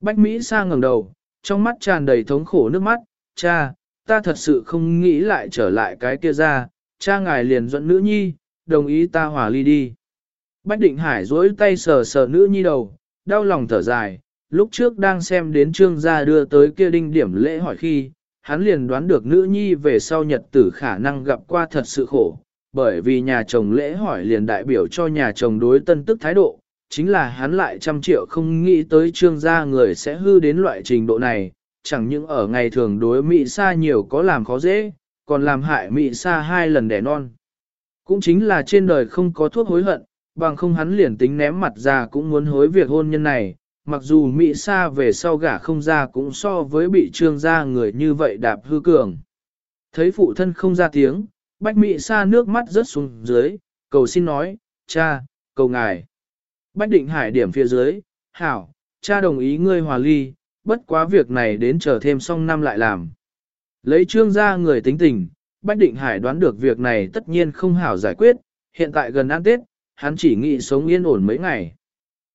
Bách Mỹ Sa ngẩng đầu, trong mắt tràn đầy thống khổ nước mắt, cha, ta thật sự không nghĩ lại trở lại cái kia ra, cha ngài liền dẫn nữ nhi, đồng ý ta hòa ly đi. Bách Định Hải duỗi tay sờ sờ nữ nhi đầu, đau lòng thở dài, lúc trước đang xem đến trương gia đưa tới kia đinh điểm lễ hỏi khi, hắn liền đoán được nữ nhi về sau nhật tử khả năng gặp qua thật sự khổ, bởi vì nhà chồng lễ hỏi liền đại biểu cho nhà chồng đối tân tức thái độ, chính là hắn lại trăm triệu không nghĩ tới trương gia người sẽ hư đến loại trình độ này, chẳng những ở ngày thường đối Mỹ Sa nhiều có làm khó dễ, còn làm hại Mỹ Sa hai lần đẻ non. Cũng chính là trên đời không có thuốc hối hận, bằng không hắn liền tính ném mặt ra cũng muốn hối việc hôn nhân này, mặc dù Mỹ Sa về sau gả không ra cũng so với bị trương gia người như vậy đạp hư cường. Thấy phụ thân không ra tiếng, Bách Mỹ Sa nước mắt rớt xuống dưới, cầu xin nói, cha, cầu ngài. Bách Định Hải điểm phía dưới, hảo, cha đồng ý ngươi hòa ly, bất quá việc này đến chờ thêm xong năm lại làm. Lấy trương gia người tính tình, Bách Định Hải đoán được việc này tất nhiên không hảo giải quyết, hiện tại gần ăn Tết, hắn chỉ nghĩ sống yên ổn mấy ngày.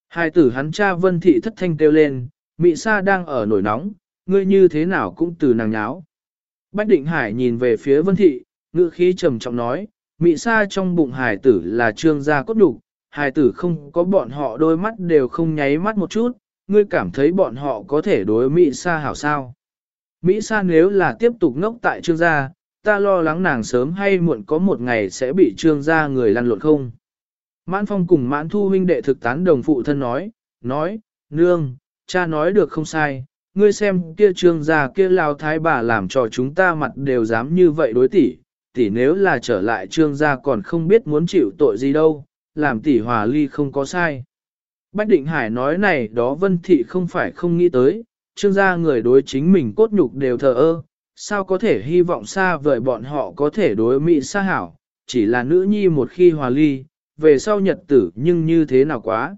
Hai tử hắn cha Vân Thị thất thanh kêu lên, Mị Sa đang ở nổi nóng, ngươi như thế nào cũng từ nàng nháo. Bách Định Hải nhìn về phía Vân Thị, ngữ khí trầm trọng nói, Mị Sa trong bụng hải tử là trương gia cốt đục, hài tử không có bọn họ đôi mắt đều không nháy mắt một chút, ngươi cảm thấy bọn họ có thể đối Mỹ Sa hảo sao. Mỹ Sa nếu là tiếp tục ngốc tại trương gia, ta lo lắng nàng sớm hay muộn có một ngày sẽ bị trương gia người lăn lộn không. Mãn Phong cùng Mãn Thu huynh đệ thực tán đồng phụ thân nói, nói, nương, cha nói được không sai, ngươi xem kia trương gia kia lao thái bà làm cho chúng ta mặt đều dám như vậy đối tỷ, tỷ nếu là trở lại trương gia còn không biết muốn chịu tội gì đâu, làm tỷ hòa ly không có sai. Bách Định Hải nói này đó Vân Thị không phải không nghĩ tới, trương gia người đối chính mình cốt nhục đều thờ ơ, sao có thể hy vọng xa vời bọn họ có thể đối Mỹ xa hảo, chỉ là nữ nhi một khi hòa ly, về sau nhật tử nhưng như thế nào quá.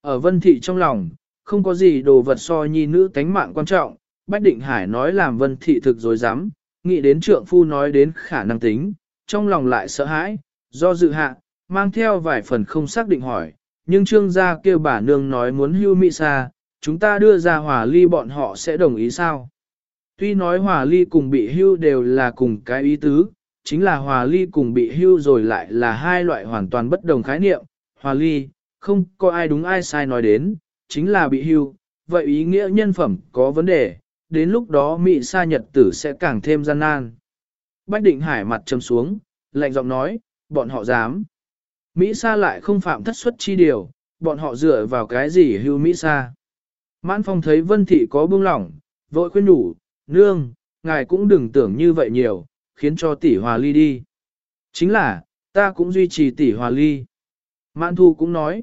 Ở Vân Thị trong lòng, không có gì đồ vật so nhi nữ tánh mạng quan trọng, Bách Định Hải nói làm Vân Thị thực dối dám, nghĩ đến trượng phu nói đến khả năng tính, trong lòng lại sợ hãi, do dự hạ, mang theo vài phần không xác định hỏi, nhưng trương gia kêu bà nương nói muốn hưu Mỹ xa, chúng ta đưa ra hòa ly bọn họ sẽ đồng ý sao? Tuy nói hòa ly cùng bị hưu đều là cùng cái ý tứ, chính là hòa ly cùng bị hưu rồi lại là hai loại hoàn toàn bất đồng khái niệm. Hòa ly, không có ai đúng ai sai nói đến, chính là bị hưu, vậy ý nghĩa nhân phẩm có vấn đề, đến lúc đó Mỹ sa nhật tử sẽ càng thêm gian nan. Bách định hải mặt trầm xuống, lạnh giọng nói, bọn họ dám. Mỹ sa lại không phạm thất suất chi điều, bọn họ dựa vào cái gì hưu Mỹ sa. Mãn phong thấy vân thị có buông lỏng, vội khuyên đủ, nương, ngài cũng đừng tưởng như vậy nhiều, khiến cho tỷ hòa ly đi. Chính là, ta cũng duy trì tỷ hòa ly. Mãn thu cũng nói,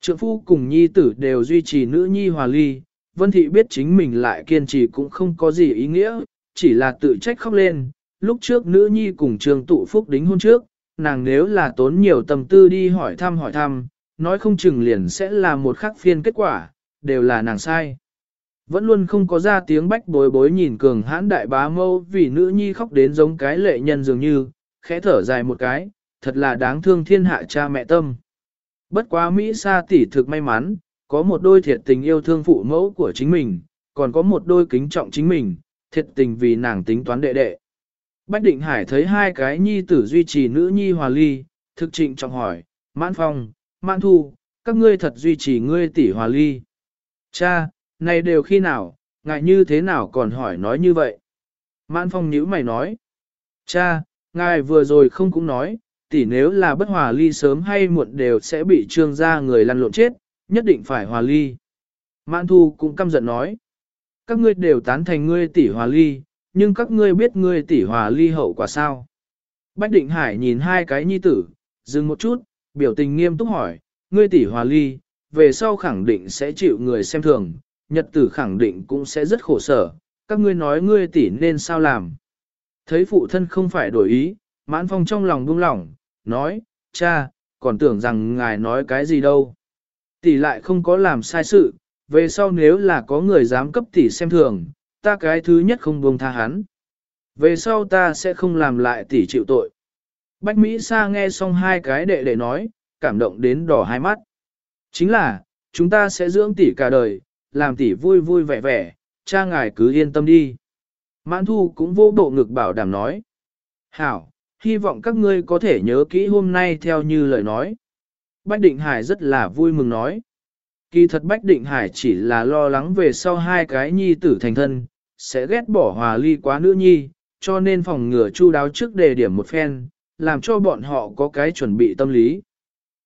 trượng phu cùng nhi tử đều duy trì nữ nhi hòa ly, vân thị biết chính mình lại kiên trì cũng không có gì ý nghĩa, chỉ là tự trách khóc lên. Lúc trước nữ nhi cùng trường tụ phúc đính hôn trước, nàng nếu là tốn nhiều tâm tư đi hỏi thăm hỏi thăm, nói không chừng liền sẽ là một khắc phiên kết quả, đều là nàng sai. Vẫn luôn không có ra tiếng bách bối bối nhìn cường hãn đại bá mâu vì nữ nhi khóc đến giống cái lệ nhân dường như, khẽ thở dài một cái, thật là đáng thương thiên hạ cha mẹ tâm. Bất quá Mỹ Sa tỷ thực may mắn, có một đôi thiệt tình yêu thương phụ mẫu của chính mình, còn có một đôi kính trọng chính mình, thiệt tình vì nàng tính toán đệ đệ. Bách Định Hải thấy hai cái nhi tử duy trì nữ nhi hòa ly, thực trịnh trọng hỏi, mãn phong, mãn thu, các ngươi thật duy trì ngươi tỷ hòa ly. Cha, này đều khi nào, ngài như thế nào còn hỏi nói như vậy? Mãn phong nhíu mày nói. Cha, ngài vừa rồi không cũng nói, tỷ nếu là bất hòa ly sớm hay muộn đều sẽ bị trương gia người lăn lộn chết, nhất định phải hòa ly. Mãn thu cũng căm giận nói. Các ngươi đều tán thành ngươi tỷ hòa ly, nhưng các ngươi biết ngươi tỷ hòa ly hậu quả sao? Bách định hải nhìn hai cái nhi tử, dừng một chút, biểu tình nghiêm túc hỏi, ngươi tỷ hòa ly, về sau khẳng định sẽ chịu người xem thường, nhật tử khẳng định cũng sẽ rất khổ sở, các ngươi nói ngươi tỷ nên sao làm. Thấy phụ thân không phải đổi ý, mãn phong trong lòng buông lỏng, nói, cha, còn tưởng rằng ngài nói cái gì đâu. Tỷ lại không có làm sai sự, về sau nếu là có người dám cấp tỷ xem thường, ta cái thứ nhất không buông tha hắn. Về sau ta sẽ không làm lại tỷ chịu tội. Bách Mỹ Sa nghe xong hai cái đệ đệ nói, cảm động đến đỏ hai mắt. Chính là, chúng ta sẽ dưỡng tỷ cả đời, làm tỷ vui vui vẻ vẻ, cha ngài cứ yên tâm đi. Mãn thu cũng vô bộ ngực bảo đảm nói. Hảo, hy vọng các ngươi có thể nhớ kỹ hôm nay theo như lời nói. Bách Định Hải rất là vui mừng nói. Kỳ thật Bách Định Hải chỉ là lo lắng về sau hai cái nhi tử thành thân, sẽ ghét bỏ hòa ly quá nữ nhi, cho nên phòng ngừa chu đáo trước đề điểm một phen, làm cho bọn họ có cái chuẩn bị tâm lý.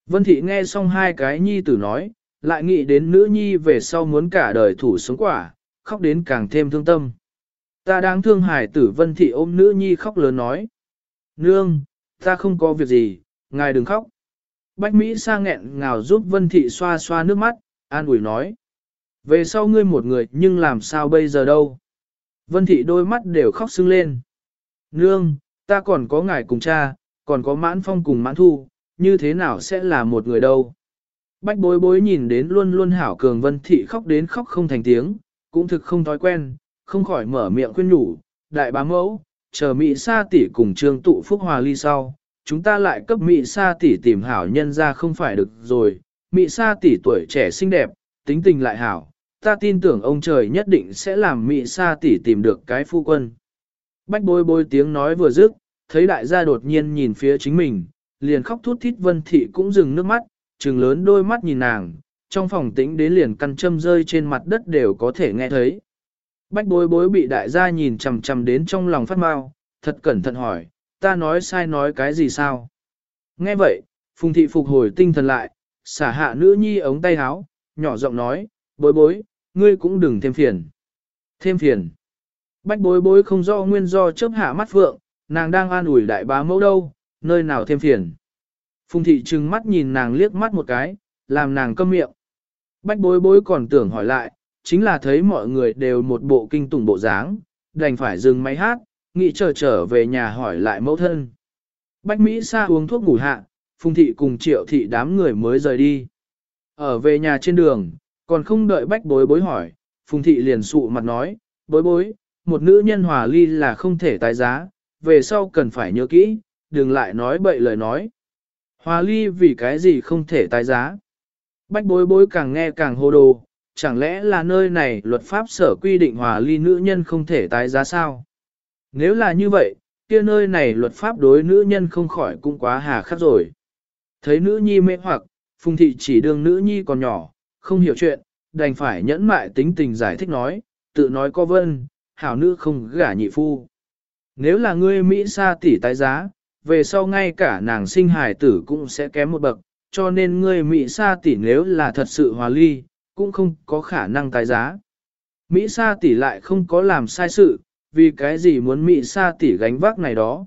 Vân Thị nghe xong hai cái nhi tử nói, lại nghĩ đến nữ nhi về sau muốn cả đời thủ sống quả, khóc đến càng thêm thương tâm. Ta đáng thương hải tử Vân Thị ôm nữ nhi khóc lớn nói. Nương, ta không có việc gì, ngài đừng khóc. Bách Mỹ sa nghẹn ngào giúp Vân Thị xoa xoa nước mắt, an ủi nói. Về sau ngươi một người nhưng làm sao bây giờ đâu. Vân Thị đôi mắt đều khóc sưng lên. Nương, ta còn có ngài cùng cha, còn có mãn phong cùng mãn thu, như thế nào sẽ là một người đâu. Bách bối bối nhìn đến luôn luôn hảo cường Vân Thị khóc đến khóc không thành tiếng, cũng thực không thói quen, không khỏi mở miệng khuyên nhủ, đại bá mẫu, chờ Mỹ Sa tỷ cùng Trương Tụ Phúc Hòa ly sau, chúng ta lại cấp Mỹ Sa tỷ tìm hảo nhân ra không phải được rồi. Mỹ Sa tỷ tuổi trẻ xinh đẹp, tính tình lại hảo, ta tin tưởng ông trời nhất định sẽ làm Mỹ Sa tỷ tìm được cái phu quân. Bách bối bối tiếng nói vừa dứt, thấy đại gia đột nhiên nhìn phía chính mình, liền khóc thút thít Vân Thị cũng dừng nước mắt, trừng lớn đôi mắt nhìn nàng, trong phòng tĩnh đến liền căn châm rơi trên mặt đất đều có thể nghe thấy. Bách bối bối bị đại gia nhìn chằm chằm đến trong lòng phát mau, thật cẩn thận hỏi, ta nói sai nói cái gì sao? Nghe vậy, Phùng thị phục hồi tinh thần lại, xả hạ nữ nhi ống tay áo, nhỏ giọng nói, bối bối, ngươi cũng đừng thêm phiền. Thêm phiền. Bách bối bối không do nguyên do chớp hạ mắt phượng, nàng đang an ủi đại bá mẫu đâu, nơi nào thêm phiền. Phùng thị trừng mắt nhìn nàng liếc mắt một cái, làm nàng câm miệng. Bách bối bối còn tưởng hỏi lại, chính là thấy mọi người đều một bộ kinh tủng bộ dáng, đành phải dừng máy hát, nghĩ chờ trở về nhà hỏi lại mẫu thân. Bách Mỹ Sa uống thuốc ngủ hạ, Phùng Thị cùng Triệu Thị đám người mới rời đi. Ở về nhà trên đường, còn không đợi Bách bối bối hỏi, Phùng Thị liền sụ mặt nói, bối bối, một nữ nhân hòa ly là không thể tái giá, về sau cần phải nhớ kỹ, đừng lại nói bậy lời nói. Hòa ly vì cái gì không thể tái giá. Bách bối bối càng nghe càng hồ đồ, chẳng lẽ là nơi này luật pháp sở quy định hòa ly nữ nhân không thể tái giá sao? Nếu là như vậy, kia nơi này luật pháp đối nữ nhân không khỏi cũng quá hà khắc rồi. Thấy nữ nhi mê hoặc, phùng thị chỉ đương nữ nhi còn nhỏ, không hiểu chuyện, đành phải nhẫn mại tính tình giải thích nói, tự nói có vân, hảo nữ không gả nhị phu. Nếu là ngươi Mỹ sa tỷ tái giá, về sau ngay cả nàng sinh hài tử cũng sẽ kém một bậc, cho nên ngươi Mỹ sa tỷ nếu là thật sự hòa ly, cũng không có khả năng tái giá. Mỹ sa tỷ lại không có làm sai sự, vì cái gì muốn Mỹ sa tỷ gánh vác này đó.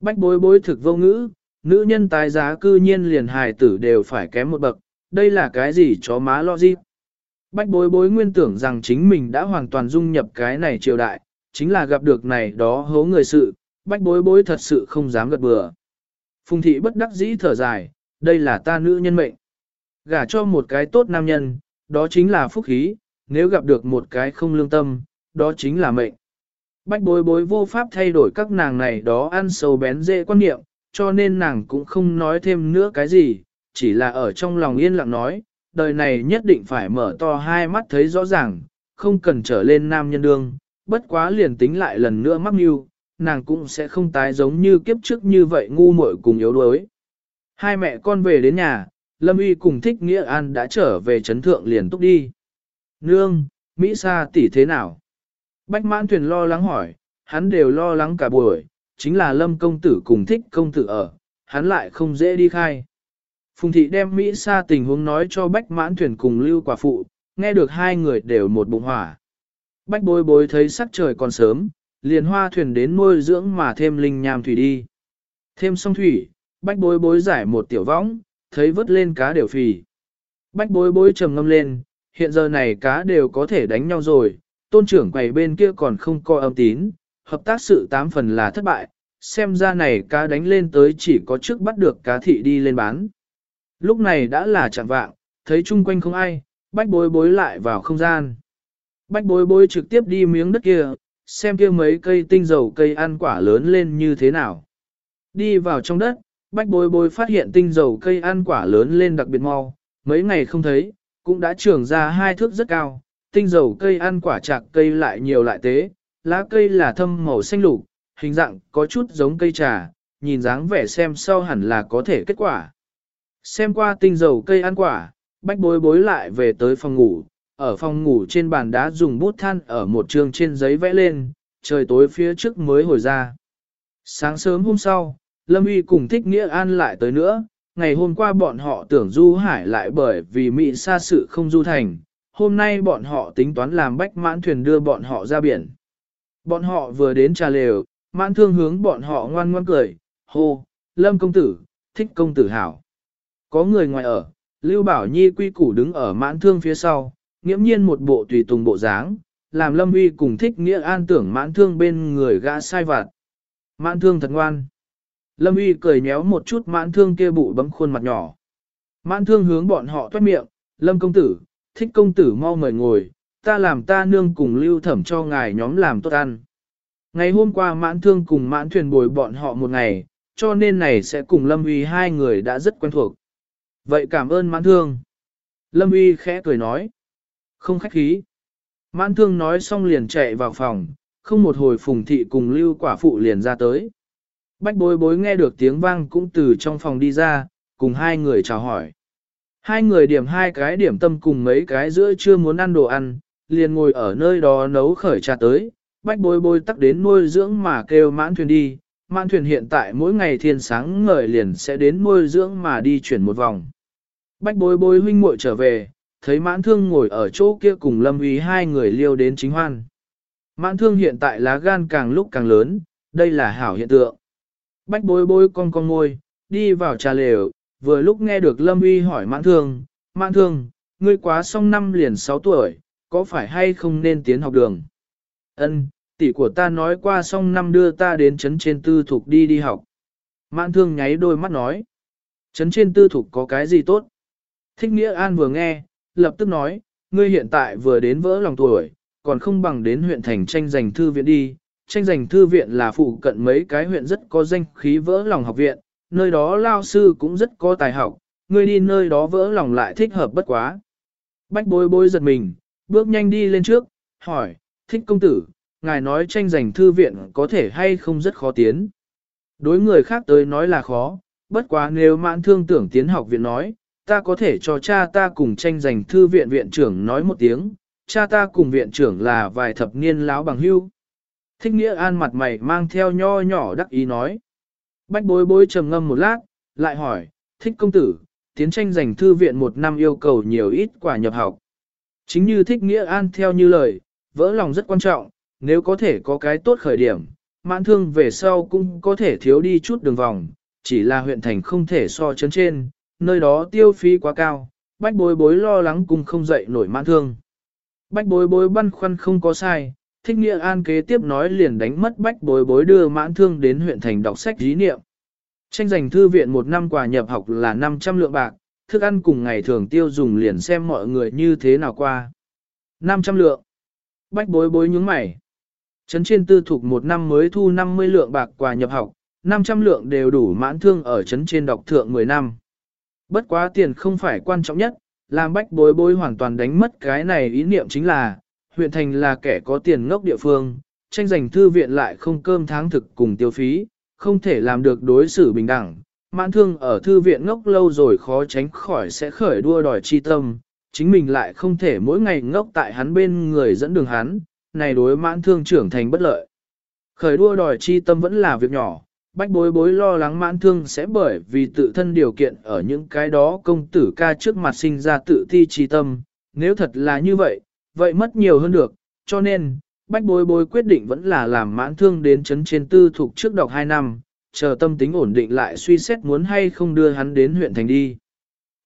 Bách bối bối thực vô ngữ, nữ nhân tái giá cư nhiên liền hài tử đều phải kém một bậc, đây là cái gì chó má lo gì. Bách bối bối nguyên tưởng rằng chính mình đã hoàn toàn dung nhập cái này triều đại, chính là gặp được này đó hố người sự, bách bối bối thật sự không dám gật bừa. Phùng thị bất đắc dĩ thở dài, đây là ta nữ nhân mệnh. Gả cho một cái tốt nam nhân, đó chính là phúc khí, nếu gặp được một cái không lương tâm, đó chính là mệnh. Bách bối bối vô pháp thay đổi các nàng này đó ăn sâu bén dễ quan niệm, cho nên nàng cũng không nói thêm nữa cái gì, chỉ là ở trong lòng yên lặng nói, đời này nhất định phải mở to hai mắt thấy rõ ràng, không cần trở lên nam nhân đương, bất quá liền tính lại lần nữa mắc mưu, nàng cũng sẽ không tái giống như kiếp trước như vậy ngu muội cùng yếu đuối. Hai mẹ con về đến nhà, Lâm Uy cùng Thích Nghĩa An đã trở về chấn thượng liền túc đi. Nương, Mỹ Sa tỷ thế nào? Bách mãn thuyền lo lắng hỏi, hắn đều lo lắng cả buổi, chính là Lâm công tử cùng Thích công tử ở, hắn lại không dễ đi khai. Phùng thị đem Mỹ Sa tình huống nói cho Bách mãn thuyền cùng lưu quả phụ, nghe được hai người đều một bụng hỏa. Bách bối bối thấy sắc trời còn sớm, liền hoa thuyền đến nuôi dưỡng mà thêm linh nham thủy đi. Thêm xong thủy, bách bối bối giải một tiểu võng, thấy vớt lên cá đều phì. Bách bối bối trầm ngâm lên, hiện giờ này cá đều có thể đánh nhau rồi, tôn trưởng quầy bên kia còn không coi âm tín, hợp tác sự tám phần là thất bại, xem ra này cá đánh lên tới chỉ có trước bắt được cá thị đi lên bán. Lúc này đã là chẳng vạng, thấy chung quanh không ai, bách bối bối lại vào không gian. Bách bối bối trực tiếp đi miếng đất kia, xem kia mấy cây tinh dầu cây ăn quả lớn lên như thế nào. Đi vào trong đất, bách bối bối phát hiện tinh dầu cây ăn quả lớn lên đặc biệt mau, mấy ngày không thấy, cũng đã trưởng ra hai thước rất cao, tinh dầu cây ăn quả chạc cây lại nhiều lại tế, lá cây là thâm màu xanh lục, hình dạng có chút giống cây trà, nhìn dáng vẻ xem sau hẳn là có thể kết quả. Xem qua tinh dầu cây ăn quả, bách bối bối lại về tới phòng ngủ, ở phòng ngủ trên bàn đá dùng bút than ở một trường trên giấy vẽ lên, trời tối phía trước mới hồi ra. Sáng sớm hôm sau, Lâm Uy cùng Thích Nghĩa An lại tới nữa, ngày hôm qua bọn họ tưởng du hải lại bởi vì Mỹ xa sự không du thành, hôm nay bọn họ tính toán làm bách mãn thuyền đưa bọn họ ra biển. Bọn họ vừa đến trà lều, mãn thương hướng bọn họ ngoan ngoan cười, hô, Lâm công tử, thích công tử hảo. Có người ngoài ở, Lưu Bảo Nhi quy củ đứng ở mãn thương phía sau, nghiễm nhiên một bộ tùy tùng bộ dáng, làm Lâm Uy cùng thích nghĩa an tưởng mãn thương bên người gã sai vặt. Mãn thương thật ngoan. Lâm Uy cười nhéo một chút mãn thương kia bụi bấm khuôn mặt nhỏ. Mãn thương hướng bọn họ toát miệng, Lâm công tử, thích công tử mau mời ngồi, ta làm ta nương cùng lưu thẩm cho ngài nhóm làm tốt ăn. Ngày hôm qua mãn thương cùng mãn thuyền bồi bọn họ một ngày, cho nên này sẽ cùng Lâm Uy hai người đã rất quen thuộc. Vậy cảm ơn mãn thương. Lâm Uy khẽ cười nói. Không khách khí. Mãn thương nói xong liền chạy vào phòng, không một hồi phùng thị cùng lưu quả phụ liền ra tới. Bách bối bối nghe được tiếng vang cũng từ trong phòng đi ra, cùng hai người chào hỏi. Hai người điểm hai cái điểm tâm cùng mấy cái giữa chưa muốn ăn đồ ăn, liền ngồi ở nơi đó nấu khởi trà tới, bách bối bối tắc đến nuôi dưỡng mà kêu mãn thuyền đi, mãn thuyền hiện tại mỗi ngày thiên sáng ngời liền sẽ đến nuôi dưỡng mà đi chuyển một vòng. Bách bối bối huynh muội trở về, thấy mãn thương ngồi ở chỗ kia cùng lâm ý hai người liêu đến chính hoan. Mãn thương hiện tại lá gan càng lúc càng lớn, đây là hảo hiện tượng. Bách bối bối con con ngôi, đi vào trà lều, vừa lúc nghe được Lâm Uy hỏi mãn thương, mãn thương, ngươi quá xong năm liền 6 tuổi, có phải hay không nên tiến học đường? Ân, tỷ của ta nói qua xong năm đưa ta đến trấn trên tư thục đi đi học. Mãn thương nháy đôi mắt nói, trấn trên tư thục có cái gì tốt? Thích Nghĩa An vừa nghe, lập tức nói, ngươi hiện tại vừa đến vỡ lòng tuổi, còn không bằng đến huyện thành tranh giành thư viện đi. Tranh giành thư viện là phụ cận mấy cái huyện rất có danh khí vỡ lòng học viện, nơi đó lao sư cũng rất có tài học, ngươi đi nơi đó vỡ lòng lại thích hợp bất quá. Bách bối bối giật mình, bước nhanh đi lên trước, hỏi, thích công tử, ngài nói tranh giành thư viện có thể hay không rất khó tiến. Đối người khác tới nói là khó, bất quá nếu mãn thương tưởng tiến học viện nói, ta có thể cho cha ta cùng tranh giành thư viện viện trưởng nói một tiếng, cha ta cùng viện trưởng là vài thập niên láo bằng hưu. Thích nghĩa an mặt mày mang theo nho nhỏ đắc ý nói. Bách bối bối trầm ngâm một lát, lại hỏi, thích công tử, tiến tranh giành thư viện một năm yêu cầu nhiều ít quả nhập học. Chính như thích nghĩa an theo như lời, vỡ lòng rất quan trọng, nếu có thể có cái tốt khởi điểm, mãn thương về sau cũng có thể thiếu đi chút đường vòng, chỉ là huyện thành không thể so chấn trên, nơi đó tiêu phí quá cao, bách bối bối lo lắng cùng không dậy nổi mãn thương. Bách bối bối băn khoăn không có sai, thích nghĩa an kế tiếp nói liền đánh mất bách bối bối đưa mãn thương đến huyện thành đọc sách dí niệm. Tranh giành thư viện một năm quà nhập học là 500 lượng bạc, thức ăn cùng ngày thường tiêu dùng liền xem mọi người như thế nào qua. 500 lượng. Bách bối bối nhúng mày. Trấn trên tư thuộc một năm mới thu 50 lượng bạc quà nhập học, 500 lượng đều đủ mãn thương ở trấn trên đọc thượng 10 năm. Bất quá tiền không phải quan trọng nhất, làm bách bối bối hoàn toàn đánh mất cái này ý niệm chính là, huyện thành là kẻ có tiền ngốc địa phương, tranh giành thư viện lại không cơm tháng thực cùng tiêu phí, không thể làm được đối xử bình đẳng. Mãn thương ở thư viện ngốc lâu rồi khó tránh khỏi sẽ khởi đua đòi chi tâm, chính mình lại không thể mỗi ngày ngốc tại hắn bên người dẫn đường hắn, này đối mãn thương trưởng thành bất lợi. Khởi đua đòi chi tâm vẫn là việc nhỏ, bách bối bối lo lắng mãn thương sẽ bởi vì tự thân điều kiện ở những cái đó công tử ca trước mặt sinh ra tự ti chi tâm, nếu thật là như vậy, vậy mất nhiều hơn được, cho nên, bách bối bối quyết định vẫn là làm mãn thương đến chấn trên tư thuộc trước đọc 2 năm, chờ tâm tính ổn định lại suy xét muốn hay không đưa hắn đến huyện thành đi.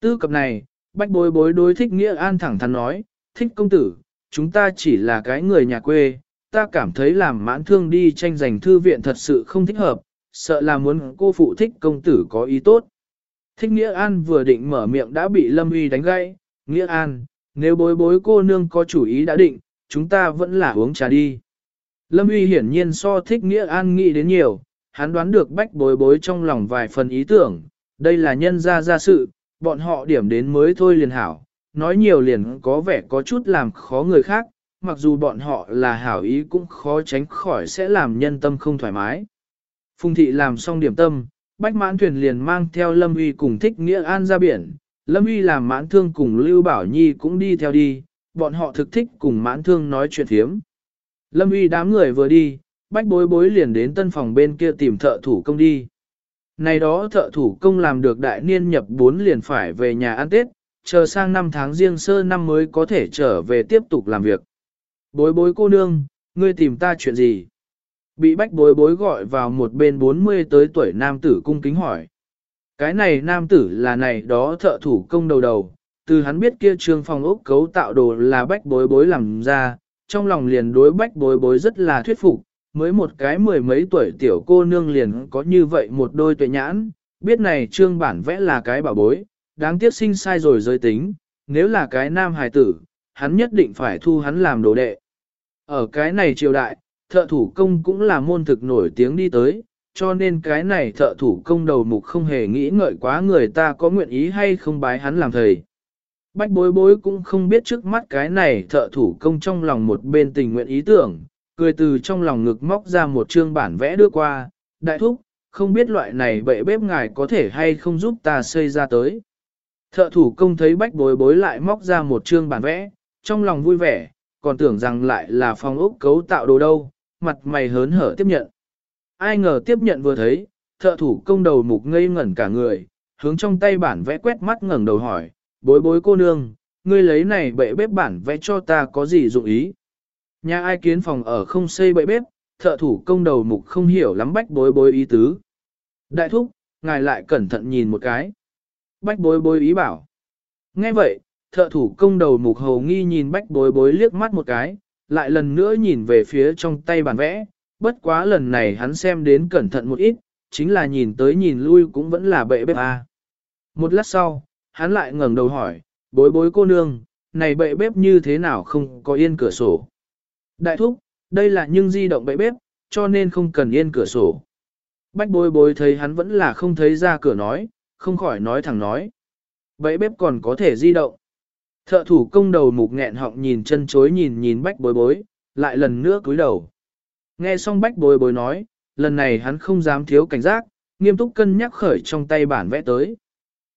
Tư cập này, bách bối bối đối thích nghĩa an thẳng thắn nói, thích công tử, chúng ta chỉ là cái người nhà quê, ta cảm thấy làm mãn thương đi tranh giành thư viện thật sự không thích hợp, sợ là muốn cô phụ thích công tử có ý tốt. Thích Nghĩa An vừa định mở miệng đã bị Lâm Uy đánh gãy, Nghĩa An, nếu bối bối cô nương có chủ ý đã định, chúng ta vẫn là uống trà đi. Lâm Uy hiển nhiên so thích Nghĩa An nghĩ đến nhiều, hắn đoán được bách bối bối trong lòng vài phần ý tưởng, đây là nhân gia gia sự, bọn họ điểm đến mới thôi liền hảo, nói nhiều liền có vẻ có chút làm khó người khác, mặc dù bọn họ là hảo ý cũng khó tránh khỏi sẽ làm nhân tâm không thoải mái. Phùng thị làm xong điểm tâm, bách mãn thuyền liền mang theo Lâm Uy cùng thích nghĩa an ra biển, Lâm Uy làm mãn thương cùng Lưu Bảo Nhi cũng đi theo đi, bọn họ thực thích cùng mãn thương nói chuyện thiếm. Lâm Uy đám người vừa đi, bách bối bối liền đến tân phòng bên kia tìm thợ thủ công đi. Này đó thợ thủ công làm được đại niên nhập 4 liền phải về nhà ăn Tết, chờ sang năm tháng riêng sơ năm mới có thể trở về tiếp tục làm việc. Bối bối cô nương, ngươi tìm ta chuyện gì? Bị bách bối bối gọi vào một bên 40 tới tuổi nam tử cung kính hỏi. Cái này nam tử là này đó thợ thủ công đầu đầu, từ hắn biết kia trương phòng ốc cấu tạo đồ là bách bối bối làm ra, trong lòng liền đối bách bối bối rất là thuyết phục, mới một cái mười mấy tuổi tiểu cô nương liền có như vậy một đôi tuệ nhãn, biết này trương bản vẽ là cái bảo bối, đáng tiếc sinh sai rồi giới tính, nếu là cái nam hài tử, hắn nhất định phải thu hắn làm đồ đệ. Ở cái này triều đại, thợ thủ công cũng là môn thực nổi tiếng đi tới, cho nên cái này thợ thủ công đầu mục không hề nghĩ ngợi quá người ta có nguyện ý hay không bái hắn làm thầy. Bách bối bối cũng không biết trước mắt cái này thợ thủ công trong lòng một bên tình nguyện ý tưởng, cười từ trong lòng ngực móc ra một chương bản vẽ đưa qua, đại thúc, không biết loại này bệ bếp ngài có thể hay không giúp ta xây ra tới. Thợ thủ công thấy bách bối bối lại móc ra một chương bản vẽ, trong lòng vui vẻ, còn tưởng rằng lại là phòng ốc cấu tạo đồ đâu, mặt mày hớn hở tiếp nhận. Ai ngờ tiếp nhận vừa thấy, thợ thủ công đầu mục ngây ngẩn cả người, hướng trong tay bản vẽ quét mắt ngẩng đầu hỏi, bối bối cô nương, ngươi lấy này bệ bếp bản vẽ cho ta có gì dụng ý. Nhà ai kiến phòng ở không xây bệ bếp, thợ thủ công đầu mục không hiểu lắm bách bối bối ý tứ. Đại thúc, ngài lại cẩn thận nhìn một cái. Bách bối bối ý bảo. Nghe vậy, thợ thủ công đầu mục hầu nghi nhìn bách bối bối liếc mắt một cái, lại lần nữa nhìn về phía trong tay bản vẽ, bất quá lần này hắn xem đến cẩn thận một ít, chính là nhìn tới nhìn lui cũng vẫn là bệ bếp à. Một lát sau, hắn lại ngẩng đầu hỏi, bối bối cô nương, này bệ bếp như thế nào không có yên cửa sổ. Đại thúc, đây là nhưng di động bệ bếp, cho nên không cần yên cửa sổ. Bách bối bối thấy hắn vẫn là không thấy ra cửa nói, không khỏi nói thẳng nói. bệ bếp còn có thể di động. Thợ thủ công đầu mục nghẹn họng nhìn chân chối nhìn nhìn bách bối bối, lại lần nữa cúi đầu. Nghe xong bách bối bối nói, lần này hắn không dám thiếu cảnh giác, nghiêm túc cân nhắc khởi trong tay bản vẽ tới.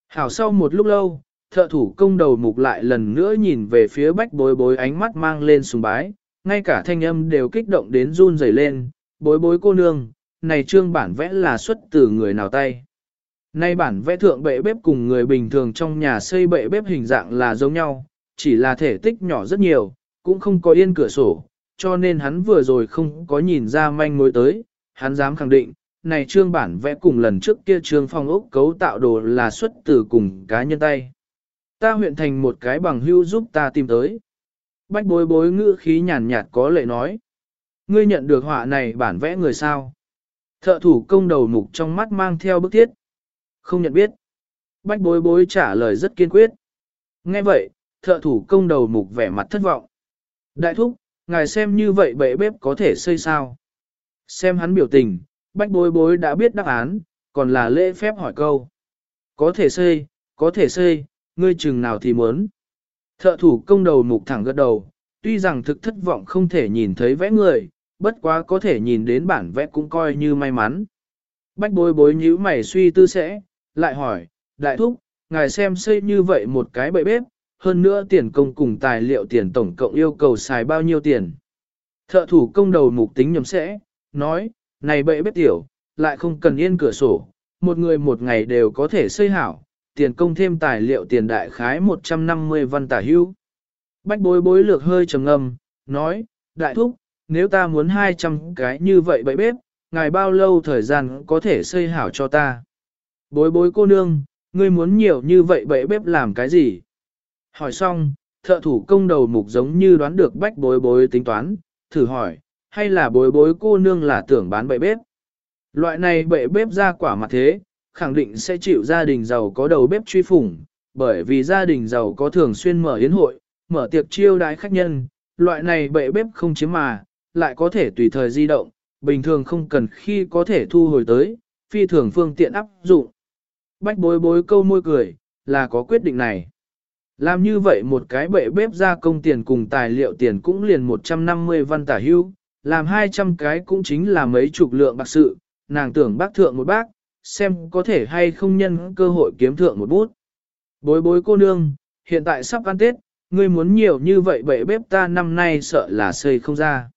Hảo sau một lúc lâu, thợ thủ công đầu mục lại lần nữa nhìn về phía bách bối bối ánh mắt mang lên sùng bái, ngay cả thanh âm đều kích động đến run rẩy lên, bối bối cô nương, này trương bản vẽ là xuất từ người nào tay. Nay bản vẽ thượng bệ bếp cùng người bình thường trong nhà xây bệ bếp hình dạng là giống nhau, chỉ là thể tích nhỏ rất nhiều, cũng không có yên cửa sổ, cho nên hắn vừa rồi không có nhìn ra manh mối tới, hắn dám khẳng định, này trương bản vẽ cùng lần trước kia trương phong ốc cấu tạo đồ là xuất từ cùng cá nhân tay. Ta huyện thành một cái bằng hưu giúp ta tìm tới. Bách bối bối ngữ khí nhàn nhạt có lệ nói. Ngươi nhận được họa này bản vẽ người sao? Thợ thủ công đầu mục trong mắt mang theo bức thiết. Không nhận biết. Bách bối bối trả lời rất kiên quyết. Nghe vậy, thợ thủ công đầu mục vẻ mặt thất vọng. Đại thúc, ngài xem như vậy bệ bếp có thể xây sao? Xem hắn biểu tình, bách bối bối đã biết đáp án, còn là lễ phép hỏi câu. Có thể xây, có thể xây, ngươi chừng nào thì muốn. Thợ thủ công đầu mục thẳng gật đầu, tuy rằng thực thất vọng không thể nhìn thấy vẽ người, bất quá có thể nhìn đến bản vẽ cũng coi như may mắn. Bách bối bối nhíu mày suy tư sẽ, lại hỏi, đại thúc, ngài xem xây như vậy một cái bậy bếp, hơn nữa tiền công cùng tài liệu tiền tổng cộng yêu cầu xài bao nhiêu tiền. Thợ thủ công đầu mục tính nhầm sẽ, nói, này bậy bếp tiểu, lại không cần yên cửa sổ, một người một ngày đều có thể xây hảo, tiền công thêm tài liệu tiền đại khái 150 văn tả hưu. Bách bối bối lược hơi trầm ngâm, nói, đại thúc, nếu ta muốn 200 cái như vậy bậy bếp, ngài bao lâu thời gian có thể xây hảo cho ta? Bối bối cô nương, ngươi muốn nhiều như vậy bậy bếp làm cái gì? Hỏi xong, thợ thủ công đầu mục giống như đoán được bách bối bối tính toán, thử hỏi, hay là bối bối cô nương là tưởng bán bậy bếp? Loại này bậy bếp ra quả mặt thế, khẳng định sẽ chịu gia đình giàu có đầu bếp truy phủng, bởi vì gia đình giàu có thường xuyên mở yến hội, mở tiệc chiêu đái khách nhân, loại này bậy bếp không chiếm mà, lại có thể tùy thời di động, bình thường không cần khi có thể thu hồi tới, phi thường phương tiện áp dụng. Bách bối bối câu môi cười, là có quyết định này. Làm như vậy một cái bệ bếp ra công tiền cùng tài liệu tiền cũng liền 150 văn tả hưu, làm 200 cái cũng chính là mấy chục lượng bạc sự, nàng tưởng bác thượng một bác, xem có thể hay không nhân cơ hội kiếm thượng một bút. Bối bối cô nương, hiện tại sắp ăn Tết, ngươi muốn nhiều như vậy bệ bếp ta năm nay sợ là xây không ra.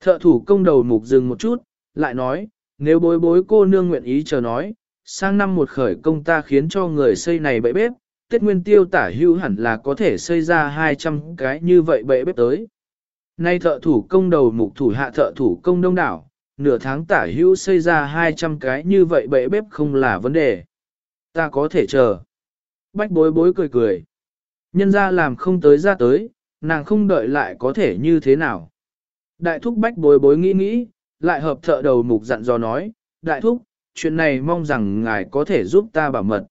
Thợ thủ công đầu mục dừng một chút, lại nói, nếu bối bối cô nương nguyện ý chờ nói, sang năm một khởi công ta khiến cho người xây này bậy bếp, Tết Nguyên Tiêu tả hưu hẳn là có thể xây ra 200 cái như vậy bậy bếp tới. Nay thợ thủ công đầu mục thủ hạ thợ thủ công đông đảo, nửa tháng tả hưu xây ra 200 cái như vậy bậy bếp không là vấn đề. Ta có thể chờ. Bách bối bối cười cười. Nhân ra làm không tới ra tới, nàng không đợi lại có thể như thế nào. Đại thúc bách bối bối nghĩ nghĩ, lại hợp thợ đầu mục dặn dò nói, đại thúc, chuyện này mong rằng ngài có thể giúp ta bảo mật.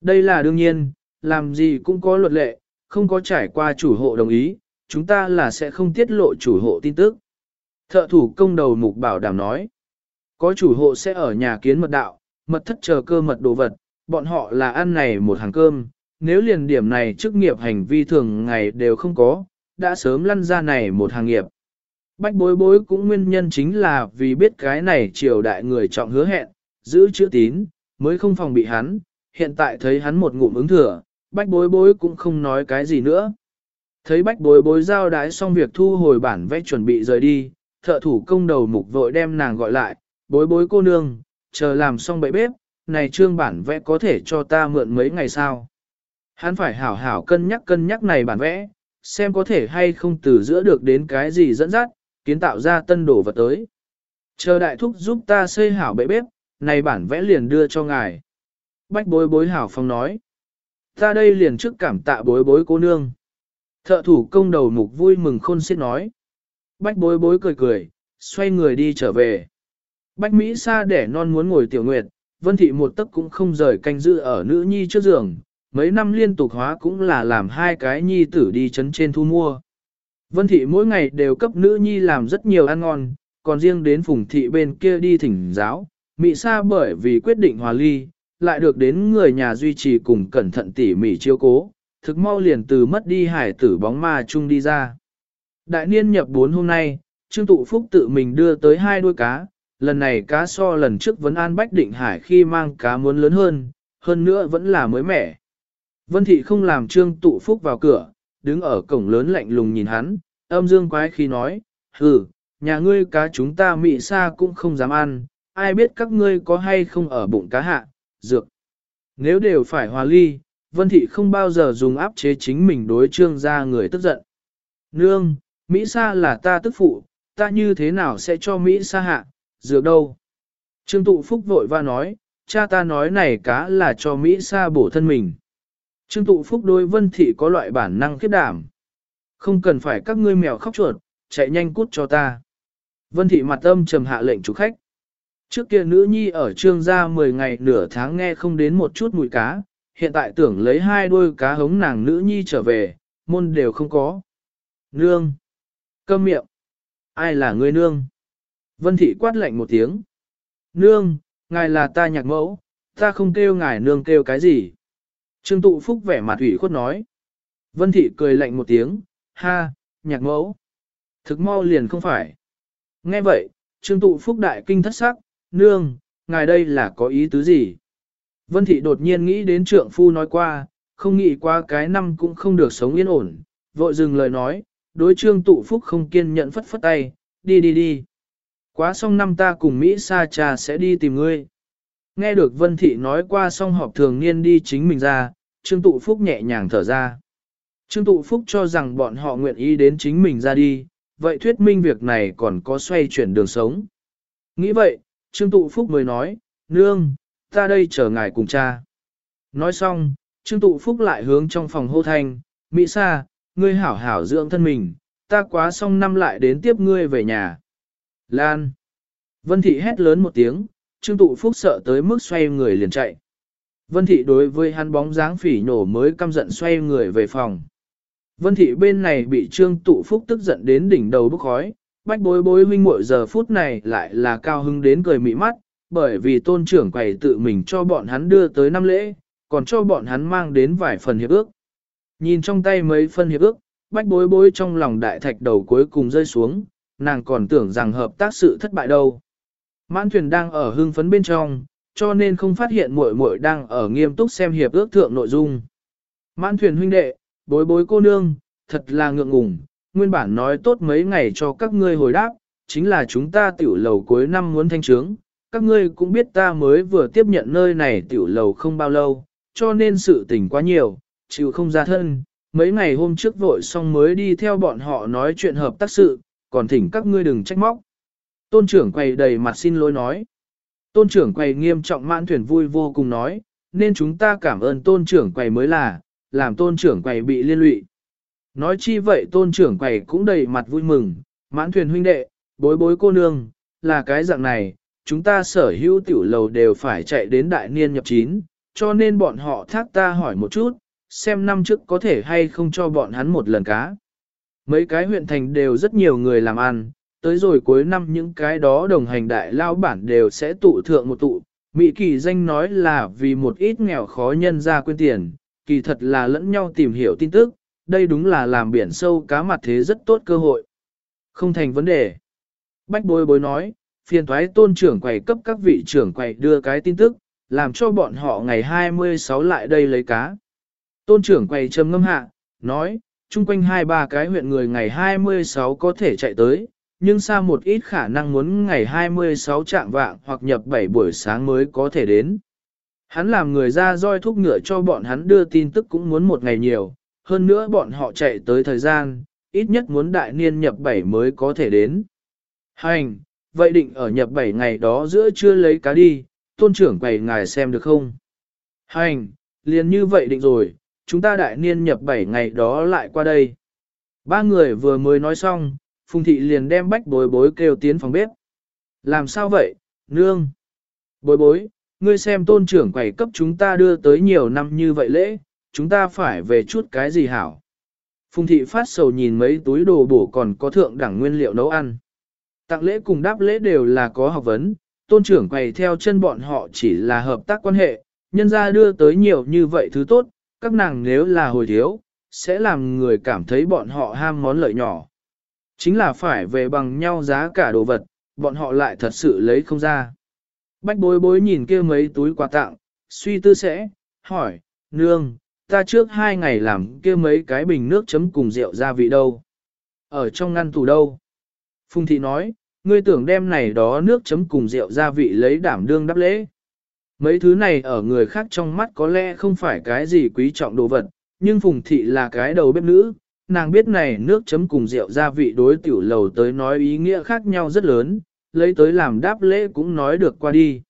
Đây là đương nhiên, làm gì cũng có luật lệ, không có trải qua chủ hộ đồng ý, chúng ta là sẽ không tiết lộ chủ hộ tin tức. Thợ thủ công đầu mục bảo đảm nói, có chủ hộ sẽ ở nhà kiến mật đạo, mật thất chờ cơ mật đồ vật, bọn họ là ăn này một hàng cơm, nếu liền điểm này chức nghiệp hành vi thường ngày đều không có, đã sớm lăn ra này một hàng nghiệp. Bách bối bối cũng nguyên nhân chính là vì biết cái này triều đại người trọng hứa hẹn, giữ chữ tín, mới không phòng bị hắn, hiện tại thấy hắn một ngụm ứng thừa, bách bối bối cũng không nói cái gì nữa. Thấy bách bối bối giao đái xong việc thu hồi bản vẽ chuẩn bị rời đi, thợ thủ công đầu mục vội đem nàng gọi lại, bối bối cô nương, chờ làm xong bậy bếp, này trương bản vẽ có thể cho ta mượn mấy ngày sao. Hắn phải hảo hảo cân nhắc cân nhắc này bản vẽ, xem có thể hay không từ giữa được đến cái gì dẫn dắt, kiến tạo ra tân đồ vật tới. Chờ đại thúc giúp ta xây hảo bệ bếp, này bản vẽ liền đưa cho ngài. Bách bối bối hảo phong nói. Ta đây liền trước cảm tạ bối bối cô nương. Thợ thủ công đầu mục vui mừng khôn xiết nói. Bách bối bối cười cười, xoay người đi trở về. Bách Mỹ xa để non muốn ngồi tiểu nguyệt, Vân Thị một tấc cũng không rời canh giữ ở nữ nhi trước giường, mấy năm liên tục hóa cũng là làm hai cái nhi tử đi chấn trên thu mua. Vân Thị mỗi ngày đều cấp nữ nhi làm rất nhiều ăn ngon, còn riêng đến Phùng Thị bên kia đi thỉnh giáo, mị Sa bởi vì quyết định hòa ly, lại được đến người nhà duy trì cùng cẩn thận tỉ mỉ chiếu cố, thực mau liền từ mất đi hải tử bóng ma chung đi ra. Đại niên nhập bốn hôm nay, Trương Tụ Phúc tự mình đưa tới hai đuôi cá, lần này cá so lần trước vẫn an bách định hải khi mang cá muốn lớn hơn, hơn nữa vẫn là mới mẻ. Vân Thị không làm Trương Tụ Phúc vào cửa, đứng ở cổng lớn lạnh lùng nhìn hắn, âm dương quái khi nói, hừ, nhà ngươi cá chúng ta mị xa cũng không dám ăn, ai biết các ngươi có hay không ở bụng cá hạ, dược. Nếu đều phải hòa ly, Vân Thị không bao giờ dùng áp chế chính mình đối trương ra người tức giận. Nương, Mỹ Sa là ta tức phụ, ta như thế nào sẽ cho Mỹ Sa hạ, dược đâu? Trương Tụ Phúc vội và nói, cha ta nói này cá là cho Mỹ Sa bổ thân mình. Trương Tụ Phúc đối Vân Thị có loại bản năng khiếp đảm. Không cần phải các ngươi mèo khóc chuột, chạy nhanh cút cho ta. Vân Thị mặt âm trầm hạ lệnh chủ khách. Trước kia nữ nhi ở trương gia 10 ngày nửa tháng nghe không đến một chút mùi cá, hiện tại tưởng lấy hai đôi cá hống nàng nữ nhi trở về, môn đều không có. Nương! Câm miệng! Ai là người nương? Vân thị quát lạnh một tiếng. Nương, ngài là ta nhạc mẫu, ta không kêu ngài nương kêu cái gì. Trương tụ phúc vẻ mặt ủy khuất nói. Vân thị cười lạnh một tiếng, ha, nhạc mẫu. Thực mau liền không phải. Nghe vậy, trương tụ phúc đại kinh thất sắc, nương, ngài đây là có ý tứ gì? Vân thị đột nhiên nghĩ đến trượng phu nói qua, không nghĩ qua cái năm cũng không được sống yên ổn, vội dừng lời nói, đối trương tụ phúc không kiên nhẫn phất phất tay, đi đi đi. Quá xong năm ta cùng Mỹ Sa Trà sẽ đi tìm ngươi. Nghe được Vân Thị nói qua xong họp thường niên đi chính mình ra, Trương Tụ Phúc nhẹ nhàng thở ra. Trương Tụ Phúc cho rằng bọn họ nguyện ý đến chính mình ra đi, vậy thuyết minh việc này còn có xoay chuyển đường sống. Nghĩ vậy, Trương Tụ Phúc mới nói, Nương, ta đây chờ ngài cùng cha. Nói xong, Trương Tụ Phúc lại hướng trong phòng hô thanh, Mỹ Sa, ngươi hảo hảo dưỡng thân mình, ta quá xong năm lại đến tiếp ngươi về nhà. Lan. Vân Thị hét lớn một tiếng, Trương Tụ Phúc sợ tới mức xoay người liền chạy. Vân Thị đối với hắn bóng dáng phỉ nổ mới căm giận xoay người về phòng. Vân Thị bên này bị Trương Tụ Phúc tức giận đến đỉnh đầu bức khói, bách bối bối huynh muội giờ phút này lại là cao hứng đến cười mị mắt, bởi vì tôn trưởng quầy tự mình cho bọn hắn đưa tới năm lễ, còn cho bọn hắn mang đến vài phần hiệp ước. Nhìn trong tay mấy phân hiệp ước, bách bối bối trong lòng đại thạch đầu cuối cùng rơi xuống, nàng còn tưởng rằng hợp tác sự thất bại đâu. Mãn thuyền đang ở hưng phấn bên trong, cho nên không phát hiện muội muội đang ở nghiêm túc xem hiệp ước thượng nội dung. Mãn thuyền huynh đệ, bối bối cô nương, thật là ngượng ngùng, nguyên bản nói tốt mấy ngày cho các ngươi hồi đáp, chính là chúng ta tiểu lầu cuối năm muốn thanh trướng. Các ngươi cũng biết ta mới vừa tiếp nhận nơi này tiểu lầu không bao lâu, cho nên sự tình quá nhiều, chịu không ra thân. Mấy ngày hôm trước vội xong mới đi theo bọn họ nói chuyện hợp tác sự, còn thỉnh các ngươi đừng trách móc. Tôn trưởng quầy đầy mặt xin lỗi nói. Tôn trưởng quầy nghiêm trọng mãn thuyền vui vô cùng nói, nên chúng ta cảm ơn tôn trưởng quầy mới là, làm tôn trưởng quầy bị liên lụy. Nói chi vậy tôn trưởng quầy cũng đầy mặt vui mừng, mãn thuyền huynh đệ, bối bối cô nương, là cái dạng này, chúng ta sở hữu tiểu lầu đều phải chạy đến đại niên nhập chín, cho nên bọn họ thác ta hỏi một chút, xem năm trước có thể hay không cho bọn hắn một lần cá. Mấy cái huyện thành đều rất nhiều người làm ăn, tới rồi cuối năm những cái đó đồng hành đại lao bản đều sẽ tụ thượng một tụ. Mỹ kỳ danh nói là vì một ít nghèo khó nhân ra quên tiền, kỳ thật là lẫn nhau tìm hiểu tin tức, đây đúng là làm biển sâu cá mặt thế rất tốt cơ hội. Không thành vấn đề. Bách bối bối nói, phiền thoái tôn trưởng quầy cấp các vị trưởng quầy đưa cái tin tức, làm cho bọn họ ngày 26 lại đây lấy cá. Tôn trưởng quầy trầm ngâm hạ, nói, chung quanh hai ba cái huyện người ngày 26 có thể chạy tới, nhưng xa một ít khả năng muốn ngày 26 trạng vạng hoặc nhập 7 buổi sáng mới có thể đến. Hắn làm người ra roi thúc ngựa cho bọn hắn đưa tin tức cũng muốn một ngày nhiều, hơn nữa bọn họ chạy tới thời gian, ít nhất muốn đại niên nhập bảy mới có thể đến. Hành, vậy định ở nhập bảy ngày đó giữa chưa lấy cá đi, tôn trưởng quầy ngài xem được không? Hành, liền như vậy định rồi, chúng ta đại niên nhập bảy ngày đó lại qua đây. Ba người vừa mới nói xong, Phùng Thị liền đem bách bối bối kêu tiến phòng bếp. Làm sao vậy, nương? Bối bối, ngươi xem tôn trưởng quầy cấp chúng ta đưa tới nhiều năm như vậy lễ, chúng ta phải về chút cái gì hảo? Phùng Thị phát sầu nhìn mấy túi đồ bổ còn có thượng đẳng nguyên liệu nấu ăn. Tặng lễ cùng đáp lễ đều là có học vấn, tôn trưởng quầy theo chân bọn họ chỉ là hợp tác quan hệ, nhân ra đưa tới nhiều như vậy thứ tốt, các nàng nếu là hồi thiếu, sẽ làm người cảm thấy bọn họ ham món lợi nhỏ. Chính là phải về bằng nhau giá cả đồ vật, bọn họ lại thật sự lấy không ra. Bách bối bối nhìn kia mấy túi quà tặng, suy tư sẽ, hỏi, nương, ta trước hai ngày làm kia mấy cái bình nước chấm cùng rượu gia vị đâu? Ở trong ngăn tủ đâu? Phùng thị nói, ngươi tưởng đem này đó nước chấm cùng rượu gia vị lấy đảm đương đáp lễ. Mấy thứ này ở người khác trong mắt có lẽ không phải cái gì quý trọng đồ vật, nhưng Phùng thị là cái đầu bếp nữ, nàng biết này nước chấm cùng rượu gia vị đối tiểu lầu tới nói ý nghĩa khác nhau rất lớn, lấy tới làm đáp lễ cũng nói được qua đi.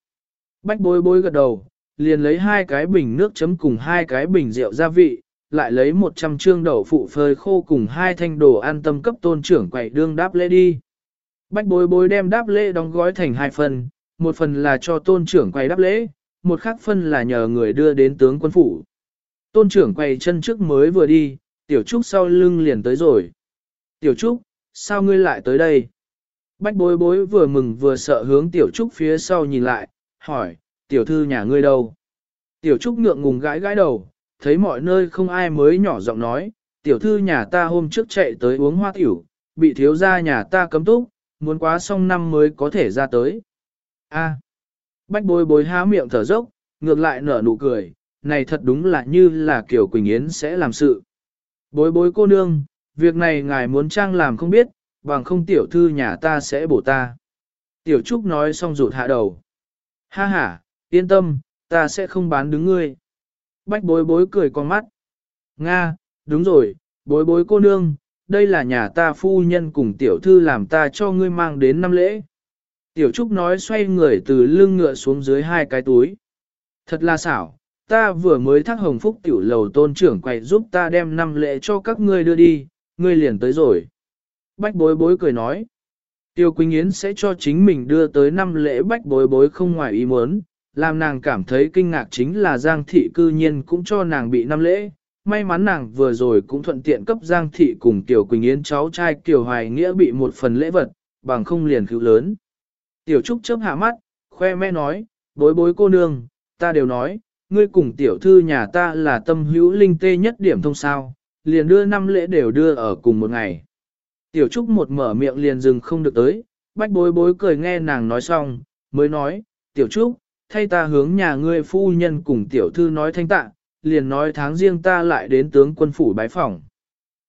Bách bối bối gật đầu, liền lấy hai cái bình nước chấm cùng hai cái bình rượu gia vị, lại lấy 100 trương đậu phụ phơi khô cùng hai thanh đồ an tâm cấp tôn trưởng quầy đương đáp lễ đi. Bách bối bối đem đáp lễ đóng gói thành hai phần, một phần là cho tôn trưởng quầy đáp lễ, một khác phân là nhờ người đưa đến tướng quân phủ. Tôn trưởng quầy chân trước mới vừa đi, Tiểu Trúc sau lưng liền tới rồi. Tiểu Trúc, sao ngươi lại tới đây? Bách bối bối vừa mừng vừa sợ hướng Tiểu Trúc phía sau nhìn lại, hỏi, Tiểu thư nhà ngươi đâu? Tiểu Trúc ngượng ngùng gãi gãi đầu, thấy mọi nơi không ai mới nhỏ giọng nói, Tiểu thư nhà ta hôm trước chạy tới uống hoa tiểu, bị thiếu gia nhà ta cấm túc, muốn quá xong năm mới có thể ra tới. A. Bách bối bối há miệng thở dốc, ngược lại nở nụ cười, này thật đúng là như là kiểu Quỳnh Yến sẽ làm sự. Bối bối cô nương, việc này ngài muốn trang làm không biết, bằng không tiểu thư nhà ta sẽ bổ ta. Tiểu Trúc nói xong rụt hạ đầu. Ha ha, yên tâm, ta sẽ không bán đứng ngươi. Bách bối bối cười con mắt. Nga, đúng rồi, bối bối cô nương, đây là nhà ta phu nhân cùng tiểu thư làm ta cho ngươi mang đến năm lễ. Tiểu Trúc nói xoay người từ lưng ngựa xuống dưới hai cái túi. Thật là xảo, ta vừa mới thác hồng phúc tiểu lầu tôn trưởng quay giúp ta đem năm lễ cho các ngươi đưa đi, ngươi liền tới rồi. Bách bối bối cười nói. Tiêu Quỳnh Yến sẽ cho chính mình đưa tới năm lễ bách bối bối không ngoài ý muốn, làm nàng cảm thấy kinh ngạc chính là Giang Thị cư nhiên cũng cho nàng bị năm lễ. May mắn nàng vừa rồi cũng thuận tiện cấp Giang Thị cùng Tiểu Quỳnh Yến cháu trai Kiều Hoài Nghĩa bị một phần lễ vật, bằng không liền cứu lớn. Tiểu Trúc chớp hạ mắt, khoe mẽ nói, bối bối cô nương, ta đều nói, ngươi cùng tiểu thư nhà ta là tâm hữu linh tê nhất điểm thông sao, liền đưa năm lễ đều đưa ở cùng một ngày. Tiểu Trúc một mở miệng liền dừng không được tới, bách bối bối cười nghe nàng nói xong, mới nói, Tiểu Trúc, thay ta hướng nhà ngươi phu nhân cùng Tiểu Thư nói thanh tạ, liền nói tháng riêng ta lại đến tướng quân phủ bái phỏng.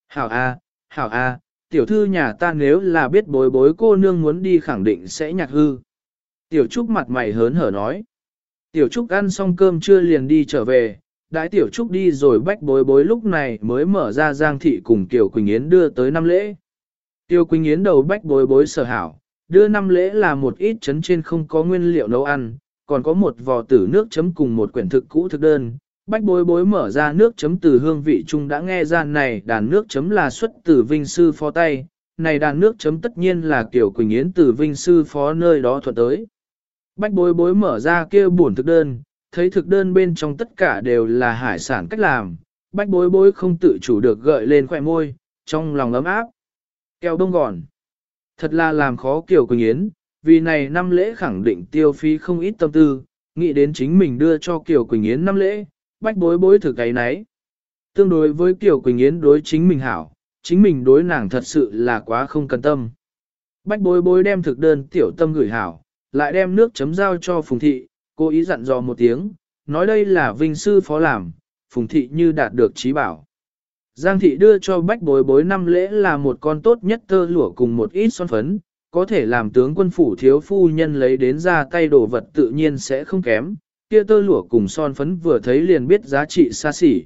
Hảo A, Hảo A, Tiểu Thư nhà ta nếu là biết bối bối cô nương muốn đi khẳng định sẽ nhạc hư. Tiểu Trúc mặt mày hớn hở nói. Tiểu Trúc ăn xong cơm trưa liền đi trở về, đãi Tiểu Trúc đi rồi bách bối bối lúc này mới mở ra Giang Thị cùng Kiều Quỳnh Yến đưa tới năm lễ. tiểu Quỳnh Yến đầu bách bối bối sở hảo, đưa năm lễ là một ít chấn trên không có nguyên liệu nấu ăn, còn có một vò tử nước chấm cùng một quyển thực cũ thực đơn. Bách bối bối mở ra nước chấm từ hương vị chung đã nghe ra này đàn nước chấm là xuất từ vinh sư phó tay, này đàn nước chấm tất nhiên là kiểu Quỳnh Yến từ vinh sư phó nơi đó thuận tới. Bách bối bối mở ra kia buồn thực đơn, thấy thực đơn bên trong tất cả đều là hải sản cách làm, bách bối bối không tự chủ được gợi lên khỏe môi, trong lòng ấm áp. Keo đông gòn. Thật là làm khó Kiều Quỳnh Yến, vì này năm lễ khẳng định tiêu phí không ít tâm tư, nghĩ đến chính mình đưa cho Kiều Quỳnh Yến năm lễ, bách bối bối thử cái nấy. Tương đối với Kiều Quỳnh Yến đối chính mình hảo, chính mình đối nàng thật sự là quá không cần tâm. Bách bối bối đem thực đơn tiểu tâm gửi hảo, lại đem nước chấm giao cho Phùng Thị, cô ý dặn dò một tiếng, nói đây là vinh sư phó làm, Phùng Thị như đạt được trí bảo. Giang thị đưa cho bách bối bối năm lễ là một con tốt nhất tơ lụa cùng một ít son phấn, có thể làm tướng quân phủ thiếu phu nhân lấy đến ra tay đồ vật tự nhiên sẽ không kém, kia tơ lụa cùng son phấn vừa thấy liền biết giá trị xa xỉ.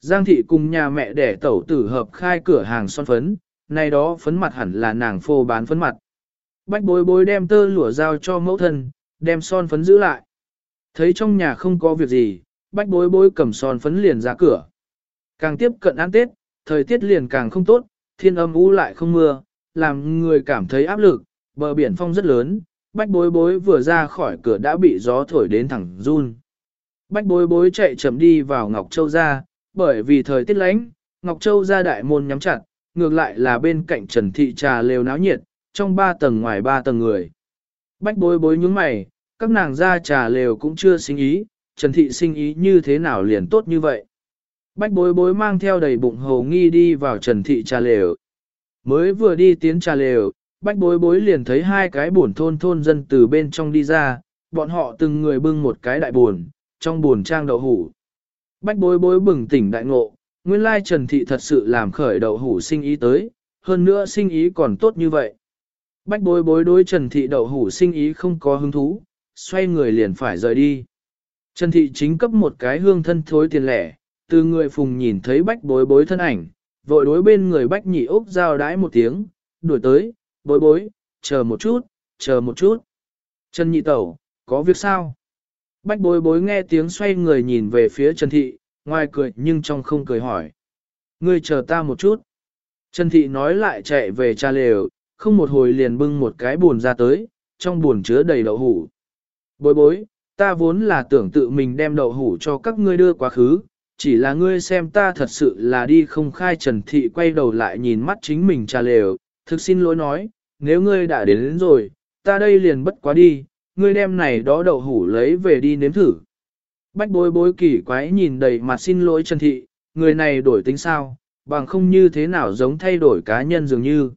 Giang thị cùng nhà mẹ đẻ tẩu tử hợp khai cửa hàng son phấn, nay đó phấn mặt hẳn là nàng phô bán phấn mặt. Bách bối bối đem tơ lụa giao cho mẫu thân, đem son phấn giữ lại. Thấy trong nhà không có việc gì, bách bối bối cầm son phấn liền ra cửa. Càng tiếp cận ăn Tết, thời tiết liền càng không tốt, thiên âm u lại không mưa, làm người cảm thấy áp lực, bờ biển phong rất lớn, bách bối bối vừa ra khỏi cửa đã bị gió thổi đến thẳng run. Bách bối bối chạy chậm đi vào Ngọc Châu ra, bởi vì thời tiết lánh, Ngọc Châu ra đại môn nhắm chặt, ngược lại là bên cạnh Trần Thị trà lều náo nhiệt, trong ba tầng ngoài ba tầng người. Bách bối bối nhướng mày, các nàng ra trà lều cũng chưa sinh ý, Trần Thị sinh ý như thế nào liền tốt như vậy. Bách bối bối mang theo đầy bụng hồ nghi đi vào trần thị trà lều. Mới vừa đi tiến trà lều, bách bối bối liền thấy hai cái buồn thôn thôn dân từ bên trong đi ra, bọn họ từng người bưng một cái đại buồn, trong buồn trang đậu hủ. Bách bối bối bừng tỉnh đại ngộ, nguyên lai trần thị thật sự làm khởi đậu hủ sinh ý tới, hơn nữa sinh ý còn tốt như vậy. Bách bối bối đối trần thị đậu hủ sinh ý không có hứng thú, xoay người liền phải rời đi. Trần thị chính cấp một cái hương thân thối tiền lẻ, từ người phùng nhìn thấy bách bối bối thân ảnh, vội đối bên người bách nhị úc giao đái một tiếng, đuổi tới, bối bối, chờ một chút, chờ một chút. Trần nhị tẩu, có việc sao? Bách bối bối nghe tiếng xoay người nhìn về phía Trần thị, ngoài cười nhưng trong không cười hỏi. Ngươi chờ ta một chút. Trần thị nói lại chạy về cha lều, không một hồi liền bưng một cái buồn ra tới, trong buồn chứa đầy đậu hủ. Bối bối, ta vốn là tưởng tự mình đem đậu hủ cho các ngươi đưa quá khứ, chỉ là ngươi xem ta thật sự là đi không khai trần thị quay đầu lại nhìn mắt chính mình trà lều, thực xin lỗi nói, nếu ngươi đã đến, đến rồi, ta đây liền bất quá đi, ngươi đem này đó đậu hủ lấy về đi nếm thử. Bách bối bối kỳ quái nhìn đầy mặt xin lỗi trần thị, người này đổi tính sao, bằng không như thế nào giống thay đổi cá nhân dường như.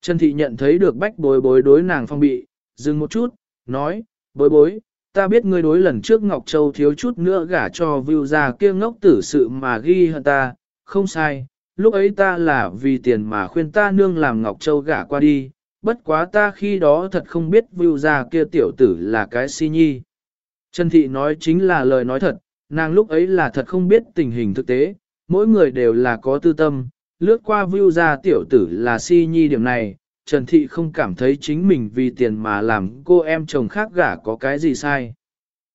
Trần thị nhận thấy được bách bối bối đối nàng phong bị, dừng một chút, nói, bối bối, ta biết ngươi đối lần trước Ngọc Châu thiếu chút nữa gả cho vưu ra kia ngốc tử sự mà ghi hận ta, không sai, lúc ấy ta là vì tiền mà khuyên ta nương làm Ngọc Châu gả qua đi, bất quá ta khi đó thật không biết vưu ra kia tiểu tử là cái si nhi. Trần Thị nói chính là lời nói thật, nàng lúc ấy là thật không biết tình hình thực tế, mỗi người đều là có tư tâm, lướt qua view ra tiểu tử là si nhi điểm này, Trần Thị không cảm thấy chính mình vì tiền mà làm cô em chồng khác gả có cái gì sai.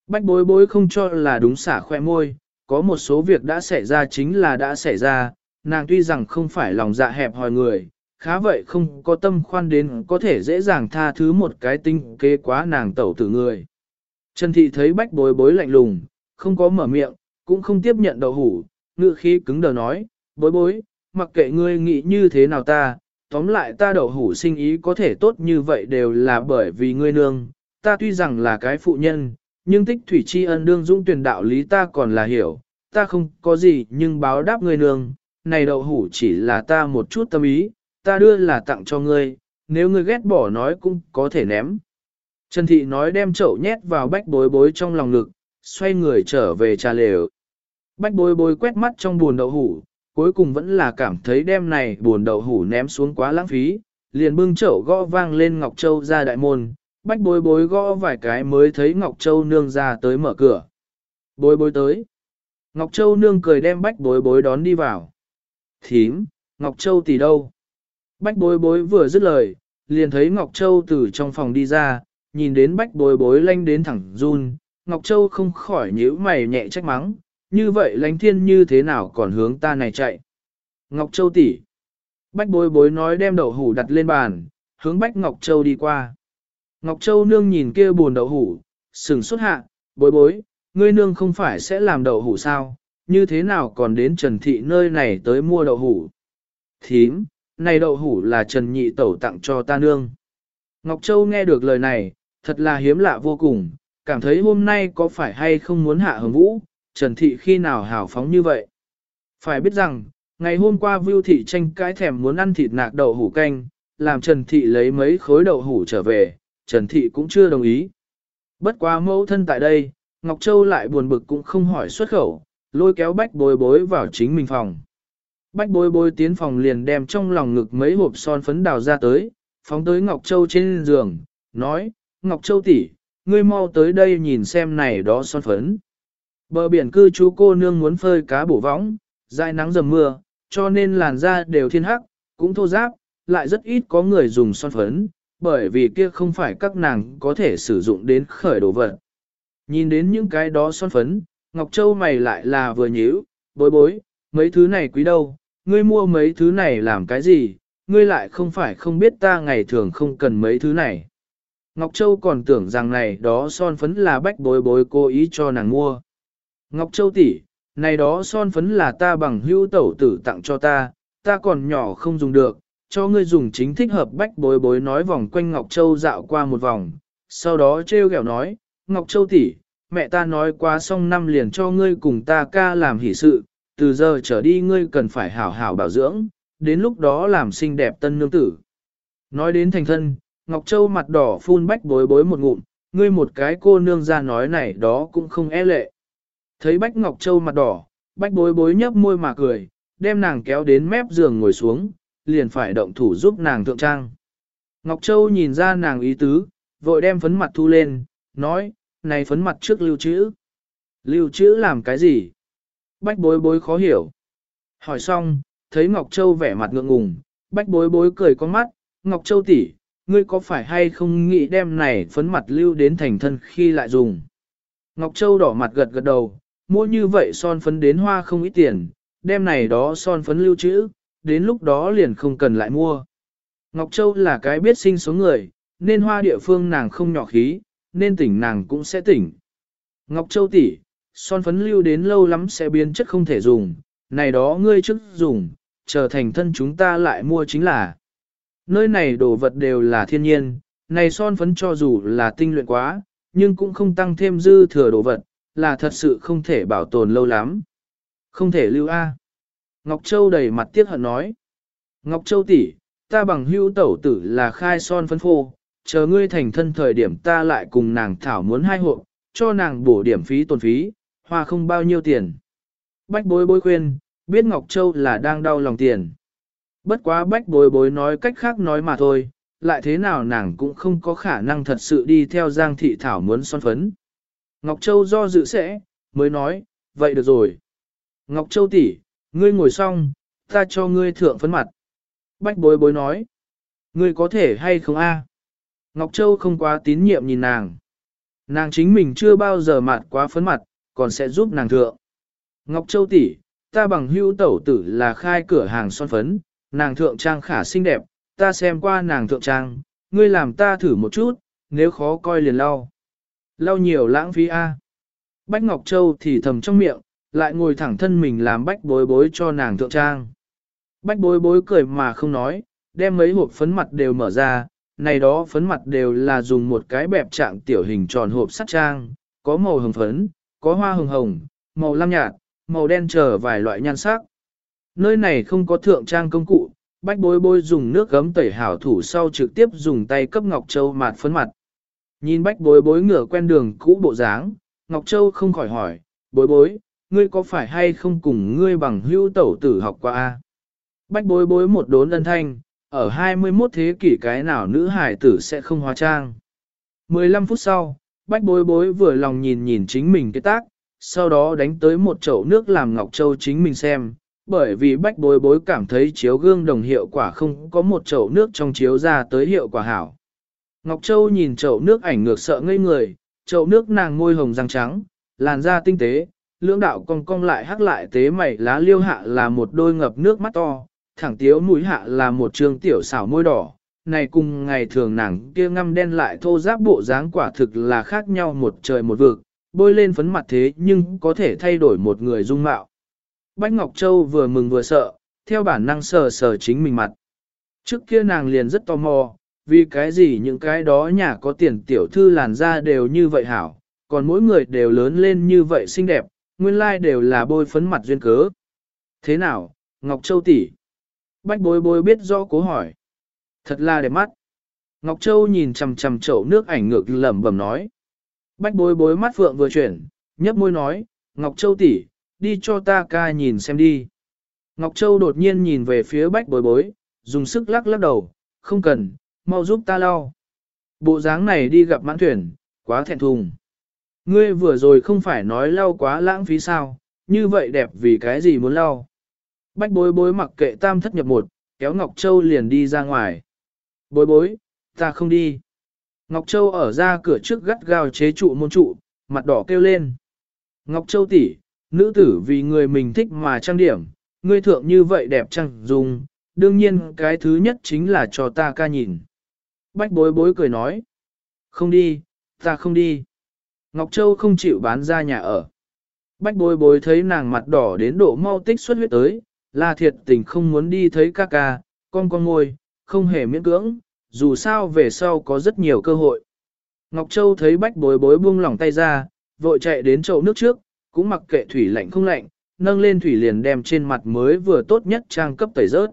Bách bối bối không cho là đúng xả khoe môi, có một số việc đã xảy ra chính là đã xảy ra, nàng tuy rằng không phải lòng dạ hẹp hòi người, khá vậy không có tâm khoan đến có thể dễ dàng tha thứ một cái tinh kế quá nàng tẩu tử người. Trần Thị thấy bách bối bối lạnh lùng, không có mở miệng, cũng không tiếp nhận đậu hủ, ngự khí cứng đờ nói, bối bối, mặc kệ ngươi nghĩ như thế nào ta, tóm lại ta đậu hủ sinh ý có thể tốt như vậy đều là bởi vì ngươi nương, ta tuy rằng là cái phụ nhân, nhưng tích thủy tri ân đương dũng tuyển đạo lý ta còn là hiểu, ta không có gì nhưng báo đáp ngươi nương, này đậu hủ chỉ là ta một chút tâm ý, ta đưa là tặng cho ngươi, nếu ngươi ghét bỏ nói cũng có thể ném. Trần Thị nói đem chậu nhét vào bách bối bối trong lòng ngực, xoay người trở về trà lều. Bách bối bối quét mắt trong buồn đậu hủ, cuối cùng vẫn là cảm thấy đem này buồn đậu hủ ném xuống quá lãng phí, liền bưng chậu gõ vang lên Ngọc Châu ra đại môn, bách bối bối gõ vài cái mới thấy Ngọc Châu nương ra tới mở cửa. Bối bối tới. Ngọc Châu nương cười đem bách bối bối đón đi vào. Thím, Ngọc Châu tỷ đâu? Bách bối bối vừa dứt lời, liền thấy Ngọc Châu từ trong phòng đi ra, nhìn đến bách bối bối lanh đến thẳng run, Ngọc Châu không khỏi nhíu mày nhẹ trách mắng, như vậy lánh thiên như thế nào còn hướng ta này chạy. Ngọc Châu tỷ, Bách bối bối nói đem đậu hủ đặt lên bàn, hướng Bách Ngọc Châu đi qua. Ngọc Châu nương nhìn kia buồn đậu hủ, sừng xuất hạ, bối bối, ngươi nương không phải sẽ làm đậu hủ sao, như thế nào còn đến Trần Thị nơi này tới mua đậu hủ. Thím, này đậu hủ là Trần Nhị Tẩu tặng cho ta nương. Ngọc Châu nghe được lời này, thật là hiếm lạ vô cùng, cảm thấy hôm nay có phải hay không muốn hạ hứng vũ, Trần Thị khi nào hào phóng như vậy. Phải biết rằng, ngày hôm qua Vưu Thị tranh cãi thèm muốn ăn thịt nạc đậu hủ canh, làm Trần Thị lấy mấy khối đậu hủ trở về, Trần Thị cũng chưa đồng ý. Bất quá mẫu thân tại đây, Ngọc Châu lại buồn bực cũng không hỏi xuất khẩu, lôi kéo bách bối bối vào chính mình phòng. Bách bối bối tiến phòng liền đem trong lòng ngực mấy hộp son phấn đào ra tới, phóng tới Ngọc Châu trên giường, nói, Ngọc Châu tỷ, ngươi mau tới đây nhìn xem này đó son phấn. Bờ biển cư trú cô nương muốn phơi cá bổ võng, dài nắng dầm mưa, cho nên làn da đều thiên hắc, cũng thô ráp, lại rất ít có người dùng son phấn, bởi vì kia không phải các nàng có thể sử dụng đến khởi đồ vật. Nhìn đến những cái đó son phấn, Ngọc Châu mày lại là vừa nhíu, bối bối, mấy thứ này quý đâu, ngươi mua mấy thứ này làm cái gì, ngươi lại không phải không biết ta ngày thường không cần mấy thứ này. Ngọc Châu còn tưởng rằng này đó son phấn là bách bối bối cố ý cho nàng mua. Ngọc Châu tỷ, này đó son phấn là ta bằng hữu tẩu tử tặng cho ta, ta còn nhỏ không dùng được, cho ngươi dùng chính thích hợp bách bối bối nói vòng quanh Ngọc Châu dạo qua một vòng, sau đó trêu ghẹo nói, Ngọc Châu tỷ, mẹ ta nói quá xong năm liền cho ngươi cùng ta ca làm hỷ sự, từ giờ trở đi ngươi cần phải hảo hảo bảo dưỡng, đến lúc đó làm xinh đẹp tân nương tử. Nói đến thành thân, Ngọc Châu mặt đỏ phun bách bối bối một ngụm, ngươi một cái cô nương ra nói này đó cũng không e lệ. Thấy bách Ngọc Châu mặt đỏ, bách bối bối nhấp môi mà cười, đem nàng kéo đến mép giường ngồi xuống, liền phải động thủ giúp nàng thượng trang. Ngọc Châu nhìn ra nàng ý tứ, vội đem phấn mặt thu lên, nói, này phấn mặt trước lưu trữ. Lưu trữ làm cái gì? Bách bối bối khó hiểu. Hỏi xong, thấy Ngọc Châu vẻ mặt ngượng ngùng, bách bối bối cười con mắt, Ngọc Châu tỷ, ngươi có phải hay không nghĩ đem này phấn mặt lưu đến thành thân khi lại dùng? Ngọc Châu đỏ mặt gật gật đầu, mua như vậy son phấn đến hoa không ít tiền, đem này đó son phấn lưu trữ, đến lúc đó liền không cần lại mua. Ngọc Châu là cái biết sinh số người, nên hoa địa phương nàng không nhỏ khí, nên tỉnh nàng cũng sẽ tỉnh. Ngọc Châu tỷ, son phấn lưu đến lâu lắm sẽ biến chất không thể dùng, này đó ngươi trước dùng, trở thành thân chúng ta lại mua chính là. Nơi này đồ vật đều là thiên nhiên, này son phấn cho dù là tinh luyện quá, nhưng cũng không tăng thêm dư thừa đồ vật, là thật sự không thể bảo tồn lâu lắm. Không thể lưu A. Ngọc Châu đầy mặt tiếc hận nói. Ngọc Châu tỷ, ta bằng hưu tẩu tử là khai son phấn phô, chờ ngươi thành thân thời điểm ta lại cùng nàng thảo muốn hai hộ, cho nàng bổ điểm phí tồn phí, hoa không bao nhiêu tiền. Bách bối bối khuyên, biết Ngọc Châu là đang đau lòng tiền. Bất quá bách bối bối nói cách khác nói mà thôi, lại thế nào nàng cũng không có khả năng thật sự đi theo Giang Thị Thảo muốn son phấn. Ngọc Châu do dự sẽ, mới nói, vậy được rồi. Ngọc Châu tỷ, ngươi ngồi xong, ta cho ngươi thượng phấn mặt. Bách bối bối nói, ngươi có thể hay không a? Ngọc Châu không quá tín nhiệm nhìn nàng. Nàng chính mình chưa bao giờ mặt quá phấn mặt, còn sẽ giúp nàng thượng. Ngọc Châu tỷ, ta bằng hưu tẩu tử là khai cửa hàng son phấn, nàng thượng trang khả xinh đẹp, ta xem qua nàng thượng trang, ngươi làm ta thử một chút, nếu khó coi liền lau. Lau nhiều lãng phí a. Bách Ngọc Châu thì thầm trong miệng, lại ngồi thẳng thân mình làm bách bối bối cho nàng thượng trang. Bách bối bối cười mà không nói, đem mấy hộp phấn mặt đều mở ra, này đó phấn mặt đều là dùng một cái bẹp trạng tiểu hình tròn hộp sắt trang, có màu hồng phấn, có hoa hồng hồng, màu lam nhạt, màu đen trở vài loại nhan sắc. Nơi này không có thượng trang công cụ, bách bối bối dùng nước gấm tẩy hảo thủ sau trực tiếp dùng tay cấp Ngọc Châu mạt phấn mặt. Nhìn bách bối bối ngửa quen đường cũ bộ dáng, Ngọc Châu không khỏi hỏi, bối bối, ngươi có phải hay không cùng ngươi bằng hưu tẩu tử học qua a? Bách bối bối một đốn ân thanh, ở 21 thế kỷ cái nào nữ hải tử sẽ không hóa trang. 15 phút sau, bách bối bối vừa lòng nhìn nhìn chính mình cái tác, sau đó đánh tới một chậu nước làm Ngọc Châu chính mình xem, bởi vì bách bối bối cảm thấy chiếu gương đồng hiệu quả không có một chậu nước trong chiếu ra tới hiệu quả hảo. Ngọc Châu nhìn chậu nước ảnh ngược sợ ngây người, chậu nước nàng môi hồng răng trắng, làn da tinh tế, lưỡng đạo cong cong lại hắc lại tế mẩy lá liêu hạ là một đôi ngập nước mắt to, thẳng tiếu mũi hạ là một trường tiểu xảo môi đỏ. Này cùng ngày thường nàng kia ngăm đen lại thô giáp bộ dáng quả thực là khác nhau một trời một vực, bôi lên phấn mặt thế nhưng có thể thay đổi một người dung mạo. Bách Ngọc Châu vừa mừng vừa sợ, theo bản năng sờ sờ chính mình mặt. Trước kia nàng liền rất tò mò, vì cái gì những cái đó nhà có tiền tiểu thư làn da đều như vậy hảo, còn mỗi người đều lớn lên như vậy xinh đẹp, nguyên lai đều là bôi phấn mặt duyên cớ. Thế nào, Ngọc Châu tỷ? Bách bối bối biết rõ cố hỏi. Thật là đẹp mắt. Ngọc Châu nhìn chằm chằm chậu nước ảnh ngược lẩm bẩm nói. Bách bối bối mắt phượng vừa chuyển, nhấp môi nói, Ngọc Châu tỷ, đi cho ta ca nhìn xem đi. Ngọc Châu đột nhiên nhìn về phía bách bối bối, dùng sức lắc lắc đầu, không cần, mau giúp ta lau. Bộ dáng này đi gặp mãn thuyền, quá thẹn thùng. Ngươi vừa rồi không phải nói lau quá lãng phí sao, như vậy đẹp vì cái gì muốn lau. Bách bối bối mặc kệ tam thất nhập một, kéo Ngọc Châu liền đi ra ngoài. Bối bối, ta không đi. Ngọc Châu ở ra cửa trước gắt gao chế trụ môn trụ, mặt đỏ kêu lên. Ngọc Châu tỷ, nữ tử vì người mình thích mà trang điểm, ngươi thượng như vậy đẹp trang dùng, đương nhiên cái thứ nhất chính là cho ta ca nhìn. Bách bối bối cười nói. Không đi, ta không đi. Ngọc Châu không chịu bán ra nhà ở. Bách bối bối thấy nàng mặt đỏ đến độ mau tích xuất huyết tới, là thiệt tình không muốn đi thấy ca ca, con con ngôi, không hề miễn cưỡng, dù sao về sau có rất nhiều cơ hội. Ngọc Châu thấy bách bối bối buông lỏng tay ra, vội chạy đến chậu nước trước, cũng mặc kệ thủy lạnh không lạnh, nâng lên thủy liền đem trên mặt mới vừa tốt nhất trang cấp tẩy rớt.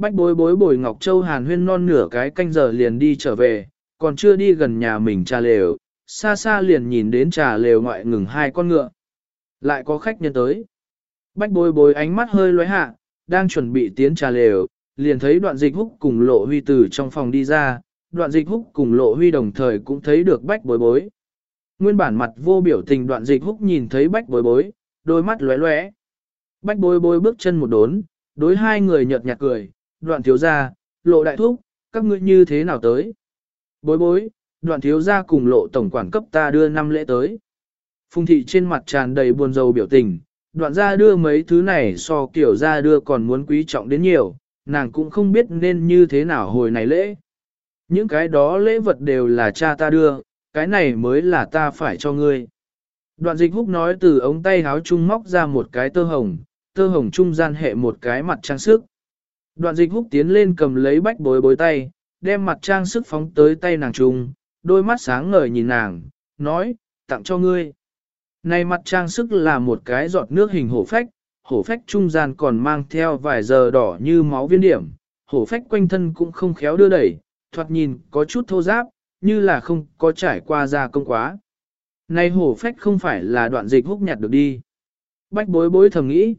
Bách bối bối bồi Ngọc Châu hàn huyên non nửa cái canh giờ liền đi trở về, còn chưa đi gần nhà mình trà lều, xa xa liền nhìn đến trà lều ngoại ngừng hai con ngựa. Lại có khách nhân tới. Bách bối bối ánh mắt hơi lóe hạ, đang chuẩn bị tiến trà lều, liền thấy đoạn dịch húc cùng lộ huy từ trong phòng đi ra, đoạn dịch húc cùng lộ huy đồng thời cũng thấy được bách bối bối. Nguyên bản mặt vô biểu tình đoạn dịch húc nhìn thấy bách bối bối, đôi mắt lóe lóe. Bách bối bối bước chân một đốn, đối hai người nhợt nhạt cười, đoạn thiếu gia, lộ đại thúc, các ngươi như thế nào tới? Bối bối, đoạn thiếu gia cùng lộ tổng quản cấp ta đưa năm lễ tới. Phùng thị trên mặt tràn đầy buồn rầu biểu tình, đoạn gia đưa mấy thứ này so kiểu gia đưa còn muốn quý trọng đến nhiều, nàng cũng không biết nên như thế nào hồi này lễ. Những cái đó lễ vật đều là cha ta đưa, cái này mới là ta phải cho ngươi. Đoạn dịch húc nói từ ống tay háo trung móc ra một cái tơ hồng, tơ hồng trung gian hệ một cái mặt trang sức. Đoạn dịch húc tiến lên cầm lấy bách bối bối tay, đem mặt trang sức phóng tới tay nàng trung, đôi mắt sáng ngời nhìn nàng, nói, tặng cho ngươi. Này mặt trang sức là một cái giọt nước hình hổ phách, hổ phách trung gian còn mang theo vài giờ đỏ như máu viên điểm, hổ phách quanh thân cũng không khéo đưa đẩy, thoạt nhìn có chút thô giáp, như là không có trải qua ra công quá. Này hổ phách không phải là đoạn dịch húc nhặt được đi. Bách bối bối thầm nghĩ.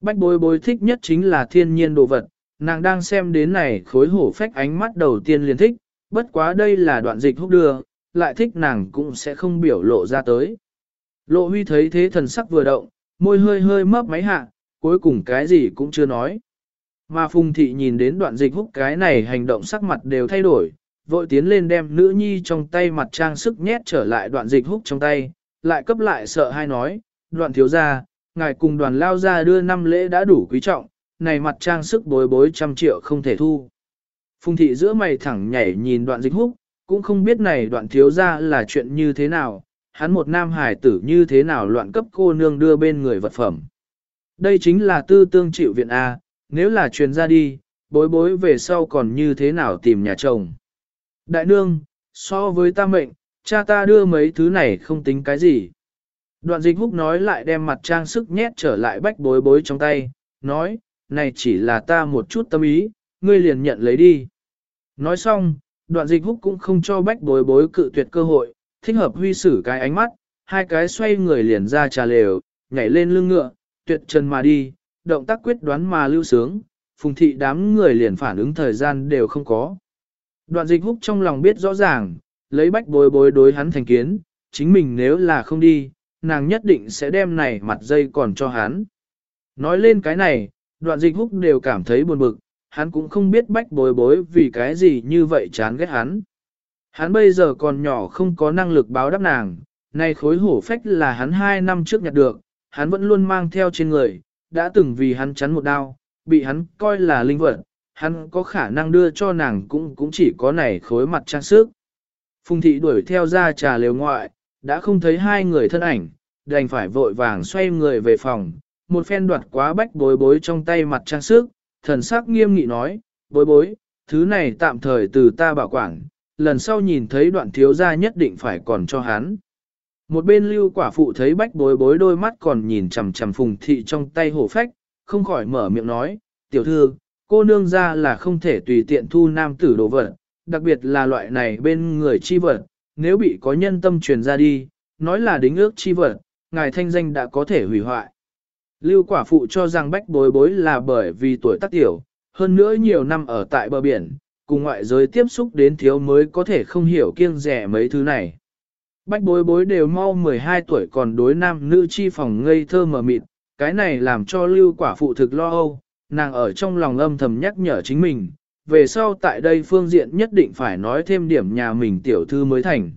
Bách bối bối thích nhất chính là thiên nhiên đồ vật, nàng đang xem đến này khối hổ phách ánh mắt đầu tiên liền thích, bất quá đây là đoạn dịch húc đưa, lại thích nàng cũng sẽ không biểu lộ ra tới. Lộ huy thấy thế thần sắc vừa động, môi hơi hơi mấp máy hạ, cuối cùng cái gì cũng chưa nói. Mà Phùng Thị nhìn đến đoạn dịch húc cái này hành động sắc mặt đều thay đổi, vội tiến lên đem nữ nhi trong tay mặt trang sức nhét trở lại đoạn dịch húc trong tay, lại cấp lại sợ hai nói, đoạn thiếu ra, ngài cùng đoàn lao ra đưa năm lễ đã đủ quý trọng, này mặt trang sức bối bối trăm triệu không thể thu. Phùng thị giữa mày thẳng nhảy nhìn đoạn dịch húc, cũng không biết này đoạn thiếu ra là chuyện như thế nào, hắn một nam hải tử như thế nào loạn cấp cô nương đưa bên người vật phẩm. Đây chính là tư tương chịu viện A, nếu là truyền ra đi, bối bối về sau còn như thế nào tìm nhà chồng. Đại nương, so với ta mệnh, cha ta đưa mấy thứ này không tính cái gì. Đoạn dịch húc nói lại đem mặt trang sức nhét trở lại bách bối bối trong tay, nói, này chỉ là ta một chút tâm ý, ngươi liền nhận lấy đi. Nói xong, đoạn dịch húc cũng không cho bách bối bối cự tuyệt cơ hội, thích hợp huy sử cái ánh mắt, hai cái xoay người liền ra trà lều, nhảy lên lưng ngựa, tuyệt chân mà đi, động tác quyết đoán mà lưu sướng, phùng thị đám người liền phản ứng thời gian đều không có. Đoạn dịch húc trong lòng biết rõ ràng, lấy bách bối bối đối hắn thành kiến, chính mình nếu là không đi, nàng nhất định sẽ đem này mặt dây còn cho hắn. Nói lên cái này, đoạn dịch húc đều cảm thấy buồn bực, hắn cũng không biết bách bối bối vì cái gì như vậy chán ghét hắn. Hắn bây giờ còn nhỏ không có năng lực báo đáp nàng, nay khối hổ phách là hắn hai năm trước nhặt được, hắn vẫn luôn mang theo trên người, đã từng vì hắn chắn một đao, bị hắn coi là linh vật, hắn có khả năng đưa cho nàng cũng cũng chỉ có này khối mặt trang sức. Phùng thị đuổi theo ra trà lều ngoại, đã không thấy hai người thân ảnh, đành phải vội vàng xoay người về phòng, một phen đoạt quá bách bối bối trong tay mặt trang sức, thần sắc nghiêm nghị nói, bối bối, thứ này tạm thời từ ta bảo quản, lần sau nhìn thấy đoạn thiếu gia nhất định phải còn cho hắn. Một bên lưu quả phụ thấy bách bối bối đôi mắt còn nhìn chằm chằm phùng thị trong tay hổ phách, không khỏi mở miệng nói, tiểu thư, cô nương ra là không thể tùy tiện thu nam tử đồ vật, đặc biệt là loại này bên người chi vật, nếu bị có nhân tâm truyền ra đi, nói là đính ước chi vật, ngài thanh danh đã có thể hủy hoại. Lưu quả phụ cho rằng bách bối bối là bởi vì tuổi tác tiểu, hơn nữa nhiều năm ở tại bờ biển, cùng ngoại giới tiếp xúc đến thiếu mới có thể không hiểu kiêng rẻ mấy thứ này. Bách bối bối đều mau 12 tuổi còn đối nam nữ chi phòng ngây thơ mờ mịt, cái này làm cho lưu quả phụ thực lo âu, nàng ở trong lòng âm thầm nhắc nhở chính mình, về sau tại đây phương diện nhất định phải nói thêm điểm nhà mình tiểu thư mới thành.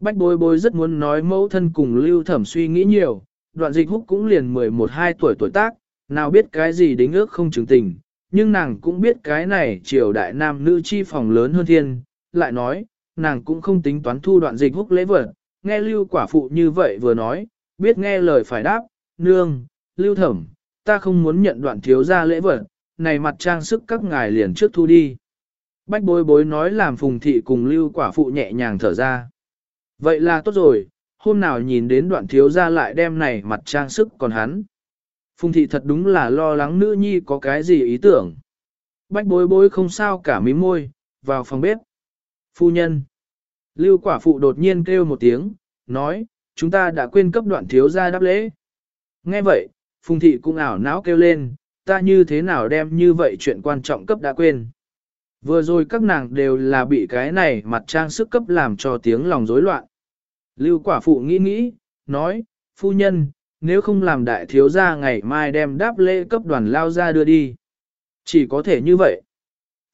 Bách bối bối rất muốn nói mẫu thân cùng lưu thẩm suy nghĩ nhiều, đoạn dịch húc cũng liền 11-12 tuổi tuổi tác, nào biết cái gì đính ước không chứng tình, nhưng nàng cũng biết cái này triều đại nam nữ chi phòng lớn hơn thiên, lại nói, nàng cũng không tính toán thu đoạn dịch húc lễ vật, nghe lưu quả phụ như vậy vừa nói, biết nghe lời phải đáp, nương, lưu thẩm, ta không muốn nhận đoạn thiếu ra lễ vật, này mặt trang sức các ngài liền trước thu đi. Bách bối bối nói làm phùng thị cùng lưu quả phụ nhẹ nhàng thở ra. Vậy là tốt rồi, hôm nào nhìn đến đoạn thiếu ra lại đem này mặt trang sức còn hắn. Phùng thị thật đúng là lo lắng nữ nhi có cái gì ý tưởng. Bách bối bối không sao cả mím môi, vào phòng bếp. Phu nhân. Lưu quả phụ đột nhiên kêu một tiếng, nói, chúng ta đã quên cấp đoạn thiếu ra đáp lễ. Nghe vậy, Phùng thị cũng ảo não kêu lên, ta như thế nào đem như vậy chuyện quan trọng cấp đã quên. Vừa rồi các nàng đều là bị cái này mặt trang sức cấp làm cho tiếng lòng rối loạn. Lưu quả phụ nghĩ nghĩ, nói, phu nhân, nếu không làm đại thiếu gia ngày mai đem đáp lễ cấp đoàn lao ra đưa đi. Chỉ có thể như vậy.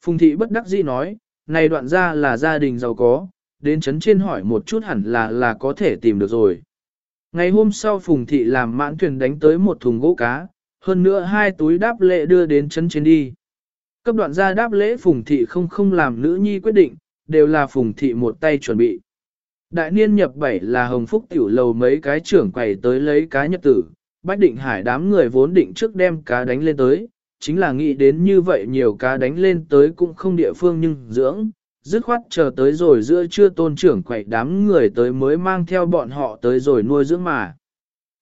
Phùng thị bất đắc dĩ nói, này đoạn ra là gia đình giàu có, đến chấn trên hỏi một chút hẳn là là có thể tìm được rồi. Ngày hôm sau Phùng thị làm mãn thuyền đánh tới một thùng gỗ cá, hơn nữa hai túi đáp lễ đưa đến chấn trên đi. Cấp đoạn gia đáp lễ Phùng thị không không làm nữ nhi quyết định, đều là Phùng thị một tay chuẩn bị. Đại niên nhập bảy là hồng phúc tiểu lầu mấy cái trưởng quầy tới lấy cá nhật tử, bách định hải đám người vốn định trước đem cá đánh lên tới, chính là nghĩ đến như vậy nhiều cá đánh lên tới cũng không địa phương nhưng dưỡng, dứt khoát chờ tới rồi giữa trưa tôn trưởng quầy đám người tới mới mang theo bọn họ tới rồi nuôi dưỡng mà.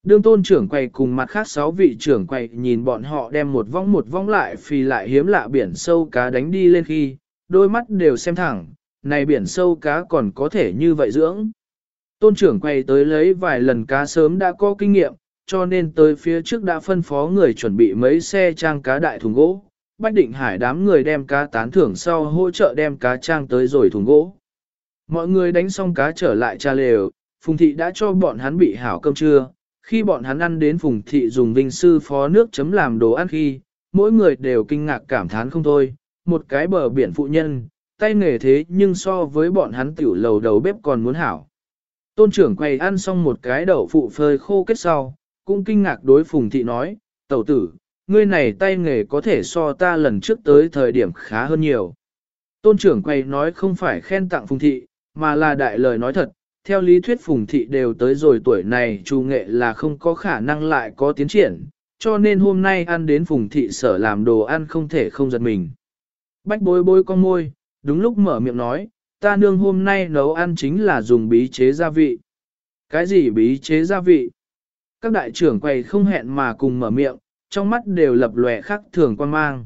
Đương tôn trưởng quầy cùng mặt khác sáu vị trưởng quầy nhìn bọn họ đem một vong một vong lại phì lại hiếm lạ biển sâu cá đánh đi lên khi, đôi mắt đều xem thẳng, này biển sâu cá còn có thể như vậy dưỡng. Tôn trưởng quay tới lấy vài lần cá sớm đã có kinh nghiệm, cho nên tới phía trước đã phân phó người chuẩn bị mấy xe trang cá đại thùng gỗ. Bách định hải đám người đem cá tán thưởng sau hỗ trợ đem cá trang tới rồi thùng gỗ. Mọi người đánh xong cá trở lại cha lều, Phùng Thị đã cho bọn hắn bị hảo cơm trưa. Khi bọn hắn ăn đến Phùng Thị dùng vinh sư phó nước chấm làm đồ ăn khi, mỗi người đều kinh ngạc cảm thán không thôi. Một cái bờ biển phụ nhân, tay nghề thế nhưng so với bọn hắn tiểu lầu đầu bếp còn muốn hảo. Tôn trưởng quay ăn xong một cái đậu phụ phơi khô kết sau, cũng kinh ngạc đối phùng thị nói, tẩu tử, ngươi này tay nghề có thể so ta lần trước tới thời điểm khá hơn nhiều. Tôn trưởng quay nói không phải khen tặng phùng thị, mà là đại lời nói thật, theo lý thuyết phùng thị đều tới rồi tuổi này chủ nghệ là không có khả năng lại có tiến triển, cho nên hôm nay ăn đến phùng thị sở làm đồ ăn không thể không giật mình. Bách bối bối con môi, đúng lúc mở miệng nói, ta nương hôm nay nấu ăn chính là dùng bí chế gia vị. Cái gì bí chế gia vị? Các đại trưởng quầy không hẹn mà cùng mở miệng, trong mắt đều lập lòe khắc thường quan mang.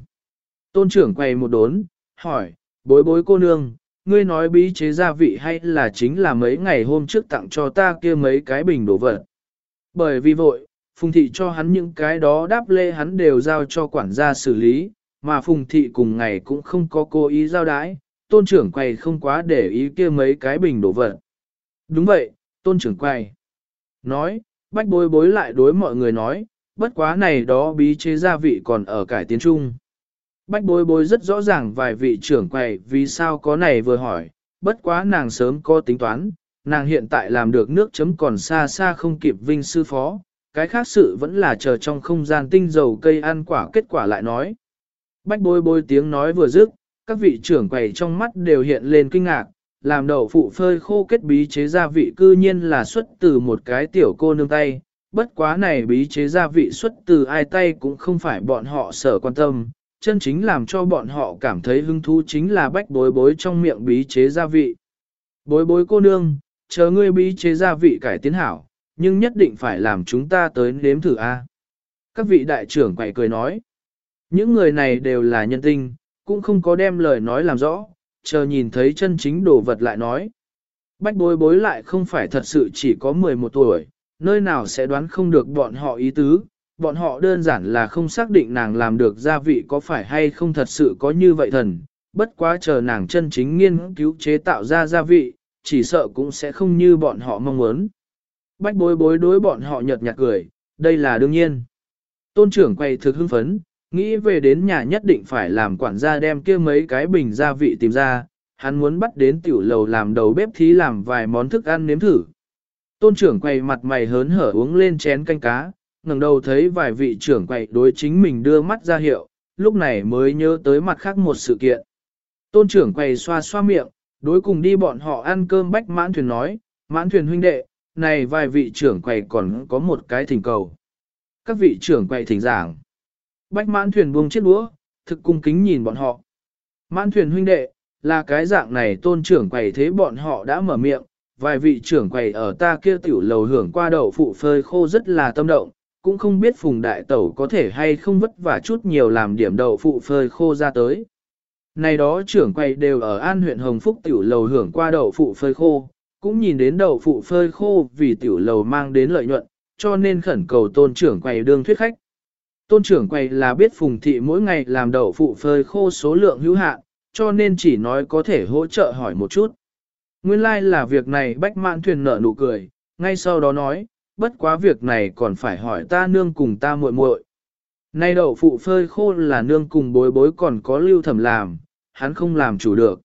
Tôn trưởng quầy một đốn, hỏi, bối bối cô nương, ngươi nói bí chế gia vị hay là chính là mấy ngày hôm trước tặng cho ta kia mấy cái bình đồ vật. Bởi vì vội, Phùng Thị cho hắn những cái đó đáp lê hắn đều giao cho quản gia xử lý, mà Phùng Thị cùng ngày cũng không có cố ý giao đái, tôn trưởng quầy không quá để ý kia mấy cái bình đổ vật. Đúng vậy, tôn trưởng quầy Nói, bách bối bối lại đối mọi người nói, bất quá này đó bí chế gia vị còn ở cải tiến trung. Bách bối bối rất rõ ràng vài vị trưởng quầy vì sao có này vừa hỏi, bất quá nàng sớm có tính toán, nàng hiện tại làm được nước chấm còn xa xa không kịp vinh sư phó, cái khác sự vẫn là chờ trong không gian tinh dầu cây ăn quả kết quả lại nói. Bách bối bối tiếng nói vừa dứt, các vị trưởng quầy trong mắt đều hiện lên kinh ngạc, làm đậu phụ phơi khô kết bí chế gia vị cư nhiên là xuất từ một cái tiểu cô nương tay, bất quá này bí chế gia vị xuất từ ai tay cũng không phải bọn họ sở quan tâm, chân chính làm cho bọn họ cảm thấy hứng thú chính là bách bối bối trong miệng bí chế gia vị. Bối bối cô nương, chờ ngươi bí chế gia vị cải tiến hảo, nhưng nhất định phải làm chúng ta tới nếm thử a. Các vị đại trưởng quậy cười nói, những người này đều là nhân tinh, cũng không có đem lời nói làm rõ, chờ nhìn thấy chân chính đồ vật lại nói. Bách bối bối lại không phải thật sự chỉ có 11 tuổi, nơi nào sẽ đoán không được bọn họ ý tứ, bọn họ đơn giản là không xác định nàng làm được gia vị có phải hay không thật sự có như vậy thần, bất quá chờ nàng chân chính nghiên cứu chế tạo ra gia vị, chỉ sợ cũng sẽ không như bọn họ mong muốn. Bách bối bối đối bọn họ nhật nhạt cười, đây là đương nhiên. Tôn trưởng quay thực hưng phấn, nghĩ về đến nhà nhất định phải làm quản gia đem kia mấy cái bình gia vị tìm ra, hắn muốn bắt đến tiểu lầu làm đầu bếp thí làm vài món thức ăn nếm thử. Tôn trưởng quay mặt mày hớn hở uống lên chén canh cá, ngẩng đầu thấy vài vị trưởng quầy đối chính mình đưa mắt ra hiệu, lúc này mới nhớ tới mặt khác một sự kiện. Tôn trưởng quầy xoa xoa miệng, đối cùng đi bọn họ ăn cơm bách mãn thuyền nói, mãn thuyền huynh đệ, này vài vị trưởng quầy còn có một cái thỉnh cầu. Các vị trưởng quầy thỉnh giảng. Bách mãn thuyền buông chiếc đũa, thực cung kính nhìn bọn họ. Mãn thuyền huynh đệ, là cái dạng này tôn trưởng quầy thế bọn họ đã mở miệng, vài vị trưởng quầy ở ta kia tiểu lầu hưởng qua đậu phụ phơi khô rất là tâm động, cũng không biết phùng đại tẩu có thể hay không vất vả chút nhiều làm điểm đậu phụ phơi khô ra tới. Này đó trưởng quầy đều ở an huyện Hồng Phúc tiểu lầu hưởng qua đậu phụ phơi khô, cũng nhìn đến đậu phụ phơi khô vì tiểu lầu mang đến lợi nhuận, cho nên khẩn cầu tôn trưởng quầy đương thuyết khách. Tôn trưởng quầy là biết phùng thị mỗi ngày làm đậu phụ phơi khô số lượng hữu hạn, cho nên chỉ nói có thể hỗ trợ hỏi một chút. Nguyên lai like là việc này bách mãn thuyền nở nụ cười, ngay sau đó nói, bất quá việc này còn phải hỏi ta nương cùng ta muội muội. Nay đậu phụ phơi khô là nương cùng bối bối còn có lưu thẩm làm, hắn không làm chủ được.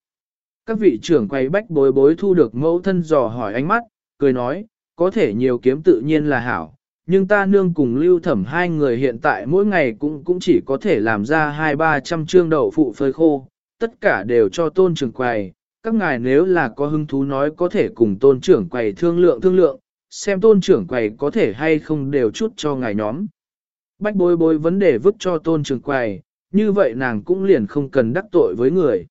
Các vị trưởng quay bách bối bối thu được mẫu thân dò hỏi ánh mắt, cười nói, có thể nhiều kiếm tự nhiên là hảo, nhưng ta nương cùng lưu thẩm hai người hiện tại mỗi ngày cũng cũng chỉ có thể làm ra hai ba trăm trương đậu phụ phơi khô, tất cả đều cho tôn trưởng quầy. Các ngài nếu là có hứng thú nói có thể cùng tôn trưởng quầy thương lượng thương lượng, xem tôn trưởng quầy có thể hay không đều chút cho ngài nhóm. Bách bối bối vấn đề vứt cho tôn trưởng quầy, như vậy nàng cũng liền không cần đắc tội với người.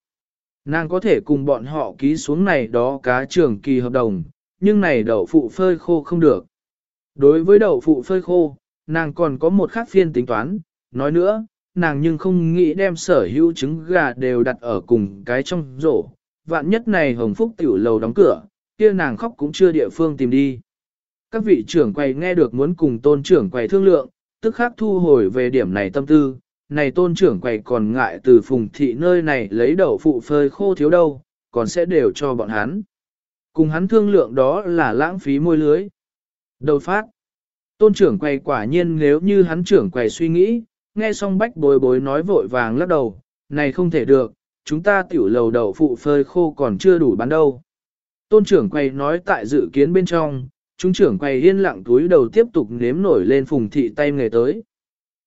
Nàng có thể cùng bọn họ ký xuống này đó cá trưởng kỳ hợp đồng, nhưng này đậu phụ phơi khô không được. Đối với đậu phụ phơi khô, nàng còn có một khác phiên tính toán, nói nữa, nàng nhưng không nghĩ đem sở hữu trứng gà đều đặt ở cùng cái trong rổ. Vạn nhất này hồng phúc tiểu lầu đóng cửa, kia nàng khóc cũng chưa địa phương tìm đi. Các vị trưởng quầy nghe được muốn cùng tôn trưởng quầy thương lượng, tức khắc thu hồi về điểm này tâm tư, này tôn trưởng quầy còn ngại từ phùng thị nơi này lấy đậu phụ phơi khô thiếu đâu, còn sẽ đều cho bọn hắn. Cùng hắn thương lượng đó là lãng phí môi lưới. Đầu phát. Tôn trưởng quầy quả nhiên nếu như hắn trưởng quầy suy nghĩ, nghe xong bách bối bối nói vội vàng lắc đầu, này không thể được, chúng ta tiểu lầu đậu phụ phơi khô còn chưa đủ bán đâu. Tôn trưởng quầy nói tại dự kiến bên trong, chúng trưởng quầy yên lặng túi đầu tiếp tục nếm nổi lên phùng thị tay nghề tới.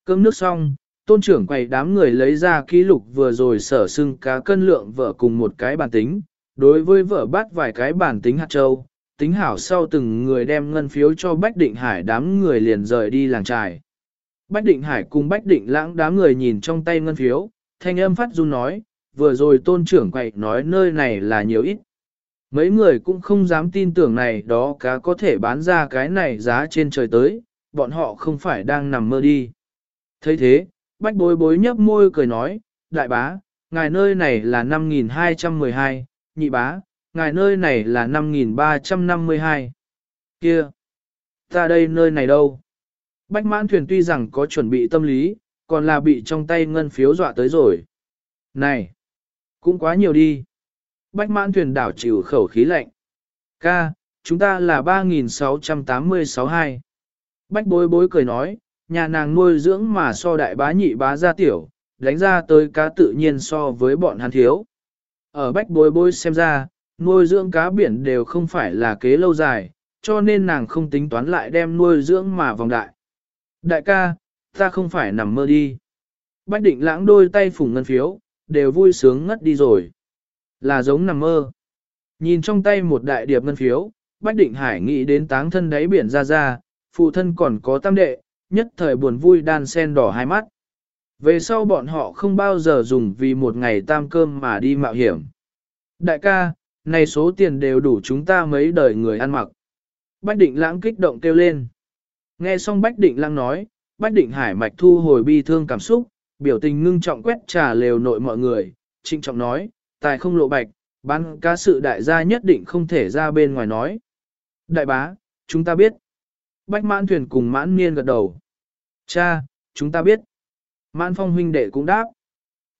Cơm nước xong, tôn trưởng quầy đám người lấy ra ký lục vừa rồi sở xưng cá cân lượng vợ cùng một cái bản tính, đối với vợ bắt vài cái bản tính hạt châu, tính hảo sau từng người đem ngân phiếu cho Bách Định Hải đám người liền rời đi làng trài. Bách Định Hải cùng Bách Định lãng đám người nhìn trong tay ngân phiếu, thanh âm phát run nói, vừa rồi tôn trưởng quậy nói nơi này là nhiều ít. Mấy người cũng không dám tin tưởng này đó cá có thể bán ra cái này giá trên trời tới, bọn họ không phải đang nằm mơ đi. thấy thế, bách bối bối nhấp môi cười nói, đại bá, ngài nơi này là 5.212, nhị bá, ngài nơi này là 5.352. Kia! Ta đây nơi này đâu? Bách mãn thuyền tuy rằng có chuẩn bị tâm lý, còn là bị trong tay ngân phiếu dọa tới rồi. Này! Cũng quá nhiều đi. Bách mãn thuyền đảo chịu khẩu khí lạnh. Ca, chúng ta là 3.686 Bách bối bối cười nói, nhà nàng nuôi dưỡng mà so đại bá nhị bá ra tiểu, đánh ra tới cá tự nhiên so với bọn hắn thiếu. Ở bách bối bối xem ra, nuôi dưỡng cá biển đều không phải là kế lâu dài, cho nên nàng không tính toán lại đem nuôi dưỡng mà vòng đại. Đại ca, ta không phải nằm mơ đi. Bách định lãng đôi tay phủng ngân phiếu, đều vui sướng ngất đi rồi. Là giống nằm mơ. Nhìn trong tay một đại điệp ngân phiếu, Bách Định Hải nghĩ đến táng thân đáy biển ra ra, phụ thân còn có tam đệ, nhất thời buồn vui đan sen đỏ hai mắt. Về sau bọn họ không bao giờ dùng vì một ngày tam cơm mà đi mạo hiểm. Đại ca, này số tiền đều đủ chúng ta mấy đời người ăn mặc. Bách Định Lãng kích động kêu lên. Nghe xong Bách Định Lãng nói, Bách Định Hải mạch thu hồi bi thương cảm xúc, biểu tình ngưng trọng quét trà lều nội mọi người, trinh trọng nói, tài không lộ bạch, bán cá sự đại gia nhất định không thể ra bên ngoài nói. Đại bá, chúng ta biết. Bách mãn thuyền cùng mãn niên gật đầu. Cha, chúng ta biết. Mãn phong huynh đệ cũng đáp.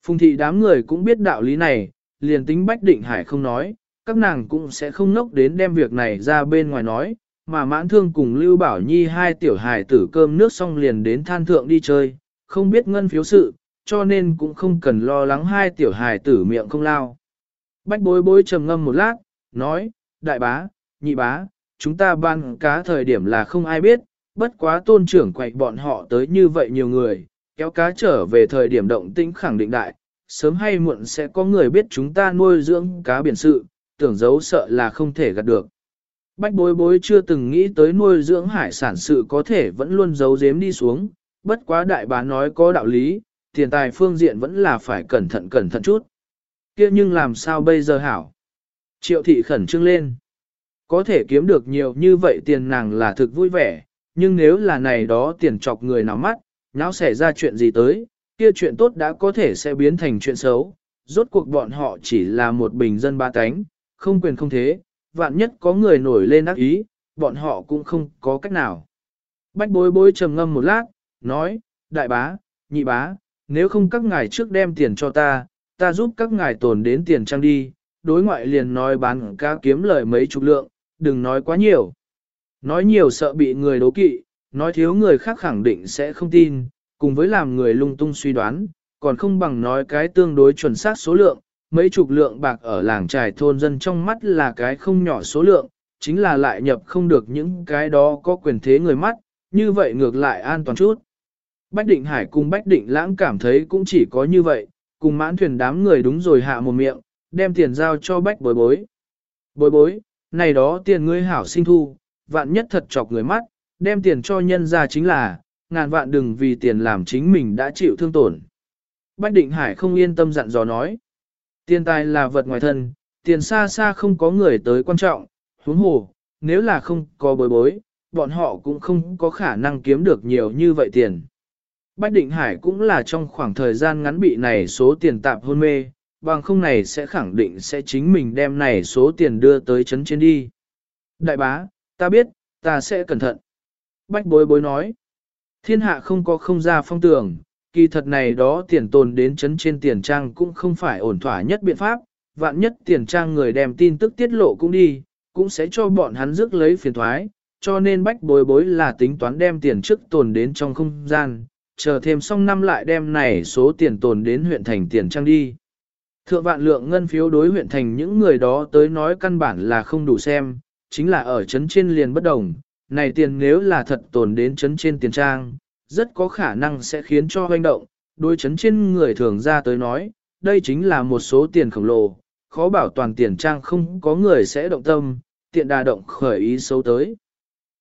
Phùng thị đám người cũng biết đạo lý này, liền tính Bách Định Hải không nói, các nàng cũng sẽ không nốc đến đem việc này ra bên ngoài nói, mà mãn thương cùng Lưu Bảo Nhi hai tiểu hài tử cơm nước xong liền đến than thượng đi chơi, không biết ngân phiếu sự, cho nên cũng không cần lo lắng hai tiểu hài tử miệng không lao. Bách bối bối trầm ngâm một lát, nói, đại bá, nhị bá, chúng ta ban cá thời điểm là không ai biết, bất quá tôn trưởng quậy bọn họ tới như vậy nhiều người, kéo cá trở về thời điểm động tĩnh khẳng định đại, sớm hay muộn sẽ có người biết chúng ta nuôi dưỡng cá biển sự, tưởng giấu sợ là không thể gạt được. Bách bối bối chưa từng nghĩ tới nuôi dưỡng hải sản sự có thể vẫn luôn giấu giếm đi xuống, bất quá đại bá nói có đạo lý, tiền tài phương diện vẫn là phải cẩn thận cẩn thận chút. kia nhưng làm sao bây giờ hảo? Triệu thị khẩn trương lên. Có thể kiếm được nhiều như vậy tiền nàng là thực vui vẻ, nhưng nếu là này đó tiền chọc người nào mắt, não xảy ra chuyện gì tới, kia chuyện tốt đã có thể sẽ biến thành chuyện xấu. Rốt cuộc bọn họ chỉ là một bình dân ba cánh, không quyền không thế, vạn nhất có người nổi lên ác ý, bọn họ cũng không có cách nào. Bách bối bối trầm ngâm một lát, nói, đại bá, nhị bá, nếu không các ngài trước đem tiền cho ta, ta giúp các ngài tồn đến tiền trang đi, đối ngoại liền nói bán cá kiếm lời mấy chục lượng, đừng nói quá nhiều. Nói nhiều sợ bị người đố kỵ, nói thiếu người khác khẳng định sẽ không tin, cùng với làm người lung tung suy đoán, còn không bằng nói cái tương đối chuẩn xác số lượng, mấy chục lượng bạc ở làng trài thôn dân trong mắt là cái không nhỏ số lượng, chính là lại nhập không được những cái đó có quyền thế người mắt, như vậy ngược lại an toàn chút. Bách Định Hải cùng Bách Định Lãng cảm thấy cũng chỉ có như vậy, cùng mãn thuyền đám người đúng rồi hạ một miệng, đem tiền giao cho Bách bối bối. Bối bối, này đó tiền ngươi hảo sinh thu, vạn nhất thật chọc người mắt, đem tiền cho nhân ra chính là, ngàn vạn đừng vì tiền làm chính mình đã chịu thương tổn. Bách Định Hải không yên tâm dặn dò nói. Tiền tài là vật ngoài thân, tiền xa xa không có người tới quan trọng, huống hồ, nếu là không có bối bối, bọn họ cũng không có khả năng kiếm được nhiều như vậy tiền. Bách Định Hải cũng là trong khoảng thời gian ngắn bị này số tiền tạp hôn mê, bằng không này sẽ khẳng định sẽ chính mình đem này số tiền đưa tới chấn trên đi. Đại bá, ta biết, ta sẽ cẩn thận. Bách bối bối nói, thiên hạ không có không ra phong tường, kỳ thật này đó tiền tồn đến chấn trên tiền trang cũng không phải ổn thỏa nhất biện pháp, vạn nhất tiền trang người đem tin tức tiết lộ cũng đi, cũng sẽ cho bọn hắn rước lấy phiền thoái, cho nên bách bối bối là tính toán đem tiền trước tồn đến trong không gian, chờ thêm xong năm lại đem này số tiền tồn đến huyện thành tiền trang đi. Thượng vạn lượng ngân phiếu đối huyện thành những người đó tới nói căn bản là không đủ xem, chính là ở chấn trên liền bất đồng, này tiền nếu là thật tồn đến chấn trên tiền trang, rất có khả năng sẽ khiến cho hoành động, đối chấn trên người thường ra tới nói, đây chính là một số tiền khổng lồ, khó bảo toàn tiền trang không có người sẽ động tâm, tiện đà động khởi ý xấu tới.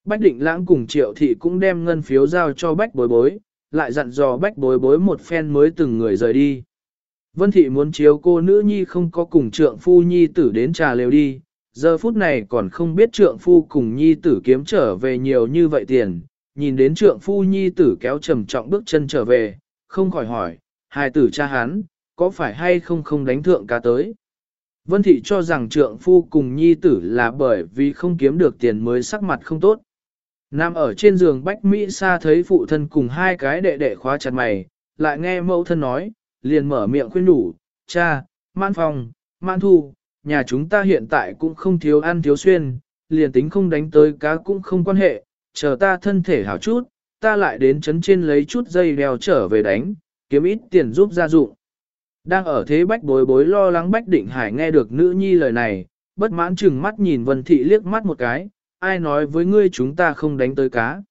Bách định lãng cùng triệu thị cũng đem ngân phiếu giao cho bách bối bối, lại dặn dò bách bối bối một phen mới từng người rời đi. Vân thị muốn chiếu cô nữ nhi không có cùng trượng phu nhi tử đến trà lều đi, giờ phút này còn không biết trượng phu cùng nhi tử kiếm trở về nhiều như vậy tiền, nhìn đến trượng phu nhi tử kéo trầm trọng bước chân trở về, không khỏi hỏi, hài tử cha hắn, có phải hay không không đánh thượng ca tới. Vân thị cho rằng trượng phu cùng nhi tử là bởi vì không kiếm được tiền mới sắc mặt không tốt. Nam ở trên giường Bách Mỹ Sa thấy phụ thân cùng hai cái đệ đệ khóa chặt mày, lại nghe mẫu thân nói, liền mở miệng khuyên đủ, cha, man phòng, man thu, nhà chúng ta hiện tại cũng không thiếu ăn thiếu xuyên, liền tính không đánh tới cá cũng không quan hệ, chờ ta thân thể hảo chút, ta lại đến chấn trên lấy chút dây đeo trở về đánh, kiếm ít tiền giúp gia dụng. Đang ở thế bách bối bối lo lắng bách định hải nghe được nữ nhi lời này, bất mãn chừng mắt nhìn vân thị liếc mắt một cái, ai nói với ngươi chúng ta không đánh tới cá.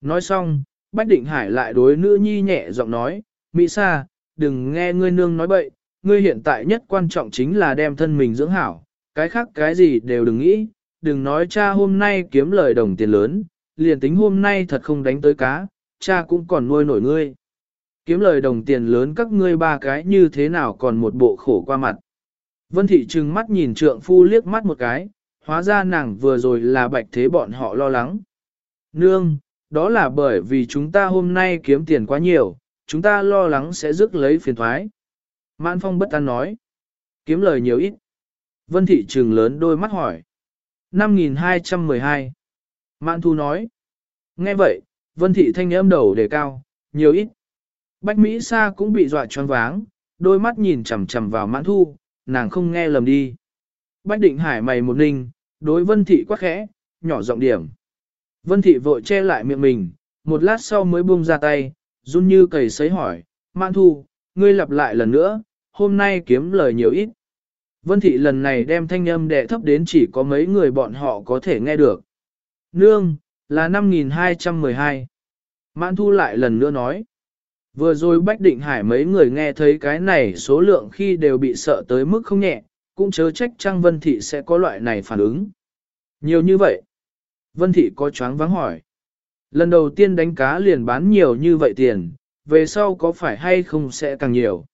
Nói xong, bách định hải lại đối nữ nhi nhẹ giọng nói, Mỹ Sa, đừng nghe ngươi nương nói bậy, ngươi hiện tại nhất quan trọng chính là đem thân mình dưỡng hảo, cái khác cái gì đều đừng nghĩ, đừng nói cha hôm nay kiếm lời đồng tiền lớn, liền tính hôm nay thật không đánh tới cá, cha cũng còn nuôi nổi ngươi. Kiếm lời đồng tiền lớn các ngươi ba cái như thế nào còn một bộ khổ qua mặt. Vân thị trừng mắt nhìn trượng phu liếc mắt một cái, hóa ra nàng vừa rồi là bạch thế bọn họ lo lắng. Nương, đó là bởi vì chúng ta hôm nay kiếm tiền quá nhiều, chúng ta lo lắng sẽ rước lấy phiền thoái. Mãn phong bất an nói. Kiếm lời nhiều ít. Vân thị trừng lớn đôi mắt hỏi. 5.212. Mãn thu nói. Nghe vậy, vân thị thanh âm đầu đề cao, nhiều ít. Bách Mỹ Sa cũng bị dọa choáng váng, đôi mắt nhìn chằm chằm vào mãn thu, nàng không nghe lầm đi. Bách định hải mày một ninh, đối vân thị quá khẽ, nhỏ giọng điểm. Vân thị vội che lại miệng mình, một lát sau mới buông ra tay, run như cầy sấy hỏi, mãn thu, ngươi lặp lại lần nữa, hôm nay kiếm lời nhiều ít. Vân thị lần này đem thanh âm đệ thấp đến chỉ có mấy người bọn họ có thể nghe được. Nương, là 5212. Mãn thu lại lần nữa nói. Vừa rồi Bách Định Hải mấy người nghe thấy cái này số lượng khi đều bị sợ tới mức không nhẹ, cũng chớ trách Trang Vân Thị sẽ có loại này phản ứng. Nhiều như vậy. Vân Thị có choáng vắng hỏi. Lần đầu tiên đánh cá liền bán nhiều như vậy tiền, về sau có phải hay không sẽ càng nhiều.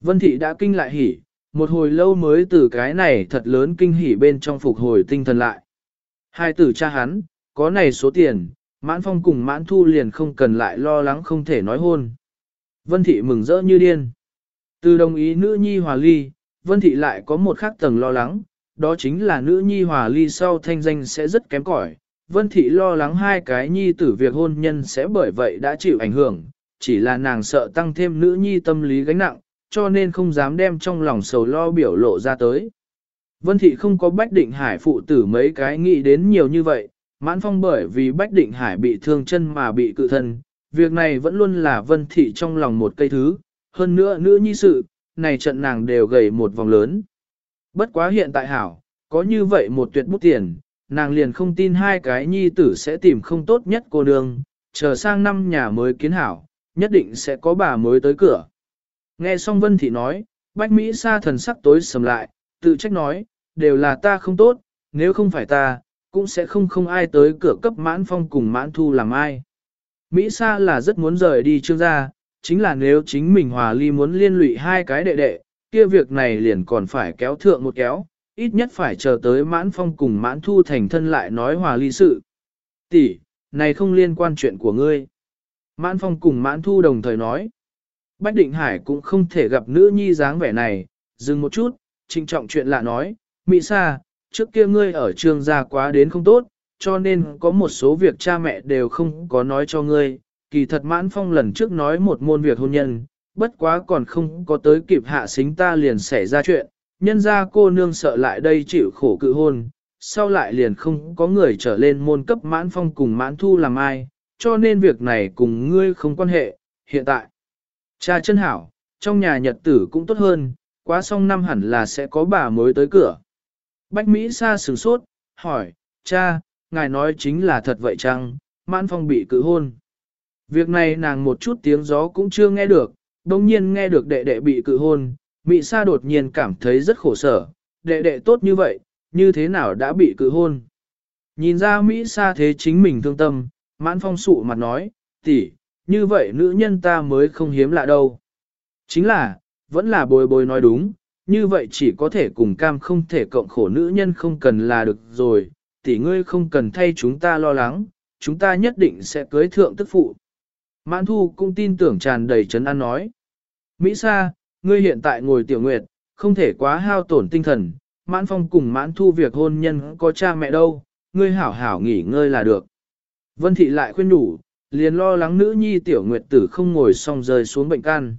Vân Thị đã kinh lại hỉ, một hồi lâu mới từ cái này thật lớn kinh hỉ bên trong phục hồi tinh thần lại. Hai tử cha hắn, có này số tiền, mãn phong cùng mãn thu liền không cần lại lo lắng không thể nói hôn. Vân Thị mừng rỡ như điên. Từ đồng ý nữ nhi hòa ly, Vân Thị lại có một khác tầng lo lắng, đó chính là nữ nhi hòa ly sau thanh danh sẽ rất kém cỏi. Vân Thị lo lắng hai cái nhi tử việc hôn nhân sẽ bởi vậy đã chịu ảnh hưởng, chỉ là nàng sợ tăng thêm nữ nhi tâm lý gánh nặng, cho nên không dám đem trong lòng sầu lo biểu lộ ra tới. Vân Thị không có Bách Định Hải phụ tử mấy cái nghĩ đến nhiều như vậy, mãn phong bởi vì Bách Định Hải bị thương chân mà bị cự thân, việc này vẫn luôn là Vân Thị trong lòng một cây thứ, hơn nữa nữ nhi sự, này trận nàng đều gầy một vòng lớn. Bất quá hiện tại hảo, có như vậy một tuyệt bút tiền, nàng liền không tin hai cái nhi tử sẽ tìm không tốt nhất cô đường. chờ sang năm nhà mới kiến hảo, nhất định sẽ có bà mới tới cửa. Nghe xong Vân Thị nói, Bách Mỹ Sa thần sắc tối sầm lại, tự trách nói, đều là ta không tốt, nếu không phải ta, cũng sẽ không không ai tới cửa cấp mãn phong cùng mãn thu làm ai. Mỹ Sa là rất muốn rời đi trương gia, chính là nếu chính mình hòa ly muốn liên lụy hai cái đệ đệ, kia việc này liền còn phải kéo thượng một kéo, ít nhất phải chờ tới mãn phong cùng mãn thu thành thân lại nói hòa ly sự. Tỷ, này không liên quan chuyện của ngươi. Mãn phong cùng mãn thu đồng thời nói. Bách Định Hải cũng không thể gặp nữ nhi dáng vẻ này, dừng một chút, trinh trọng chuyện lạ nói, Mỹ Sa, trước kia ngươi ở trường gia quá đến không tốt, cho nên có một số việc cha mẹ đều không có nói cho ngươi. Kỳ thật mãn phong lần trước nói một môn việc hôn nhân, bất quá còn không có tới kịp hạ xính ta liền xảy ra chuyện, nhân ra cô nương sợ lại đây chịu khổ cự hôn, sau lại liền không có người trở lên môn cấp mãn phong cùng mãn thu làm ai, cho nên việc này cùng ngươi không quan hệ, hiện tại. Cha chân hảo, trong nhà nhật tử cũng tốt hơn, quá xong năm hẳn là sẽ có bà mới tới cửa. Bách Mỹ Sa sửng sốt, hỏi, cha, ngài nói chính là thật vậy chăng, mãn phong bị cự hôn. Việc này nàng một chút tiếng gió cũng chưa nghe được, đồng nhiên nghe được đệ đệ bị cự hôn, Mỹ Sa đột nhiên cảm thấy rất khổ sở, đệ đệ tốt như vậy, như thế nào đã bị cự hôn. Nhìn ra Mỹ Sa thế chính mình thương tâm, mãn phong sụ mặt nói, tỷ, như vậy nữ nhân ta mới không hiếm lạ đâu. Chính là, vẫn là bồi bồi nói đúng, như vậy chỉ có thể cùng cam không thể cộng khổ nữ nhân không cần là được rồi, tỷ ngươi không cần thay chúng ta lo lắng, chúng ta nhất định sẽ cưới thượng tức phụ. Mãn thu cũng tin tưởng tràn đầy chấn an nói. Mỹ Sa, ngươi hiện tại ngồi tiểu nguyệt, không thể quá hao tổn tinh thần, mãn phong cùng mãn thu việc hôn nhân có cha mẹ đâu, ngươi hảo hảo nghỉ ngơi là được. Vân thị lại khuyên đủ, liền lo lắng nữ nhi tiểu nguyệt tử không ngồi xong rơi xuống bệnh can.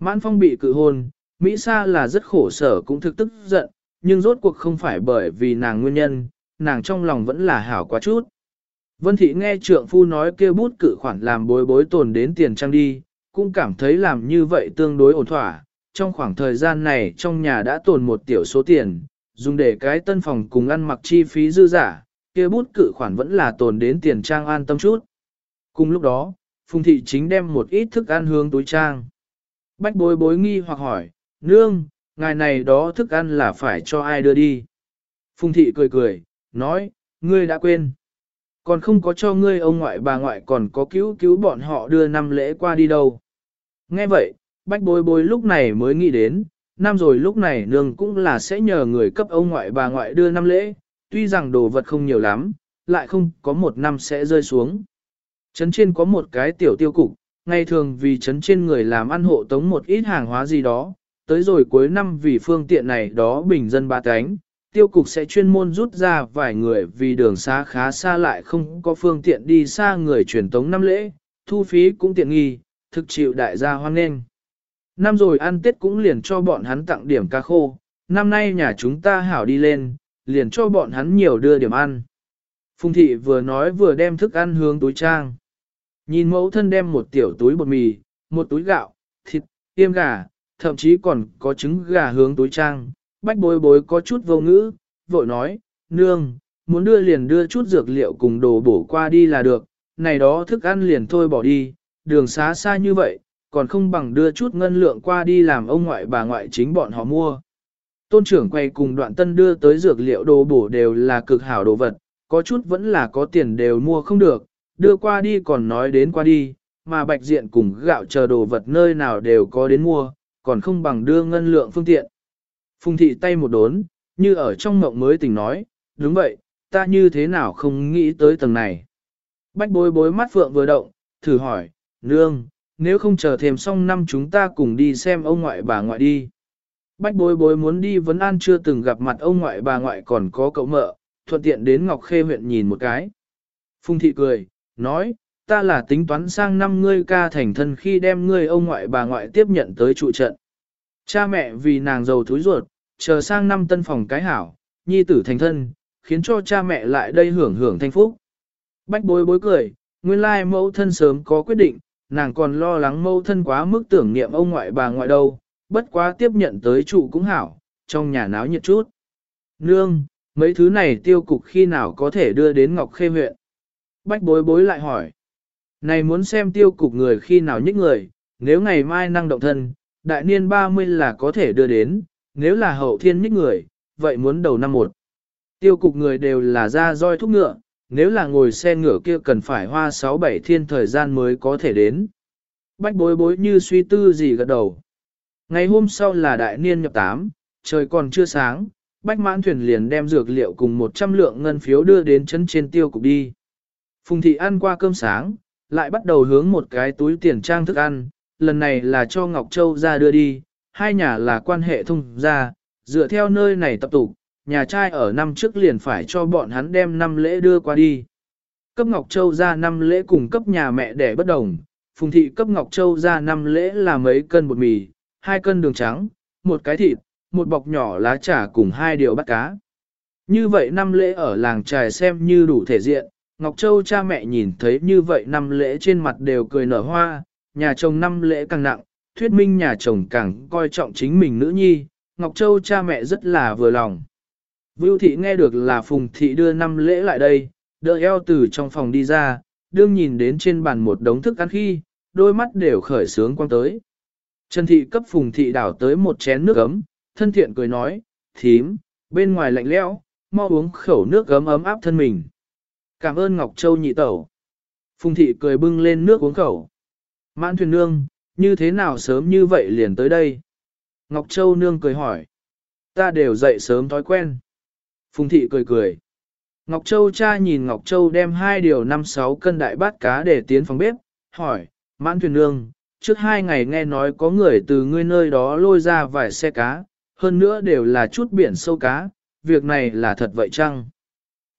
Mãn phong bị cự hôn, Mỹ Sa là rất khổ sở cũng thực tức giận, nhưng rốt cuộc không phải bởi vì nàng nguyên nhân, nàng trong lòng vẫn là hảo quá chút. Vân thị nghe trượng phu nói kêu bút cự khoản làm bối bối tồn đến tiền trang đi, cũng cảm thấy làm như vậy tương đối ổn thỏa. Trong khoảng thời gian này trong nhà đã tồn một tiểu số tiền, dùng để cái tân phòng cùng ăn mặc chi phí dư giả, kia bút cự khoản vẫn là tồn đến tiền trang an tâm chút. Cùng lúc đó, Phùng thị chính đem một ít thức ăn hướng túi trang. Bách bối bối nghi hoặc hỏi, nương, ngài này đó thức ăn là phải cho ai đưa đi. Phùng thị cười cười, nói, ngươi đã quên. Còn không có cho ngươi ông ngoại bà ngoại còn có cứu cứu bọn họ đưa năm lễ qua đi đâu. Nghe vậy, bách bối bối lúc này mới nghĩ đến, năm rồi lúc này nương cũng là sẽ nhờ người cấp ông ngoại bà ngoại đưa năm lễ, tuy rằng đồ vật không nhiều lắm, lại không có một năm sẽ rơi xuống. Trấn trên có một cái tiểu tiêu cục, ngày thường vì chấn trên người làm ăn hộ tống một ít hàng hóa gì đó, tới rồi cuối năm vì phương tiện này đó bình dân ba cánh, tiêu cục sẽ chuyên môn rút ra vài người vì đường xa khá xa lại không có phương tiện đi xa người truyền tống năm lễ, thu phí cũng tiện nghi, thực chịu đại gia hoan nghênh. Năm rồi ăn Tết cũng liền cho bọn hắn tặng điểm ca khô, năm nay nhà chúng ta hảo đi lên, liền cho bọn hắn nhiều đưa điểm ăn. Phùng thị vừa nói vừa đem thức ăn hướng túi trang. Nhìn mẫu thân đem một tiểu túi bột mì, một túi gạo, thịt, tiêm gà, thậm chí còn có trứng gà hướng túi trang. Bách bối bối có chút vô ngữ, vội nói, nương, muốn đưa liền đưa chút dược liệu cùng đồ bổ qua đi là được, này đó thức ăn liền thôi bỏ đi, đường xá xa như vậy, còn không bằng đưa chút ngân lượng qua đi làm ông ngoại bà ngoại chính bọn họ mua. Tôn trưởng quay cùng đoạn tân đưa tới dược liệu đồ bổ đều là cực hảo đồ vật, có chút vẫn là có tiền đều mua không được, đưa qua đi còn nói đến qua đi, mà bạch diện cùng gạo chờ đồ vật nơi nào đều có đến mua, còn không bằng đưa ngân lượng phương tiện. Phùng thị tay một đốn, như ở trong mộng mới tỉnh nói, đúng vậy, ta như thế nào không nghĩ tới tầng này. Bách bối bối mắt phượng vừa động, thử hỏi, nương, nếu không chờ thêm xong năm chúng ta cùng đi xem ông ngoại bà ngoại đi. Bách bối bối muốn đi vấn an chưa từng gặp mặt ông ngoại bà ngoại còn có cậu mợ, thuận tiện đến Ngọc Khê huyện nhìn một cái. Phùng thị cười, nói, ta là tính toán sang năm ngươi ca thành thân khi đem ngươi ông ngoại bà ngoại tiếp nhận tới trụ trận. Cha mẹ vì nàng giàu thúi ruột, chờ sang năm tân phòng cái hảo, nhi tử thành thân, khiến cho cha mẹ lại đây hưởng hưởng thanh phúc. Bách bối bối cười, nguyên lai mẫu thân sớm có quyết định, nàng còn lo lắng mẫu thân quá mức tưởng niệm ông ngoại bà ngoại đâu, bất quá tiếp nhận tới trụ cũng hảo, trong nhà náo nhiệt chút. Nương, mấy thứ này tiêu cục khi nào có thể đưa đến Ngọc Khê huyện? Bách bối bối lại hỏi. Này muốn xem tiêu cục người khi nào nhích người, nếu ngày mai năng động thân, đại niên 30 là có thể đưa đến, nếu là hậu thiên nhích người, vậy muốn đầu năm một. Tiêu cục người đều là ra roi thúc ngựa, nếu là ngồi xe ngựa kia cần phải hoa 6-7 thiên thời gian mới có thể đến. Bách bối bối như suy tư gì gật đầu. Ngày hôm sau là đại niên nhập tám, trời còn chưa sáng, bách mãn thuyền liền đem dược liệu cùng 100 lượng ngân phiếu đưa đến chân trên tiêu cục đi. Phùng thị ăn qua cơm sáng, lại bắt đầu hướng một cái túi tiền trang thức ăn, lần này là cho Ngọc Châu ra đưa đi, hai nhà là quan hệ thông ra, dựa theo nơi này tập tục, nhà trai ở năm trước liền phải cho bọn hắn đem năm lễ đưa qua đi. Cấp Ngọc Châu ra năm lễ cùng cấp nhà mẹ đẻ bất đồng, Phùng thị cấp Ngọc Châu ra năm lễ là mấy cân bột mì, hai cân đường trắng, một cái thịt, một bọc nhỏ lá trà cùng hai điều bắt cá. Như vậy năm lễ ở làng trài xem như đủ thể diện, Ngọc Châu cha mẹ nhìn thấy như vậy năm lễ trên mặt đều cười nở hoa, nhà chồng năm lễ càng nặng, thuyết minh nhà chồng càng coi trọng chính mình nữ nhi, Ngọc Châu cha mẹ rất là vừa lòng. Vưu thị nghe được là Phùng thị đưa năm lễ lại đây, đỡ eo từ trong phòng đi ra, đương nhìn đến trên bàn một đống thức ăn khi, đôi mắt đều khởi sướng quang tới. Trần thị cấp Phùng thị đảo tới một chén nước ấm, thân thiện cười nói, thím, bên ngoài lạnh lẽo, mau uống khẩu nước ấm ấm áp thân mình. Cảm ơn Ngọc Châu nhị tẩu. Phùng thị cười bưng lên nước uống khẩu. Mãn thuyền nương, như thế nào sớm như vậy liền tới đây? Ngọc Châu nương cười hỏi. Ta đều dậy sớm thói quen. Phùng thị cười cười. Ngọc Châu cha nhìn Ngọc Châu đem hai điều năm sáu cân đại bát cá để tiến phòng bếp, hỏi, mãn thuyền nương, trước hai ngày nghe nói có người từ ngươi nơi đó lôi ra vài xe cá, hơn nữa đều là chút biển sâu cá, việc này là thật vậy chăng?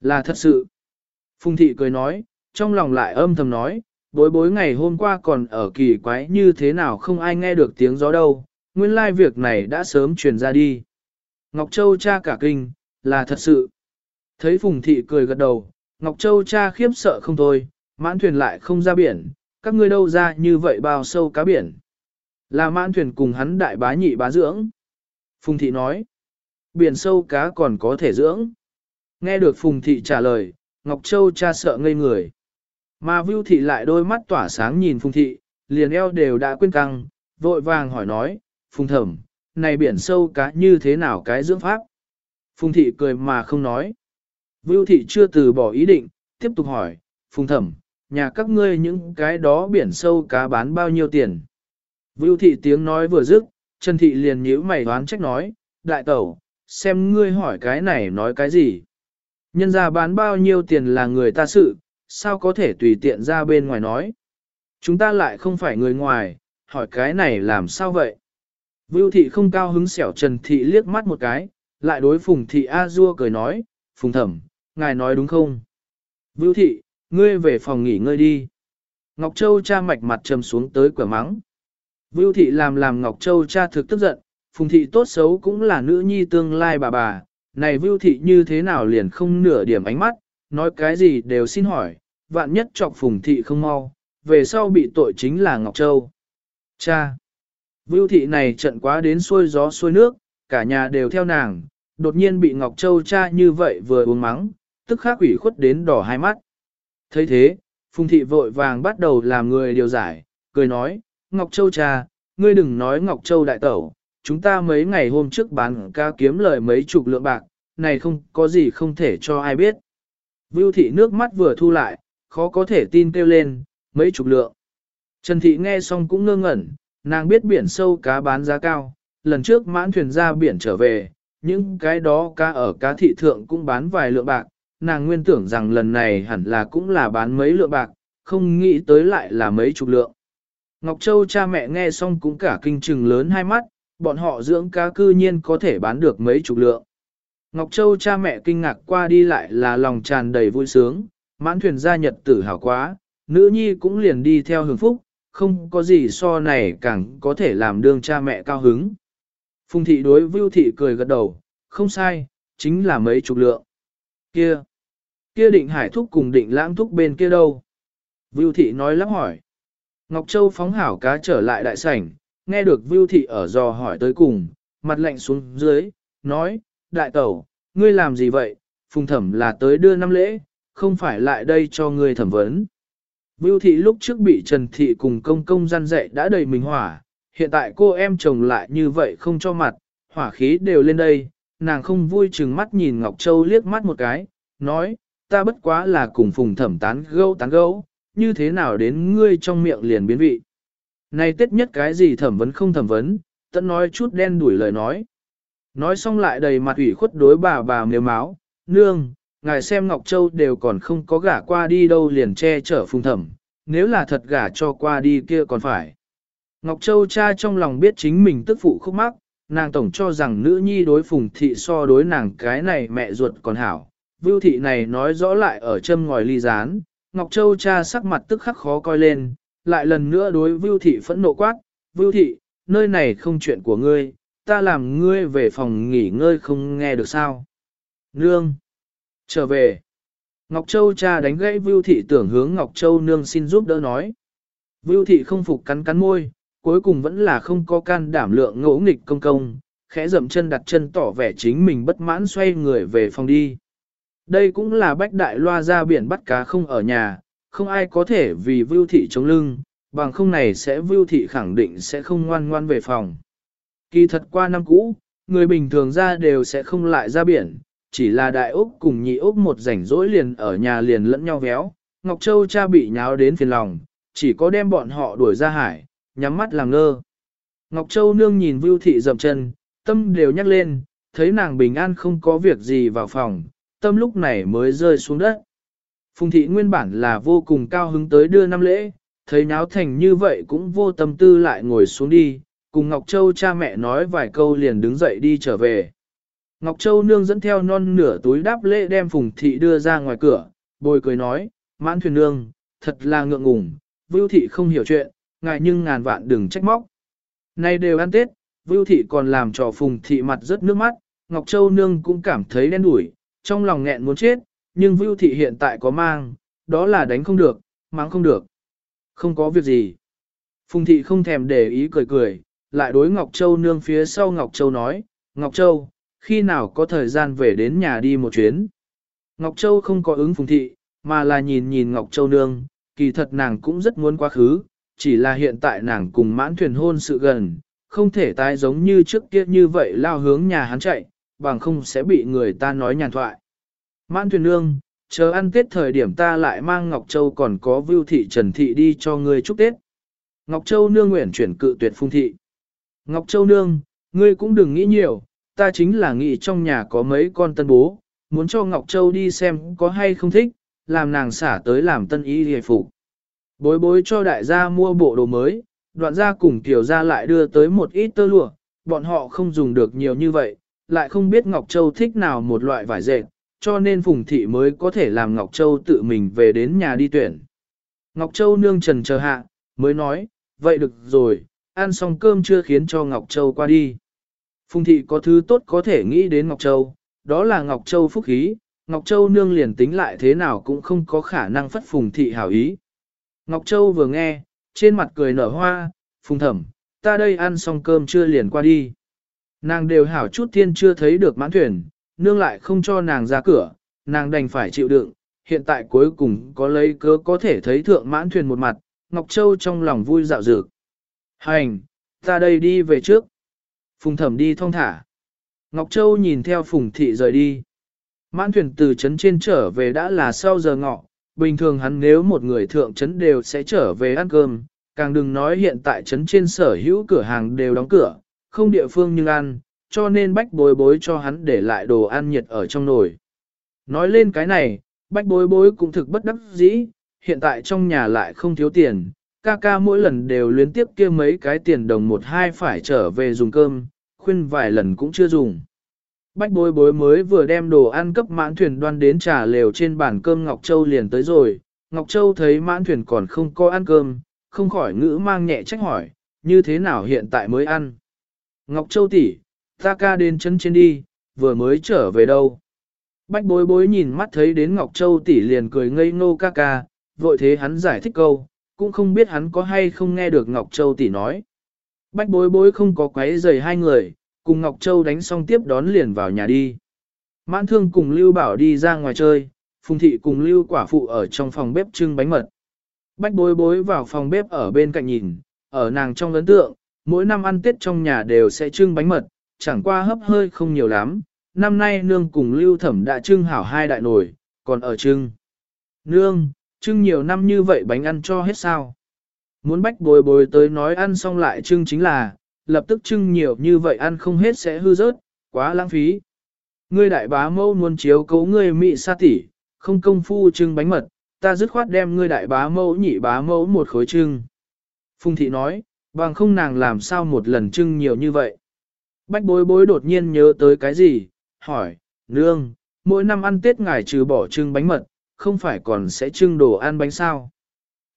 Là thật sự. Phùng thị cười nói, trong lòng lại âm thầm nói, bối bối ngày hôm qua còn ở kỳ quái như thế nào không ai nghe được tiếng gió đâu, nguyên lai việc này đã sớm truyền ra đi. Ngọc Châu cha cả kinh, là thật sự. Thấy Phùng thị cười gật đầu, Ngọc Châu cha khiếp sợ không thôi, mãn thuyền lại không ra biển, các ngươi đâu ra như vậy bao sâu cá biển. Là mãn thuyền cùng hắn đại bá nhị bá dưỡng. Phùng thị nói, biển sâu cá còn có thể dưỡng. Nghe được Phùng thị trả lời, Ngọc Châu cha sợ ngây người. Mà Vưu thị lại đôi mắt tỏa sáng nhìn Phùng thị, liền eo đều đã quên căng, vội vàng hỏi nói, Phùng thẩm, này biển sâu cá như thế nào cái dưỡng pháp? Phùng thị cười mà không nói. Vưu thị chưa từ bỏ ý định, tiếp tục hỏi, Phùng thẩm, nhà các ngươi những cái đó biển sâu cá bán bao nhiêu tiền? Vưu thị tiếng nói vừa dứt, Trần thị liền nhíu mày đoán trách nói, đại tẩu, xem ngươi hỏi cái này nói cái gì? Nhân ra bán bao nhiêu tiền là người ta sự, sao có thể tùy tiện ra bên ngoài nói? Chúng ta lại không phải người ngoài, hỏi cái này làm sao vậy? Vưu thị không cao hứng xẻo Trần thị liếc mắt một cái, lại đối Phùng thị A Dua cười nói, Phùng thẩm, ngài nói đúng không? Vưu thị, ngươi về phòng nghỉ ngơi đi. Ngọc Châu cha mạch mặt trầm xuống tới quả mắng. Vưu thị làm làm Ngọc Châu cha thực tức giận, Phùng thị tốt xấu cũng là nữ nhi tương lai bà bà, này Vưu thị như thế nào liền không nửa điểm ánh mắt, nói cái gì đều xin hỏi, vạn nhất chọc Phùng thị không mau, về sau bị tội chính là Ngọc Châu. Cha! Vưu thị này trận quá đến xuôi gió xuôi nước, cả nhà đều theo nàng, đột nhiên bị Ngọc Châu cha như vậy vừa uống mắng, tức khắc ủy khuất đến đỏ hai mắt thấy thế, Phùng thị vội vàng bắt đầu làm người điều giải, cười nói, Ngọc Châu cha, ngươi đừng nói Ngọc Châu đại tẩu, chúng ta mấy ngày hôm trước bán ca kiếm lời mấy chục lượng bạc, này không có gì không thể cho ai biết. Vưu thị nước mắt vừa thu lại, khó có thể tin kêu lên, mấy chục lượng. Trần thị nghe xong cũng ngơ ngẩn, nàng biết biển sâu cá bán giá cao, lần trước mãn thuyền ra biển trở về, những cái đó cá ở cá thị thượng cũng bán vài lượng bạc, nàng nguyên tưởng rằng lần này hẳn là cũng là bán mấy lượng bạc, không nghĩ tới lại là mấy chục lượng. Ngọc Châu cha mẹ nghe xong cũng cả kinh trừng lớn hai mắt, bọn họ dưỡng cá cư nhiên có thể bán được mấy chục lượng. Ngọc Châu cha mẹ kinh ngạc qua đi lại là lòng tràn đầy vui sướng, mãn thuyền gia nhật tử hào quá, nữ nhi cũng liền đi theo hưởng phúc, không có gì so này càng có thể làm đương cha mẹ cao hứng. Phùng thị đối Vưu thị cười gật đầu, không sai, chính là mấy chục lượng. Kia! Kia định hải thúc cùng định lãng thúc bên kia đâu? Vưu thị nói lắp hỏi. Ngọc Châu phóng hảo cá trở lại đại sảnh, nghe được Vưu thị ở dò hỏi tới cùng, mặt lạnh xuống dưới, nói, đại tẩu, ngươi làm gì vậy? Phùng thẩm là tới đưa năm lễ, không phải lại đây cho ngươi thẩm vấn. Vưu thị lúc trước bị Trần Thị cùng công công gian dạy đã đầy mình hỏa, hiện tại cô em chồng lại như vậy không cho mặt, hỏa khí đều lên đây, nàng không vui chừng mắt nhìn Ngọc Châu liếc mắt một cái, nói, ta bất quá là cùng phùng thẩm tán gâu tán gâu, như thế nào đến ngươi trong miệng liền biến vị. Này tết nhất cái gì thẩm vấn không thẩm vấn, tận nói chút đen đuổi lời nói. Nói xong lại đầy mặt ủy khuất đối bà bà nếu máu, nương, ngài xem Ngọc Châu đều còn không có gả qua đi đâu liền che chở phùng thẩm, nếu là thật gả cho qua đi kia còn phải. Ngọc Châu cha trong lòng biết chính mình tức phụ khúc mắc, nàng tổng cho rằng nữ nhi đối phùng thị so đối nàng cái này mẹ ruột còn hảo, Vưu thị này nói rõ lại ở châm ngòi ly gián, Ngọc Châu cha sắc mặt tức khắc khó coi lên, lại lần nữa đối Vưu thị phẫn nộ quát, Vưu thị, nơi này không chuyện của ngươi, ta làm ngươi về phòng nghỉ ngơi không nghe được sao. Nương, trở về. Ngọc Châu cha đánh gãy Vưu thị tưởng hướng Ngọc Châu nương xin giúp đỡ nói. Vưu thị không phục cắn cắn môi, cuối cùng vẫn là không có can đảm lượng ngỗ nghịch công công, khẽ dậm chân đặt chân tỏ vẻ chính mình bất mãn xoay người về phòng đi. Đây cũng là bách đại loa ra biển bắt cá không ở nhà, không ai có thể vì vưu thị chống lưng, bằng không này sẽ vưu thị khẳng định sẽ không ngoan ngoan về phòng. Kỳ thật qua năm cũ, người bình thường ra đều sẽ không lại ra biển, chỉ là đại úc cùng nhị úc một rảnh rỗi liền ở nhà liền lẫn nhau véo. Ngọc Châu cha bị nháo đến phiền lòng, chỉ có đem bọn họ đuổi ra hải, nhắm mắt làm ngơ. Ngọc Châu nương nhìn Vưu thị dậm chân, tâm đều nhắc lên, thấy nàng bình an không có việc gì vào phòng, tâm lúc này mới rơi xuống đất. Phùng thị nguyên bản là vô cùng cao hứng tới đưa năm lễ, thấy náo thành như vậy cũng vô tâm tư lại ngồi xuống đi, cùng Ngọc Châu cha mẹ nói vài câu liền đứng dậy đi trở về. Ngọc Châu nương dẫn theo non nửa túi đáp lễ đem Phùng thị đưa ra ngoài cửa, bồi cười nói, mãn thuyền nương, thật là ngượng ngùng, Vưu thị không hiểu chuyện, ngại nhưng ngàn vạn đừng trách móc. Nay đều ăn Tết, Vưu thị còn làm cho Phùng thị mặt rất nước mắt, Ngọc Châu nương cũng cảm thấy đen đủi, trong lòng nghẹn muốn chết, nhưng Vưu thị hiện tại có mang, đó là đánh không được, mắng không được. Không có việc gì. Phùng thị không thèm để ý cười cười, lại đối Ngọc Châu nương phía sau Ngọc Châu nói, Ngọc Châu, khi nào có thời gian về đến nhà đi một chuyến. Ngọc Châu không có ứng Phùng thị, mà là nhìn nhìn Ngọc Châu nương, kỳ thật nàng cũng rất muốn quá khứ, chỉ là hiện tại nàng cùng mãn thuyền hôn sự gần, không thể tái giống như trước kia như vậy lao hướng nhà hắn chạy, bằng không sẽ bị người ta nói nhàn thoại. Mãn thuyền nương, chờ ăn tết thời điểm ta lại mang Ngọc Châu còn có vưu thị trần thị đi cho ngươi chúc tết. Ngọc Châu nương nguyện chuyển cự tuyệt phung thị. Ngọc Châu nương, ngươi cũng đừng nghĩ nhiều, ta chính là nghĩ trong nhà có mấy con tân bố, muốn cho Ngọc Châu đi xem có hay không thích, làm nàng xả tới làm tân y hề phục. Bối bối cho đại gia mua bộ đồ mới, đoạn gia cùng tiểu gia lại đưa tới một ít tơ lụa, bọn họ không dùng được nhiều như vậy, lại không biết Ngọc Châu thích nào một loại vải dệt, cho nên Phùng Thị mới có thể làm Ngọc Châu tự mình về đến nhà đi tuyển. Ngọc Châu nương trần chờ hạ, mới nói, vậy được rồi, ăn xong cơm chưa khiến cho Ngọc Châu qua đi. Phùng Thị có thứ tốt có thể nghĩ đến Ngọc Châu, đó là Ngọc Châu phúc khí, Ngọc Châu nương liền tính lại thế nào cũng không có khả năng phất Phùng Thị hảo ý. Ngọc Châu vừa nghe, trên mặt cười nở hoa, Phùng Thẩm, ta đây ăn xong cơm chưa liền qua đi. Nàng đều hảo chút thiên chưa thấy được mãn thuyền, nương lại không cho nàng ra cửa, nàng đành phải chịu đựng, hiện tại cuối cùng có lấy cớ có thể thấy thượng mãn thuyền một mặt, Ngọc Châu trong lòng vui dạo dược. Hành, ta đây đi về trước. Phùng thẩm đi thong thả. Ngọc Châu nhìn theo Phùng thị rời đi. Mãn thuyền từ trấn trên trở về đã là sau giờ ngọ, bình thường hắn nếu một người thượng trấn đều sẽ trở về ăn cơm, càng đừng nói hiện tại trấn trên sở hữu cửa hàng đều đóng cửa, không địa phương nhưng ăn, cho nên bách bối bối cho hắn để lại đồ ăn nhiệt ở trong nồi. Nói lên cái này, bách bối bối cũng thực bất đắc dĩ, hiện tại trong nhà lại không thiếu tiền, ca ca mỗi lần đều luyến tiếp kia mấy cái tiền đồng một hai phải trở về dùng cơm, khuyên vài lần cũng chưa dùng. Bách bối bối mới vừa đem đồ ăn cấp mãn thuyền đoan đến trà lều trên bàn cơm Ngọc Châu liền tới rồi, Ngọc Châu thấy mãn thuyền còn không có ăn cơm, không khỏi ngữ mang nhẹ trách hỏi, như thế nào hiện tại mới ăn. Ngọc Châu tỷ, ta ca đến chân trên đi, vừa mới trở về đâu. Bách bối bối nhìn mắt thấy đến Ngọc Châu tỷ liền cười ngây ngô ca ca, vội thế hắn giải thích câu, cũng không biết hắn có hay không nghe được Ngọc Châu tỷ nói. Bách bối bối không có quấy giày hai người, cùng Ngọc Châu đánh xong tiếp đón liền vào nhà đi. Mãn thương cùng Lưu Bảo đi ra ngoài chơi, Phùng Thị cùng Lưu Quả Phụ ở trong phòng bếp trưng bánh mật. Bách bối bối vào phòng bếp ở bên cạnh nhìn, ở nàng trong ấn tượng, mỗi năm ăn Tết trong nhà đều sẽ trưng bánh mật, chẳng qua hấp hơi không nhiều lắm. Năm nay nương cùng Lưu Thẩm đã trưng hảo hai đại nổi còn ở trưng. Nương, trưng nhiều năm như vậy bánh ăn cho hết sao? Muốn bách bồi bồi tới nói ăn xong lại trưng chính là, lập tức trưng nhiều như vậy ăn không hết sẽ hư rớt, quá lãng phí. Ngươi đại bá mâu muốn chiếu cấu ngươi mị sa tỷ, không công phu trưng bánh mật, ta dứt khoát đem ngươi đại bá mẫu nhị bá mẫu một khối trưng. Phùng thị nói, bằng không nàng làm sao một lần trưng nhiều như vậy. Bách bối bối đột nhiên nhớ tới cái gì, hỏi, nương, mỗi năm ăn Tết ngài trừ bỏ trưng bánh mật, không phải còn sẽ trưng đồ ăn bánh sao.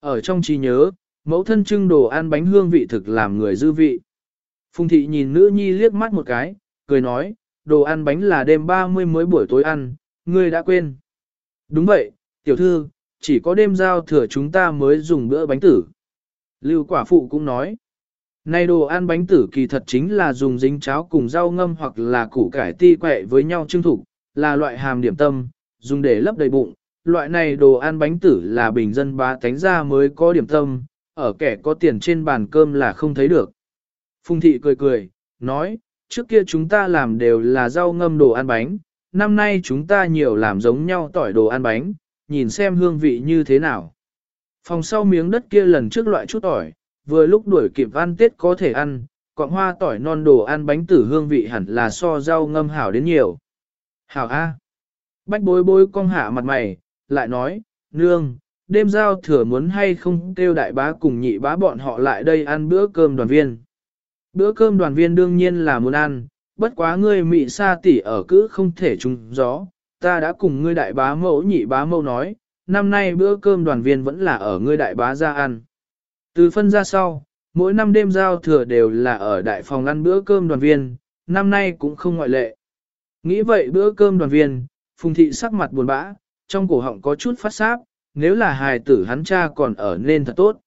Ở trong trí nhớ, mẫu thân trưng đồ ăn bánh hương vị thực làm người dư vị. Phùng thị nhìn nữ nhi liếc mắt một cái, cười nói, đồ ăn bánh là đêm 30 mới buổi tối ăn, ngươi đã quên. Đúng vậy, tiểu thư, chỉ có đêm giao thừa chúng ta mới dùng bữa bánh tử. Lưu quả phụ cũng nói, này đồ ăn bánh tử kỳ thật chính là dùng dính cháo cùng rau ngâm hoặc là củ cải ti quẹ với nhau trưng thủ, là loại hàm điểm tâm, dùng để lấp đầy bụng. Loại này đồ ăn bánh tử là bình dân bá tánh ra mới có điểm tâm, ở kẻ có tiền trên bàn cơm là không thấy được. Phùng thị cười cười, nói, trước kia chúng ta làm đều là rau ngâm đồ ăn bánh, năm nay chúng ta nhiều làm giống nhau tỏi đồ ăn bánh, nhìn xem hương vị như thế nào. Phòng sau miếng đất kia lần trước loại chút tỏi, vừa lúc đuổi kịp ăn Tết có thể ăn, quạng hoa tỏi non đồ ăn bánh tử hương vị hẳn là so rau ngâm hảo đến nhiều. Hảo A. Bách bối bối cong hạ mặt mày, lại nói, nương, đêm giao thừa muốn hay không kêu đại bá cùng nhị bá bọn họ lại đây ăn bữa cơm đoàn viên. Bữa cơm đoàn viên đương nhiên là muốn ăn, bất quá ngươi mị sa tỷ ở cữ không thể trùng gió, ta đã cùng ngươi đại bá mẫu nhị bá mẫu nói, năm nay bữa cơm đoàn viên vẫn là ở ngươi đại bá ra ăn. Từ phân ra sau, mỗi năm đêm giao thừa đều là ở đại phòng ăn bữa cơm đoàn viên, năm nay cũng không ngoại lệ. Nghĩ vậy bữa cơm đoàn viên, phùng thị sắc mặt buồn bã, trong cổ họng có chút phát sáp, nếu là hài tử hắn cha còn ở nên thật tốt.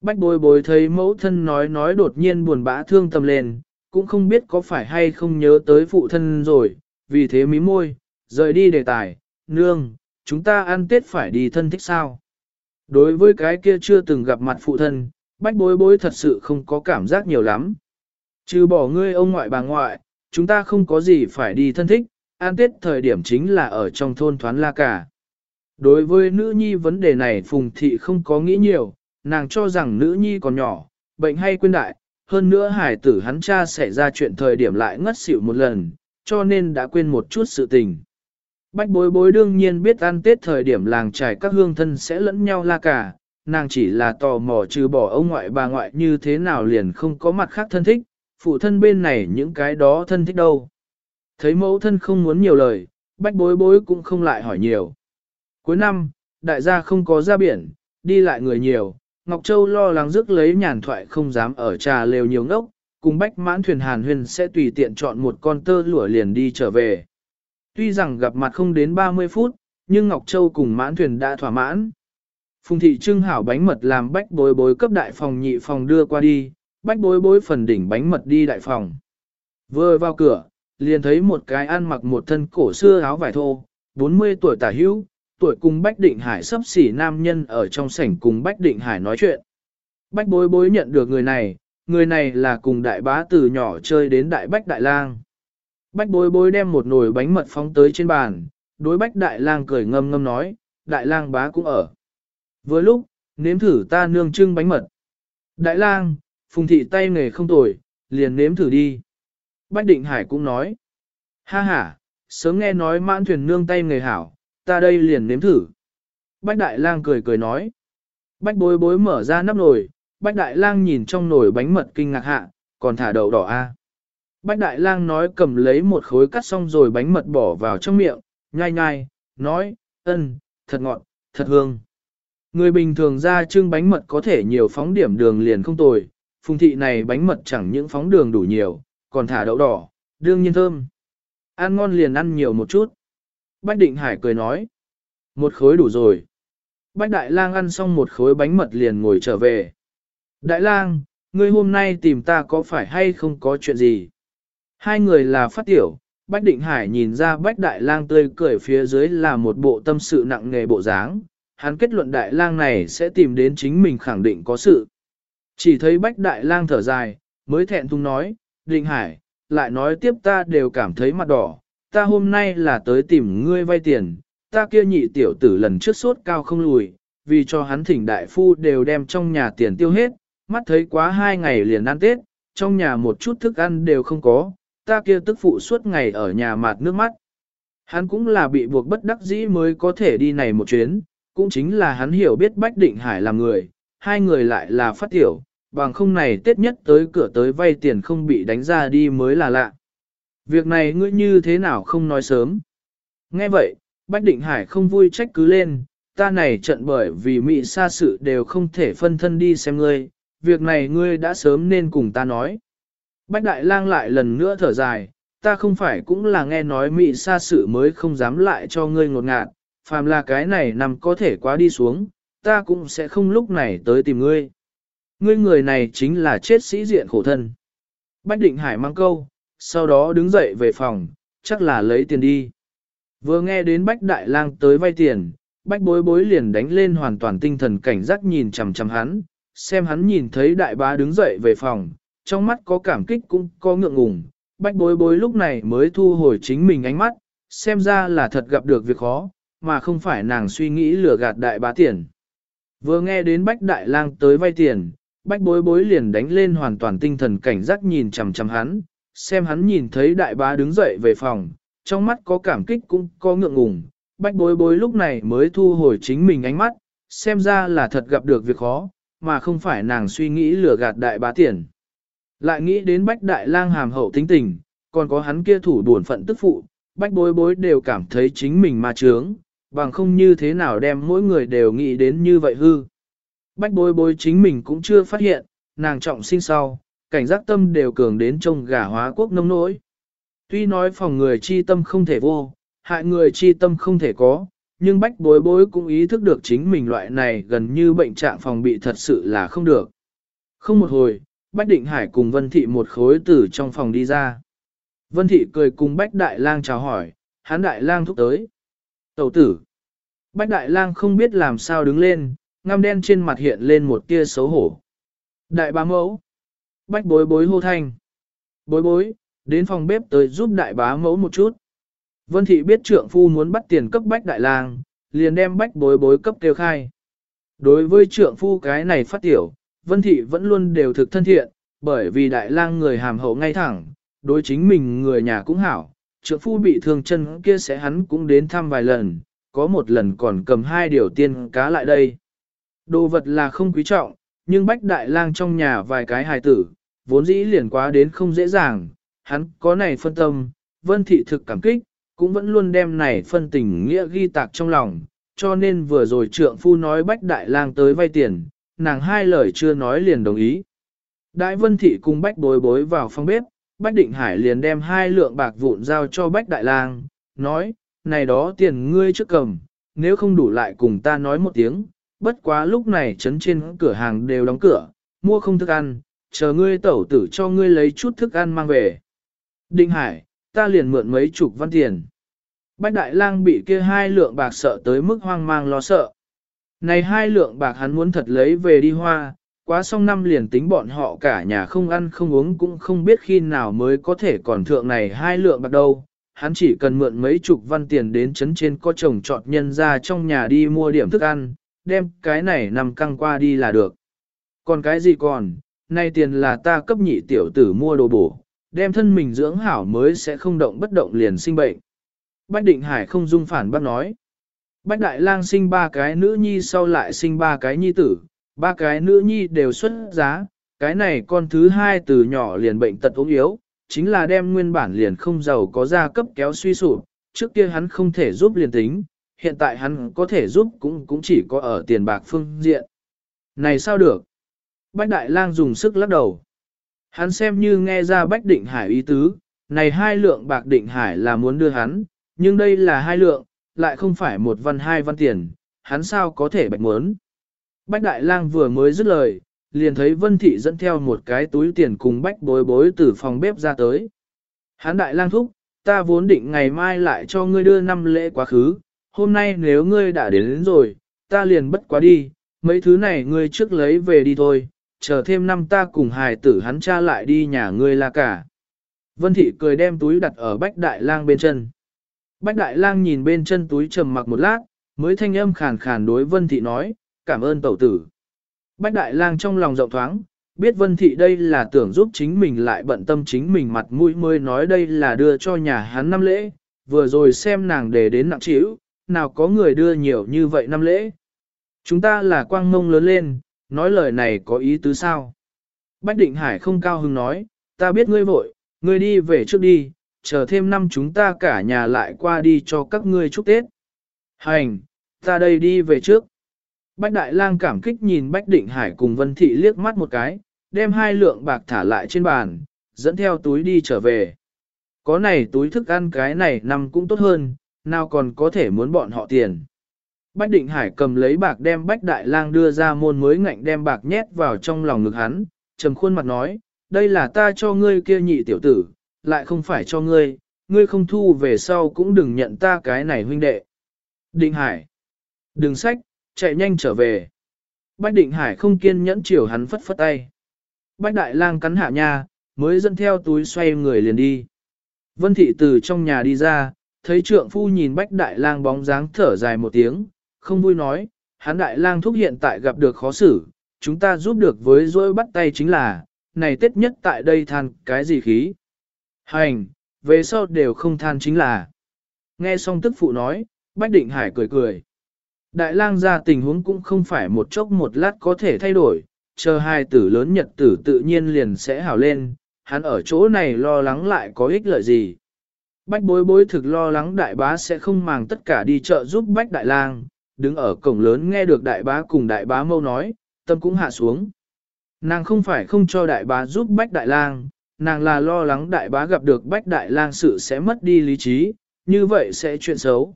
Bách bối bối thấy mẫu thân nói nói đột nhiên buồn bã thương tâm lên, cũng không biết có phải hay không nhớ tới phụ thân rồi, vì thế mí môi, rời đi đề tài, nương, chúng ta ăn tết phải đi thân thích sao. Đối với cái kia chưa từng gặp mặt phụ thân, bách bối bối thật sự không có cảm giác nhiều lắm. Trừ bỏ ngươi ông ngoại bà ngoại, chúng ta không có gì phải đi thân thích, ăn tết thời điểm chính là ở trong thôn thoán la cả. Đối với nữ nhi vấn đề này Phùng Thị không có nghĩ nhiều, nàng cho rằng nữ nhi còn nhỏ, bệnh hay quên đại, hơn nữa hải tử hắn cha xảy ra chuyện thời điểm lại ngất xỉu một lần, cho nên đã quên một chút sự tình. Bách bối bối đương nhiên biết ăn tết thời điểm làng trải các hương thân sẽ lẫn nhau la cả, nàng chỉ là tò mò trừ bỏ ông ngoại bà ngoại như thế nào liền không có mặt khác thân thích, phụ thân bên này những cái đó thân thích đâu. Thấy mẫu thân không muốn nhiều lời, bách bối bối cũng không lại hỏi nhiều. Cuối năm, đại gia không có ra biển, đi lại người nhiều, Ngọc Châu lo lắng rước lấy nhàn thoại không dám ở trà lều nhiều ngốc, cùng bách mãn thuyền hàn huyền sẽ tùy tiện chọn một con tơ lụa liền đi trở về. Tuy rằng gặp mặt không đến 30 phút, nhưng Ngọc Châu cùng mãn thuyền đã thỏa mãn. Phùng thị trưng hảo bánh mật làm bách bối bối cấp đại phòng nhị phòng đưa qua đi, bách bối bối phần đỉnh bánh mật đi đại phòng. Vừa vào cửa, liền thấy một cái ăn mặc một thân cổ xưa áo vải thô, 40 tuổi tả hữu, tuổi cùng Bách Định Hải sắp xỉ nam nhân ở trong sảnh cùng Bách Định Hải nói chuyện. Bách bối bối nhận được người này, người này là cùng đại bá từ nhỏ chơi đến đại bách đại lang. Bách bối bối đem một nồi bánh mật phóng tới trên bàn, đối bách đại lang cười ngâm ngâm nói, đại lang bá cũng ở. Vừa lúc, nếm thử ta nương trưng bánh mật. Đại lang, phùng thị tay nghề không tồi, liền nếm thử đi. Bách định hải cũng nói, ha ha, sớm nghe nói mãn thuyền nương tay nghề hảo, ta đây liền nếm thử. Bách đại lang cười cười nói, bách bối bối mở ra nắp nồi, bách đại lang nhìn trong nồi bánh mật kinh ngạc hạ, còn thả đậu đỏ a. Bách Đại Lang nói cầm lấy một khối cắt xong rồi bánh mật bỏ vào trong miệng, nhai nhai, nói, ân, thật ngọt, thật hương. Người bình thường ra trưng bánh mật có thể nhiều phóng điểm đường liền không tồi, phùng thị này bánh mật chẳng những phóng đường đủ nhiều, còn thả đậu đỏ, đương nhiên thơm. Ăn ngon liền ăn nhiều một chút. Bách Định Hải cười nói, một khối đủ rồi. Bách Đại Lang ăn xong một khối bánh mật liền ngồi trở về. Đại Lang, ngươi hôm nay tìm ta có phải hay không có chuyện gì? Hai người là phát tiểu, Bách Định Hải nhìn ra Bách Đại Lang tươi cười phía dưới là một bộ tâm sự nặng nề bộ dáng, hắn kết luận Đại Lang này sẽ tìm đến chính mình khẳng định có sự. Chỉ thấy Bách Đại Lang thở dài, mới thẹn thùng nói, Định Hải, lại nói tiếp ta đều cảm thấy mặt đỏ, ta hôm nay là tới tìm ngươi vay tiền, ta kia nhị tiểu tử lần trước sốt cao không lùi, vì cho hắn thỉnh đại phu đều đem trong nhà tiền tiêu hết, mắt thấy quá hai ngày liền ăn Tết, trong nhà một chút thức ăn đều không có, ta kia tức phụ suốt ngày ở nhà mạt nước mắt. Hắn cũng là bị buộc bất đắc dĩ mới có thể đi này một chuyến, cũng chính là hắn hiểu biết Bách Định Hải là người, hai người lại là phát tiểu, bằng không này tết nhất tới cửa tới vay tiền không bị đánh ra đi mới là lạ. Việc này ngươi như thế nào không nói sớm. Nghe vậy, Bách Định Hải không vui trách cứ lên, ta này trận bởi vì Mỹ xa sự đều không thể phân thân đi xem ngươi, việc này ngươi đã sớm nên cùng ta nói. Bách Đại Lang lại lần nữa thở dài, ta không phải cũng là nghe nói Mỹ xa sự mới không dám lại cho ngươi ngột ngạt, phàm là cái này nằm có thể quá đi xuống, ta cũng sẽ không lúc này tới tìm ngươi. Ngươi người này chính là chết sĩ diện khổ thân. Bách Định Hải mang câu, sau đó đứng dậy về phòng, chắc là lấy tiền đi. Vừa nghe đến Bách Đại Lang tới vay tiền, Bách bối bối liền đánh lên hoàn toàn tinh thần cảnh giác nhìn chằm chằm hắn, xem hắn nhìn thấy đại bá đứng dậy về phòng, trong mắt có cảm kích cũng có ngượng ngùng, bách bối bối lúc này mới thu hồi chính mình ánh mắt, xem ra là thật gặp được việc khó, mà không phải nàng suy nghĩ lừa gạt đại bá tiền. Vừa nghe đến bách đại lang tới vay tiền, bách bối bối liền đánh lên hoàn toàn tinh thần cảnh giác nhìn chằm chằm hắn, xem hắn nhìn thấy đại bá đứng dậy về phòng, trong mắt có cảm kích cũng có ngượng ngùng, bách bối bối lúc này mới thu hồi chính mình ánh mắt, xem ra là thật gặp được việc khó, mà không phải nàng suy nghĩ lừa gạt đại bá tiền. Lại nghĩ đến bách đại lang hàm hậu tính tình, còn có hắn kia thủ buồn phận tức phụ, bách bối bối đều cảm thấy chính mình ma trướng, bằng không như thế nào đem mỗi người đều nghĩ đến như vậy hư. Bách bối bối chính mình cũng chưa phát hiện, nàng trọng sinh sau, cảnh giác tâm đều cường đến trông gà hóa quốc nông nỗi. Tuy nói phòng người chi tâm không thể vô, hại người chi tâm không thể có, nhưng bách bối bối cũng ý thức được chính mình loại này gần như bệnh trạng phòng bị thật sự là không được. Không một hồi, Bách Định Hải cùng Vân Thị một khối từ trong phòng đi ra. Vân Thị cười cùng Bách Đại Lang chào hỏi, hắn Đại Lang thúc tới. Tẩu tử. Bách Đại Lang không biết làm sao đứng lên, ngăm đen trên mặt hiện lên một tia xấu hổ. Đại bá mẫu. Bách bối bối hô thanh. Bối bối, đến phòng bếp tới giúp đại bá mẫu một chút. Vân thị biết trượng phu muốn bắt tiền cấp bách đại lang, liền đem bách bối bối cấp kêu khai. Đối với trượng phu cái này phát tiểu, Vân thị vẫn luôn đều thực thân thiện, bởi vì đại lang người hàm hậu ngay thẳng, đối chính mình người nhà cũng hảo. Trượng phu bị thương chân kia sẽ hắn cũng đến thăm vài lần, có một lần còn cầm hai điều tiên cá lại đây. Đồ vật là không quý trọng, nhưng bách đại lang trong nhà vài cái hài tử, vốn dĩ liền quá đến không dễ dàng, hắn có này phân tâm, vân thị thực cảm kích, cũng vẫn luôn đem này phân tình nghĩa ghi tạc trong lòng, cho nên vừa rồi trượng phu nói bách đại lang tới vay tiền, nàng hai lời chưa nói liền đồng ý. Đại vân thị cùng bách bối bối vào phòng bếp, bách định hải liền đem hai lượng bạc vụn giao cho bách đại lang, nói, này đó tiền ngươi trước cầm, nếu không đủ lại cùng ta nói một tiếng, bất quá lúc này trấn trên cửa hàng đều đóng cửa, mua không thức ăn, chờ ngươi tẩu tử cho ngươi lấy chút thức ăn mang về. Định Hải, ta liền mượn mấy chục văn tiền. Bách Đại Lang bị kia hai lượng bạc sợ tới mức hoang mang lo sợ. Này hai lượng bạc hắn muốn thật lấy về đi hoa, quá xong năm liền tính bọn họ cả nhà không ăn không uống cũng không biết khi nào mới có thể còn thượng này hai lượng bạc đâu. Hắn chỉ cần mượn mấy chục văn tiền đến chấn trên có chồng trọt nhân ra trong nhà đi mua điểm thức ăn, đem cái này nằm căng qua đi là được. Còn cái gì còn, nay tiền là ta cấp nhị tiểu tử mua đồ bổ, đem thân mình dưỡng hảo mới sẽ không động bất động liền sinh bệnh. Bách Định Hải không dung phản bác nói. Bách Đại Lang sinh ba cái nữ nhi sau lại sinh ba cái nhi tử, ba cái nữ nhi đều xuất giá, cái này con thứ hai từ nhỏ liền bệnh tật ốm yếu, chính là đem nguyên bản liền không giàu có gia cấp kéo suy sụp, trước kia hắn không thể giúp liền tính, hiện tại hắn có thể giúp cũng cũng chỉ có ở tiền bạc phương diện. Này sao được? Bách Đại Lang dùng sức lắc đầu. Hắn xem như nghe ra Bách Định Hải ý tứ, này hai lượng bạc Định Hải là muốn đưa hắn, nhưng đây là hai lượng, lại không phải một văn hai văn tiền, hắn sao có thể bạch muốn. Bách Đại Lang vừa mới dứt lời, liền thấy Vân Thị dẫn theo một cái túi tiền cùng Bách bối bối từ phòng bếp ra tới. Hắn Đại Lang thúc, ta vốn định ngày mai lại cho ngươi đưa năm lễ quá khứ, hôm nay nếu ngươi đã đến, đến rồi, ta liền bất quá đi, mấy thứ này ngươi trước lấy về đi thôi, chờ thêm năm ta cùng hài tử hắn cha lại đi nhà ngươi là cả. Vân Thị cười đem túi đặt ở Bách Đại Lang bên chân. Bách Đại Lang nhìn bên chân túi trầm mặc một lát, mới thanh âm khàn khàn đối Vân Thị nói, cảm ơn tẩu tử. Bách Đại Lang trong lòng rộng thoáng, biết Vân Thị đây là tưởng giúp chính mình lại bận tâm chính mình mặt mũi mới nói đây là đưa cho nhà hắn năm lễ, vừa rồi xem nàng để đến nặng chịu, nào có người đưa nhiều như vậy năm lễ. Chúng ta là quang mông lớn lên, nói lời này có ý tứ sao? Bách Định Hải không cao hứng nói, ta biết ngươi vội, ngươi đi về trước đi, chờ thêm năm chúng ta cả nhà lại qua đi cho các ngươi chúc Tết. Hành, ta đây đi về trước. Bách Đại Lang cảm kích nhìn Bách Định Hải cùng Vân Thị liếc mắt một cái, đem hai lượng bạc thả lại trên bàn, dẫn theo túi đi trở về. Có này túi thức ăn cái này năm cũng tốt hơn, nào còn có thể muốn bọn họ tiền. Bách Định Hải cầm lấy bạc đem Bách Đại Lang đưa ra môn mới ngạnh đem bạc nhét vào trong lòng ngực hắn, trầm khuôn mặt nói, đây là ta cho ngươi kia nhị tiểu tử, lại không phải cho ngươi, ngươi không thu về sau cũng đừng nhận ta cái này huynh đệ. Định Hải, đừng sách, chạy nhanh trở về. Bách Định Hải không kiên nhẫn chiều hắn phất phất tay. Bách Đại Lang cắn hạ nha, mới dẫn theo túi xoay người liền đi. Vân Thị từ trong nhà đi ra, thấy trượng phu nhìn Bách Đại Lang bóng dáng thở dài một tiếng, không vui nói, hắn Đại Lang thúc hiện tại gặp được khó xử, chúng ta giúp được với dối bắt tay chính là, này tết nhất tại đây than cái gì khí. Hành, về sau đều không than chính là. Nghe xong tức phụ nói, Bách Định Hải cười cười. Đại lang ra tình huống cũng không phải một chốc một lát có thể thay đổi, chờ hai tử lớn nhật tử tự nhiên liền sẽ hào lên, hắn ở chỗ này lo lắng lại có ích lợi gì. Bách bối bối thực lo lắng đại bá sẽ không màng tất cả đi chợ giúp bách đại lang, đứng ở cổng lớn nghe được đại bá cùng đại bá mâu nói, tâm cũng hạ xuống. Nàng không phải không cho đại bá giúp bách đại lang, nàng là lo lắng đại bá gặp được bách đại lang sự sẽ mất đi lý trí, như vậy sẽ chuyện xấu.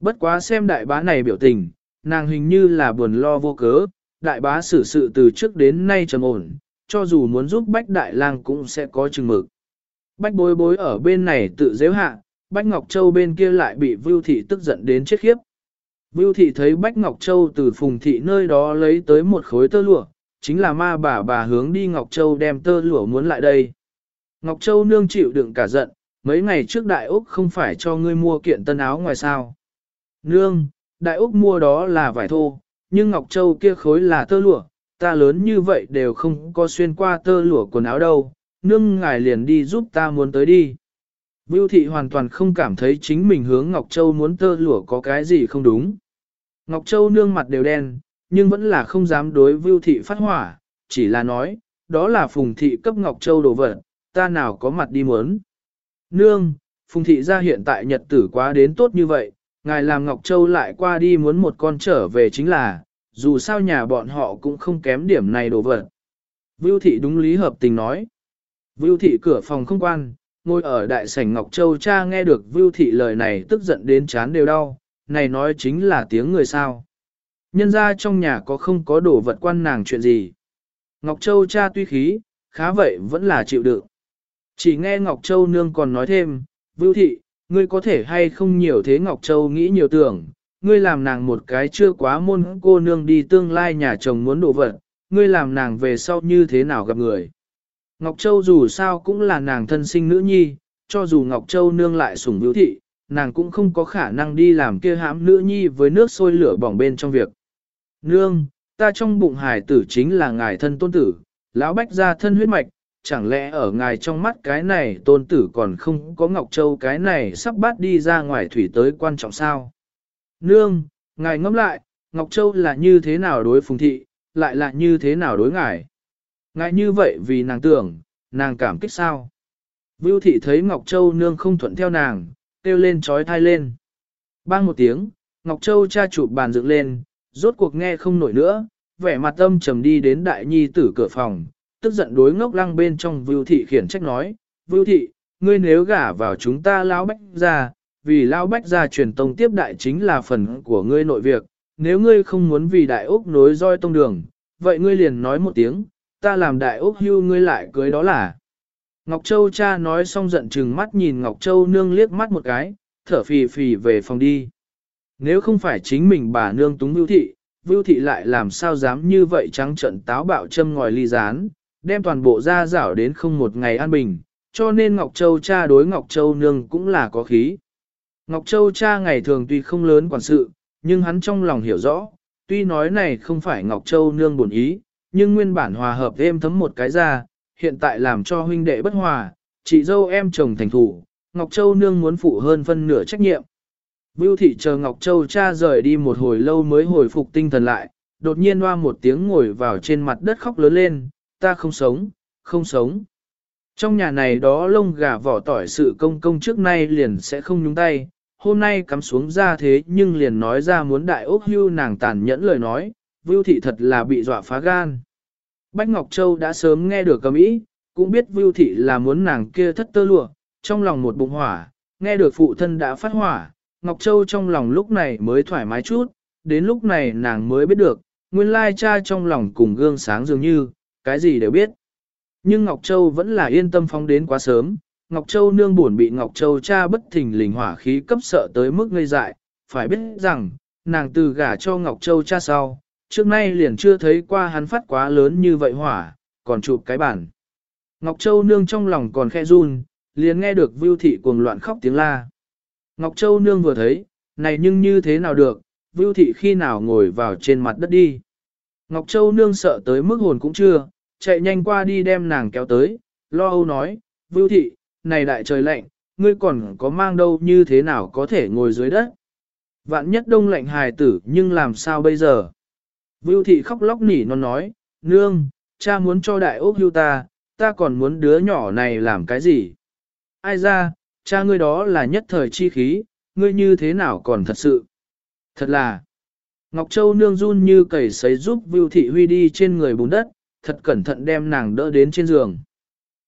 Bất quá xem đại bá này biểu tình, nàng hình như là buồn lo vô cớ, đại bá xử sự từ trước đến nay trầm ổn, cho dù muốn giúp bách đại lang cũng sẽ có chừng mực. Bách bối bối ở bên này tự dễ hạ, Bách Ngọc Châu bên kia lại bị Vưu Thị tức giận đến chết khiếp. Vưu Thị thấy Bách Ngọc Châu từ Phùng Thị nơi đó lấy tới một khối tơ lụa, chính là ma bà bà hướng đi Ngọc Châu đem tơ lụa muốn lại đây. Ngọc Châu nương chịu đựng cả giận, mấy ngày trước Đại Úc không phải cho ngươi mua kiện tân áo ngoài sao. Nương, Đại Úc mua đó là vải thô, nhưng Ngọc Châu kia khối là tơ lụa, ta lớn như vậy đều không có xuyên qua tơ lụa quần áo đâu, nương ngài liền đi giúp ta muốn tới đi. Vưu thị hoàn toàn không cảm thấy chính mình hướng Ngọc Châu muốn tơ lụa có cái gì không đúng. Ngọc Châu nương mặt đều đen, nhưng vẫn là không dám đối Vưu thị phát hỏa, chỉ là nói, đó là phùng thị cấp Ngọc Châu đồ vật, ta nào có mặt đi muốn. Nương, phùng thị ra hiện tại nhật tử quá đến tốt như vậy, ngài làm Ngọc Châu lại qua đi muốn một con trở về chính là, dù sao nhà bọn họ cũng không kém điểm này đồ vật. Vưu thị đúng lý hợp tình nói. Vưu thị cửa phòng không quan, ngồi ở đại sảnh Ngọc Châu cha nghe được Vưu thị lời này tức giận đến chán đều đau, này nói chính là tiếng người sao. Nhân ra trong nhà có không có đồ vật quan nàng chuyện gì. Ngọc Châu cha tuy khí, khá vậy vẫn là chịu đựng. Chỉ nghe Ngọc Châu nương còn nói thêm, Vưu thị, ngươi có thể hay không nhiều thế Ngọc Châu nghĩ nhiều tưởng, ngươi làm nàng một cái chưa quá môn cô nương đi tương lai nhà chồng muốn đổ vật, ngươi làm nàng về sau như thế nào gặp người. Ngọc Châu dù sao cũng là nàng thân sinh nữ nhi, cho dù Ngọc Châu nương lại sủng Vưu thị, nàng cũng không có khả năng đi làm kia hãm nữ nhi với nước sôi lửa bỏng bên trong việc. Nương, ta trong bụng hải tử chính là ngài thân tôn tử, lão bách gia thân huyết mạch, chẳng lẽ ở ngài trong mắt cái này tôn tử còn không có Ngọc Châu cái này sắp bắt đi ra ngoài thủy tới quan trọng sao? Nương, ngài ngẫm lại, Ngọc Châu là như thế nào đối phùng thị, lại là như thế nào đối ngài? Ngài như vậy vì nàng tưởng, nàng cảm kích sao? Vưu thị thấy Ngọc Châu nương không thuận theo nàng, kêu lên trói thai lên. Bang một tiếng, Ngọc Châu cha chụp bàn dựng lên, rốt cuộc nghe không nổi nữa, vẻ mặt âm trầm đi đến đại nhi tử cửa phòng, tức giận đối ngốc lăng bên trong Vưu thị khiển trách nói, Vưu thị, ngươi nếu gả vào chúng ta lão bách ra, vì lão bách ra truyền tông tiếp đại chính là phần của ngươi nội việc, nếu ngươi không muốn vì đại úc nối roi tông đường, vậy ngươi liền nói một tiếng, ta làm đại úc hưu ngươi lại cưới đó là. Ngọc Châu cha nói xong giận chừng mắt nhìn Ngọc Châu nương liếc mắt một cái, thở phì phì về phòng đi. Nếu không phải chính mình bà nương túng vưu thị, vưu thị lại làm sao dám như vậy trắng trận táo bạo châm ngòi ly gián đem toàn bộ ra rảo đến không một ngày an bình, cho nên Ngọc Châu cha đối Ngọc Châu nương cũng là có khí. Ngọc Châu cha ngày thường tuy không lớn quản sự, nhưng hắn trong lòng hiểu rõ, tuy nói này không phải Ngọc Châu nương buồn ý, nhưng nguyên bản hòa hợp êm thấm một cái ra, hiện tại làm cho huynh đệ bất hòa, chị dâu em chồng thành thủ, Ngọc Châu nương muốn phụ hơn phân nửa trách nhiệm. Vưu thị chờ Ngọc Châu cha rời đi một hồi lâu mới hồi phục tinh thần lại, đột nhiên hoa một tiếng ngồi vào trên mặt đất khóc lớn lên, ta không sống, không sống. Trong nhà này đó lông gà vỏ tỏi sự công công trước nay liền sẽ không nhúng tay, hôm nay cắm xuống ra thế nhưng liền nói ra muốn đại ốc hưu nàng tàn nhẫn lời nói, Vưu Thị thật là bị dọa phá gan. Bách Ngọc Châu đã sớm nghe được cầm ý, cũng biết Vưu Thị là muốn nàng kia thất tơ lụa, trong lòng một bụng hỏa, nghe được phụ thân đã phát hỏa, Ngọc Châu trong lòng lúc này mới thoải mái chút, đến lúc này nàng mới biết được, nguyên lai cha trong lòng cùng gương sáng dường như, cái gì đều biết. Nhưng Ngọc Châu vẫn là yên tâm phóng đến quá sớm, Ngọc Châu nương buồn bị Ngọc Châu cha bất thình lình hỏa khí cấp sợ tới mức ngây dại, phải biết rằng, nàng từ gả cho Ngọc Châu cha sau, trước nay liền chưa thấy qua hắn phát quá lớn như vậy hỏa, còn chụp cái bản. Ngọc Châu nương trong lòng còn khe run, liền nghe được Vưu Thị cuồng loạn khóc tiếng la. Ngọc Châu nương vừa thấy, này nhưng như thế nào được, Vưu Thị khi nào ngồi vào trên mặt đất đi. Ngọc Châu nương sợ tới mức hồn cũng chưa, chạy nhanh qua đi đem nàng kéo tới, lo âu nói, Vưu Thị, này đại trời lạnh, ngươi còn có mang đâu như thế nào có thể ngồi dưới đất. Vạn nhất đông lạnh hài tử nhưng làm sao bây giờ? Vưu thị khóc lóc nỉ non nói, nương, cha muốn cho đại ốc hưu ta, ta còn muốn đứa nhỏ này làm cái gì? Ai ra, cha ngươi đó là nhất thời chi khí, ngươi như thế nào còn thật sự? Thật là, Ngọc Châu nương run như cầy sấy giúp Vưu thị huy đi trên người bùn đất, thật cẩn thận đem nàng đỡ đến trên giường.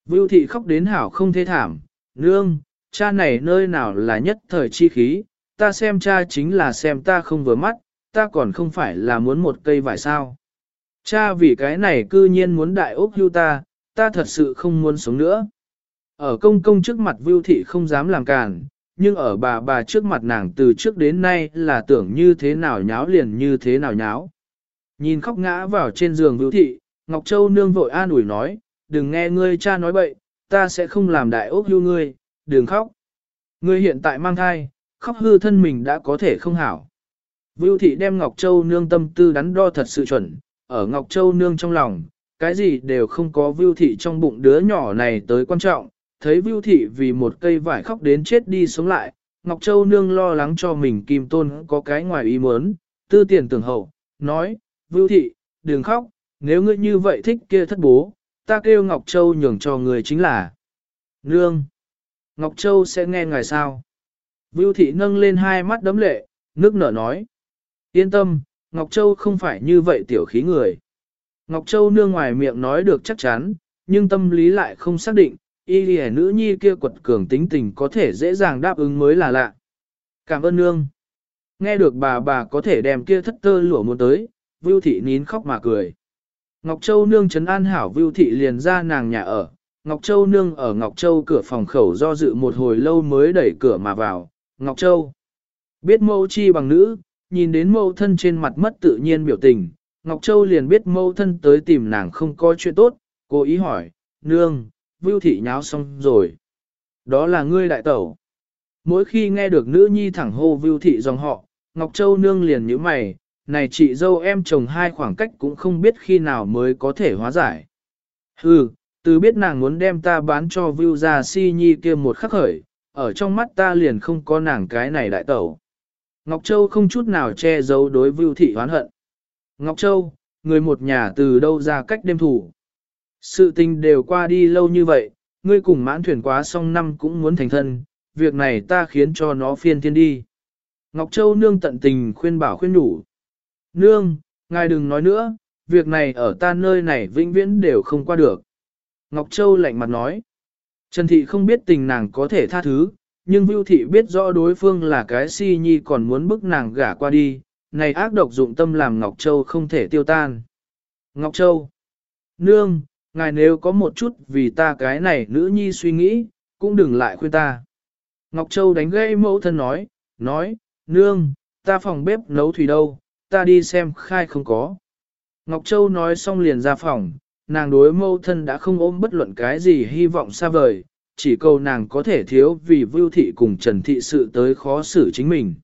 Vưu thị khóc đến hảo không thế thảm, nương, cha này nơi nào là nhất thời chi khí, ta xem cha chính là xem ta không vừa mắt, ta còn không phải là muốn một cây vải sao. Cha vì cái này cư nhiên muốn đại ốc hưu ta, ta thật sự không muốn sống nữa. Ở công công trước mặt Vưu Thị không dám làm càn, nhưng ở bà bà trước mặt nàng từ trước đến nay là tưởng như thế nào nháo liền như thế nào nháo. Nhìn khóc ngã vào trên giường Vưu Thị, Ngọc Châu nương vội an ủi nói, đừng nghe ngươi cha nói bậy, ta sẽ không làm đại ốc hưu ngươi, đừng khóc. Ngươi hiện tại mang thai, khóc hư thân mình đã có thể không hảo. Vưu Thị đem Ngọc Châu nương tâm tư đắn đo thật sự chuẩn, ở Ngọc Châu nương trong lòng, cái gì đều không có Vưu Thị trong bụng đứa nhỏ này tới quan trọng, thấy Vưu Thị vì một cây vải khóc đến chết đi sống lại, Ngọc Châu nương lo lắng cho mình Kim Tôn có cái ngoài ý muốn, tư tiền tưởng hậu, nói, Vưu Thị, đừng khóc, nếu ngươi như vậy thích kia thất bố, ta kêu Ngọc Châu nhường cho người chính là Nương. Ngọc Châu sẽ nghe ngài sao? Vưu Thị nâng lên hai mắt đấm lệ, nước nở nói. Yên tâm, Ngọc Châu không phải như vậy tiểu khí người. Ngọc Châu nương ngoài miệng nói được chắc chắn, nhưng tâm lý lại không xác định, y lì nữ nhi kia quật cường tính tình có thể dễ dàng đáp ứng mới là lạ. Cảm ơn nương. Nghe được bà bà có thể đem kia thất tơ lụa muốn tới, Vưu Thị nín khóc mà cười. Ngọc Châu nương trấn an hảo Vưu Thị liền ra nàng nhà ở. Ngọc Châu nương ở Ngọc Châu cửa phòng khẩu do dự một hồi lâu mới đẩy cửa mà vào. Ngọc Châu. Biết mâu chi bằng nữ, nhìn đến mâu thân trên mặt mất tự nhiên biểu tình, Ngọc Châu liền biết mâu thân tới tìm nàng không có chuyện tốt, cô ý hỏi, nương, Vưu Thị nháo xong rồi. Đó là ngươi đại tẩu. Mỗi khi nghe được nữ nhi thẳng hô Vưu Thị dòng họ, Ngọc Châu nương liền như mày, này chị dâu em chồng hai khoảng cách cũng không biết khi nào mới có thể hóa giải. Hừ, từ biết nàng muốn đem ta bán cho Vưu gia si nhi kia một khắc khởi, ở trong mắt ta liền không có nàng cái này đại tẩu. Ngọc Châu không chút nào che giấu đối Vưu Thị hoán hận. Ngọc Châu, người một nhà từ đâu ra cách đêm thủ. Sự tình đều qua đi lâu như vậy, ngươi cùng mãn thuyền quá xong năm cũng muốn thành thân, việc này ta khiến cho nó phiên thiên đi. Ngọc Châu nương tận tình khuyên bảo khuyên đủ. Nương, ngài đừng nói nữa, việc này ở ta nơi này vĩnh viễn đều không qua được. Ngọc Châu lạnh mặt nói. Trần Thị không biết tình nàng có thể tha thứ, nhưng Vưu Thị biết rõ đối phương là cái si nhi còn muốn bức nàng gả qua đi, này ác độc dụng tâm làm Ngọc Châu không thể tiêu tan. Ngọc Châu, nương, ngài nếu có một chút vì ta cái này nữ nhi suy nghĩ, cũng đừng lại khuyên ta. Ngọc Châu đánh gãy mẫu thân nói, nói, nương, ta phòng bếp nấu thủy đâu, ta đi xem khai không có. Ngọc Châu nói xong liền ra phòng, nàng đối mẫu thân đã không ôm bất luận cái gì hy vọng xa vời, chỉ cầu nàng có thể thiếu vì Vưu Thị cùng Trần Thị sự tới khó xử chính mình.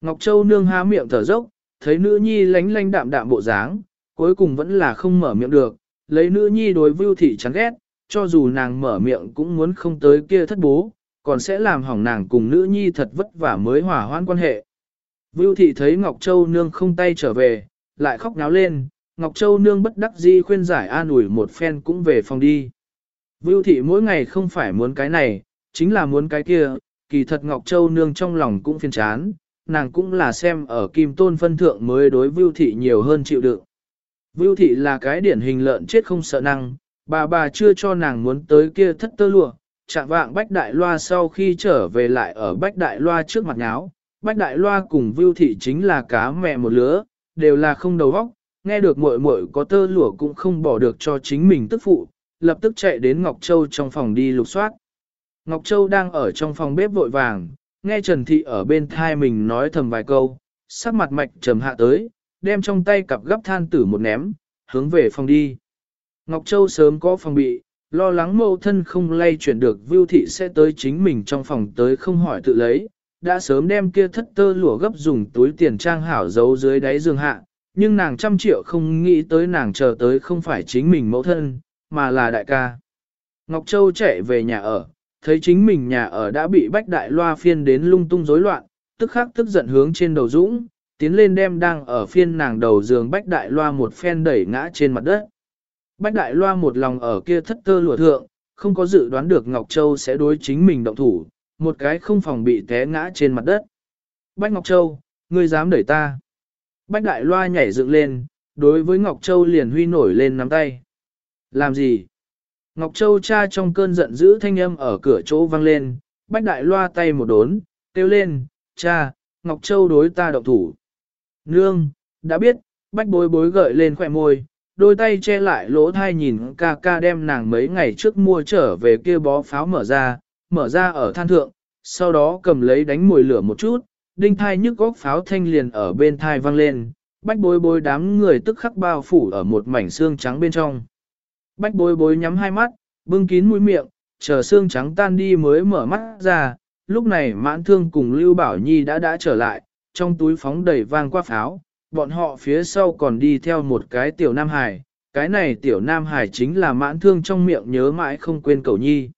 Ngọc Châu nương há miệng thở dốc, thấy nữ nhi lánh lánh đạm đạm bộ dáng, cuối cùng vẫn là không mở miệng được, lấy nữ nhi đối Vưu Thị chán ghét, cho dù nàng mở miệng cũng muốn không tới kia thất bố, còn sẽ làm hỏng nàng cùng nữ nhi thật vất vả mới hòa hoãn quan hệ. Vưu Thị thấy Ngọc Châu nương không tay trở về, lại khóc náo lên, Ngọc Châu nương bất đắc dĩ khuyên giải an ủi một phen cũng về phòng đi. Vưu thị mỗi ngày không phải muốn cái này, chính là muốn cái kia, kỳ thật Ngọc Châu nương trong lòng cũng phiền chán, nàng cũng là xem ở kim tôn phân thượng mới đối Vưu thị nhiều hơn chịu đựng. Vưu thị là cái điển hình lợn chết không sợ năng, bà bà chưa cho nàng muốn tới kia thất tơ lụa, chạm vạng Bách Đại Loa sau khi trở về lại ở Bách Đại Loa trước mặt nháo. Bách Đại Loa cùng Vưu thị chính là cá mẹ một lứa, đều là không đầu óc, nghe được muội muội có tơ lụa cũng không bỏ được cho chính mình tức phụ, lập tức chạy đến Ngọc Châu trong phòng đi lục soát. Ngọc Châu đang ở trong phòng bếp vội vàng, nghe Trần Thị ở bên thai mình nói thầm vài câu, sắc mặt mạch trầm hạ tới, đem trong tay cặp gấp than tử một ném, hướng về phòng đi. Ngọc Châu sớm có phòng bị, lo lắng mâu thân không lay chuyển được Vưu Thị sẽ tới chính mình trong phòng tới không hỏi tự lấy, đã sớm đem kia thất tơ lụa gấp dùng túi tiền trang hảo giấu dưới đáy giường hạ, nhưng nàng trăm triệu không nghĩ tới nàng chờ tới không phải chính mình mẫu thân, mà là đại ca. Ngọc Châu chạy về nhà ở, thấy chính mình nhà ở đã bị bách đại loa phiên đến lung tung rối loạn, tức khắc tức giận hướng trên đầu dũng, tiến lên đem đang ở phiên nàng đầu giường bách đại loa một phen đẩy ngã trên mặt đất. Bách đại loa một lòng ở kia thất tơ lụa thượng, không có dự đoán được Ngọc Châu sẽ đối chính mình động thủ, một cái không phòng bị té ngã trên mặt đất. Bách Ngọc Châu, ngươi dám đẩy ta. Bách đại loa nhảy dựng lên, đối với Ngọc Châu liền huy nổi lên nắm tay. Làm gì? Ngọc Châu cha trong cơn giận dữ thanh âm ở cửa chỗ vang lên, bách đại loa tay một đốn, kêu lên, cha, Ngọc Châu đối ta động thủ. Nương, đã biết, bách bối bối gợi lên khỏe môi, đôi tay che lại lỗ thai nhìn ca ca đem nàng mấy ngày trước mua trở về kia bó pháo mở ra, mở ra ở than thượng, sau đó cầm lấy đánh mùi lửa một chút, đinh thai nhức góc pháo thanh liền ở bên thai vang lên, bách bối bối đám người tức khắc bao phủ ở một mảnh xương trắng bên trong. Bách bối bối nhắm hai mắt, bưng kín mũi miệng, chờ xương trắng tan đi mới mở mắt ra, lúc này mãn thương cùng Lưu Bảo Nhi đã đã trở lại, trong túi phóng đầy vang qua pháo, bọn họ phía sau còn đi theo một cái tiểu Nam Hải, cái này tiểu Nam Hải chính là mãn thương trong miệng nhớ mãi không quên cầu nhi.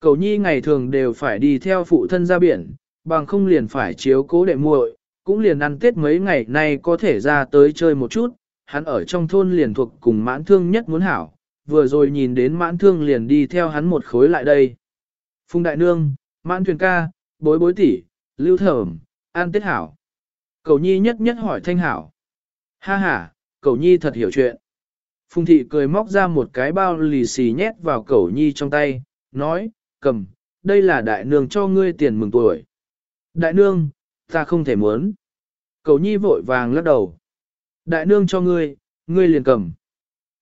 Cầu nhi ngày thường đều phải đi theo phụ thân ra biển, bằng không liền phải chiếu cố đệ muội, cũng liền ăn tết mấy ngày nay có thể ra tới chơi một chút, hắn ở trong thôn liền thuộc cùng mãn thương nhất muốn hảo, vừa rồi nhìn đến mãn thương liền đi theo hắn một khối lại đây. Phùng Đại Nương, mãn thuyền ca, bối bối tỷ, lưu thẩm, an tết hảo. Cầu nhi nhất nhất hỏi thanh hảo. Ha ha, cầu nhi thật hiểu chuyện. Phùng thị cười móc ra một cái bao lì xì nhét vào cầu nhi trong tay, nói, cầm, đây là đại nương cho ngươi tiền mừng tuổi. Đại nương, ta không thể muốn. Cầu nhi vội vàng lắc đầu. Đại nương cho ngươi, ngươi liền cầm.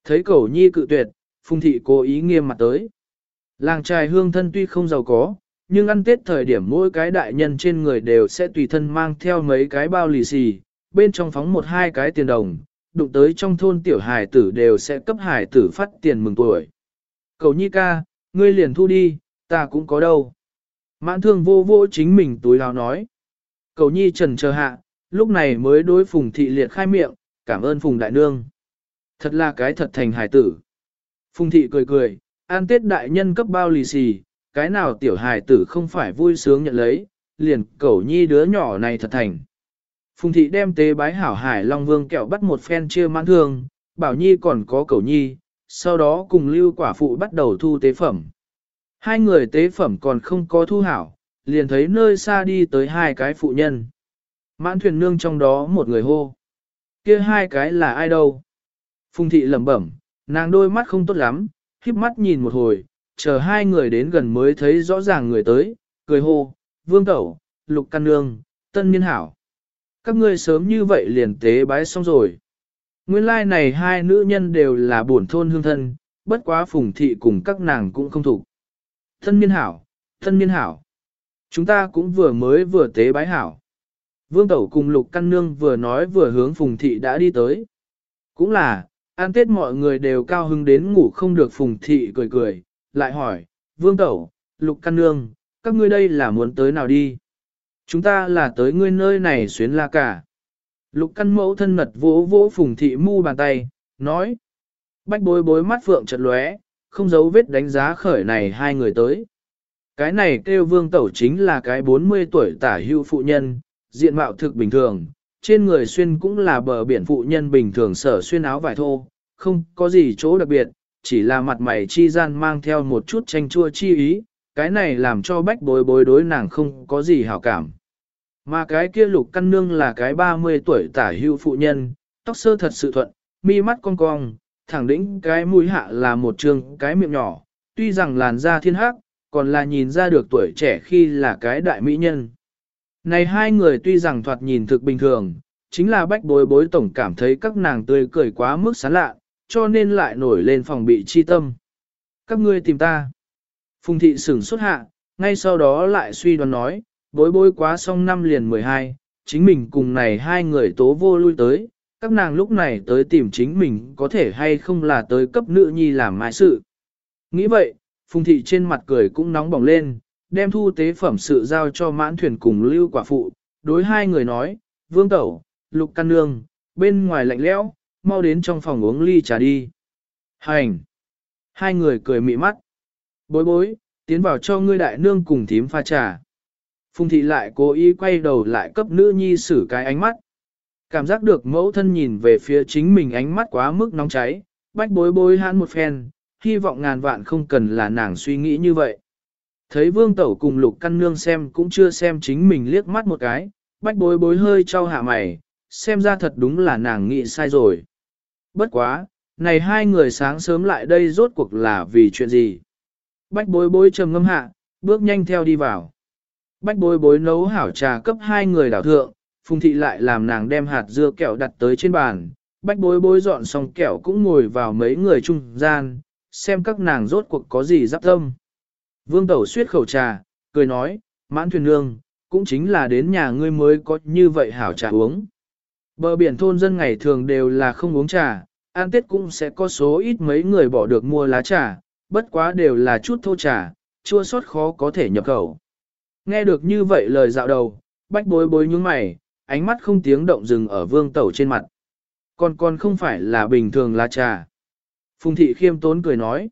Thấy cầu nhi cự tuyệt, phùng thị cố ý nghiêm mặt tới. Làng trài hương thân tuy không giàu có, nhưng ăn tết thời điểm mỗi cái đại nhân trên người đều sẽ tùy thân mang theo mấy cái bao lì xì, bên trong phóng một hai cái tiền đồng, đụng tới trong thôn tiểu hải tử đều sẽ cấp hải tử phát tiền mừng tuổi. Cầu nhi ca, ngươi liền thu đi, ta cũng có đâu. Mãn thương vô vô chính mình túi lao nói. Cầu nhi trần chờ hạ, lúc này mới đối phùng thị liệt khai miệng, cảm ơn phùng đại nương. Thật là cái thật thành hải tử. Phùng thị cười cười, an tết đại nhân cấp bao lì xì, cái nào tiểu hải tử không phải vui sướng nhận lấy, liền cẩu nhi đứa nhỏ này thật thành. Phùng thị đem tế bái hảo hải Long Vương kẹo bắt một phen chia mãn thương, bảo nhi còn có cẩu nhi, sau đó cùng lưu quả phụ bắt đầu thu tế phẩm. Hai người tế phẩm còn không có thu hảo, liền thấy nơi xa đi tới hai cái phụ nhân. Mãn thuyền nương trong đó một người hô. kia hai cái là ai đâu? Phùng thị lẩm bẩm, nàng đôi mắt không tốt lắm, híp mắt nhìn một hồi, chờ hai người đến gần mới thấy rõ ràng người tới, cười hô, vương tẩu, lục căn nương, tân niên hảo. Các ngươi sớm như vậy liền tế bái xong rồi. Nguyên lai like này hai nữ nhân đều là bổn thôn hương thân, bất quá phùng thị cùng các nàng cũng không thủ. Thân niên hảo, thân niên hảo. Chúng ta cũng vừa mới vừa tế bái hảo. Vương Tẩu cùng Lục Căn Nương vừa nói vừa hướng Phùng Thị đã đi tới. Cũng là, an tết mọi người đều cao hứng đến ngủ không được Phùng Thị cười cười, lại hỏi, Vương Tẩu, Lục Căn Nương, các ngươi đây là muốn tới nào đi? Chúng ta là tới ngươi nơi này xuyến la cả. Lục Căn mẫu thân mật vỗ vỗ Phùng Thị mu bàn tay, nói. Bách bối bối mắt phượng chật lóe, không giấu vết đánh giá khởi này hai người tới. Cái này kêu vương tẩu chính là cái 40 tuổi tả hưu phụ nhân, diện mạo thực bình thường, trên người xuyên cũng là bờ biển phụ nhân bình thường sở xuyên áo vải thô, không có gì chỗ đặc biệt, chỉ là mặt mày chi gian mang theo một chút tranh chua chi ý, cái này làm cho bách bối bối đối nàng không có gì hảo cảm. Mà cái kia lục căn nương là cái 30 tuổi tả hưu phụ nhân, tóc sơ thật sự thuận, mi mắt cong cong, thẳng đĩnh cái mũi hạ là một trường cái miệng nhỏ, tuy rằng làn da thiên hắc, còn là nhìn ra được tuổi trẻ khi là cái đại mỹ nhân. Này hai người tuy rằng thoạt nhìn thực bình thường, chính là bách bối bối tổng cảm thấy các nàng tươi cười quá mức sán lạ, cho nên lại nổi lên phòng bị chi tâm. Các ngươi tìm ta. Phùng thị sửng xuất hạ, ngay sau đó lại suy đoán nói, bối bối quá xong năm liền 12, chính mình cùng này hai người tố vô lui tới, các nàng lúc này tới tìm chính mình có thể hay không là tới cấp nữ nhi làm mãi sự. Nghĩ vậy, Phùng thị trên mặt cười cũng nóng bỏng lên, đem thu tế phẩm sự giao cho mãn thuyền cùng lưu quả phụ, đối hai người nói, vương tẩu, lục căn nương, bên ngoài lạnh lẽo, mau đến trong phòng uống ly trà đi. Hành! Hai người cười mị mắt. Bối bối, tiến vào cho ngươi đại nương cùng thím pha trà. Phùng thị lại cố ý quay đầu lại cấp nữ nhi xử cái ánh mắt. Cảm giác được mẫu thân nhìn về phía chính mình ánh mắt quá mức nóng cháy, bách bối bối hãn một phen, hy vọng ngàn vạn không cần là nàng suy nghĩ như vậy. Thấy vương tẩu cùng lục căn nương xem cũng chưa xem chính mình liếc mắt một cái, bách bối bối hơi trao hạ mày, xem ra thật đúng là nàng nghĩ sai rồi. Bất quá, này hai người sáng sớm lại đây rốt cuộc là vì chuyện gì? Bách bối bối trầm ngâm hạ, bước nhanh theo đi vào. Bách bối bối nấu hảo trà cấp hai người đảo thượng, phùng thị lại làm nàng đem hạt dưa kẹo đặt tới trên bàn. Bách bối bối dọn xong kẹo cũng ngồi vào mấy người trung gian, xem các nàng rốt cuộc có gì giáp tâm. Vương Tẩu suyết khẩu trà, cười nói, mãn thuyền nương, cũng chính là đến nhà ngươi mới có như vậy hảo trà uống. Bờ biển thôn dân ngày thường đều là không uống trà, ăn tết cũng sẽ có số ít mấy người bỏ được mua lá trà, bất quá đều là chút thô trà, chua sót khó có thể nhập khẩu. Nghe được như vậy lời dạo đầu, bách bối bối nhúng mày, ánh mắt không tiếng động dừng ở vương tẩu trên mặt. Còn còn không phải là bình thường lá trà. Phùng thị khiêm tốn cười nói.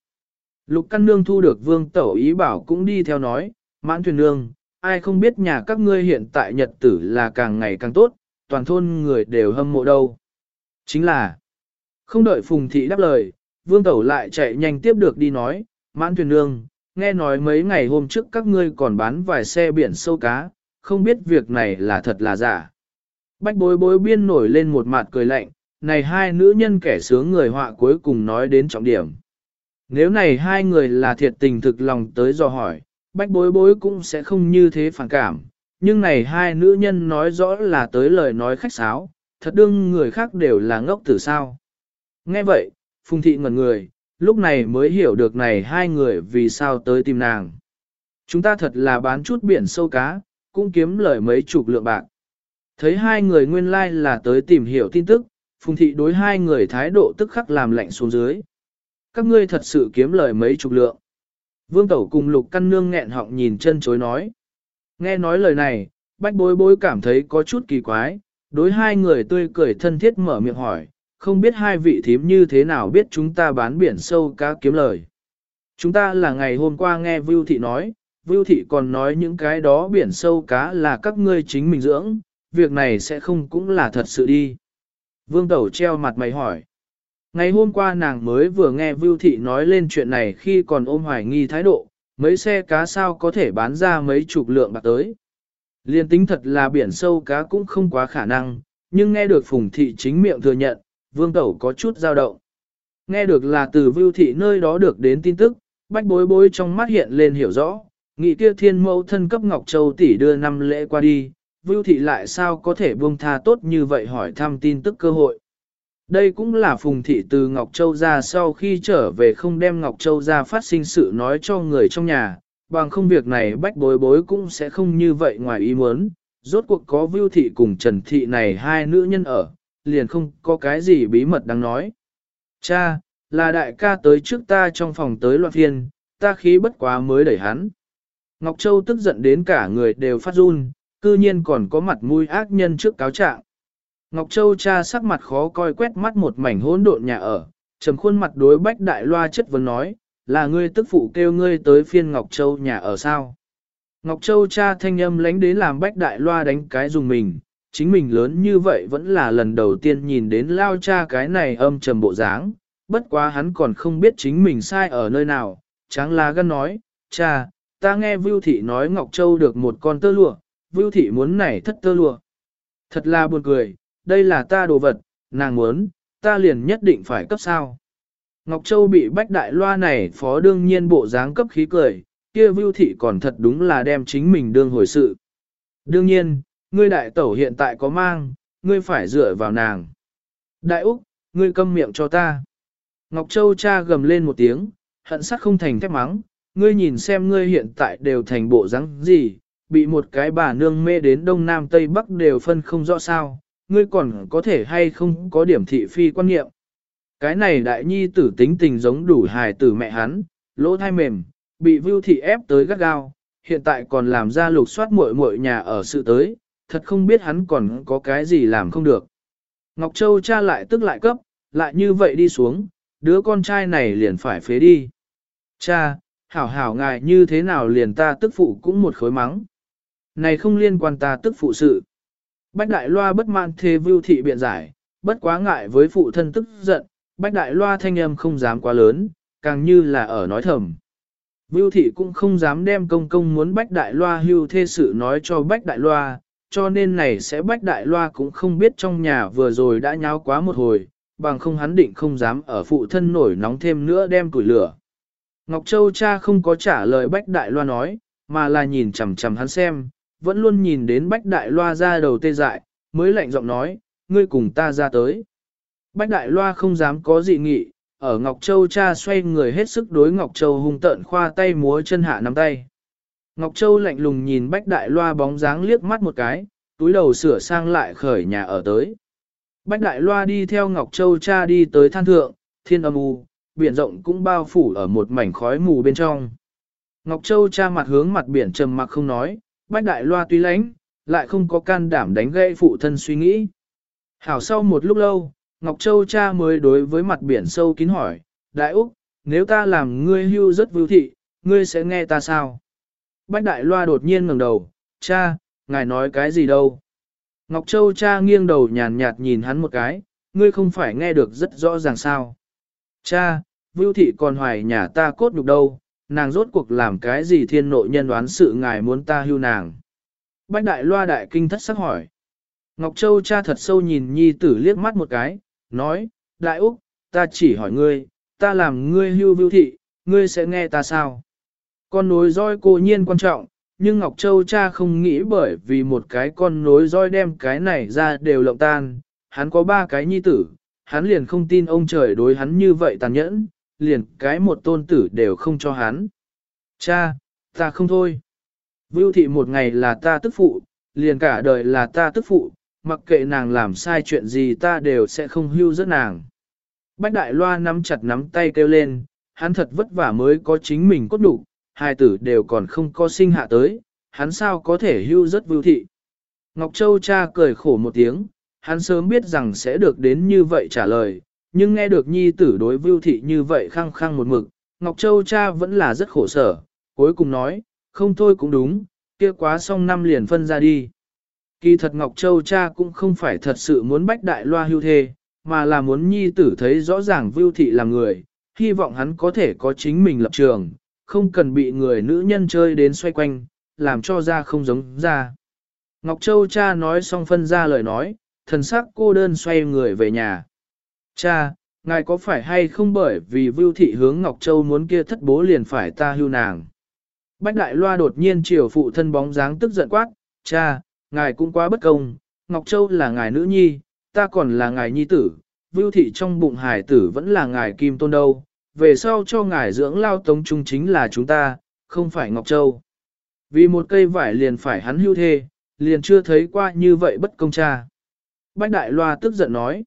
Lục căn nương thu được vương tẩu ý bảo cũng đi theo nói, mãn thuyền nương, ai không biết nhà các ngươi hiện tại nhật tử là càng ngày càng tốt, toàn thôn người đều hâm mộ đâu. Chính là, không đợi phùng thị đáp lời, vương tẩu lại chạy nhanh tiếp được đi nói, mãn thuyền nương, nghe nói mấy ngày hôm trước các ngươi còn bán vài xe biển sâu cá, không biết việc này là thật là giả. Bách bối bối biên nổi lên một mặt cười lạnh, này hai nữ nhân kẻ sướng người họa cuối cùng nói đến trọng điểm. Nếu này hai người là thiệt tình thực lòng tới dò hỏi, bách bối bối cũng sẽ không như thế phản cảm, nhưng này hai nữ nhân nói rõ là tới lời nói khách sáo, thật đương người khác đều là ngốc tử sao. Nghe vậy, Phùng Thị ngẩn người, lúc này mới hiểu được này hai người vì sao tới tìm nàng. Chúng ta thật là bán chút biển sâu cá, cũng kiếm lời mấy chục lượng bạc. Thấy hai người nguyên lai like là tới tìm hiểu tin tức, Phùng Thị đối hai người thái độ tức khắc làm lạnh xuống dưới. Các ngươi thật sự kiếm lời mấy chục lượng. Vương Tẩu cùng Lục Căn Nương nghẹn họng nhìn chân chối nói. Nghe nói lời này, bách bối bối cảm thấy có chút kỳ quái, đối hai người tươi cười thân thiết mở miệng hỏi, không biết hai vị thím như thế nào biết chúng ta bán biển sâu cá kiếm lời. Chúng ta là ngày hôm qua nghe Vưu Thị nói, Vưu Thị còn nói những cái đó biển sâu cá là các ngươi chính mình dưỡng, việc này sẽ không cũng là thật sự đi. Vương Tẩu treo mặt mày hỏi. Ngày hôm qua nàng mới vừa nghe Vưu Thị nói lên chuyện này khi còn ôm hoài nghi thái độ, mấy xe cá sao có thể bán ra mấy chục lượng bạc tới. Liên tính thật là biển sâu cá cũng không quá khả năng, nhưng nghe được Phùng Thị chính miệng thừa nhận, Vương Tẩu có chút dao động. Nghe được là từ Vưu Thị nơi đó được đến tin tức, bách bối bối trong mắt hiện lên hiểu rõ, nghị kia thiên mẫu thân cấp Ngọc Châu tỷ đưa năm lễ qua đi, Vưu Thị lại sao có thể buông tha tốt như vậy hỏi thăm tin tức cơ hội. Đây cũng là Phùng Thị từ Ngọc Châu ra sau khi trở về không đem Ngọc Châu ra phát sinh sự nói cho người trong nhà, bằng không việc này bách bối bối cũng sẽ không như vậy ngoài ý muốn. Rốt cuộc có Vưu Thị cùng Trần Thị này hai nữ nhân ở, liền không có cái gì bí mật đáng nói. Cha, là đại ca tới trước ta trong phòng tới loạn phiên, ta khí bất quá mới đẩy hắn. Ngọc Châu tức giận đến cả người đều phát run, cư nhiên còn có mặt mũi ác nhân trước cáo trạng. Ngọc Châu cha sắc mặt khó coi quét mắt một mảnh hỗn độn nhà ở, trầm khuôn mặt đối bách đại loa chất vấn nói, là ngươi tức phụ kêu ngươi tới phiên Ngọc Châu nhà ở sao. Ngọc Châu cha thanh âm lánh đến làm bách đại loa đánh cái dùng mình, chính mình lớn như vậy vẫn là lần đầu tiên nhìn đến lao cha cái này âm trầm bộ dáng, bất quá hắn còn không biết chính mình sai ở nơi nào, tráng la gân nói, cha, ta nghe Vưu Thị nói Ngọc Châu được một con tơ lụa, Vưu Thị muốn nảy thất tơ lụa. Thật là buồn cười, đây là ta đồ vật, nàng muốn, ta liền nhất định phải cấp sao. Ngọc Châu bị bách đại loa này phó đương nhiên bộ dáng cấp khí cười, kia Vưu Thị còn thật đúng là đem chính mình đương hồi sự. Đương nhiên, ngươi đại tẩu hiện tại có mang, ngươi phải dựa vào nàng. Đại Úc, ngươi câm miệng cho ta. Ngọc Châu cha gầm lên một tiếng, hận sắc không thành thép mắng, ngươi nhìn xem ngươi hiện tại đều thành bộ dáng gì, bị một cái bà nương mê đến đông nam tây bắc đều phân không rõ sao, ngươi còn có thể hay không có điểm thị phi quan niệm. Cái này đại nhi tử tính tình giống đủ hài tử mẹ hắn, lỗ thai mềm, bị vưu thị ép tới gắt gao, hiện tại còn làm ra lục soát muội muội nhà ở sự tới, thật không biết hắn còn có cái gì làm không được. Ngọc Châu cha lại tức lại cấp, lại như vậy đi xuống, đứa con trai này liền phải phế đi. Cha, hảo hảo ngài như thế nào liền ta tức phụ cũng một khối mắng. Này không liên quan ta tức phụ sự. Bách đại loa bất mãn thế vưu thị biện giải, bất quá ngại với phụ thân tức giận, bách đại loa thanh âm không dám quá lớn, càng như là ở nói thầm. Vưu thị cũng không dám đem công công muốn bách đại loa hưu thê sự nói cho bách đại loa, cho nên này sẽ bách đại loa cũng không biết trong nhà vừa rồi đã nháo quá một hồi, bằng không hắn định không dám ở phụ thân nổi nóng thêm nữa đem củi lửa. Ngọc Châu cha không có trả lời bách đại loa nói, mà là nhìn chằm chằm hắn xem, vẫn luôn nhìn đến bách đại loa ra đầu tê dại, mới lạnh giọng nói, ngươi cùng ta ra tới. Bách đại loa không dám có dị nghị, ở Ngọc Châu cha xoay người hết sức đối Ngọc Châu hung tợn khoa tay múa chân hạ nắm tay. Ngọc Châu lạnh lùng nhìn bách đại loa bóng dáng liếc mắt một cái, túi đầu sửa sang lại khởi nhà ở tới. Bách đại loa đi theo Ngọc Châu cha đi tới than thượng, thiên âm u, biển rộng cũng bao phủ ở một mảnh khói mù bên trong. Ngọc Châu cha mặt hướng mặt biển trầm mặc không nói, bách đại loa tuy lánh, lại không có can đảm đánh gãy phụ thân suy nghĩ. Hảo sau một lúc lâu, Ngọc Châu cha mới đối với mặt biển sâu kín hỏi, Đại Úc, nếu ta làm ngươi hưu rất vưu thị, ngươi sẽ nghe ta sao? Bách đại loa đột nhiên ngẩng đầu, cha, ngài nói cái gì đâu? Ngọc Châu cha nghiêng đầu nhàn nhạt nhìn hắn một cái, ngươi không phải nghe được rất rõ ràng sao? Cha, vưu thị còn hoài nhà ta cốt nhục đâu, nàng rốt cuộc làm cái gì thiên nội nhân đoán sự ngài muốn ta hưu nàng? Bách đại loa đại kinh thất sắc hỏi. Ngọc Châu cha thật sâu nhìn nhi tử liếc mắt một cái, nói, Đại Úc, ta chỉ hỏi ngươi, ta làm ngươi hưu vưu thị, ngươi sẽ nghe ta sao? Con nối roi cô nhiên quan trọng, nhưng Ngọc Châu cha không nghĩ bởi vì một cái con nối roi đem cái này ra đều lộng tan, hắn có ba cái nhi tử, hắn liền không tin ông trời đối hắn như vậy tàn nhẫn, liền cái một tôn tử đều không cho hắn. Cha, ta không thôi. Vưu thị một ngày là ta tức phụ, liền cả đời là ta tức phụ, mặc kệ nàng làm sai chuyện gì ta đều sẽ không hưu rất nàng. Bách đại loa nắm chặt nắm tay kêu lên, hắn thật vất vả mới có chính mình cốt đủ, hai tử đều còn không có sinh hạ tới, hắn sao có thể hưu rất vưu thị. Ngọc Châu cha cười khổ một tiếng, hắn sớm biết rằng sẽ được đến như vậy trả lời, nhưng nghe được nhi tử đối vưu thị như vậy khăng khăng một mực, Ngọc Châu cha vẫn là rất khổ sở, cuối cùng nói, không thôi cũng đúng, kia quá xong năm liền phân ra đi. Kỳ thật Ngọc Châu cha cũng không phải thật sự muốn bách đại loa hưu thê, mà là muốn nhi tử thấy rõ ràng vưu thị là người, hy vọng hắn có thể có chính mình lập trường, không cần bị người nữ nhân chơi đến xoay quanh, làm cho ra không giống ra. Ngọc Châu cha nói xong phân ra lời nói, thần sắc cô đơn xoay người về nhà. Cha, ngài có phải hay không bởi vì vưu thị hướng Ngọc Châu muốn kia thất bố liền phải ta hưu nàng. Bách đại loa đột nhiên chiều phụ thân bóng dáng tức giận quát, cha, ngài cũng quá bất công, Ngọc Châu là ngài nữ nhi, ta còn là ngài nhi tử, vưu thị trong bụng hải tử vẫn là ngài kim tôn đâu, về sau cho ngài dưỡng lao tống trung chính là chúng ta, không phải Ngọc Châu. Vì một cây vải liền phải hắn hưu thê, liền chưa thấy qua như vậy bất công cha. Bách Đại Loa tức giận nói.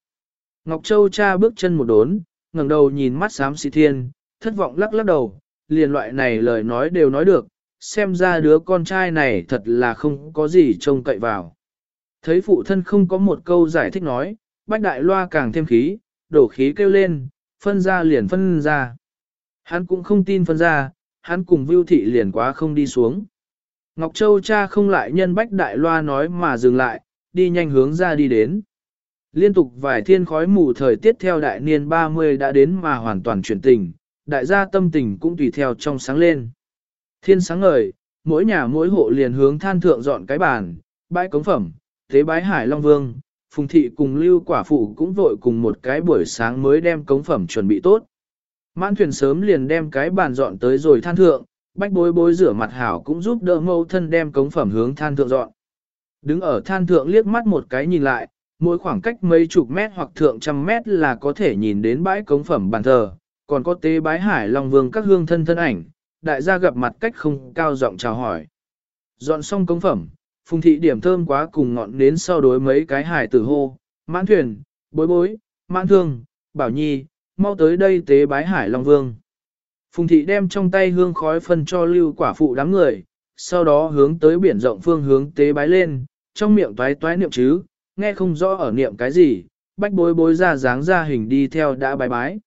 Ngọc Châu cha bước chân một đốn, ngẩng đầu nhìn mắt xám xị thiên, thất vọng lắc lắc đầu, liền loại này lời nói đều nói được, xem ra đứa con trai này thật là không có gì trông cậy vào. Thấy phụ thân không có một câu giải thích nói, bách đại loa càng thêm khí, đổ khí kêu lên, phân ra liền phân ra. Hắn cũng không tin phân ra, hắn cùng Vưu Thị liền quá không đi xuống. Ngọc Châu cha không lại nhân bách đại loa nói mà dừng lại, đi nhanh hướng ra đi đến. Liên tục vài thiên khói mù thời tiết theo đại niên 30 đã đến mà hoàn toàn chuyển tình, đại gia tâm tình cũng tùy theo trong sáng lên. Thiên sáng ngời, mỗi nhà mỗi hộ liền hướng than thượng dọn cái bàn, bãi cống phẩm, thế bái hải long vương, phùng thị cùng lưu quả phụ cũng vội cùng một cái buổi sáng mới đem cống phẩm chuẩn bị tốt. Mãn thuyền sớm liền đem cái bàn dọn tới rồi than thượng, bách bối bối rửa mặt hảo cũng giúp đỡ mâu thân đem cống phẩm hướng than thượng dọn. Đứng ở than thượng liếc mắt một cái nhìn lại, mỗi khoảng cách mấy chục mét hoặc thượng trăm mét là có thể nhìn đến bãi cống phẩm bàn thờ, còn có tế bái hải long vương các hương thân thân ảnh, đại gia gặp mặt cách không cao giọng chào hỏi. Dọn xong cống phẩm, phùng thị điểm thơm quá cùng ngọn đến sau đối mấy cái hải tử hô, mãn thuyền, bối bối, mãn thương, bảo nhi, mau tới đây tế bái hải long vương. Phùng thị đem trong tay hương khói phân cho lưu quả phụ đám người, sau đó hướng tới biển rộng phương hướng tế bái lên, trong miệng toái toái niệm chứ, nghe không rõ ở niệm cái gì, bách bối bối ra dáng ra hình đi theo đã bái bái.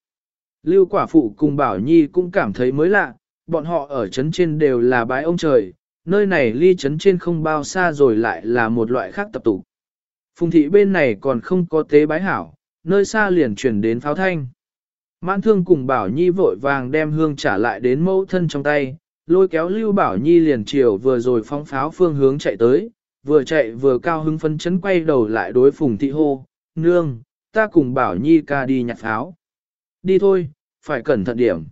Lưu quả phụ cùng bảo nhi cũng cảm thấy mới lạ, bọn họ ở chấn trên đều là bái ông trời, nơi này ly chấn trên không bao xa rồi lại là một loại khác tập tụ. Phùng thị bên này còn không có tế bái hảo, nơi xa liền chuyển đến pháo thanh. Mãn thương cùng Bảo Nhi vội vàng đem hương trả lại đến mẫu thân trong tay, lôi kéo Lưu Bảo Nhi liền chiều vừa rồi phóng pháo phương hướng chạy tới, vừa chạy vừa cao hứng phân chấn quay đầu lại đối Phùng thị hô, nương, ta cùng Bảo Nhi ca đi nhặt pháo. Đi thôi, phải cẩn thận điểm.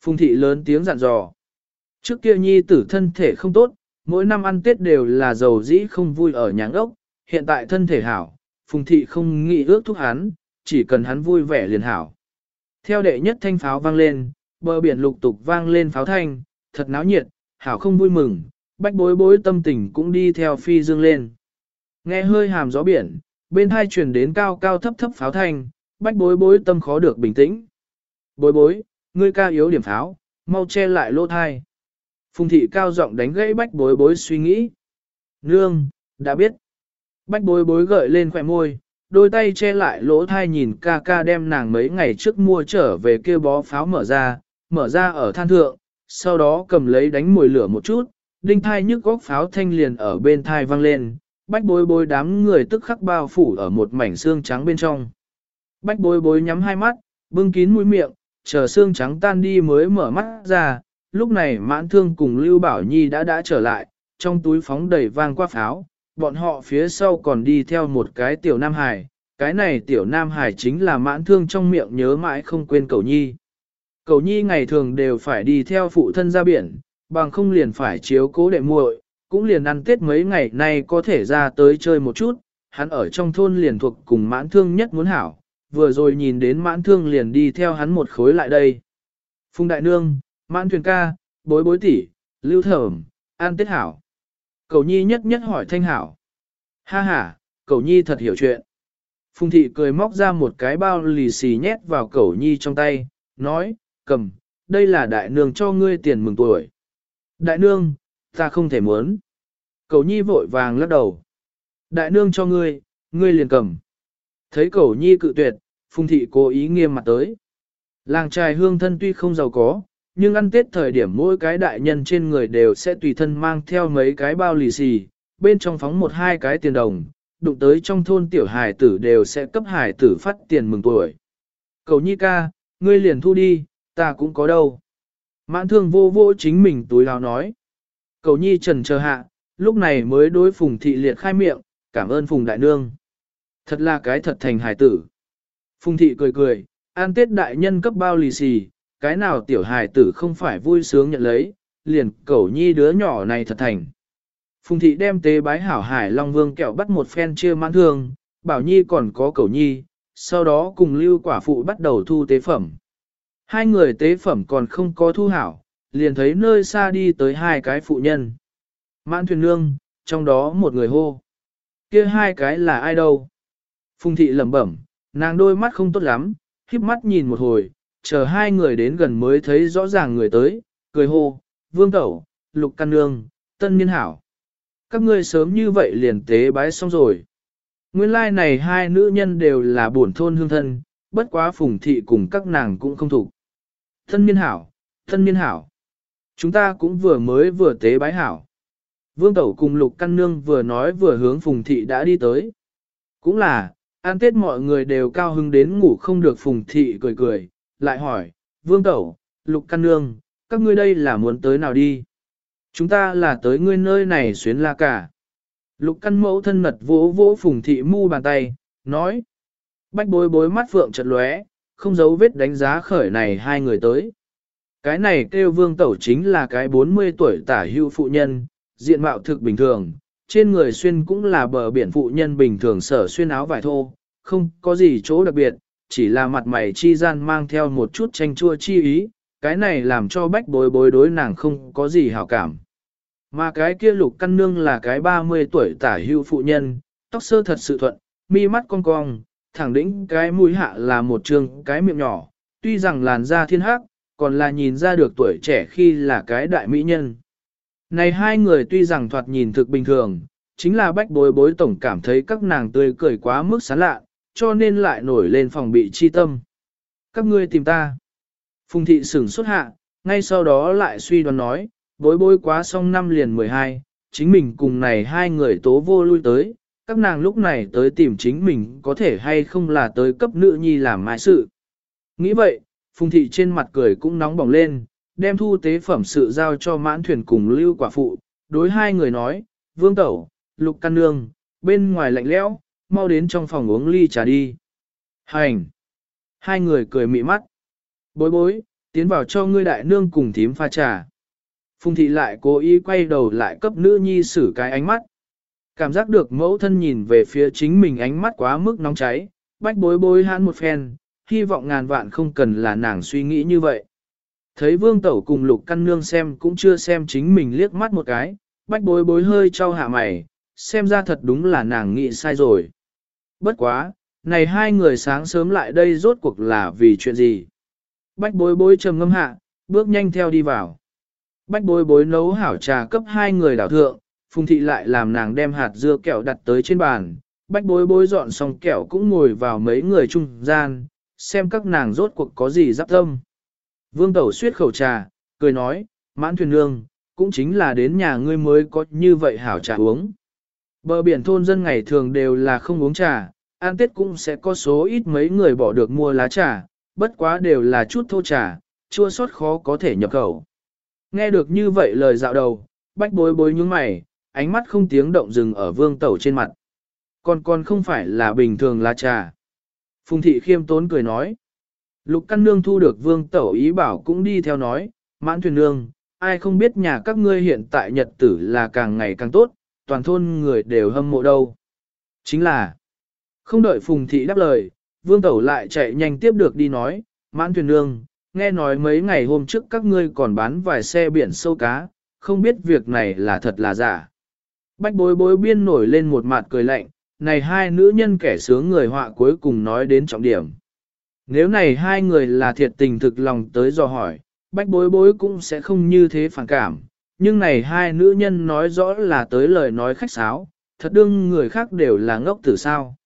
Phùng thị lớn tiếng dặn dò. Trước kia Nhi tử thân thể không tốt, mỗi năm ăn Tết đều là giàu dĩ không vui ở nhà ốc, hiện tại thân thể hảo, Phùng thị không nghĩ ước thúc hắn, chỉ cần hắn vui vẻ liền hảo. Theo đệ nhất thanh pháo vang lên, bờ biển lục tục vang lên pháo thanh, thật náo nhiệt, hảo không vui mừng, bách bối bối tâm tình cũng đi theo phi dương lên. Nghe hơi hàm gió biển, bên hai truyền đến cao cao thấp thấp pháo thanh, bách bối bối tâm khó được bình tĩnh. Bối bối, ngươi ca yếu điểm pháo, mau che lại lỗ thai. Phùng thị cao giọng đánh gãy bách bối bối suy nghĩ. Nương, đã biết. Bách bối bối gợi lên khỏe môi, đôi tay che lại lỗ thai nhìn ca ca đem nàng mấy ngày trước mua trở về kia bó pháo mở ra, mở ra ở than thượng, sau đó cầm lấy đánh mùi lửa một chút, đinh thai nhức góc pháo thanh liền ở bên thai vang lên, bách bối bối đám người tức khắc bao phủ ở một mảnh xương trắng bên trong. Bách bối bối nhắm hai mắt, bưng kín mũi miệng, chờ xương trắng tan đi mới mở mắt ra, lúc này mãn thương cùng Lưu Bảo Nhi đã đã trở lại, trong túi phóng đầy vang qua pháo, bọn họ phía sau còn đi theo một cái tiểu Nam Hải, cái này tiểu Nam Hải chính là mãn thương trong miệng nhớ mãi không quên cầu nhi. Cầu nhi ngày thường đều phải đi theo phụ thân ra biển, bằng không liền phải chiếu cố đệ muội, cũng liền ăn tết mấy ngày nay có thể ra tới chơi một chút, hắn ở trong thôn liền thuộc cùng mãn thương nhất muốn hảo, vừa rồi nhìn đến mãn thương liền đi theo hắn một khối lại đây. Phùng Đại Nương, mãn thuyền ca, bối bối tỷ, lưu thởm, an tết hảo. Cầu nhi nhất nhất hỏi thanh hảo. Ha ha, cầu nhi thật hiểu chuyện. Phùng thị cười móc ra một cái bao lì xì nhét vào cầu nhi trong tay, nói, cầm, đây là đại nương cho ngươi tiền mừng tuổi. Đại nương, ta không thể muốn. Cầu nhi vội vàng lắc đầu. Đại nương cho ngươi, ngươi liền cầm. Thấy cầu nhi cự tuyệt, phùng thị cố ý nghiêm mặt tới. Làng trài hương thân tuy không giàu có, nhưng ăn tết thời điểm mỗi cái đại nhân trên người đều sẽ tùy thân mang theo mấy cái bao lì xì, bên trong phóng một hai cái tiền đồng, đụng tới trong thôn tiểu hải tử đều sẽ cấp hải tử phát tiền mừng tuổi. Cầu nhi ca, ngươi liền thu đi, ta cũng có đâu. Mãn thương vô vô chính mình túi lao nói. Cầu nhi trần chờ hạ, lúc này mới đối phùng thị liệt khai miệng, cảm ơn phùng đại nương. Thật là cái thật thành hải tử. Phùng thị cười cười, an tết đại nhân cấp bao lì xì, cái nào tiểu hài tử không phải vui sướng nhận lấy, liền cẩu nhi đứa nhỏ này thật thành. Phùng thị đem tế bái hảo hải Long Vương kẹo bắt một phen chia mãn thương, bảo nhi còn có cẩu nhi, sau đó cùng lưu quả phụ bắt đầu thu tế phẩm. Hai người tế phẩm còn không có thu hảo, liền thấy nơi xa đi tới hai cái phụ nhân. Mãn thuyền nương, trong đó một người hô. kia hai cái là ai đâu? Phùng thị lẩm bẩm, nàng đôi mắt không tốt lắm, híp mắt nhìn một hồi, chờ hai người đến gần mới thấy rõ ràng người tới, cười hô, vương tẩu, lục căn nương, tân niên hảo. Các ngươi sớm như vậy liền tế bái xong rồi. Nguyên lai like này hai nữ nhân đều là buồn thôn hương thân, bất quá phùng thị cùng các nàng cũng không thủ. Thân niên hảo, Thân niên hảo. Chúng ta cũng vừa mới vừa tế bái hảo. Vương Tẩu cùng Lục Căn Nương vừa nói vừa hướng Phùng Thị đã đi tới. Cũng là, an tết mọi người đều cao hứng đến ngủ không được Phùng Thị cười cười, lại hỏi, Vương Tẩu, Lục Căn Nương, các ngươi đây là muốn tới nào đi? Chúng ta là tới ngươi nơi này xuyến la cả. Lục Căn mẫu thân mật vỗ vỗ Phùng Thị mu bàn tay, nói. Bách bối bối mắt phượng chật lóe, không giấu vết đánh giá khởi này hai người tới. Cái này kêu Vương Tẩu chính là cái 40 tuổi tả hưu phụ nhân, diện mạo thực bình thường, trên người xuyên cũng là bờ biển phụ nhân bình thường sở xuyên áo vải thô, không có gì chỗ đặc biệt, chỉ là mặt mày chi gian mang theo một chút chanh chua chi ý, cái này làm cho bách bối bối đối nàng không có gì hảo cảm. Mà cái kia lục căn nương là cái 30 tuổi tả hưu phụ nhân, tóc sơ thật sự thuận, mi mắt cong cong, thẳng đỉnh cái mũi hạ là một trường cái miệng nhỏ, tuy rằng làn da thiên hắc, còn là nhìn ra được tuổi trẻ khi là cái đại mỹ nhân. Này hai người tuy rằng thoạt nhìn thực bình thường, chính là bách bối bối tổng cảm thấy các nàng tươi cười quá mức sán lạ, cho nên lại nổi lên phòng bị chi tâm. Các ngươi tìm ta. Phùng thị sửng xuất hạ, ngay sau đó lại suy đoán nói, bối bối quá xong năm liền 12, chính mình cùng này hai người tố vô lui tới, các nàng lúc này tới tìm chính mình có thể hay không là tới cấp nữ nhi làm mãi sự. Nghĩ vậy, Phùng Thị trên mặt cười cũng nóng bỏng lên, đem thu tế phẩm sự giao cho mãn thuyền cùng lưu quả phụ, đối hai người nói, Vương Tẩu, Lục Căn Nương, bên ngoài lạnh lẽo, mau đến trong phòng uống ly trà đi. Hành! Hai người cười mị mắt. Bối bối, tiến vào cho ngươi đại nương cùng thím pha trà. Phùng thị lại cố ý quay đầu lại cấp nữ nhi xử cái ánh mắt. Cảm giác được mẫu thân nhìn về phía chính mình ánh mắt quá mức nóng cháy, bách bối bối hãn một phen, hy vọng ngàn vạn không cần là nàng suy nghĩ như vậy. Thấy vương tẩu cùng lục căn nương xem cũng chưa xem chính mình liếc mắt một cái, bách bối bối hơi trao hạ mày, xem ra thật đúng là nàng nghĩ sai rồi. Bất quá, này hai người sáng sớm lại đây rốt cuộc là vì chuyện gì? Bách bối bối trầm ngâm hạ, bước nhanh theo đi vào. Bách bối bối nấu hảo trà cấp hai người đảo thượng, phùng thị lại làm nàng đem hạt dưa kẹo đặt tới trên bàn. Bách bối bối dọn xong kẹo cũng ngồi vào mấy người trung gian, xem các nàng rốt cuộc có gì giáp tâm. Vương Tẩu suyết khẩu trà, cười nói, mãn thuyền nương, cũng chính là đến nhà ngươi mới có như vậy hảo trà uống. Bờ biển thôn dân ngày thường đều là không uống trà, ăn tết cũng sẽ có số ít mấy người bỏ được mua lá trà, bất quá đều là chút thô trà, chua sót khó có thể nhập khẩu. Nghe được như vậy lời dạo đầu, bách bối bối nhúng mày, ánh mắt không tiếng động dừng ở vương tẩu trên mặt. Còn còn không phải là bình thường lá trà. Phùng thị khiêm tốn cười nói. Lục căn nương thu được vương tẩu ý bảo cũng đi theo nói, mãn thuyền nương, ai không biết nhà các ngươi hiện tại nhật tử là càng ngày càng tốt, toàn thôn người đều hâm mộ đâu. Chính là, không đợi phùng thị đáp lời, vương tẩu lại chạy nhanh tiếp được đi nói, mãn thuyền nương, nghe nói mấy ngày hôm trước các ngươi còn bán vài xe biển sâu cá, không biết việc này là thật là giả. Bách bối bối biên nổi lên một mặt cười lạnh, này hai nữ nhân kẻ sướng người họa cuối cùng nói đến trọng điểm. Nếu này hai người là thiệt tình thực lòng tới dò hỏi, bách bối bối cũng sẽ không như thế phản cảm, nhưng này hai nữ nhân nói rõ là tới lời nói khách sáo, thật đương người khác đều là ngốc tử sao.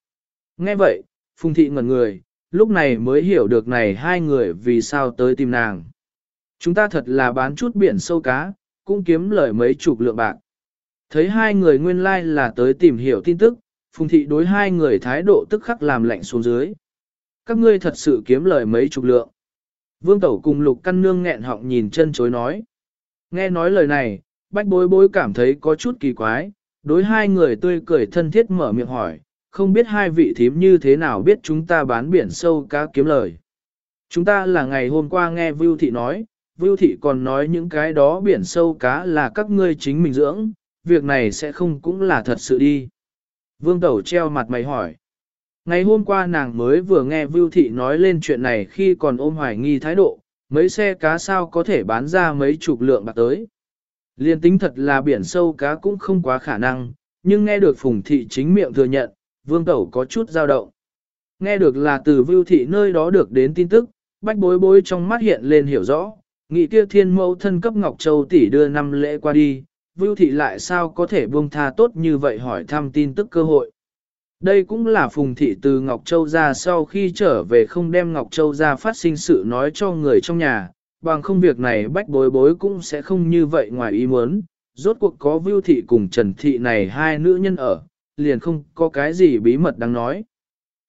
Nghe vậy, Phùng Thị ngẩn người, lúc này mới hiểu được này hai người vì sao tới tìm nàng. Chúng ta thật là bán chút biển sâu cá, cũng kiếm lời mấy chục lượng bạc. Thấy hai người nguyên lai like là tới tìm hiểu tin tức, Phùng Thị đối hai người thái độ tức khắc làm lạnh xuống dưới. Các ngươi thật sự kiếm lời mấy chục lượng. Vương Tẩu cùng Lục Căn Nương nghẹn họng nhìn chân chối nói. Nghe nói lời này, bách bối bối cảm thấy có chút kỳ quái, đối hai người tươi cười thân thiết mở miệng hỏi, không biết hai vị thím như thế nào biết chúng ta bán biển sâu cá kiếm lời. Chúng ta là ngày hôm qua nghe Vưu Thị nói, Vưu Thị còn nói những cái đó biển sâu cá là các ngươi chính mình dưỡng, việc này sẽ không cũng là thật sự đi. Vương Tẩu treo mặt mày hỏi. Ngày hôm qua nàng mới vừa nghe Vưu Thị nói lên chuyện này khi còn ôm hoài nghi thái độ, mấy xe cá sao có thể bán ra mấy chục lượng bạc tới. Liên tính thật là biển sâu cá cũng không quá khả năng, nhưng nghe được Phùng Thị chính miệng thừa nhận, Vương Tẩu có chút dao động. Nghe được là từ Vưu Thị nơi đó được đến tin tức, bách bối bối trong mắt hiện lên hiểu rõ, nghị kia thiên mẫu thân cấp Ngọc Châu tỷ đưa năm lễ qua đi, Vưu Thị lại sao có thể buông tha tốt như vậy hỏi thăm tin tức cơ hội. Đây cũng là Phùng Thị từ Ngọc Châu ra sau khi trở về không đem Ngọc Châu ra phát sinh sự nói cho người trong nhà, bằng không việc này bách bối bối cũng sẽ không như vậy ngoài ý muốn. Rốt cuộc có Vưu Thị cùng Trần Thị này hai nữ nhân ở, liền không có cái gì bí mật đáng nói.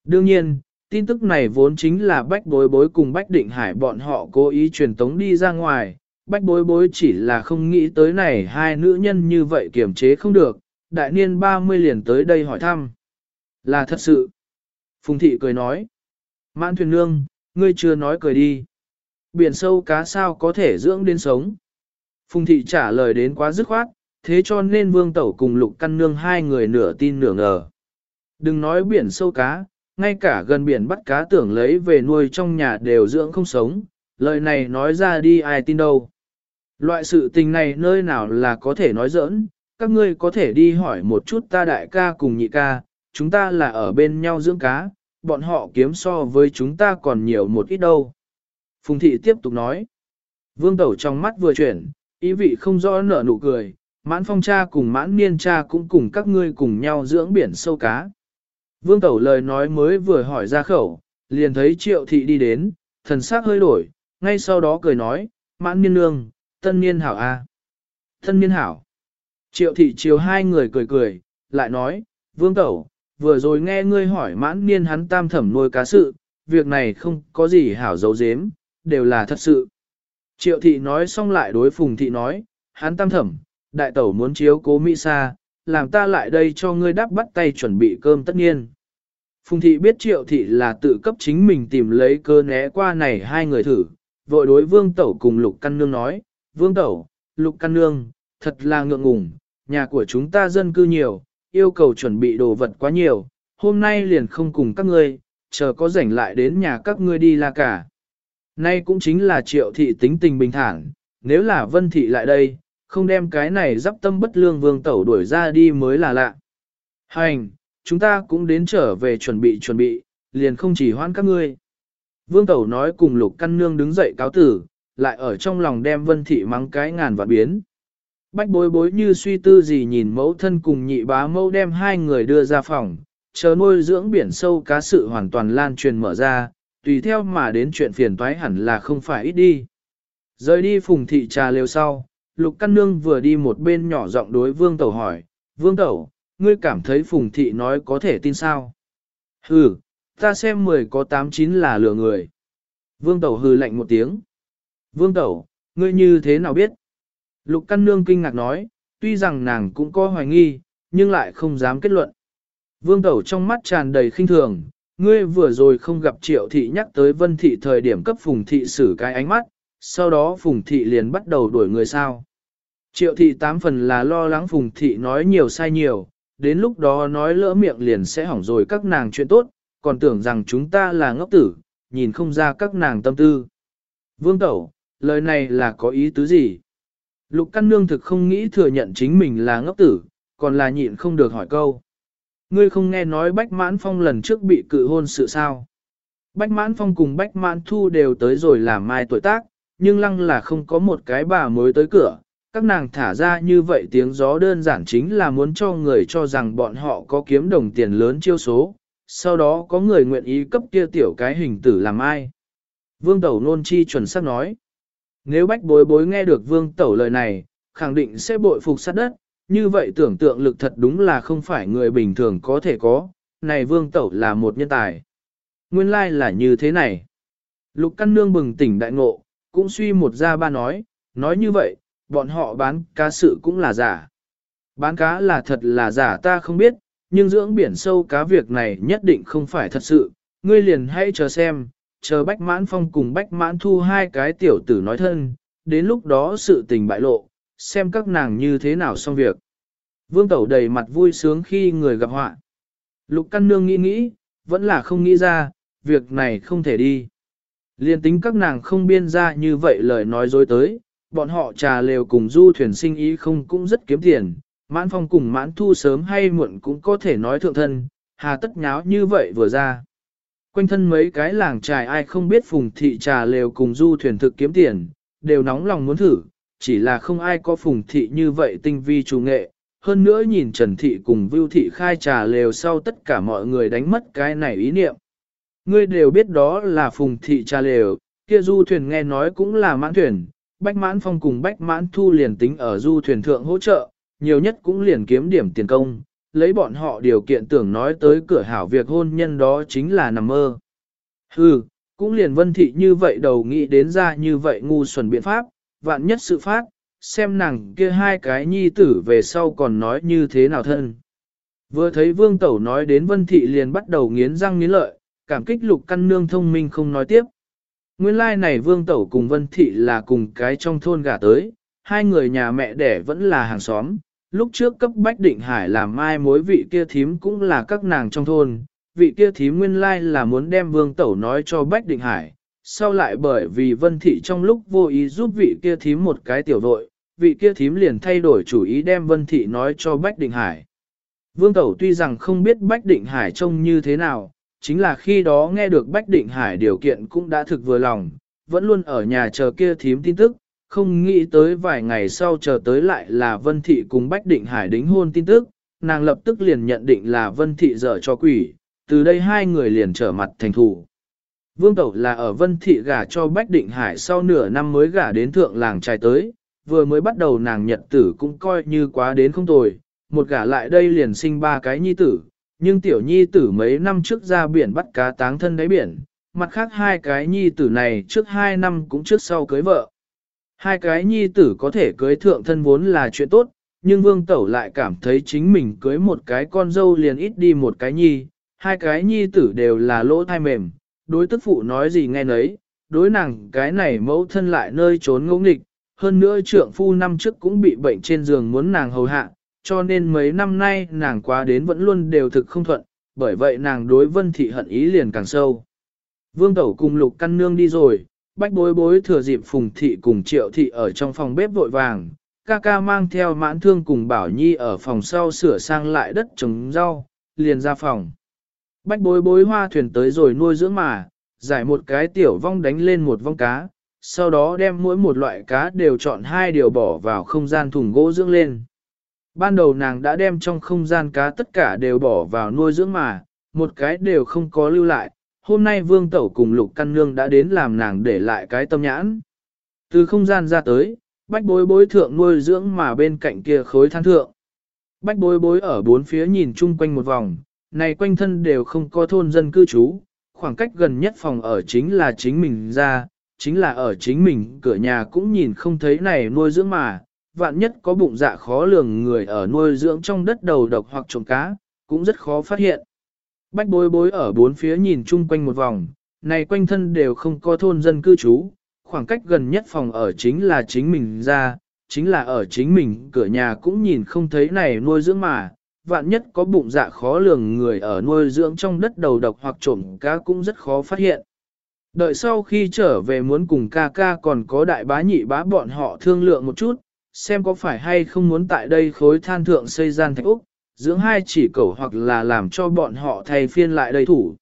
Đương nhiên, tin tức này vốn chính là bách bối bối cùng bách định hải bọn họ cố ý truyền tống đi ra ngoài, bách bối bối chỉ là không nghĩ tới này hai nữ nhân như vậy kiềm chế không được, đại niên 30 liền tới đây hỏi thăm. Là thật sự. Phùng thị cười nói. Mãn thuyền nương, ngươi chưa nói cười đi. Biển sâu cá sao có thể dưỡng đến sống. Phùng thị trả lời đến quá dứt khoát, thế cho nên vương tẩu cùng lục căn nương hai người nửa tin nửa ngờ. Đừng nói biển sâu cá, ngay cả gần biển bắt cá tưởng lấy về nuôi trong nhà đều dưỡng không sống, lời này nói ra đi ai tin đâu. Loại sự tình này nơi nào là có thể nói giỡn, các ngươi có thể đi hỏi một chút ta đại ca cùng nhị ca, chúng ta là ở bên nhau dưỡng cá, bọn họ kiếm so với chúng ta còn nhiều một ít đâu. Phùng thị tiếp tục nói. Vương Tẩu trong mắt vừa chuyển, ý vị không rõ nở nụ cười, mãn phong cha cùng mãn niên cha cũng cùng các ngươi cùng nhau dưỡng biển sâu cá. Vương Tẩu lời nói mới vừa hỏi ra khẩu, liền thấy triệu thị đi đến, thần sắc hơi đổi, ngay sau đó cười nói, mãn niên nương, tân niên hảo a. Tân niên hảo. Triệu thị chiều hai người cười cười, lại nói, vương tẩu, vừa rồi nghe ngươi hỏi mãn niên hắn tam thẩm nuôi cá sự, việc này không có gì hảo giấu dếm, đều là thật sự. Triệu thị nói xong lại đối phùng thị nói, hắn tam thẩm, đại tẩu muốn chiếu cố Mỹ Sa, làm ta lại đây cho ngươi đáp bắt tay chuẩn bị cơm tất nhiên. Phùng thị biết triệu thị là tự cấp chính mình tìm lấy cơ né qua này hai người thử, vội đối vương tẩu cùng lục căn nương nói, vương tẩu, lục căn nương, thật là ngượng ngùng, nhà của chúng ta dân cư nhiều, yêu cầu chuẩn bị đồ vật quá nhiều, hôm nay liền không cùng các ngươi, chờ có rảnh lại đến nhà các ngươi đi là cả. Nay cũng chính là triệu thị tính tình bình thản, nếu là vân thị lại đây, không đem cái này dắp tâm bất lương vương tẩu đuổi ra đi mới là lạ. Hành, chúng ta cũng đến trở về chuẩn bị chuẩn bị, liền không chỉ hoan các ngươi. Vương tẩu nói cùng lục căn nương đứng dậy cáo tử, lại ở trong lòng đem vân thị mắng cái ngàn vạn biến. Bách bối bối như suy tư gì nhìn mẫu thân cùng nhị bá mẫu đem hai người đưa ra phòng, chờ nuôi dưỡng biển sâu cá sự hoàn toàn lan truyền mở ra, tùy theo mà đến chuyện phiền toái hẳn là không phải ít đi. Rời đi phùng thị trà lều sau, lục căn nương vừa đi một bên nhỏ giọng đối vương tẩu hỏi, vương tẩu, ngươi cảm thấy phùng thị nói có thể tin sao? Hừ, ta xem mười có tám chín là lừa người. Vương tẩu hừ lạnh một tiếng. Vương tẩu, ngươi như thế nào biết? Lục căn nương kinh ngạc nói, tuy rằng nàng cũng có hoài nghi, nhưng lại không dám kết luận. Vương tẩu trong mắt tràn đầy khinh thường, ngươi vừa rồi không gặp triệu thị nhắc tới vân thị thời điểm cấp phùng thị xử cái ánh mắt, sau đó phùng thị liền bắt đầu đuổi người sao. Triệu thị tám phần là lo lắng phùng thị nói nhiều sai nhiều, đến lúc đó nói lỡ miệng liền sẽ hỏng rồi các nàng chuyện tốt, còn tưởng rằng chúng ta là ngốc tử, nhìn không ra các nàng tâm tư. Vương tẩu, lời này là có ý tứ gì? Lục căn nương thực không nghĩ thừa nhận chính mình là ngốc tử, còn là nhịn không được hỏi câu. Ngươi không nghe nói Bách Mãn Phong lần trước bị cự hôn sự sao? Bách Mãn Phong cùng Bách Mãn Thu đều tới rồi làm mai tuổi tác, nhưng lăng là không có một cái bà mới tới cửa. Các nàng thả ra như vậy tiếng gió đơn giản chính là muốn cho người cho rằng bọn họ có kiếm đồng tiền lớn chiêu số, sau đó có người nguyện ý cấp kia tiểu cái hình tử làm ai. Vương Tẩu Nôn Chi chuẩn xác nói, nếu bách bối bối nghe được Vương Tẩu lời này, khẳng định sẽ bội phục sát đất, như vậy tưởng tượng lực thật đúng là không phải người bình thường có thể có, này Vương Tẩu là một nhân tài. Nguyên lai là như thế này. Lục Căn Nương bừng tỉnh đại ngộ, cũng suy một ra ba nói, nói như vậy, bọn họ bán cá sự cũng là giả. Bán cá là thật là giả ta không biết, nhưng dưỡng biển sâu cá việc này nhất định không phải thật sự, ngươi liền hãy chờ xem, chờ Bách Mãn Phong cùng Bách Mãn Thu hai cái tiểu tử nói thân, đến lúc đó sự tình bại lộ, xem các nàng như thế nào xong việc. Vương Tẩu đầy mặt vui sướng khi người gặp họa. Lục Căn Nương nghĩ nghĩ, vẫn là không nghĩ ra, việc này không thể đi. Liên tính các nàng không biên ra như vậy lời nói dối tới, bọn họ trà lều cùng du thuyền sinh ý không cũng rất kiếm tiền, mãn phong cùng mãn thu sớm hay muộn cũng có thể nói thượng thân, hà tất nháo như vậy vừa ra. Quanh thân mấy cái làng trài ai không biết phùng thị trà lều cùng du thuyền thực kiếm tiền, đều nóng lòng muốn thử, chỉ là không ai có phùng thị như vậy tinh vi chủ nghệ. Hơn nữa nhìn Trần Thị cùng Vưu Thị khai trà lều sau tất cả mọi người đánh mất cái này ý niệm. Ngươi đều biết đó là phùng thị trà lều, kia du thuyền nghe nói cũng là mãn thuyền, bách mãn phong cùng bách mãn thu liền tính ở du thuyền thượng hỗ trợ, nhiều nhất cũng liền kiếm điểm tiền công, lấy bọn họ điều kiện tưởng nói tới cửa hảo việc hôn nhân đó chính là nằm mơ. Hừ, cũng liền vân thị như vậy đầu nghĩ đến ra như vậy ngu xuẩn biện pháp, vạn nhất sự phát, xem nàng kia hai cái nhi tử về sau còn nói như thế nào thân. Vừa thấy vương tẩu nói đến vân thị liền bắt đầu nghiến răng nghiến lợi, cảm kích lục căn nương thông minh không nói tiếp. Nguyên lai like này vương tẩu cùng vân thị là cùng cái trong thôn gả tới, hai người nhà mẹ đẻ vẫn là hàng xóm, lúc trước cấp Bách Định Hải làm mai mối vị kia thím cũng là các nàng trong thôn, vị kia thím nguyên lai là muốn đem vương tẩu nói cho Bách Định Hải, sau lại bởi vì vân thị trong lúc vô ý giúp vị kia thím một cái tiểu đội, vị kia thím liền thay đổi chủ ý đem vân thị nói cho Bách Định Hải. Vương tẩu tuy rằng không biết Bách Định Hải trông như thế nào, chính là khi đó nghe được Bách Định Hải điều kiện cũng đã thực vừa lòng, vẫn luôn ở nhà chờ kia thím tin tức, không nghĩ tới vài ngày sau chờ tới lại là Vân Thị cùng Bách Định Hải đính hôn tin tức, nàng lập tức liền nhận định là Vân Thị dở cho quỷ, từ đây hai người liền trở mặt thành thủ. Vương Tẩu là ở Vân Thị gả cho Bách Định Hải sau nửa năm mới gả đến thượng làng trai tới, vừa mới bắt đầu nàng nhật tử cũng coi như quá đến không tồi, một gả lại đây liền sinh ba cái nhi tử, nhưng tiểu nhi tử mấy năm trước ra biển bắt cá táng thân đáy biển, mặt khác hai cái nhi tử này trước hai năm cũng trước sau cưới vợ. Hai cái nhi tử có thể cưới thượng thân vốn là chuyện tốt, nhưng vương tẩu lại cảm thấy chính mình cưới một cái con dâu liền ít đi một cái nhi, hai cái nhi tử đều là lỗ thai mềm, đối tức phụ nói gì nghe nấy, đối nàng cái này mẫu thân lại nơi trốn ngỗ nghịch, hơn nữa trượng phu năm trước cũng bị bệnh trên giường muốn nàng hầu hạ, cho nên mấy năm nay nàng quá đến vẫn luôn đều thực không thuận, bởi vậy nàng đối vân thị hận ý liền càng sâu. Vương Tẩu cùng lục căn nương đi rồi, bách bối bối thừa dịp phùng thị cùng triệu thị ở trong phòng bếp vội vàng, ca ca mang theo mãn thương cùng bảo nhi ở phòng sau sửa sang lại đất trồng rau, liền ra phòng. Bách bối bối hoa thuyền tới rồi nuôi dưỡng mà, giải một cái tiểu vong đánh lên một vong cá, sau đó đem mỗi một loại cá đều chọn hai điều bỏ vào không gian thùng gỗ dưỡng lên. Ban đầu nàng đã đem trong không gian cá tất cả đều bỏ vào nuôi dưỡng mà, một cái đều không có lưu lại, hôm nay vương tẩu cùng lục căn nương đã đến làm nàng để lại cái tâm nhãn. Từ không gian ra tới, bách bối bối thượng nuôi dưỡng mà bên cạnh kia khối than thượng. Bách bối bối ở bốn phía nhìn chung quanh một vòng, này quanh thân đều không có thôn dân cư trú, khoảng cách gần nhất phòng ở chính là chính mình ra, chính là ở chính mình cửa nhà cũng nhìn không thấy này nuôi dưỡng mà, vạn nhất có bụng dạ khó lường người ở nuôi dưỡng trong đất đầu độc hoặc trộm cá, cũng rất khó phát hiện. Bách bối bối ở bốn phía nhìn chung quanh một vòng, này quanh thân đều không có thôn dân cư trú, khoảng cách gần nhất phòng ở chính là chính mình ra, chính là ở chính mình cửa nhà cũng nhìn không thấy này nuôi dưỡng mà, vạn nhất có bụng dạ khó lường người ở nuôi dưỡng trong đất đầu độc hoặc trộm cá cũng rất khó phát hiện. Đợi sau khi trở về muốn cùng ca ca còn có đại bá nhị bá bọn họ thương lượng một chút, xem có phải hay không muốn tại đây khối than thượng xây gian thạch Úc, dưỡng hai chỉ cầu hoặc là làm cho bọn họ thay phiên lại đầy thủ.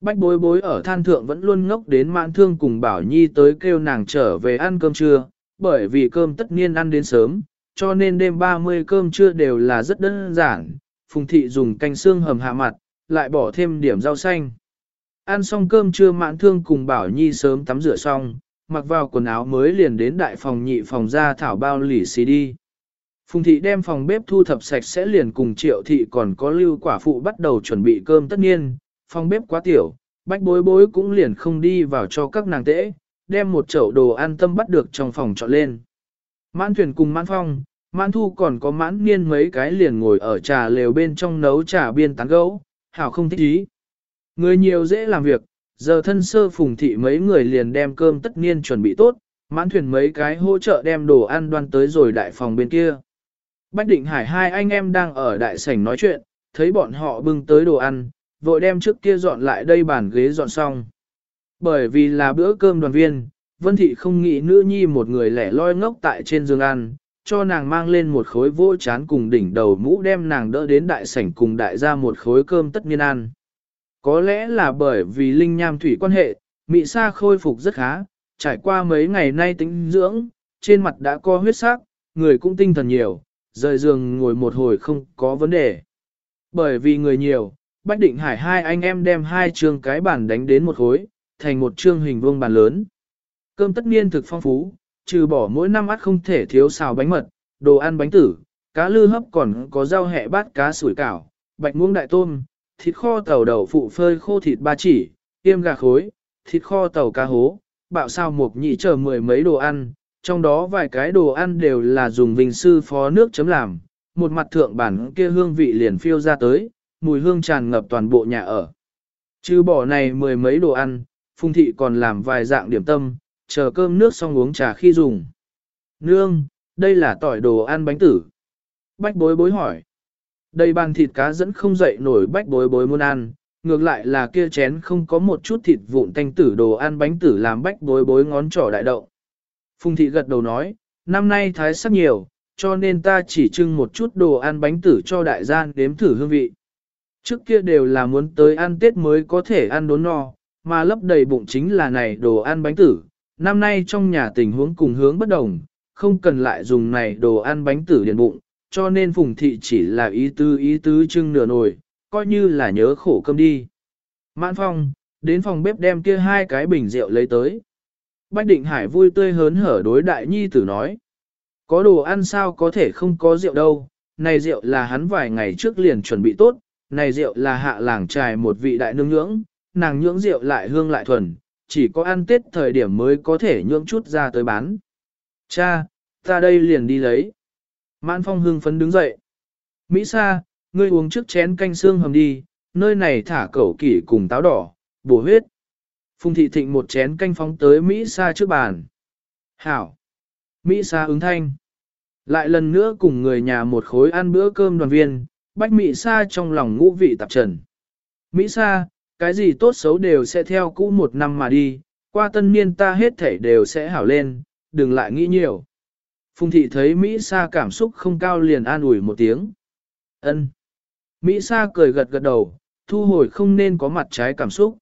Bách bối bối ở than thượng vẫn luôn ngốc đến mãn thương cùng bảo nhi tới kêu nàng trở về ăn cơm trưa, bởi vì cơm tất nhiên ăn đến sớm, cho nên đêm 30 cơm trưa đều là rất đơn giản, phùng thị dùng canh xương hầm hạ mặt, lại bỏ thêm điểm rau xanh. Ăn xong cơm trưa mãn thương cùng bảo nhi sớm tắm rửa xong, mặc vào quần áo mới liền đến đại phòng nhị phòng ra thảo bao lì xì đi. Phùng thị đem phòng bếp thu thập sạch sẽ liền cùng triệu thị còn có lưu quả phụ bắt đầu chuẩn bị cơm tất nhiên, phòng bếp quá tiểu, bách bối bối cũng liền không đi vào cho các nàng tễ, đem một chậu đồ ăn tâm bắt được trong phòng chọn lên. Mãn thuyền cùng mãn phong, mãn thu còn có mãn niên mấy cái liền ngồi ở trà lều bên trong nấu trà biên tán gấu, hảo không thích ý. Người nhiều dễ làm việc, giờ thân sơ phùng thị mấy người liền đem cơm tất niên chuẩn bị tốt, mãn thuyền mấy cái hỗ trợ đem đồ ăn đoan tới rồi đại phòng bên kia. Bách định hải hai anh em đang ở đại sảnh nói chuyện, thấy bọn họ bưng tới đồ ăn, vội đem trước kia dọn lại đây bàn ghế dọn xong. Bởi vì là bữa cơm đoàn viên, Vân Thị không nghĩ nữ nhi một người lẻ loi ngốc tại trên giường ăn, cho nàng mang lên một khối vô chán cùng đỉnh đầu mũ đem nàng đỡ đến đại sảnh cùng đại gia một khối cơm tất niên ăn. Có lẽ là bởi vì linh nham thủy quan hệ, Mị Sa khôi phục rất khá, trải qua mấy ngày nay tính dưỡng, trên mặt đã co huyết sắc, người cũng tinh thần nhiều, rời giường ngồi một hồi không có vấn đề. Bởi vì người nhiều, Bách Định Hải hai anh em đem hai trường cái bàn đánh đến một khối, thành một chương hình vuông bàn lớn. Cơm tất niên thực phong phú, trừ bỏ mỗi năm ắt không thể thiếu xào bánh mật, đồ ăn bánh tử, cá lư hấp còn có rau hẹ bát cá sủi cảo, bạch muông đại tôm, thịt kho tàu đầu phụ phơi khô thịt ba chỉ, tiêm gà khối, thịt kho tàu cá hố, bạo sao mộc nhị chờ mười mấy đồ ăn, trong đó vài cái đồ ăn đều là dùng vinh sư phó nước chấm làm, một mặt thượng bản kia hương vị liền phiêu ra tới, mùi hương tràn ngập toàn bộ nhà ở. Chứ bỏ này mười mấy đồ ăn, Phùng Thị còn làm vài dạng điểm tâm, chờ cơm nước xong uống trà khi dùng. Nương, đây là tỏi đồ ăn bánh tử. Bách bối bối hỏi. Đây bàn thịt cá dẫn không dậy nổi bách bối bối muốn ăn, ngược lại là kia chén không có một chút thịt vụn tanh tử đồ ăn bánh tử làm bách bối bối ngón trỏ đại động. Phùng thị gật đầu nói, năm nay thái sắc nhiều, cho nên ta chỉ trưng một chút đồ ăn bánh tử cho đại gian đếm thử hương vị. Trước kia đều là muốn tới ăn Tết mới có thể ăn đốn no, mà lấp đầy bụng chính là này đồ ăn bánh tử. Năm nay trong nhà tình huống cùng hướng bất đồng, không cần lại dùng này đồ ăn bánh tử điền bụng, cho nên phùng thị chỉ là ý tứ ý tứ trưng nửa nồi, coi như là nhớ khổ cơm đi. Mãn phong, đến phòng bếp đem kia hai cái bình rượu lấy tới. Bách Định Hải vui tươi hớn hở đối đại nhi tử nói. Có đồ ăn sao có thể không có rượu đâu, này rượu là hắn vài ngày trước liền chuẩn bị tốt, này rượu là hạ làng trài một vị đại nương nhưỡng, nàng nhưỡng rượu lại hương lại thuần, chỉ có ăn tết thời điểm mới có thể nhưỡng chút ra tới bán. Cha, ta đây liền đi lấy. Mãn phong hưng phấn đứng dậy. Mỹ Sa, ngươi uống trước chén canh xương hầm đi, nơi này thả cẩu kỷ cùng táo đỏ, bổ huyết. Phùng thị thịnh một chén canh phóng tới Mỹ Sa trước bàn. Hảo. Mỹ Sa ứng thanh. Lại lần nữa cùng người nhà một khối ăn bữa cơm đoàn viên, bách Mỹ Sa trong lòng ngũ vị tạp trần. Mỹ Sa, cái gì tốt xấu đều sẽ theo cũ một năm mà đi, qua tân niên ta hết thể đều sẽ hảo lên, đừng lại nghĩ nhiều. Phùng thị thấy Mỹ Sa cảm xúc không cao liền an ủi một tiếng. ân Mỹ Sa cười gật gật đầu, thu hồi không nên có mặt trái cảm xúc.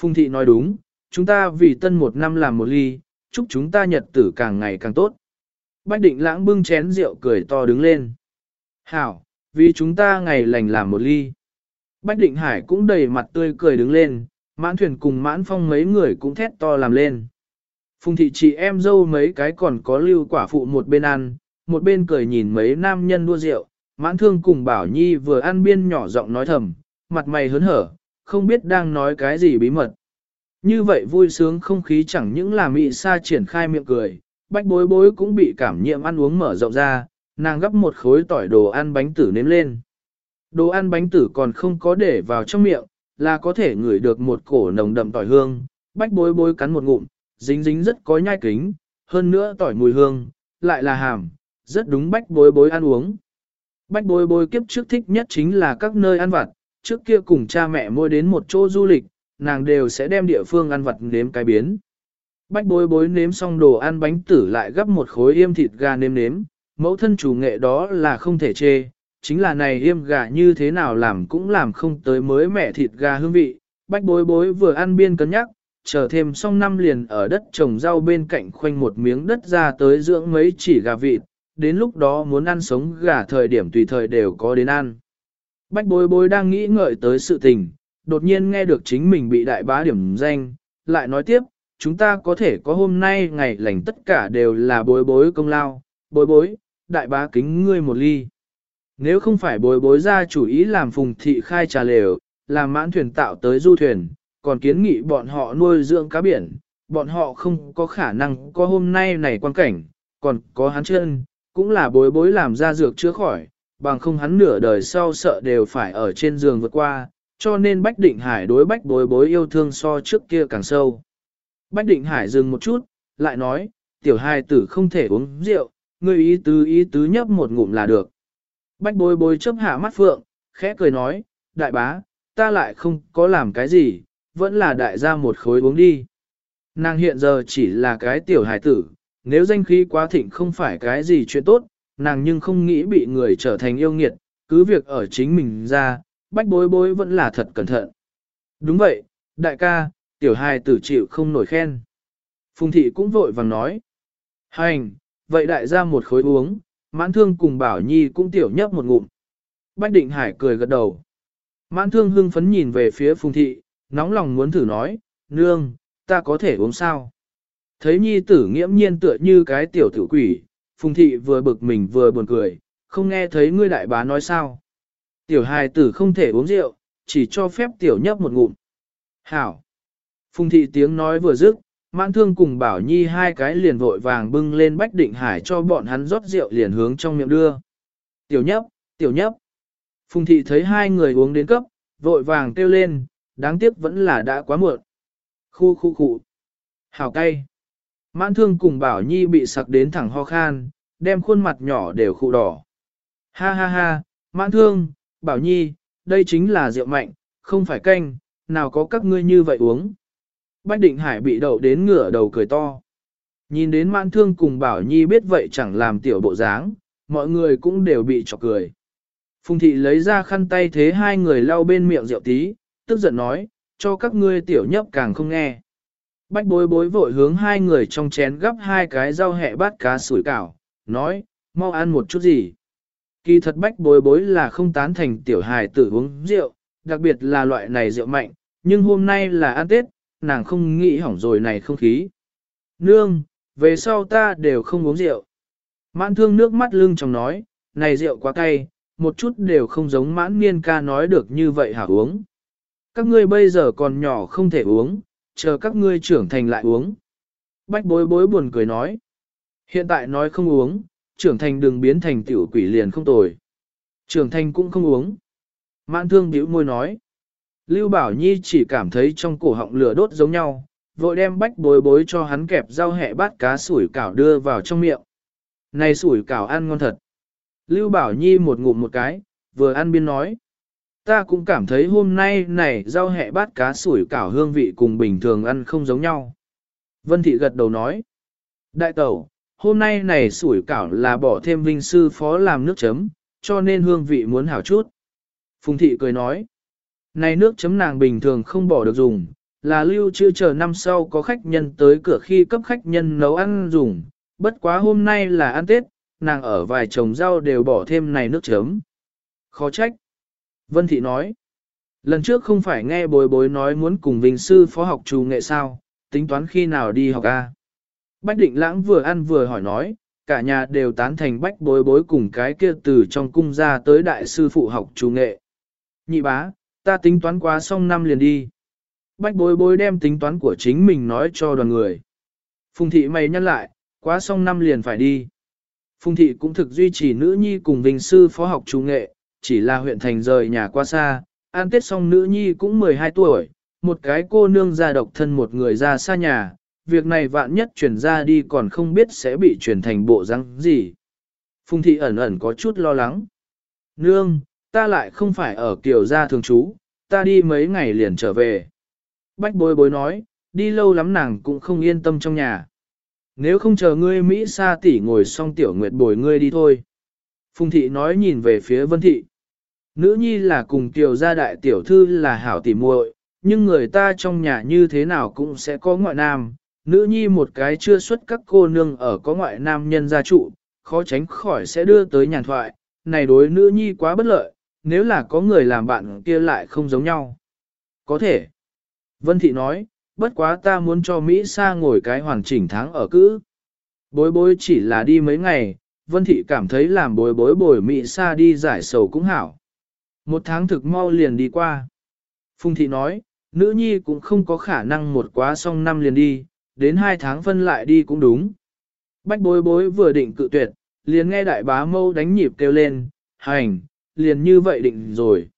Phùng thị nói đúng, chúng ta vì tân một năm làm một ly, chúc chúng ta nhật tử càng ngày càng tốt. Bách định lãng bưng chén rượu cười to đứng lên. Hảo, vì chúng ta ngày lành làm một ly. Bách định hải cũng đầy mặt tươi cười đứng lên, mãn thuyền cùng mãn phong mấy người cũng thét to làm lên. Phùng thị chị em dâu mấy cái còn có lưu quả phụ một bên ăn, một bên cười nhìn mấy nam nhân đua rượu, mãn thương cùng bảo nhi vừa ăn biên nhỏ giọng nói thầm, mặt mày hớn hở, không biết đang nói cái gì bí mật. Như vậy vui sướng không khí chẳng những là mị sa triển khai miệng cười, bách bối bối cũng bị cảm nhiễm ăn uống mở rộng ra, nàng gấp một khối tỏi đồ ăn bánh tử nếm lên. Đồ ăn bánh tử còn không có để vào trong miệng, là có thể ngửi được một cổ nồng đậm tỏi hương, bách bối bối cắn một ngụm, dính dính rất có nhai kính, hơn nữa tỏi mùi hương, lại là hàm, rất đúng bách bối bối ăn uống. Bách bối bối kiếp trước thích nhất chính là các nơi ăn vặt, trước kia cùng cha mẹ mua đến một chỗ du lịch, nàng đều sẽ đem địa phương ăn vặt nếm cái biến. Bách bối bối nếm xong đồ ăn bánh tử lại gấp một khối yêm thịt gà nếm nếm, mẫu thân chủ nghệ đó là không thể chê, chính là này yêm gà như thế nào làm cũng làm không tới mới mẹ thịt gà hương vị. Bách bối bối vừa ăn biên cân nhắc, chờ thêm xong năm liền ở đất trồng rau bên cạnh khoanh một miếng đất ra tới dưỡng mấy chỉ gà vịt, đến lúc đó muốn ăn sống gà thời điểm tùy thời đều có đến ăn. Bách bối bối đang nghĩ ngợi tới sự tình, đột nhiên nghe được chính mình bị đại bá điểm danh, lại nói tiếp, chúng ta có thể có hôm nay ngày lành tất cả đều là bối bối công lao, bối bối, đại bá kính ngươi một ly. Nếu không phải bối bối ra chủ ý làm phùng thị khai trà lều, làm mãn thuyền tạo tới du thuyền, còn kiến nghị bọn họ nuôi dưỡng cá biển, bọn họ không có khả năng có hôm nay này quan cảnh, còn có hắn chân, cũng là bối bối làm ra dược chữa khỏi, bằng không hắn nửa đời sau sợ đều phải ở trên giường vượt qua, cho nên Bách Định Hải đối Bách bối bối yêu thương so trước kia càng sâu. Bách Định Hải dừng một chút, lại nói, tiểu hài tử không thể uống rượu, ngươi ý tứ ý tứ nhấp một ngụm là được. Bách bối bối chấp hạ mắt phượng, khẽ cười nói, đại bá, ta lại không có làm cái gì, vẫn là đại gia một khối uống đi. Nàng hiện giờ chỉ là cái tiểu hài tử, nếu danh khí quá thịnh không phải cái gì chuyện tốt, nàng nhưng không nghĩ bị người trở thành yêu nghiệt, cứ việc ở chính mình ra, bách bối bối vẫn là thật cẩn thận. Đúng vậy, đại ca, tiểu hài tử chịu không nổi khen. Phùng thị cũng vội vàng nói. Hành, vậy đại gia một khối uống, mãn thương cùng bảo nhi cũng tiểu nhấp một ngụm. Bách định hải cười gật đầu. Mãn thương hưng phấn nhìn về phía phùng thị, nóng lòng muốn thử nói, nương, ta có thể uống sao? Thấy nhi tử nghiễm nhiên tựa như cái tiểu tử quỷ, phùng thị vừa bực mình vừa buồn cười, không nghe thấy ngươi đại bá nói sao. Tiểu hài tử không thể uống rượu, chỉ cho phép tiểu nhấp một ngụm. Hảo! Phùng thị tiếng nói vừa dứt, mãn thương cùng bảo nhi hai cái liền vội vàng bưng lên bách định hải cho bọn hắn rót rượu liền hướng trong miệng đưa. Tiểu nhấp, tiểu nhấp. Phùng thị thấy hai người uống đến cấp, vội vàng kêu lên, đáng tiếc vẫn là đã quá muộn. Khu khu khu. Hảo cay. Mãn thương cùng bảo nhi bị sặc đến thẳng ho khan, đem khuôn mặt nhỏ đều khụ đỏ. Ha ha ha, mãn thương, bảo nhi, đây chính là rượu mạnh, không phải canh, nào có các ngươi như vậy uống. Bách định hải bị đậu đến ngửa đầu cười to. Nhìn đến mãn thương cùng bảo nhi biết vậy chẳng làm tiểu bộ dáng, mọi người cũng đều bị chọc cười. Phùng thị lấy ra khăn tay thế hai người lau bên miệng rượu tí, tức giận nói, cho các ngươi tiểu nhấp càng không nghe. Bách bối bối vội hướng hai người trong chén gấp hai cái rau hẹ bát cá sủi cảo, nói, mau ăn một chút gì. Kỳ thật bách bối bối là không tán thành tiểu hài tử uống rượu, đặc biệt là loại này rượu mạnh, nhưng hôm nay là ăn Tết, nàng không nghĩ hỏng rồi này không khí. Nương, về sau ta đều không uống rượu. Mãn thương nước mắt lưng trong nói, này rượu quá cay, một chút đều không giống mãn niên ca nói được như vậy hả uống. Các ngươi bây giờ còn nhỏ không thể uống, chờ các ngươi trưởng thành lại uống. Bách bối bối buồn cười nói. Hiện tại nói không uống, trưởng thành đừng biến thành tiểu quỷ liền không tồi. Trưởng thành cũng không uống. Mãn thương bĩu môi nói. Lưu Bảo Nhi chỉ cảm thấy trong cổ họng lửa đốt giống nhau, vội đem bách bối bối cho hắn kẹp rau hẹ bát cá sủi cảo đưa vào trong miệng. Này sủi cảo ăn ngon thật. Lưu Bảo Nhi một ngụm một cái, vừa ăn biên nói. Ta cũng cảm thấy hôm nay này rau hẹ bát cá sủi cảo hương vị cùng bình thường ăn không giống nhau. Vân Thị gật đầu nói. Đại tẩu, hôm nay này sủi cảo là bỏ thêm vinh sư phó làm nước chấm, cho nên hương vị muốn hảo chút. Phùng Thị cười nói. Này nước chấm nàng bình thường không bỏ được dùng, là lưu chưa chờ năm sau có khách nhân tới cửa khi cấp khách nhân nấu ăn dùng, bất quá hôm nay là ăn Tết, nàng ở vài trồng rau đều bỏ thêm này nước chấm. Khó trách. Vân Thị nói, lần trước không phải nghe bối bối nói muốn cùng Vinh Sư phó học trù nghệ sao, tính toán khi nào đi học a? Bách Định Lãng vừa ăn vừa hỏi nói, cả nhà đều tán thành bách bối bối cùng cái kia từ trong cung ra tới đại sư phụ học trù nghệ. Nhị bá, ta tính toán quá xong năm liền đi. Bách bối bối đem tính toán của chính mình nói cho đoàn người. Phùng thị mày nhắc lại, quá xong năm liền phải đi. Phùng thị cũng thực duy trì nữ nhi cùng vinh sư phó học trung nghệ, chỉ là huyện thành rời nhà qua xa, an tết xong nữ nhi cũng 12 tuổi, một cái cô nương ra độc thân một người ra xa nhà, việc này vạn nhất chuyển ra đi còn không biết sẽ bị chuyển thành bộ răng gì. Phùng thị ẩn ẩn có chút lo lắng. Nương, ta lại không phải ở kiểu gia thường trú, ta đi mấy ngày liền trở về. Bách bối bối nói, đi lâu lắm nàng cũng không yên tâm trong nhà. Nếu không chờ ngươi Mỹ Sa tỷ ngồi xong tiểu nguyệt bồi ngươi đi thôi. Phùng thị nói nhìn về phía vân thị. Nữ nhi là cùng tiểu gia đại tiểu thư là hảo tỷ muội, nhưng người ta trong nhà như thế nào cũng sẽ có ngoại nam. Nữ nhi một cái chưa xuất các cô nương ở có ngoại nam nhân gia trụ, khó tránh khỏi sẽ đưa tới nhàn thoại. Này đối nữ nhi quá bất lợi, nếu là có người làm bạn kia lại không giống nhau. Có thể. Vân thị nói, bất quá ta muốn cho Mỹ Sa ngồi cái hoàn chỉnh tháng ở cữ. Bối bối chỉ là đi mấy ngày, Vân Thị cảm thấy làm bối bối bồi Mỹ Sa đi giải sầu cũng hảo. Một tháng thực mau liền đi qua. Phùng Thị nói, nữ nhi cũng không có khả năng một quá xong năm liền đi, đến hai tháng phân lại đi cũng đúng. Bách bối bối vừa định cự tuyệt, liền nghe đại bá mâu đánh nhịp kêu lên, hành, liền như vậy định rồi.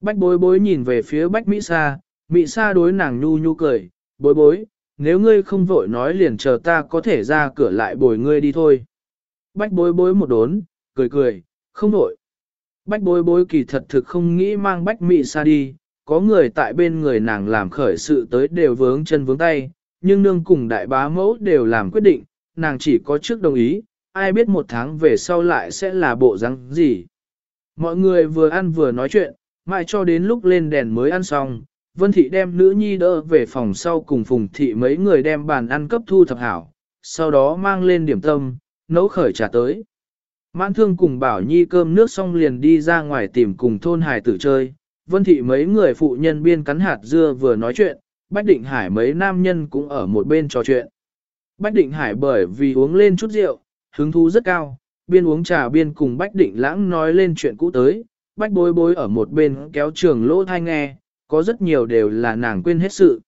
Bách bối bối nhìn về phía Bách Mỹ Sa, Mỹ sa đối nàng nhu nhu cười, bối bối, nếu ngươi không vội nói liền chờ ta có thể ra cửa lại bồi ngươi đi thôi. Bách bối bối một đốn, cười cười, không vội. Bách bối bối kỳ thật thực không nghĩ mang bách mị xa đi, có người tại bên người nàng làm khởi sự tới đều vướng chân vướng tay, nhưng nương cùng đại bá mẫu đều làm quyết định, nàng chỉ có trước đồng ý, ai biết một tháng về sau lại sẽ là bộ răng gì. Mọi người vừa ăn vừa nói chuyện, mãi cho đến lúc lên đèn mới ăn xong, Vân Thị đem nữ nhi đỡ về phòng sau cùng Phùng Thị mấy người đem bàn ăn cấp thu thập hảo, sau đó mang lên điểm tâm, nấu khởi trà tới. Mãn thương cùng bảo nhi cơm nước xong liền đi ra ngoài tìm cùng thôn hải tử chơi. Vân Thị mấy người phụ nhân biên cắn hạt dưa vừa nói chuyện, Bách Định Hải mấy nam nhân cũng ở một bên trò chuyện. Bách Định Hải bởi vì uống lên chút rượu, hứng thú rất cao, biên uống trà biên cùng Bách Định Lãng nói lên chuyện cũ tới, Bách bối bối ở một bên kéo trường lỗ thai nghe, có rất nhiều đều là nàng quên hết sự.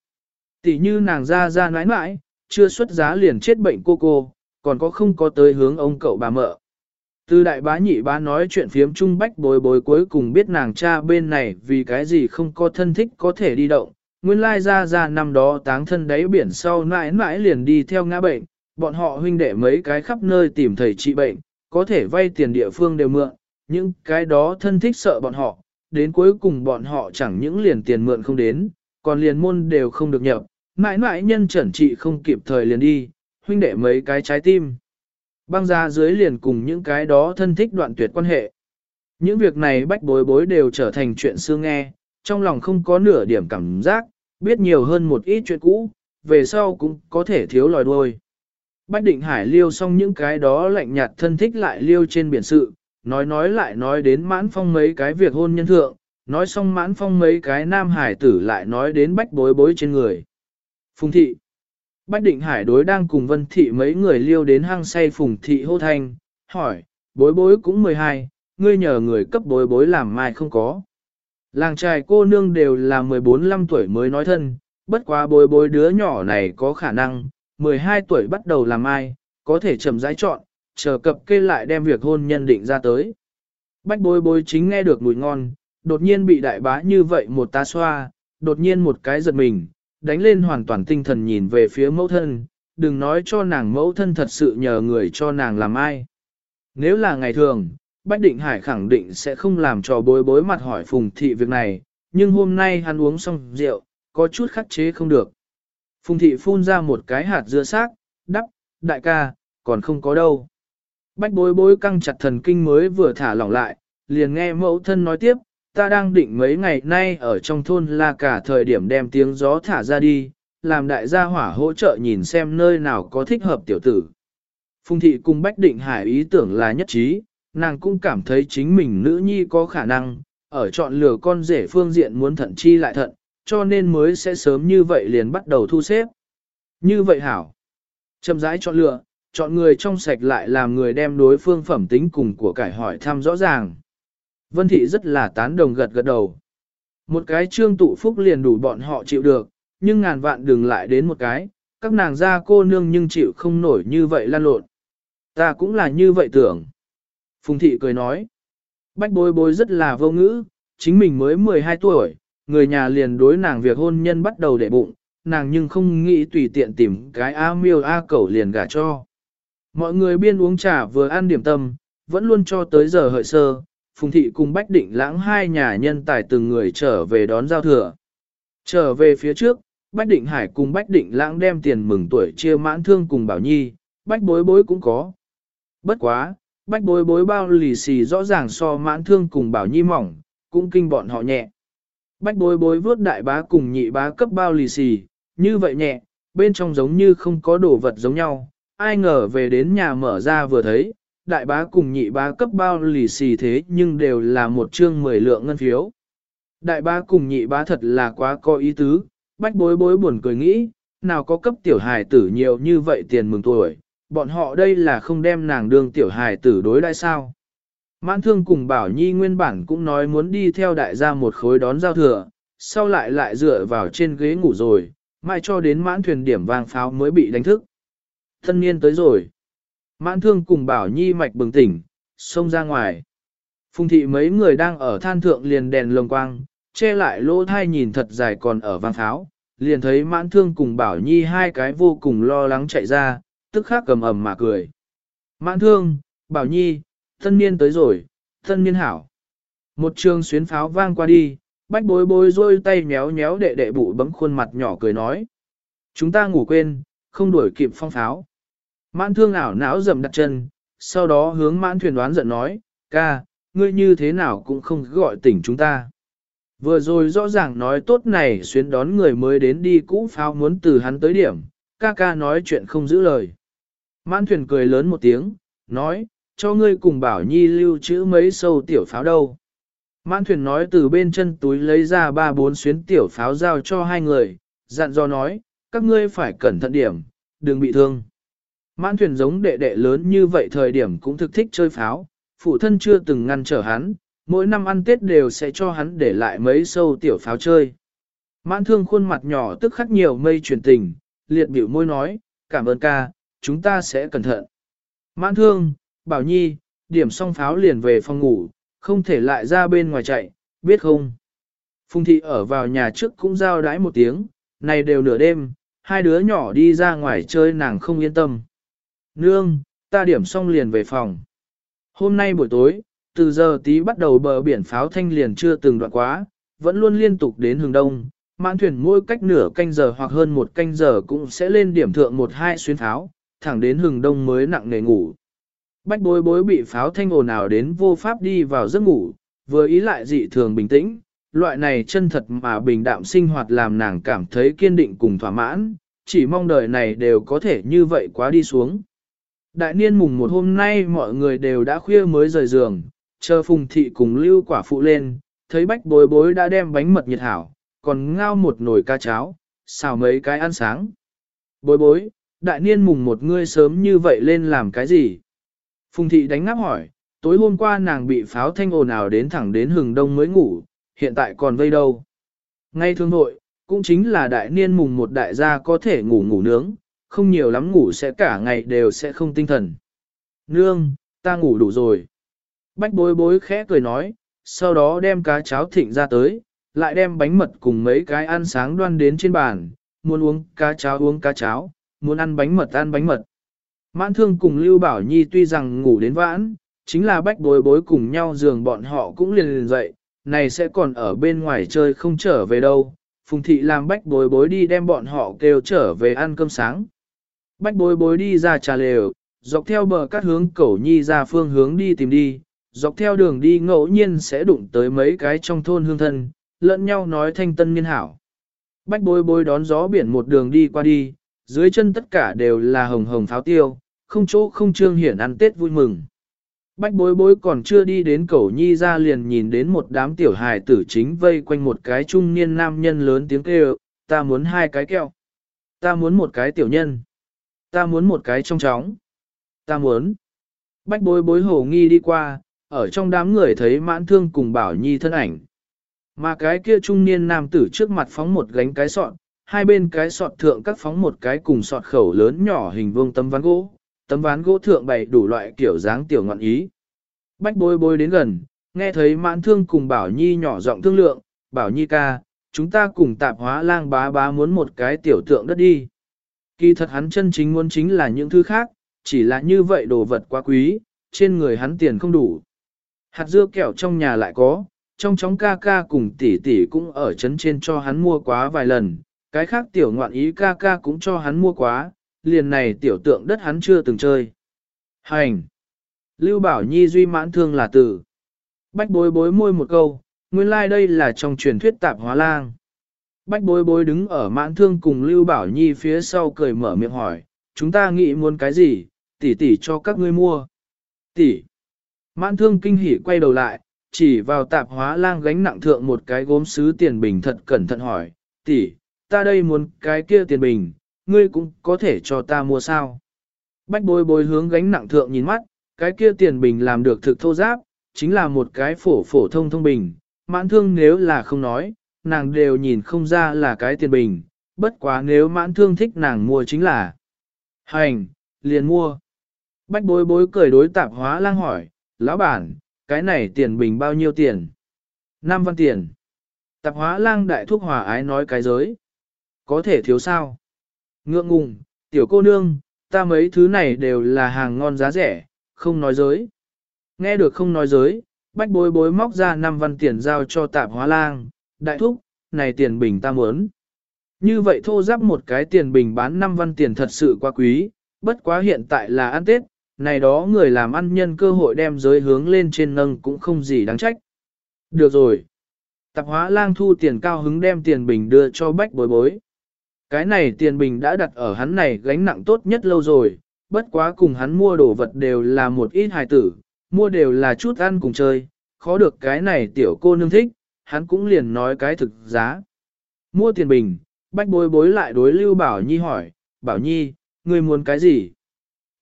Tỷ như nàng ra ra nãi nãi, chưa xuất giá liền chết bệnh cô cô, còn có không có tới hướng ông cậu bà mợ. Từ đại bá nhị bá nói chuyện phiếm trung bách bối bối cuối cùng biết nàng cha bên này vì cái gì không có thân thích có thể đi động. Nguyên lai ra ra năm đó táng thân đáy biển sau nãi nãi liền đi theo ngã bệnh, bọn họ huynh đệ mấy cái khắp nơi tìm thầy trị bệnh, có thể vay tiền địa phương đều mượn, Nhưng cái đó thân thích sợ bọn họ, đến cuối cùng bọn họ chẳng những liền tiền mượn không đến, còn liền môn đều không được nhập, mãi mãi nhân chuẩn trị không kịp thời liền đi, huynh đệ mấy cái trái tim. Băng ra dưới liền cùng những cái đó thân thích đoạn tuyệt quan hệ. Những việc này bách bối bối đều trở thành chuyện xưa nghe, trong lòng không có nửa điểm cảm giác, biết nhiều hơn một ít chuyện cũ, về sau cũng có thể thiếu lòi đuôi. Bách định hải liêu xong những cái đó lạnh nhạt thân thích lại liêu trên biển sự, nói nói lại nói đến mãn phong mấy cái việc hôn nhân thượng, Nói xong mãn phong mấy cái nam hải tử lại nói đến bách bối bối trên người. Phùng thị. Bách định hải đối đang cùng vân thị mấy người liêu đến hang say phùng thị hô thanh, hỏi, bối bối cũng 12, ngươi nhờ người cấp bối bối làm mai không có. Làng trai cô nương đều là 14-15 tuổi mới nói thân, bất quá bối bối đứa nhỏ này có khả năng, 12 tuổi bắt đầu làm mai, có thể chậm rãi chọn, chờ cập kê lại đem việc hôn nhân định ra tới. Bách bối bối chính nghe được mùi ngon, đột nhiên bị đại bá như vậy một ta xoa, đột nhiên một cái giật mình, đánh lên hoàn toàn tinh thần nhìn về phía mẫu thân, đừng nói cho nàng mẫu thân thật sự nhờ người cho nàng làm ai. Nếu là ngày thường, Bách Định Hải khẳng định sẽ không làm cho bối bối mặt hỏi Phùng Thị việc này, nhưng hôm nay hắn uống xong rượu, có chút khắc chế không được. Phùng Thị phun ra một cái hạt dưa xác, đắp, đại ca, còn không có đâu. Bách bối bối căng chặt thần kinh mới vừa thả lỏng lại, liền nghe mẫu thân nói tiếp, ta đang định mấy ngày nay ở trong thôn là cả thời điểm đem tiếng gió thả ra đi, làm đại gia hỏa hỗ trợ nhìn xem nơi nào có thích hợp tiểu tử. Phùng thị cùng Bách Định Hải ý tưởng là nhất trí, nàng cũng cảm thấy chính mình nữ nhi có khả năng, ở chọn lựa con rể phương diện muốn thận chi lại thận, cho nên mới sẽ sớm như vậy liền bắt đầu thu xếp. Như vậy hảo. Châm rãi chọn lựa, chọn người trong sạch lại làm người đem đối phương phẩm tính cùng của cải hỏi thăm rõ ràng. Vân Thị rất là tán đồng gật gật đầu. Một cái trương tụ phúc liền đủ bọn họ chịu được, nhưng ngàn vạn đừng lại đến một cái, các nàng gia cô nương nhưng chịu không nổi như vậy lan lộn. Ta cũng là như vậy tưởng. Phùng Thị cười nói. Bách bối bối rất là vô ngữ, chính mình mới 12 tuổi, người nhà liền đối nàng việc hôn nhân bắt đầu để bụng, nàng nhưng không nghĩ tùy tiện tìm cái A miêu A cẩu liền gả cho. Mọi người biên uống trà vừa ăn điểm tâm, vẫn luôn cho tới giờ hợi sơ, Phùng Thị cùng Bách Định lãng hai nhà nhân tài từng người trở về đón giao thừa. Trở về phía trước, Bách Định Hải cùng Bách Định lãng đem tiền mừng tuổi chia mãn thương cùng Bảo Nhi, Bách bối bối cũng có. Bất quá, Bách bối bối bao lì xì rõ ràng so mãn thương cùng Bảo Nhi mỏng, cũng kinh bọn họ nhẹ. Bách bối bối vớt đại bá cùng nhị bá cấp bao lì xì, như vậy nhẹ, bên trong giống như không có đồ vật giống nhau, ai ngờ về đến nhà mở ra vừa thấy, đại bá cùng nhị bá cấp bao lì xì thế nhưng đều là một chương mười lượng ngân phiếu. Đại bá cùng nhị bá thật là quá có ý tứ, bách bối bối buồn cười nghĩ, nào có cấp tiểu hài tử nhiều như vậy tiền mừng tuổi, bọn họ đây là không đem nàng đương tiểu hài tử đối đãi sao. Mãn thương cùng bảo nhi nguyên bản cũng nói muốn đi theo đại gia một khối đón giao thừa, sau lại lại dựa vào trên ghế ngủ rồi, mai cho đến mãn thuyền điểm vang pháo mới bị đánh thức. Thân niên tới rồi. Mãn thương cùng bảo nhi mạch bừng tỉnh, xông ra ngoài. Phùng thị mấy người đang ở than thượng liền đèn lồng quang, che lại lỗ thai nhìn thật dài còn ở vang tháo, liền thấy mãn thương cùng bảo nhi hai cái vô cùng lo lắng chạy ra, tức khắc cầm ẩm mà cười. Mãn thương, bảo nhi, thân niên tới rồi, thân niên hảo. Một trường xuyến pháo vang qua đi, bách bối bối rôi tay méo méo đệ đệ bụ bấm khuôn mặt nhỏ cười nói. Chúng ta ngủ quên, không đuổi kịp phong pháo. Mãn thương ảo não dầm đặt chân, sau đó hướng mãn thuyền đoán giận nói, ca, ngươi như thế nào cũng không gọi tỉnh chúng ta. Vừa rồi rõ ràng nói tốt này xuyến đón người mới đến đi cũ pháo muốn từ hắn tới điểm, ca ca nói chuyện không giữ lời. Mãn thuyền cười lớn một tiếng, nói, cho ngươi cùng bảo nhi lưu trữ mấy sâu tiểu pháo đâu. Mãn thuyền nói từ bên chân túi lấy ra ba bốn xuyến tiểu pháo giao cho hai người, dặn dò nói, các ngươi phải cẩn thận điểm, đừng bị thương. Mãn thuyền giống đệ đệ lớn như vậy thời điểm cũng thực thích chơi pháo, phụ thân chưa từng ngăn trở hắn, mỗi năm ăn Tết đều sẽ cho hắn để lại mấy sâu tiểu pháo chơi. Mãn thương khuôn mặt nhỏ tức khắc nhiều mây truyền tình, liệt biểu môi nói, cảm ơn ca, chúng ta sẽ cẩn thận. Mãn thương, bảo nhi, điểm xong pháo liền về phòng ngủ, không thể lại ra bên ngoài chạy, biết không? Phùng thị ở vào nhà trước cũng giao đái một tiếng, này đều nửa đêm, hai đứa nhỏ đi ra ngoài chơi nàng không yên tâm. Nương, ta điểm xong liền về phòng. Hôm nay buổi tối, từ giờ tí bắt đầu bờ biển pháo thanh liền chưa từng đoạn quá, vẫn luôn liên tục đến hướng đông. Mãn thuyền mỗi cách nửa canh giờ hoặc hơn một canh giờ cũng sẽ lên điểm thượng một hai xuyên pháo, thẳng đến hừng đông mới nặng nề ngủ. Bách bối bối bị pháo thanh ồn ào đến vô pháp đi vào giấc ngủ, vừa ý lại dị thường bình tĩnh, loại này chân thật mà bình đạm sinh hoạt làm nàng cảm thấy kiên định cùng thỏa mãn, chỉ mong đời này đều có thể như vậy quá đi xuống. Đại niên mùng một hôm nay mọi người đều đã khuya mới rời giường, chờ phùng thị cùng lưu quả phụ lên, thấy bách bối bối đã đem bánh mật nhiệt hảo, còn ngao một nồi ca cháo, xào mấy cái ăn sáng. Bối bối, đại niên mùng một ngươi sớm như vậy lên làm cái gì? Phùng thị đánh ngáp hỏi, tối hôm qua nàng bị pháo thanh ồn ào đến thẳng đến hừng đông mới ngủ, hiện tại còn vây đâu? Ngay thương hội, cũng chính là đại niên mùng một đại gia có thể ngủ ngủ nướng, không nhiều lắm ngủ sẽ cả ngày đều sẽ không tinh thần. Nương, ta ngủ đủ rồi. Bách bối bối khẽ cười nói, sau đó đem cá cháo thịnh ra tới, lại đem bánh mật cùng mấy cái ăn sáng đoan đến trên bàn, muốn uống cá cháo uống cá cháo, muốn ăn bánh mật ăn bánh mật. Mãn thương cùng Lưu Bảo Nhi tuy rằng ngủ đến vãn, chính là bách bối bối cùng nhau giường bọn họ cũng liền liền dậy, này sẽ còn ở bên ngoài chơi không trở về đâu. Phùng thị làm bách bối bối đi đem bọn họ kêu trở về ăn cơm sáng. Bách bối bối đi ra trà lều, dọc theo bờ cát hướng cẩu nhi ra phương hướng đi tìm đi, dọc theo đường đi ngẫu nhiên sẽ đụng tới mấy cái trong thôn hương thân, lẫn nhau nói thanh tân niên hảo. Bách bối bối đón gió biển một đường đi qua đi, dưới chân tất cả đều là hồng hồng pháo tiêu, không chỗ không trương hiển ăn Tết vui mừng. Bách bối bối còn chưa đi đến cẩu nhi ra liền nhìn đến một đám tiểu hài tử chính vây quanh một cái trung niên nam nhân lớn tiếng kêu, ta muốn hai cái kẹo, ta muốn một cái tiểu nhân, ta muốn một cái trong chóng, ta muốn. Bách bối bối hồ nghi đi qua, ở trong đám người thấy mãn thương cùng bảo nhi thân ảnh. Mà cái kia trung niên nam tử trước mặt phóng một gánh cái sọt, hai bên cái sọt thượng các phóng một cái cùng sọt khẩu lớn nhỏ hình vuông tấm ván gỗ, tấm ván gỗ thượng bày đủ loại kiểu dáng tiểu ngọn ý. Bách bối bối đến gần, nghe thấy mãn thương cùng Bảo Nhi nhỏ giọng thương lượng, Bảo Nhi ca, chúng ta cùng tạp hóa lang bá bá muốn một cái tiểu tượng đất đi. Kỳ thật hắn chân chính muốn chính là những thứ khác, chỉ là như vậy đồ vật quá quý, trên người hắn tiền không đủ. Hạt dưa kẹo trong nhà lại có, trong chóng ca ca cùng tỷ tỷ cũng ở chấn trên cho hắn mua quá vài lần, cái khác tiểu ngoạn ý ca ca cũng cho hắn mua quá, liền này tiểu tượng đất hắn chưa từng chơi. Hành! Lưu Bảo Nhi duy mãn thương là tử. Bách bối bối môi một câu, nguyên lai like đây là trong truyền thuyết tạp hóa lang. Bách bối bối đứng ở mãn thương cùng Lưu Bảo Nhi phía sau cười mở miệng hỏi, chúng ta nghĩ muốn cái gì, tỷ tỷ cho các ngươi mua. Tỷ! Mãn thương kinh hỉ quay đầu lại, chỉ vào tạp hóa lang gánh nặng thượng một cái gốm sứ tiền bình thật cẩn thận hỏi, tỷ, ta đây muốn cái kia tiền bình, ngươi cũng có thể cho ta mua sao. Bách bối bối hướng gánh nặng thượng nhìn mắt, cái kia tiền bình làm được thực thô giáp, chính là một cái phổ phổ thông thông bình, mãn thương nếu là không nói, nàng đều nhìn không ra là cái tiền bình, bất quá nếu mãn thương thích nàng mua chính là hành, liền mua. Bách bối bối cười đối tạp hóa lang hỏi, lão bản, cái này tiền bình bao nhiêu tiền? Năm văn tiền. Tạp hóa lang đại thuốc hòa ái nói cái giới. Có thể thiếu sao? Ngượng ngùng, tiểu cô nương, ta mấy thứ này đều là hàng ngon giá rẻ, không nói giới. Nghe được không nói giới, bách bối bối móc ra 5 văn tiền giao cho tạp hóa lang, đại thúc, này tiền bình ta muốn. Như vậy thô giáp một cái tiền bình bán 5 văn tiền thật sự quá quý, bất quá hiện tại là ăn Tết, này đó người làm ăn nhân cơ hội đem giới hướng lên trên nâng cũng không gì đáng trách. Được rồi. Tạp hóa lang thu tiền cao hứng đem tiền bình đưa cho bách bối bối. Cái này tiền bình đã đặt ở hắn này gánh nặng tốt nhất lâu rồi, bất quá cùng hắn mua đồ vật đều là một ít hài tử, mua đều là chút ăn cùng chơi, khó được cái này tiểu cô nương thích, hắn cũng liền nói cái thực giá. Mua tiền bình, bách bối bối lại đối Lưu Bảo Nhi hỏi, Bảo Nhi, ngươi muốn cái gì?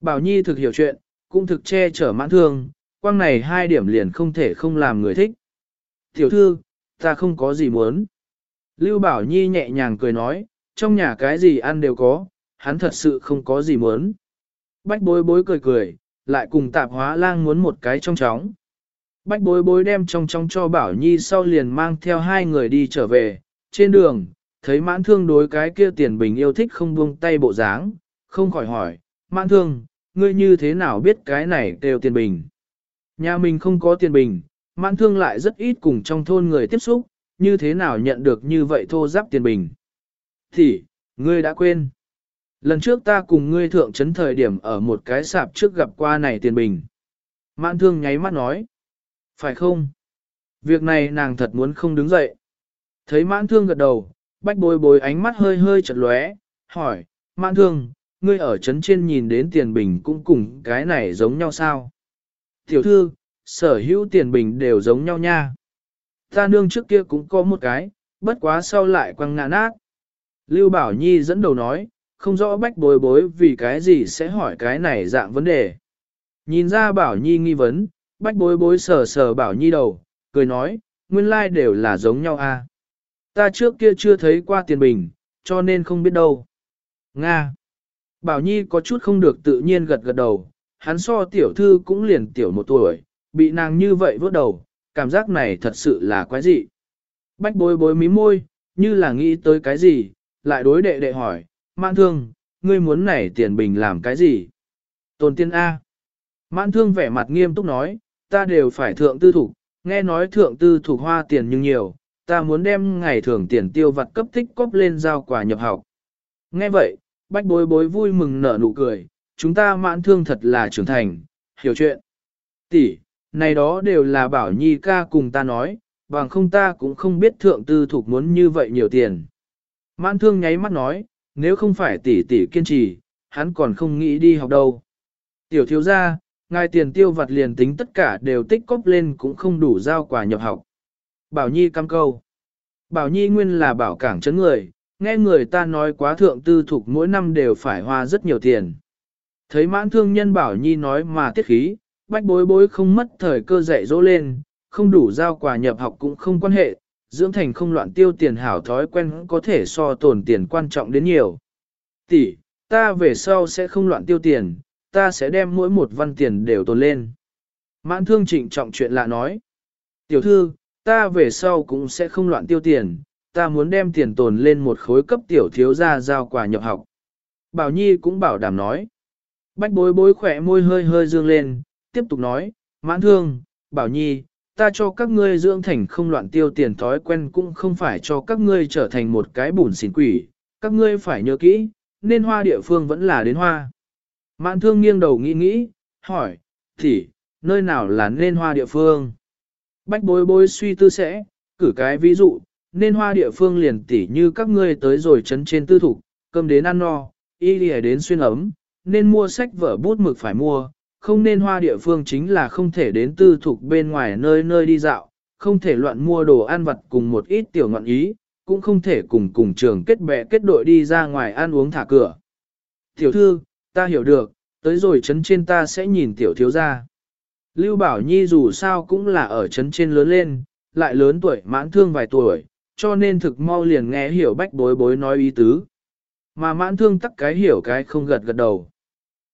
Bảo Nhi thực hiểu chuyện, cũng thực che chở mãn thương, quang này hai điểm liền không thể không làm người thích. Tiểu thư, ta không có gì muốn. Lưu Bảo Nhi nhẹ nhàng cười nói, trong nhà cái gì ăn đều có, hắn thật sự không có gì muốn. Bách bối bối cười cười, lại cùng tạp hóa lang muốn một cái trong chóng. Bách bối bối đem trong trong cho Bảo Nhi sau liền mang theo hai người đi trở về, trên đường, thấy mãn thương đối cái kia tiền bình yêu thích không buông tay bộ dáng, không khỏi hỏi, mãn thương, ngươi như thế nào biết cái này đều tiền bình? Nhà mình không có tiền bình, mãn thương lại rất ít cùng trong thôn người tiếp xúc, như thế nào nhận được như vậy thô giáp tiền bình? Thì, ngươi đã quên. Lần trước ta cùng ngươi thượng trấn thời điểm ở một cái sạp trước gặp qua này tiền bình. Mãn thương nháy mắt nói. Phải không? Việc này nàng thật muốn không đứng dậy. Thấy mãn thương gật đầu, bách bối bối ánh mắt hơi hơi chật lóe, hỏi, mãn thương, ngươi ở trấn trên nhìn đến tiền bình cũng cùng cái này giống nhau sao? Tiểu thư, sở hữu tiền bình đều giống nhau nha. ta nương trước kia cũng có một cái, bất quá sau lại quăng ngã nát. Lưu Bảo Nhi dẫn đầu nói, không rõ bách bối bối vì cái gì sẽ hỏi cái này dạng vấn đề. Nhìn ra Bảo Nhi nghi vấn, bách bối bối sờ sờ Bảo Nhi đầu, cười nói, nguyên lai like đều là giống nhau a. À? Ta trước kia chưa thấy qua tiền bình, cho nên không biết đâu. Nga. Bảo Nhi có chút không được tự nhiên gật gật đầu, hắn so tiểu thư cũng liền tiểu một tuổi, bị nàng như vậy vớt đầu, cảm giác này thật sự là quái dị. Bách bối bối mí môi, như là nghĩ tới cái gì, lại đối đệ đệ hỏi, Mạn thương, ngươi muốn này tiền bình làm cái gì? Tồn tiên A. Mãn thương vẻ mặt nghiêm túc nói, ta đều phải thượng tư thủ, nghe nói thượng tư thủ hoa tiền nhưng nhiều, ta muốn đem ngày thường tiền tiêu vặt cấp tích cóp lên giao quả nhập học. Nghe vậy, bách bối bối vui mừng nở nụ cười, chúng ta mãn thương thật là trưởng thành, hiểu chuyện. Tỷ, này đó đều là bảo nhi ca cùng ta nói, bằng không ta cũng không biết thượng tư thục muốn như vậy nhiều tiền. Mãn thương nháy mắt nói, nếu không phải tỷ tỷ kiên trì, hắn còn không nghĩ đi học đâu. Tiểu thiếu gia, ngài tiền tiêu vặt liền tính tất cả đều tích cóp lên cũng không đủ giao quả nhập học. Bảo Nhi cam câu. Bảo Nhi nguyên là bảo cảng chấn người, nghe người ta nói quá thượng tư thục mỗi năm đều phải hoa rất nhiều tiền. Thấy mãn thương nhân Bảo Nhi nói mà tiết khí, bách bối bối không mất thời cơ dạy dỗ lên, không đủ giao quà nhập học cũng không quan hệ, dưỡng thành không loạn tiêu tiền hảo thói quen có thể so tổn tiền quan trọng đến nhiều. Tỷ, ta về sau sẽ không loạn tiêu tiền, ta sẽ đem mỗi một văn tiền đều tồn lên. Mãn thương trịnh trọng chuyện lạ nói. Tiểu thư, ta về sau cũng sẽ không loạn tiêu tiền, ta muốn đem tiền tồn lên một khối cấp tiểu thiếu gia giao quà nhập học. Bảo Nhi cũng bảo đảm nói. Bách bối bối khỏe môi hơi hơi dương lên, tiếp tục nói, mãn thương, Bảo Nhi, ta cho các ngươi dưỡng thành không loạn tiêu tiền thói quen cũng không phải cho các ngươi trở thành một cái bùn xỉn quỷ, các ngươi phải nhớ kỹ, nên hoa địa phương vẫn là đến hoa. Mạn thương nghiêng đầu nghĩ nghĩ, hỏi, thì, nơi nào là nên hoa địa phương? Bách bối bối suy tư sẽ, cử cái ví dụ, nên hoa địa phương liền tỉ như các ngươi tới rồi chấn trên tư thủ, cơm đến ăn no, y lìa đến xuyên ấm, nên mua sách vở bút mực phải mua, không nên hoa địa phương chính là không thể đến tư thục bên ngoài nơi nơi đi dạo, không thể loạn mua đồ ăn vặt cùng một ít tiểu ngọn ý, cũng không thể cùng cùng trường kết bè kết đội đi ra ngoài ăn uống thả cửa. Tiểu thư, ta hiểu được, tới rồi chấn trên ta sẽ nhìn tiểu thiếu ra. Lưu Bảo Nhi dù sao cũng là ở chấn trên lớn lên, lại lớn tuổi mãn thương vài tuổi, cho nên thực mau liền nghe hiểu bách bối bối nói ý tứ. Mà mãn thương tắc cái hiểu cái không gật gật đầu.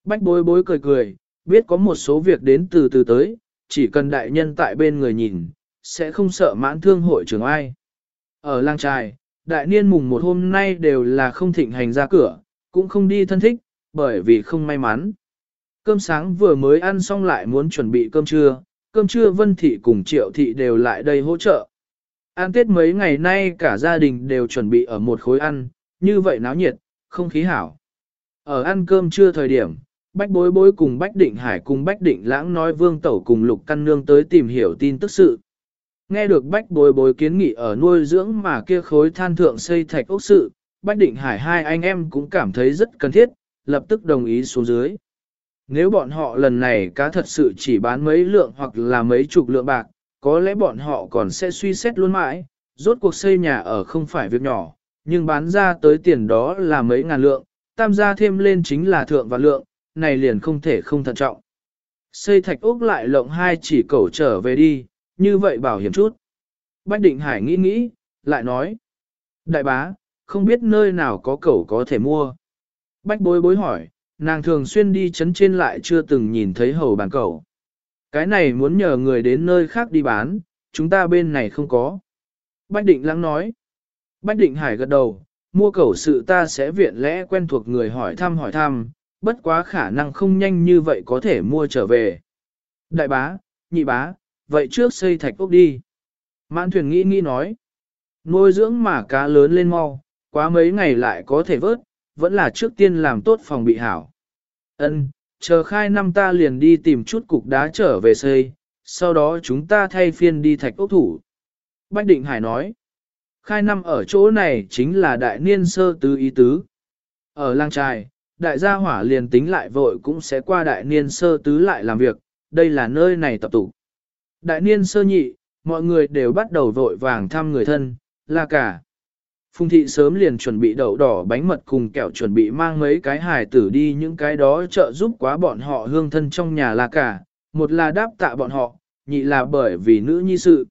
Bách bối bối cười cười, biết có một số việc đến từ từ tới, chỉ cần đại nhân tại bên người nhìn, sẽ không sợ mãn thương hội trưởng ai. Ở lang trài, đại niên mùng một hôm nay đều là không thịnh hành ra cửa, cũng không đi thân thích, bởi vì không may mắn. Cơm sáng vừa mới ăn xong lại muốn chuẩn bị cơm trưa, cơm trưa Vân Thị cùng Triệu Thị đều lại đây hỗ trợ. Ăn Tết mấy ngày nay cả gia đình đều chuẩn bị ở một khối ăn, như vậy náo nhiệt, không khí hảo. Ở ăn cơm trưa thời điểm, Bách Bối Bối cùng Bách Định Hải cùng Bách Định Lãng nói Vương Tẩu cùng Lục Căn Nương tới tìm hiểu tin tức sự. Nghe được Bách Bối Bối kiến nghị ở nuôi dưỡng mà kia khối than thượng xây thạch ốc sự, Bách Định Hải hai anh em cũng cảm thấy rất cần thiết, lập tức đồng ý xuống dưới. Nếu bọn họ lần này cá thật sự chỉ bán mấy lượng hoặc là mấy chục lượng bạc, có lẽ bọn họ còn sẽ suy xét luôn mãi, rốt cuộc xây nhà ở không phải việc nhỏ, nhưng bán ra tới tiền đó là mấy ngàn lượng, tam gia thêm lên chính là thượng và lượng, này liền không thể không thận trọng. Xây thạch ốc lại lộng hai chỉ cầu trở về đi, như vậy bảo hiểm chút. Bách Định Hải nghĩ nghĩ, lại nói. Đại bá, không biết nơi nào có cầu có thể mua. Bách bối bối hỏi, nàng thường xuyên đi chấn trên lại chưa từng nhìn thấy hầu bàn cầu. Cái này muốn nhờ người đến nơi khác đi bán, chúng ta bên này không có. Bách Định lắng nói. Bách Định Hải gật đầu, mua cầu sự ta sẽ viện lẽ quen thuộc người hỏi thăm hỏi thăm, bất quá khả năng không nhanh như vậy có thể mua trở về. Đại bá, nhị bá, vậy trước xây thạch ốc đi. Mãn thuyền nghĩ nghĩ nói. Nuôi dưỡng mà cá lớn lên mau, quá mấy ngày lại có thể vớt, vẫn là trước tiên làm tốt phòng bị hảo. Ân, chờ khai năm ta liền đi tìm chút cục đá trở về xây, sau đó chúng ta thay phiên đi thạch ốc thủ. Bách Định Hải nói, khai năm ở chỗ này chính là đại niên sơ tứ ý tứ. Ở lang trài, đại gia hỏa liền tính lại vội cũng sẽ qua đại niên sơ tứ lại làm việc, đây là nơi này tập tụ. Đại niên sơ nhị, mọi người đều bắt đầu vội vàng thăm người thân, là cả. Phùng thị sớm liền chuẩn bị đậu đỏ bánh mật cùng kẹo chuẩn bị mang mấy cái hài tử đi những cái đó trợ giúp quá bọn họ hương thân trong nhà là cả, một là đáp tạ bọn họ, nhị là bởi vì nữ nhi sự.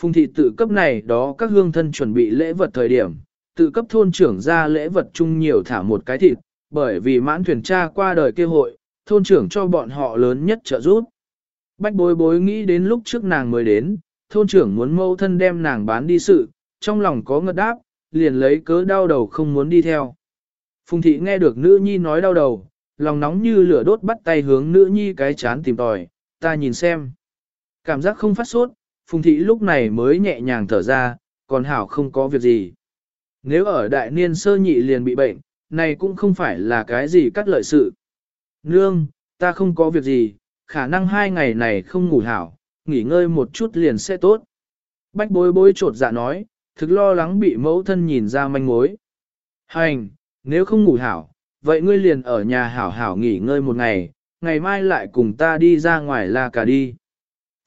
Phùng thị tự cấp này đó các hương thân chuẩn bị lễ vật thời điểm, tự cấp thôn trưởng ra lễ vật chung nhiều thả một cái thịt, bởi vì mãn thuyền cha qua đời kêu hội, thôn trưởng cho bọn họ lớn nhất trợ giúp. Bách bối bối nghĩ đến lúc trước nàng mới đến, thôn trưởng muốn mâu thân đem nàng bán đi sự, trong lòng có ngật đáp, liền lấy cớ đau đầu không muốn đi theo. Phùng thị nghe được nữ nhi nói đau đầu, lòng nóng như lửa đốt bắt tay hướng nữ nhi cái chán tìm tòi, ta nhìn xem. Cảm giác không phát sốt, phùng thị lúc này mới nhẹ nhàng thở ra, còn hảo không có việc gì. Nếu ở đại niên sơ nhị liền bị bệnh, này cũng không phải là cái gì cắt lợi sự. Nương, ta không có việc gì, khả năng hai ngày này không ngủ hảo, nghỉ ngơi một chút liền sẽ tốt. Bách bối bối trột dạ nói, thực lo lắng bị mẫu thân nhìn ra manh mối. Hành, nếu không ngủ hảo, vậy ngươi liền ở nhà hảo hảo nghỉ ngơi một ngày, ngày mai lại cùng ta đi ra ngoài là cả đi.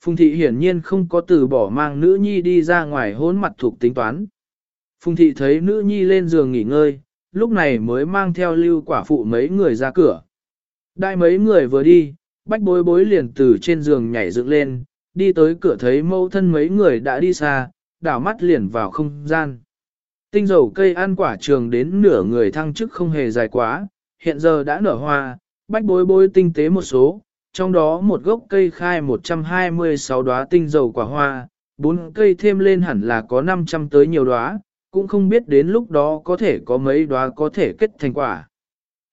Phùng thị hiển nhiên không có từ bỏ mang nữ nhi đi ra ngoài hốn mặt thuộc tính toán. Phùng thị thấy nữ nhi lên giường nghỉ ngơi, lúc này mới mang theo lưu quả phụ mấy người ra cửa. Đại mấy người vừa đi, bách bối bối liền từ trên giường nhảy dựng lên, đi tới cửa thấy mâu thân mấy người đã đi xa, đảo mắt liền vào không gian. Tinh dầu cây ăn quả trường đến nửa người thăng chức không hề dài quá, hiện giờ đã nở hoa, bách bối bối tinh tế một số, trong đó một gốc cây khai 126 đóa tinh dầu quả hoa, bốn cây thêm lên hẳn là có 500 tới nhiều đóa, cũng không biết đến lúc đó có thể có mấy đóa có thể kết thành quả.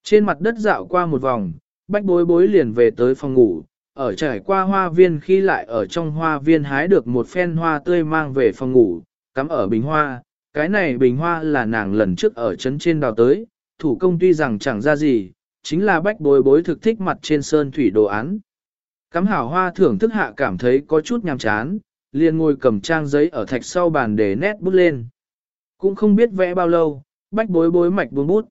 Trên mặt đất dạo qua một vòng, bách bối bối liền về tới phòng ngủ, ở trải qua hoa viên khi lại ở trong hoa viên hái được một phen hoa tươi mang về phòng ngủ, cắm ở bình hoa. Cái này bình hoa là nàng lần trước ở trấn trên đào tới, thủ công tuy rằng chẳng ra gì, chính là bách bối bối thực thích mặt trên sơn thủy đồ án. Cắm hảo hoa thưởng thức hạ cảm thấy có chút nhàm chán, liền ngồi cầm trang giấy ở thạch sau bàn để nét bút lên. Cũng không biết vẽ bao lâu, bách bối bối mạch buông bút.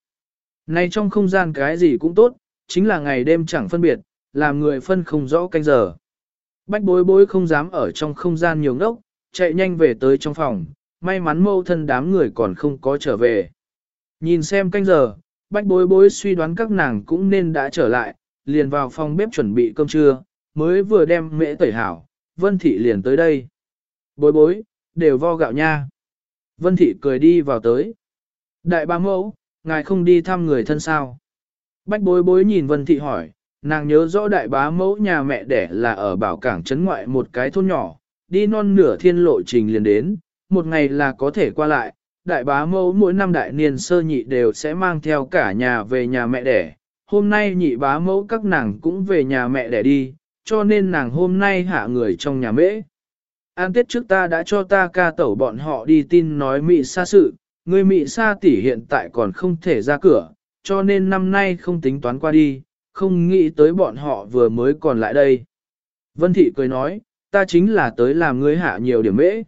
Này trong không gian cái gì cũng tốt, chính là ngày đêm chẳng phân biệt, làm người phân không rõ canh giờ. Bách bối bối không dám ở trong không gian nhiều ngốc, chạy nhanh về tới trong phòng, may mắn mâu thân đám người còn không có trở về. Nhìn xem canh giờ, bách bối bối suy đoán các nàng cũng nên đã trở lại, liền vào phòng bếp chuẩn bị cơm trưa, mới vừa đem mễ tẩy hảo, Vân Thị liền tới đây. Bối bối, đều vo gạo nha. Vân Thị cười đi vào tới. Đại ba mẫu, ngài không đi thăm người thân sao? Bách bối bối nhìn Vân Thị hỏi, nàng nhớ rõ đại bá mẫu nhà mẹ đẻ là ở bảo cảng trấn ngoại một cái thôn nhỏ, đi non nửa thiên lộ trình liền đến, một ngày là có thể qua lại, đại bá mẫu mỗi năm đại niên sơ nhị đều sẽ mang theo cả nhà về nhà mẹ đẻ. Hôm nay nhị bá mẫu các nàng cũng về nhà mẹ đẻ đi, cho nên nàng hôm nay hạ người trong nhà mễ. An tiết trước ta đã cho ta ca tẩu bọn họ đi tin nói mị xa sự, người mị xa tỷ hiện tại còn không thể ra cửa, cho nên năm nay không tính toán qua đi, không nghĩ tới bọn họ vừa mới còn lại đây. Vân Thị cười nói, ta chính là tới làm ngươi hạ nhiều điểm mễ.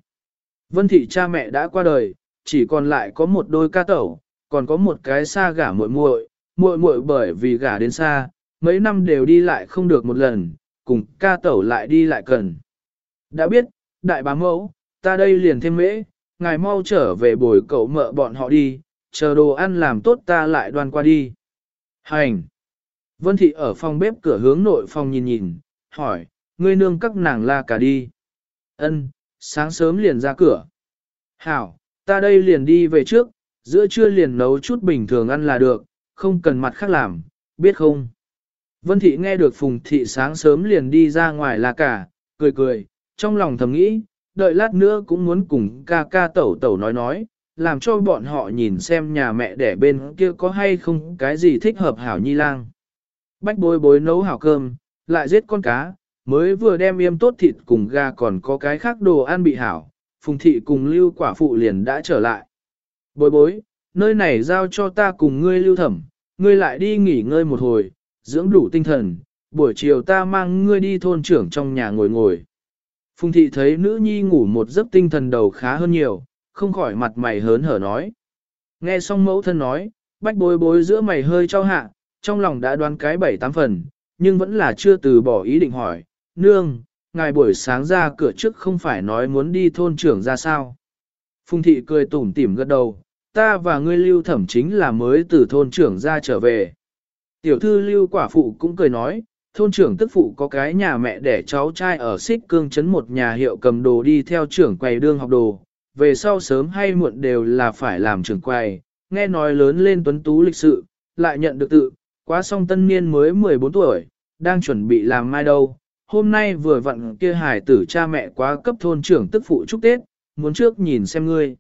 Vân Thị cha mẹ đã qua đời, chỉ còn lại có một đôi ca tẩu, còn có một cái xa gả muội muội, muội muội bởi vì gả đến xa, mấy năm đều đi lại không được một lần, cùng ca tẩu lại đi lại cần. Đã biết, đại bá mẫu, ta đây liền thêm mễ, ngài mau trở về bồi cậu mợ bọn họ đi, chờ đồ ăn làm tốt ta lại đoan qua đi. Hành! Vân Thị ở phòng bếp cửa hướng nội phòng nhìn nhìn, hỏi, ngươi nương các nàng la cả đi. Ân, sáng sớm liền ra cửa. Hảo, ta đây liền đi về trước, giữa trưa liền nấu chút bình thường ăn là được, không cần mặt khác làm, biết không? Vân Thị nghe được Phùng Thị sáng sớm liền đi ra ngoài là cả, cười cười, trong lòng thầm nghĩ, đợi lát nữa cũng muốn cùng ca ca tẩu tẩu nói nói, làm cho bọn họ nhìn xem nhà mẹ đẻ bên kia có hay không cái gì thích hợp hảo nhi lang. Bách bối bối nấu hảo cơm, lại giết con cá, mới vừa đem yêm tốt thịt cùng gà còn có cái khác đồ ăn bị hảo, phùng thị cùng lưu quả phụ liền đã trở lại. Bối bối, nơi này giao cho ta cùng ngươi lưu thẩm, ngươi lại đi nghỉ ngơi một hồi, dưỡng đủ tinh thần, buổi chiều ta mang ngươi đi thôn trưởng trong nhà ngồi ngồi. Phùng thị thấy nữ nhi ngủ một giấc tinh thần đầu khá hơn nhiều, không khỏi mặt mày hớn hở nói. Nghe xong mẫu thân nói, bách bối bối giữa mày hơi trao hạ, trong lòng đã đoán cái bảy tám phần, nhưng vẫn là chưa từ bỏ ý định hỏi, nương, ngài buổi sáng ra cửa trước không phải nói muốn đi thôn trưởng ra sao. Phùng thị cười tủm tỉm gật đầu, ta và ngươi lưu thẩm chính là mới từ thôn trưởng ra trở về. Tiểu thư lưu quả phụ cũng cười nói, thôn trưởng tức phụ có cái nhà mẹ để cháu trai ở xích cương chấn một nhà hiệu cầm đồ đi theo trưởng quầy đương học đồ, về sau sớm hay muộn đều là phải làm trưởng quầy, nghe nói lớn lên tuấn tú lịch sự, lại nhận được tự, quá xong tân niên mới 14 tuổi, đang chuẩn bị làm mai đâu. Hôm nay vừa vặn kia hải tử cha mẹ quá cấp thôn trưởng tức phụ chúc Tết, muốn trước nhìn xem ngươi.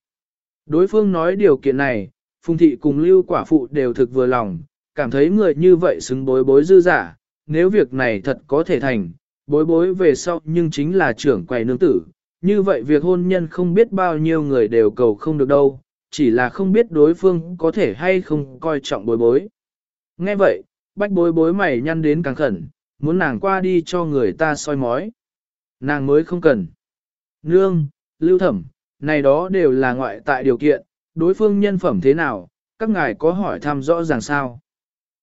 Đối phương nói điều kiện này, Phùng Thị cùng Lưu Quả Phụ đều thực vừa lòng, cảm thấy người như vậy xứng bối bối dư giả, nếu việc này thật có thể thành, bối bối về sau nhưng chính là trưởng quầy nương tử, như vậy việc hôn nhân không biết bao nhiêu người đều cầu không được đâu, chỉ là không biết đối phương có thể hay không coi trọng bối bối. Nghe vậy, bách bối bối mày nhăn đến càng khẩn, muốn nàng qua đi cho người ta soi mói. Nàng mới không cần. Nương, lưu thẩm, này đó đều là ngoại tại điều kiện, đối phương nhân phẩm thế nào, các ngài có hỏi thăm rõ ràng sao.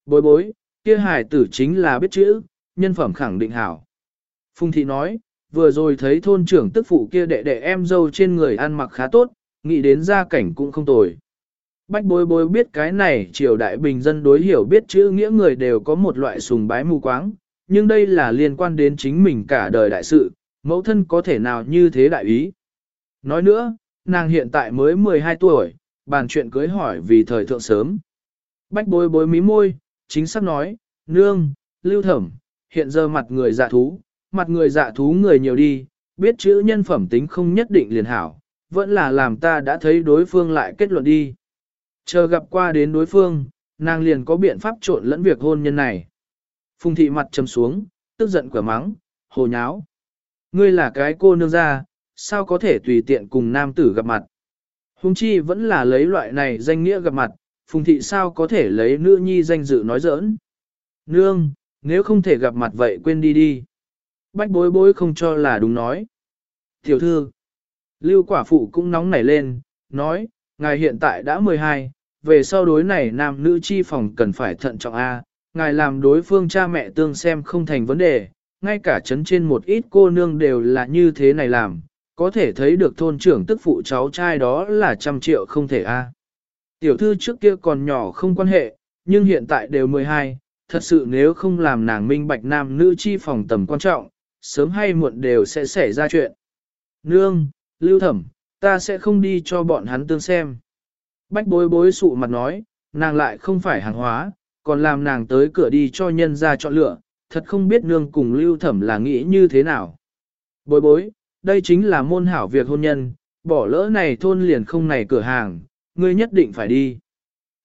Bối bối, kia hải tử chính là biết chữ, nhân phẩm khẳng định hảo. Phùng thị nói, vừa rồi thấy thôn trưởng tức phụ kia đệ đệ em dâu trên người ăn mặc khá tốt, nghĩ đến gia cảnh cũng không tồi. Bách bối bối biết cái này triều đại bình dân đối hiểu biết chữ nghĩa người đều có một loại sùng bái mù quáng, nhưng đây là liên quan đến chính mình cả đời đại sự, mẫu thân có thể nào như thế đại ý. Nói nữa, nàng hiện tại mới 12 tuổi, bàn chuyện cưới hỏi vì thời thượng sớm. Bách bối bối mí môi, chính xác nói, nương, lưu thẩm, hiện giờ mặt người dạ thú, mặt người dạ thú người nhiều đi, biết chữ nhân phẩm tính không nhất định liền hảo, vẫn là làm ta đã thấy đối phương lại kết luận đi. Chờ gặp qua đến đối phương, nàng liền có biện pháp trộn lẫn việc hôn nhân này. Phùng thị mặt trầm xuống, tức giận quả mắng, hồ nháo. Ngươi là cái cô nương ra, sao có thể tùy tiện cùng nam tử gặp mặt. Hùng chi vẫn là lấy loại này danh nghĩa gặp mặt, phùng thị sao có thể lấy nữ nhi danh dự nói giỡn. Nương, nếu không thể gặp mặt vậy quên đi đi. Bách bối bối không cho là đúng nói. Tiểu thư, lưu quả phụ cũng nóng nảy lên, nói, ngài hiện tại đã 12, về sau đối này nam nữ chi phòng cần phải thận trọng A, ngài làm đối phương cha mẹ tương xem không thành vấn đề, ngay cả chấn trên một ít cô nương đều là như thế này làm, có thể thấy được thôn trưởng tức phụ cháu trai đó là trăm triệu không thể A. Tiểu thư trước kia còn nhỏ không quan hệ, nhưng hiện tại đều 12, thật sự nếu không làm nàng minh bạch nam nữ chi phòng tầm quan trọng, sớm hay muộn đều sẽ xảy ra chuyện. Nương, lưu thẩm, ta sẽ không đi cho bọn hắn tương xem. Bách bối bối sụ mặt nói, nàng lại không phải hàng hóa, còn làm nàng tới cửa đi cho nhân ra chọn lựa, thật không biết nương cùng lưu thẩm là nghĩ như thế nào. Bối bối, đây chính là môn hảo việc hôn nhân, bỏ lỡ này thôn liền không này cửa hàng, ngươi nhất định phải đi.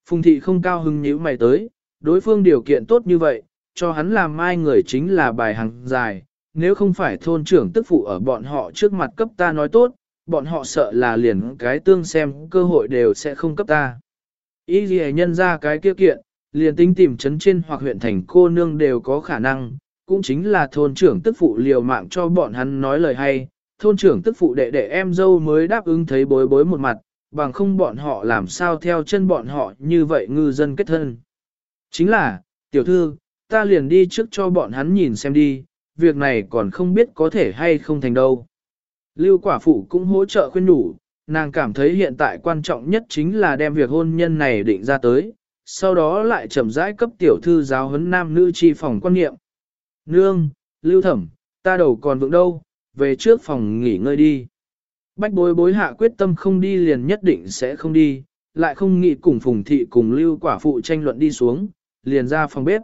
Phùng thị không cao hứng nhíu mày tới, đối phương điều kiện tốt như vậy, cho hắn làm mai người chính là bài hàng dài, nếu không phải thôn trưởng tức phụ ở bọn họ trước mặt cấp ta nói tốt, bọn họ sợ là liền cái tương xem cơ hội đều sẽ không cấp ta. Ý gì nhân ra cái kia kiện, liền tính tìm chấn trên hoặc huyện thành cô nương đều có khả năng, cũng chính là thôn trưởng tức phụ liều mạng cho bọn hắn nói lời hay, thôn trưởng tức phụ đệ đệ em dâu mới đáp ứng thấy bối bối một mặt, bằng không bọn họ làm sao theo chân bọn họ như vậy ngư dân kết thân. Chính là, tiểu thư, ta liền đi trước cho bọn hắn nhìn xem đi, việc này còn không biết có thể hay không thành đâu. Lưu quả phụ cũng hỗ trợ khuyên nhủ, nàng cảm thấy hiện tại quan trọng nhất chính là đem việc hôn nhân này định ra tới, sau đó lại chậm rãi cấp tiểu thư giáo huấn nam nữ chi phòng quan niệm. Nương, lưu thẩm, ta đầu còn vững đâu, về trước phòng nghỉ ngơi đi. Bách bối bối hạ quyết tâm không đi liền nhất định sẽ không đi, lại không nghĩ cùng phùng thị cùng lưu quả phụ tranh luận đi xuống, liền ra phòng bếp.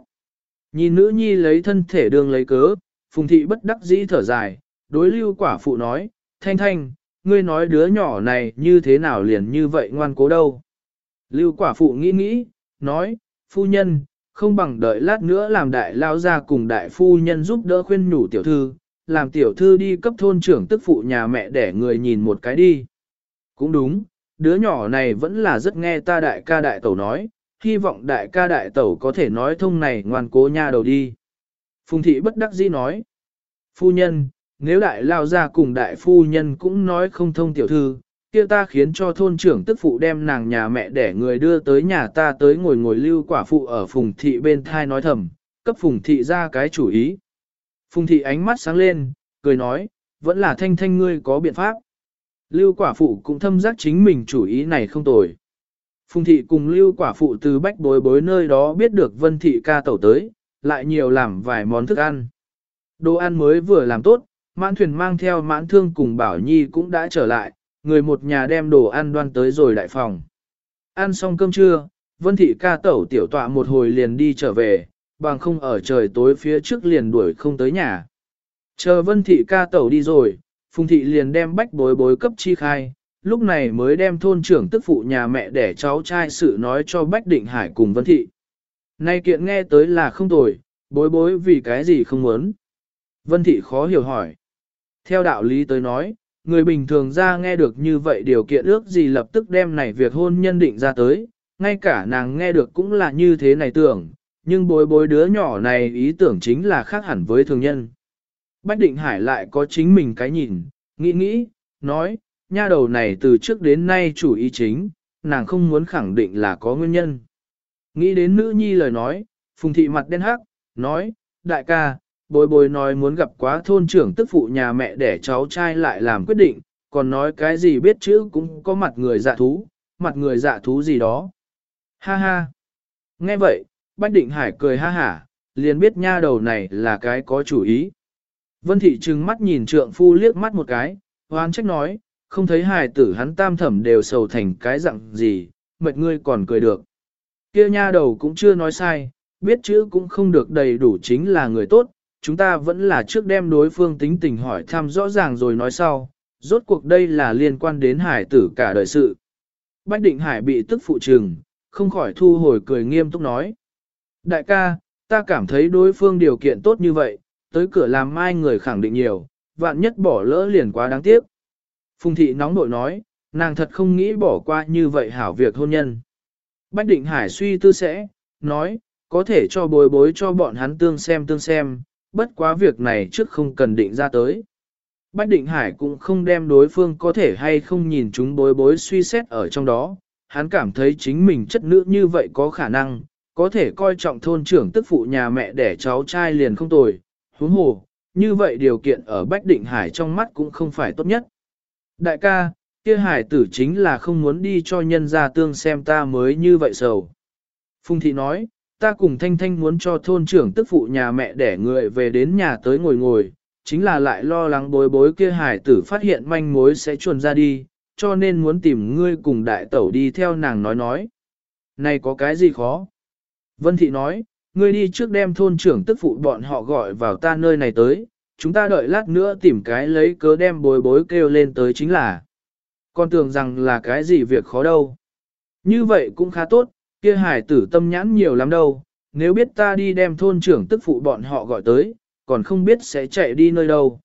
Nhìn nữ nhi lấy thân thể đường lấy cớ, phùng thị bất đắc dĩ thở dài, đối lưu quả phụ nói, thanh thanh, ngươi nói đứa nhỏ này như thế nào liền như vậy ngoan cố đâu. Lưu quả phụ nghĩ nghĩ, nói, phu nhân, không bằng đợi lát nữa làm đại lao ra cùng đại phu nhân giúp đỡ khuyên nhủ tiểu thư, làm tiểu thư đi cấp thôn trưởng tức phụ nhà mẹ để người nhìn một cái đi. Cũng đúng, đứa nhỏ này vẫn là rất nghe ta đại ca đại tẩu nói, hy vọng đại ca đại tẩu có thể nói thông này ngoan cố nha đầu đi. Phùng thị bất đắc dĩ nói, phu nhân, nếu đại lao ra cùng đại phu nhân cũng nói không thông tiểu thư, kia ta khiến cho thôn trưởng tức phụ đem nàng nhà mẹ để người đưa tới nhà ta tới ngồi ngồi lưu quả phụ ở phùng thị bên thai nói thầm, cấp phùng thị ra cái chủ ý. Phùng thị ánh mắt sáng lên, cười nói, vẫn là thanh thanh ngươi có biện pháp. Lưu quả phụ cũng thâm giác chính mình chủ ý này không tồi. Phùng thị cùng lưu quả phụ từ bách bối bối nơi đó biết được vân thị ca tẩu tới, lại nhiều làm vài món thức ăn. Đồ ăn mới vừa làm tốt, mãn thuyền mang theo mãn thương cùng bảo nhi cũng đã trở lại, người một nhà đem đồ ăn đoan tới rồi đại phòng. Ăn xong cơm trưa, vân thị ca tẩu tiểu tọa một hồi liền đi trở về, bằng không ở trời tối phía trước liền đuổi không tới nhà. Chờ vân thị ca tẩu đi rồi, phùng thị liền đem bách bối bối cấp chi khai, lúc này mới đem thôn trưởng tức phụ nhà mẹ để cháu trai sự nói cho bách định hải cùng vân thị. Nay kiện nghe tới là không tồi, bối bối vì cái gì không muốn. Vân thị khó hiểu hỏi. Theo đạo lý tới nói, người bình thường ra nghe được như vậy điều kiện ước gì lập tức đem này việc hôn nhân định ra tới, ngay cả nàng nghe được cũng là như thế này tưởng, nhưng bối bối đứa nhỏ này ý tưởng chính là khác hẳn với thường nhân. Bách Định Hải lại có chính mình cái nhìn, nghĩ nghĩ, nói, nha đầu này từ trước đến nay chủ ý chính, nàng không muốn khẳng định là có nguyên nhân. Nghĩ đến nữ nhi lời nói, phùng thị mặt đen hắc, nói, đại ca, bối bối nói muốn gặp quá thôn trưởng tức phụ nhà mẹ để cháu trai lại làm quyết định, còn nói cái gì biết chữ cũng có mặt người dạ thú, mặt người dạ thú gì đó. Ha ha. Nghe vậy, Bách Định Hải cười ha hả, liền biết nha đầu này là cái có chủ ý. Vân Thị trừng mắt nhìn trượng phu liếc mắt một cái, hoán trách nói, không thấy hài tử hắn tam thẩm đều sầu thành cái dạng gì, mệt ngươi còn cười được. Kia nha đầu cũng chưa nói sai, biết chữ cũng không được đầy đủ chính là người tốt, chúng ta vẫn là trước đem đối phương tính tình hỏi thăm rõ ràng rồi nói sau, rốt cuộc đây là liên quan đến hải tử cả đời sự. Bách định hải bị tức phụ trừng, không khỏi thu hồi cười nghiêm túc nói. Đại ca, ta cảm thấy đối phương điều kiện tốt như vậy, tới cửa làm mai người khẳng định nhiều, vạn nhất bỏ lỡ liền quá đáng tiếc. Phùng thị nóng nội nói, nàng thật không nghĩ bỏ qua như vậy hảo việc hôn nhân. Bách định hải suy tư sẽ, nói, có thể cho bối bối cho bọn hắn tương xem tương xem, bất quá việc này trước không cần định ra tới. Bách định hải cũng không đem đối phương có thể hay không nhìn chúng bối bối suy xét ở trong đó, hắn cảm thấy chính mình chất nữ như vậy có khả năng, có thể coi trọng thôn trưởng tức phụ nhà mẹ để cháu trai liền không tồi, huống hồ, như vậy điều kiện ở Bách Định Hải trong mắt cũng không phải tốt nhất. Đại ca, kia hải tử chính là không muốn đi cho nhân gia tương xem ta mới như vậy sầu. Phùng thị nói, ta cùng Thanh Thanh muốn cho thôn trưởng tức phụ nhà mẹ để người về đến nhà tới ngồi ngồi, chính là lại lo lắng bối bối kia hải tử phát hiện manh mối sẽ chuồn ra đi, cho nên muốn tìm ngươi cùng đại tẩu đi theo nàng nói nói. Này có cái gì khó? Vân Thị nói, ngươi đi trước đem thôn trưởng tức phụ bọn họ gọi vào ta nơi này tới, chúng ta đợi lát nữa tìm cái lấy cớ đem bối bối kêu lên tới chính là. Con tưởng rằng là cái gì việc khó đâu. Như vậy cũng khá tốt, kia hải tử tâm nhãn nhiều lắm đâu, nếu biết ta đi đem thôn trưởng tức phụ bọn họ gọi tới, còn không biết sẽ chạy đi nơi đâu.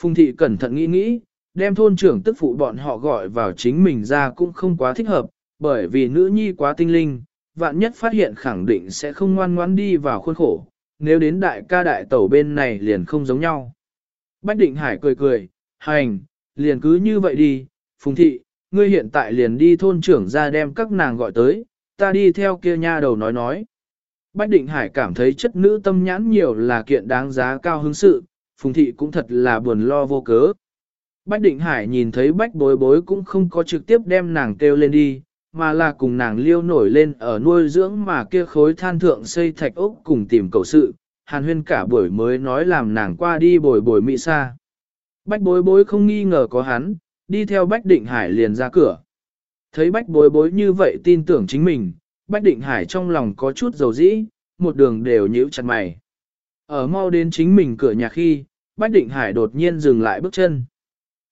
Phùng thị cẩn thận nghĩ nghĩ, đem thôn trưởng tức phụ bọn họ gọi vào chính mình ra cũng không quá thích hợp, bởi vì nữ nhi quá tinh linh, vạn nhất phát hiện khẳng định sẽ không ngoan ngoãn đi vào khuôn khổ, nếu đến đại ca đại tẩu bên này liền không giống nhau. Bách Định Hải cười cười, hành, liền cứ như vậy đi, Phùng Thị, ngươi hiện tại liền đi thôn trưởng ra đem các nàng gọi tới, ta đi theo kia nha đầu nói nói. Bách Định Hải cảm thấy chất nữ tâm nhãn nhiều là kiện đáng giá cao hứng sự, Phùng Thị cũng thật là buồn lo vô cớ. Bách Định Hải nhìn thấy Bách bối bối cũng không có trực tiếp đem nàng kêu lên đi, mà là cùng nàng liêu nổi lên ở nuôi dưỡng mà kia khối than thượng xây thạch ốc cùng tìm cầu sự, hàn huyên cả buổi mới nói làm nàng qua đi bồi bồi mỹ xa. Bách bối bối không nghi ngờ có hắn, đi theo Bách Định Hải liền ra cửa. Thấy Bách bối bối như vậy tin tưởng chính mình, Bách Định Hải trong lòng có chút dầu dĩ, một đường đều nhíu chặt mày. Ở mau đến chính mình cửa nhà khi, Bách Định Hải đột nhiên dừng lại bước chân.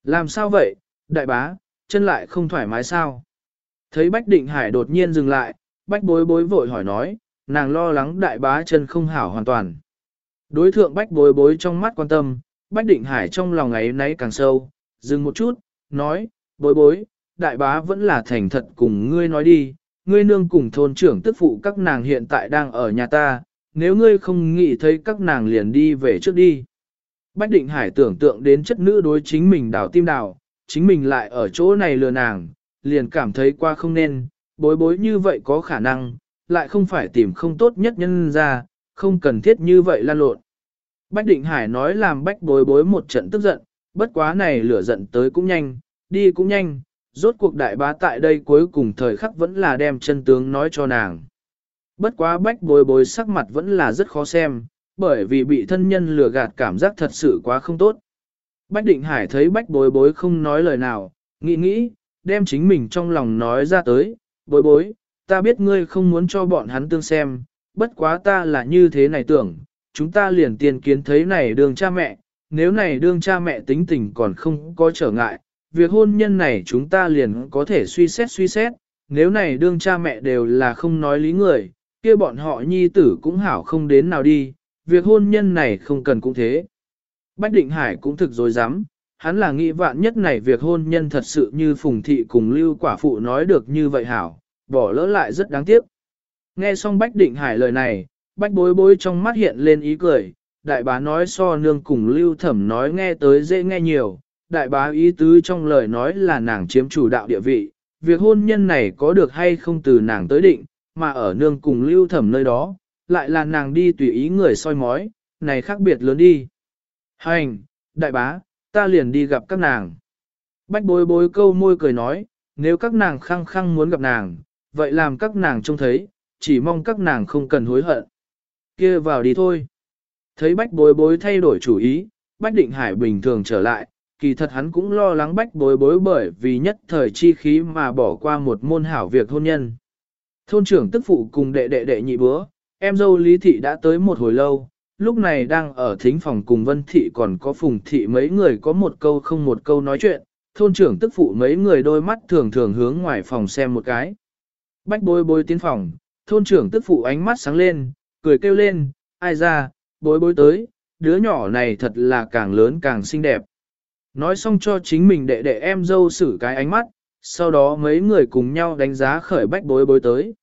Làm sao vậy, đại bá, chân lại không thoải mái sao? Thấy Bách Định Hải đột nhiên dừng lại, Bách bối bối vội hỏi nói, nàng lo lắng đại bá chân không hảo hoàn toàn. Đối thượng Bách bối bối trong mắt quan tâm, Bách Định Hải trong lòng ấy nấy càng sâu, dừng một chút, nói, bối bối, đại bá vẫn là thành thật cùng ngươi nói đi, ngươi nương cùng thôn trưởng tức phụ các nàng hiện tại đang ở nhà ta, nếu ngươi không nghĩ thấy các nàng liền đi về trước đi. Bách Định Hải tưởng tượng đến chất nữ đối chính mình đào tim đào, chính mình lại ở chỗ này lừa nàng, liền cảm thấy qua không nên, bối bối như vậy có khả năng, lại không phải tìm không tốt nhất nhân ra, không cần thiết như vậy lan lộn. Bách Định Hải nói làm bách bối bối một trận tức giận, bất quá này lửa giận tới cũng nhanh, đi cũng nhanh, rốt cuộc đại bá tại đây cuối cùng thời khắc vẫn là đem chân tướng nói cho nàng. Bất quá bách bối bối sắc mặt vẫn là rất khó xem, bởi vì bị thân nhân lừa gạt cảm giác thật sự quá không tốt. Bách Định Hải thấy bách bối bối không nói lời nào, nghĩ nghĩ, đem chính mình trong lòng nói ra tới, bối bối, ta biết ngươi không muốn cho bọn hắn tương xem, bất quá ta là như thế này tưởng, chúng ta liền tiền kiến thấy này đường cha mẹ, nếu này đương cha mẹ tính tình còn không có trở ngại, việc hôn nhân này chúng ta liền có thể suy xét suy xét, nếu này đương cha mẹ đều là không nói lý người, kia bọn họ nhi tử cũng hảo không đến nào đi, việc hôn nhân này không cần cũng thế. Bách Định Hải cũng thực dối dám, hắn là nghĩ vạn nhất này việc hôn nhân thật sự như Phùng Thị cùng Lưu Quả Phụ nói được như vậy hảo, bỏ lỡ lại rất đáng tiếc. Nghe xong Bách Định Hải lời này, Bách bối bối trong mắt hiện lên ý cười, đại bá nói so nương cùng Lưu Thẩm nói nghe tới dễ nghe nhiều, đại bá ý tứ trong lời nói là nàng chiếm chủ đạo địa vị, việc hôn nhân này có được hay không từ nàng tới định, mà ở nương cùng Lưu Thẩm nơi đó, lại là nàng đi tùy ý người soi mói, này khác biệt lớn đi. Hành, đại bá, ta liền đi gặp các nàng. Bách bối bối câu môi cười nói, nếu các nàng khăng khăng muốn gặp nàng, vậy làm các nàng trông thấy, chỉ mong các nàng không cần hối hận. kia vào đi thôi. Thấy bách bối bối thay đổi chủ ý, bách định hải bình thường trở lại, kỳ thật hắn cũng lo lắng bách bối bối bởi vì nhất thời chi khí mà bỏ qua một môn hảo việc hôn nhân. Thôn trưởng tức phụ cùng đệ đệ đệ nhị bữa, em dâu Lý Thị đã tới một hồi lâu, lúc này đang ở thính phòng cùng Vân Thị còn có Phùng Thị mấy người có một câu không một câu nói chuyện, thôn trưởng tức phụ mấy người đôi mắt thường thường hướng ngoài phòng xem một cái. Bách bối bối tiến phòng, thôn trưởng tức phụ ánh mắt sáng lên, cười kêu lên, ai ra, bối bối tới, đứa nhỏ này thật là càng lớn càng xinh đẹp. Nói xong cho chính mình đệ đệ em dâu xử cái ánh mắt, sau đó mấy người cùng nhau đánh giá khởi bách bối bối tới.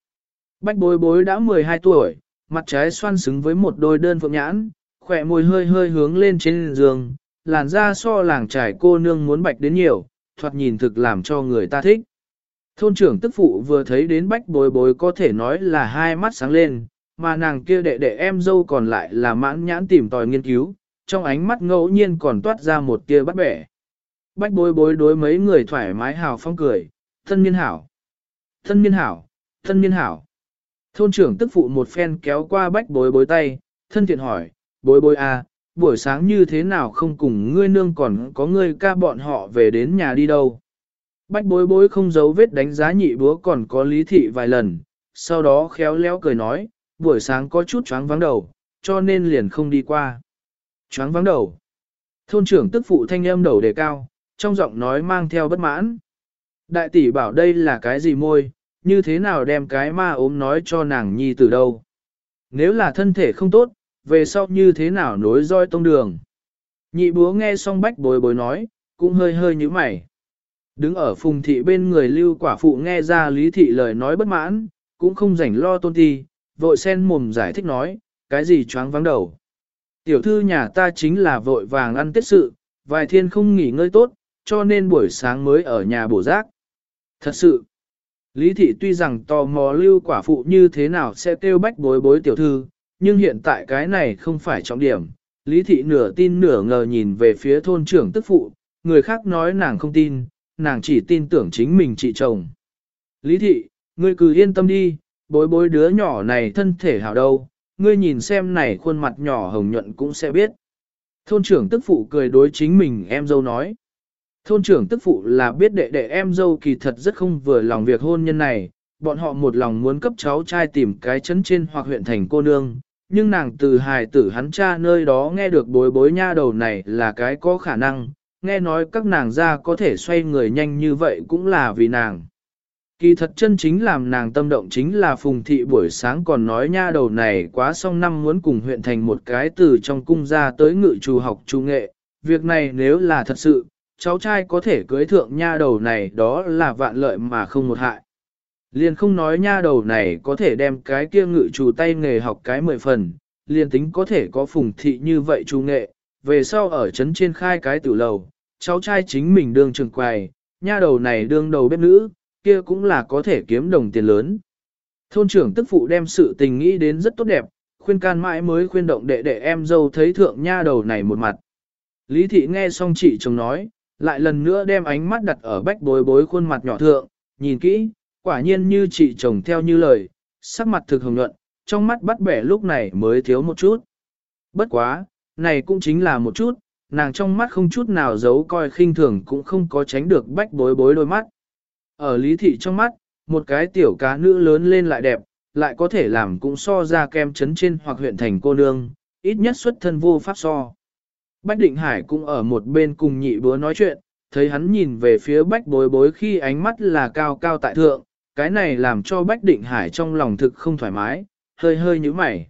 Bách bối bối đã 12 tuổi, mặt trái xoan xứng với một đôi đơn phượng nhãn, khỏe môi hơi hơi hướng lên trên giường, làn da so làng trải cô nương muốn bạch đến nhiều, thoạt nhìn thực làm cho người ta thích. Thôn trưởng tức phụ vừa thấy đến bách bối bối có thể nói là hai mắt sáng lên, mà nàng kia đệ đệ em dâu còn lại là mãn nhãn tìm tòi nghiên cứu, trong ánh mắt ngẫu nhiên còn toát ra một tia bắt bẻ. Bách bối bối đối mấy người thoải mái hào phong cười, thân niên hảo, thân niên hảo, thân niên hảo. Thôn trưởng tức phụ một phen kéo qua bách bối bối tay, thân thiện hỏi, bối bối à, buổi sáng như thế nào không cùng ngươi nương còn có ngươi ca bọn họ về đến nhà đi đâu. Bách bối bối không giấu vết đánh giá nhị búa còn có lý thị vài lần, sau đó khéo léo cười nói, buổi sáng có chút choáng vắng đầu, cho nên liền không đi qua. Choáng vắng đầu. Thôn trưởng tức phụ thanh âm đầu đề cao, trong giọng nói mang theo bất mãn. Đại tỷ bảo đây là cái gì môi, như thế nào đem cái ma ốm nói cho nàng nhi từ đâu. Nếu là thân thể không tốt, về sau như thế nào nối roi tông đường. Nhị búa nghe xong bách bối bối nói, cũng hơi hơi như mày. Đứng ở phùng thị bên người lưu quả phụ nghe ra lý thị lời nói bất mãn, cũng không rảnh lo tôn ti, vội sen mồm giải thích nói, cái gì choáng vắng đầu. Tiểu thư nhà ta chính là vội vàng ăn tiết sự, vài thiên không nghỉ ngơi tốt, cho nên buổi sáng mới ở nhà bổ rác. Thật sự, Lý thị tuy rằng tò mò lưu quả phụ như thế nào sẽ kêu bách bối bối tiểu thư, nhưng hiện tại cái này không phải trọng điểm. Lý thị nửa tin nửa ngờ nhìn về phía thôn trưởng tức phụ, người khác nói nàng không tin, nàng chỉ tin tưởng chính mình chị chồng. Lý thị, ngươi cứ yên tâm đi, bối bối đứa nhỏ này thân thể hảo đâu, ngươi nhìn xem này khuôn mặt nhỏ hồng nhuận cũng sẽ biết. Thôn trưởng tức phụ cười đối chính mình em dâu nói. Thôn trưởng tức phụ là biết đệ đệ em dâu kỳ thật rất không vừa lòng việc hôn nhân này, bọn họ một lòng muốn cấp cháu trai tìm cái chấn trên hoặc huyện thành cô nương, nhưng nàng từ hài tử hắn cha nơi đó nghe được bối bối nha đầu này là cái có khả năng, nghe nói các nàng ra có thể xoay người nhanh như vậy cũng là vì nàng. Kỳ thật chân chính làm nàng tâm động chính là phùng thị buổi sáng còn nói nha đầu này quá xong năm muốn cùng huyện thành một cái từ trong cung ra tới ngự trù học trù nghệ. Việc này nếu là thật sự, cháu trai có thể cưới thượng nha đầu này đó là vạn lợi mà không một hại. Liền không nói nha đầu này có thể đem cái kia ngự trù tay nghề học cái mười phần, liền tính có thể có phùng thị như vậy trù nghệ, về sau ở trấn trên khai cái tử lầu, cháu trai chính mình đương trường quầy, nha đầu này đương đầu bếp nữ, kia cũng là có thể kiếm đồng tiền lớn. Thôn trưởng tức phụ đem sự tình nghĩ đến rất tốt đẹp, khuyên can mãi mới khuyên động đệ đệ em dâu thấy thượng nha đầu này một mặt. Lý thị nghe xong chị chồng nói, lại lần nữa đem ánh mắt đặt ở bách bối bối khuôn mặt nhỏ thượng, nhìn kỹ, quả nhiên như chị chồng theo như lời, sắc mặt thực hồng nhuận, trong mắt bắt bẻ lúc này mới thiếu một chút. Bất quá, này cũng chính là một chút, nàng trong mắt không chút nào giấu coi khinh thường cũng không có tránh được bách bối bối đôi mắt. Ở lý thị trong mắt, một cái tiểu cá nữ lớn lên lại đẹp, lại có thể làm cũng so ra kem chấn trên hoặc huyện thành cô nương, ít nhất xuất thân vô pháp so. Bách Định Hải cũng ở một bên cùng nhị búa nói chuyện, thấy hắn nhìn về phía bách bối bối khi ánh mắt là cao cao tại thượng, cái này làm cho Bách Định Hải trong lòng thực không thoải mái, hơi hơi như mày.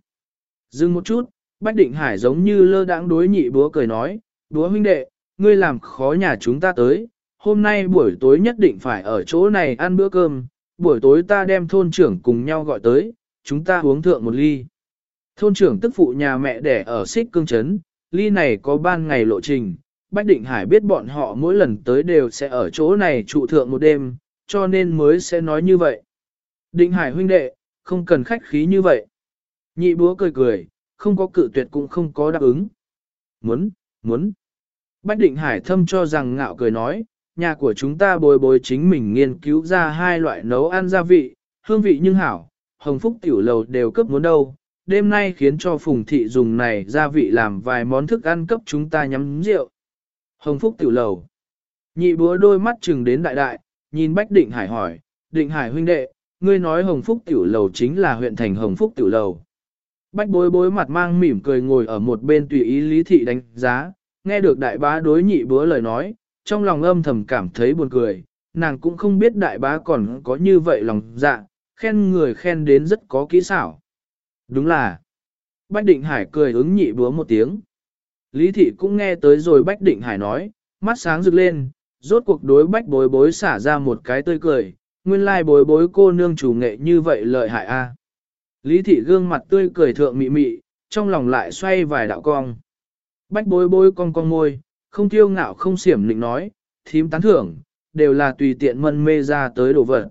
Dừng một chút, Bách Định Hải giống như lơ đãng đối nhị búa cười nói, búa huynh đệ, ngươi làm khó nhà chúng ta tới, hôm nay buổi tối nhất định phải ở chỗ này ăn bữa cơm, buổi tối ta đem thôn trưởng cùng nhau gọi tới, chúng ta uống thượng một ly. Thôn trưởng tức phụ nhà mẹ đẻ ở xích cương trấn, ly này có ban ngày lộ trình, Bách Định Hải biết bọn họ mỗi lần tới đều sẽ ở chỗ này trụ thượng một đêm, cho nên mới sẽ nói như vậy. Định Hải huynh đệ, không cần khách khí như vậy. Nhị búa cười cười, không có cự tuyệt cũng không có đáp ứng. Muốn, muốn. Bách Định Hải thâm cho rằng ngạo cười nói, nhà của chúng ta bồi bồi chính mình nghiên cứu ra hai loại nấu ăn gia vị, hương vị nhưng hảo, hồng phúc tiểu lầu đều cấp muốn đâu. Đêm nay khiến cho Phùng Thị dùng này gia vị làm vài món thức ăn cấp chúng ta nhắm rượu. Hồng phúc tiểu lầu. Nhị búa đôi mắt chừng đến đại đại, nhìn Bách Định Hải hỏi, Định Hải huynh đệ, ngươi nói Hồng Phúc Tiểu Lầu chính là huyện thành Hồng Phúc Tiểu Lầu. Bách bối bối mặt mang mỉm cười ngồi ở một bên tùy ý lý thị đánh giá, nghe được đại bá đối nhị búa lời nói, trong lòng âm thầm cảm thấy buồn cười, nàng cũng không biết đại bá còn có như vậy lòng dạ, khen người khen đến rất có kỹ xảo. Đúng là, Bách Định Hải cười ứng nhị búa một tiếng. Lý thị cũng nghe tới rồi Bách Định Hải nói, mắt sáng rực lên, rốt cuộc đối bách bối bối xả ra một cái tươi cười, nguyên lai like bối bối cô nương chủ nghệ như vậy lợi hại a. Lý thị gương mặt tươi cười thượng mị mị, trong lòng lại xoay vài đạo cong. Bách bối bối cong cong môi, không tiêu ngạo không xiểm định nói, thím tán thưởng, đều là tùy tiện mân mê ra tới đồ vật.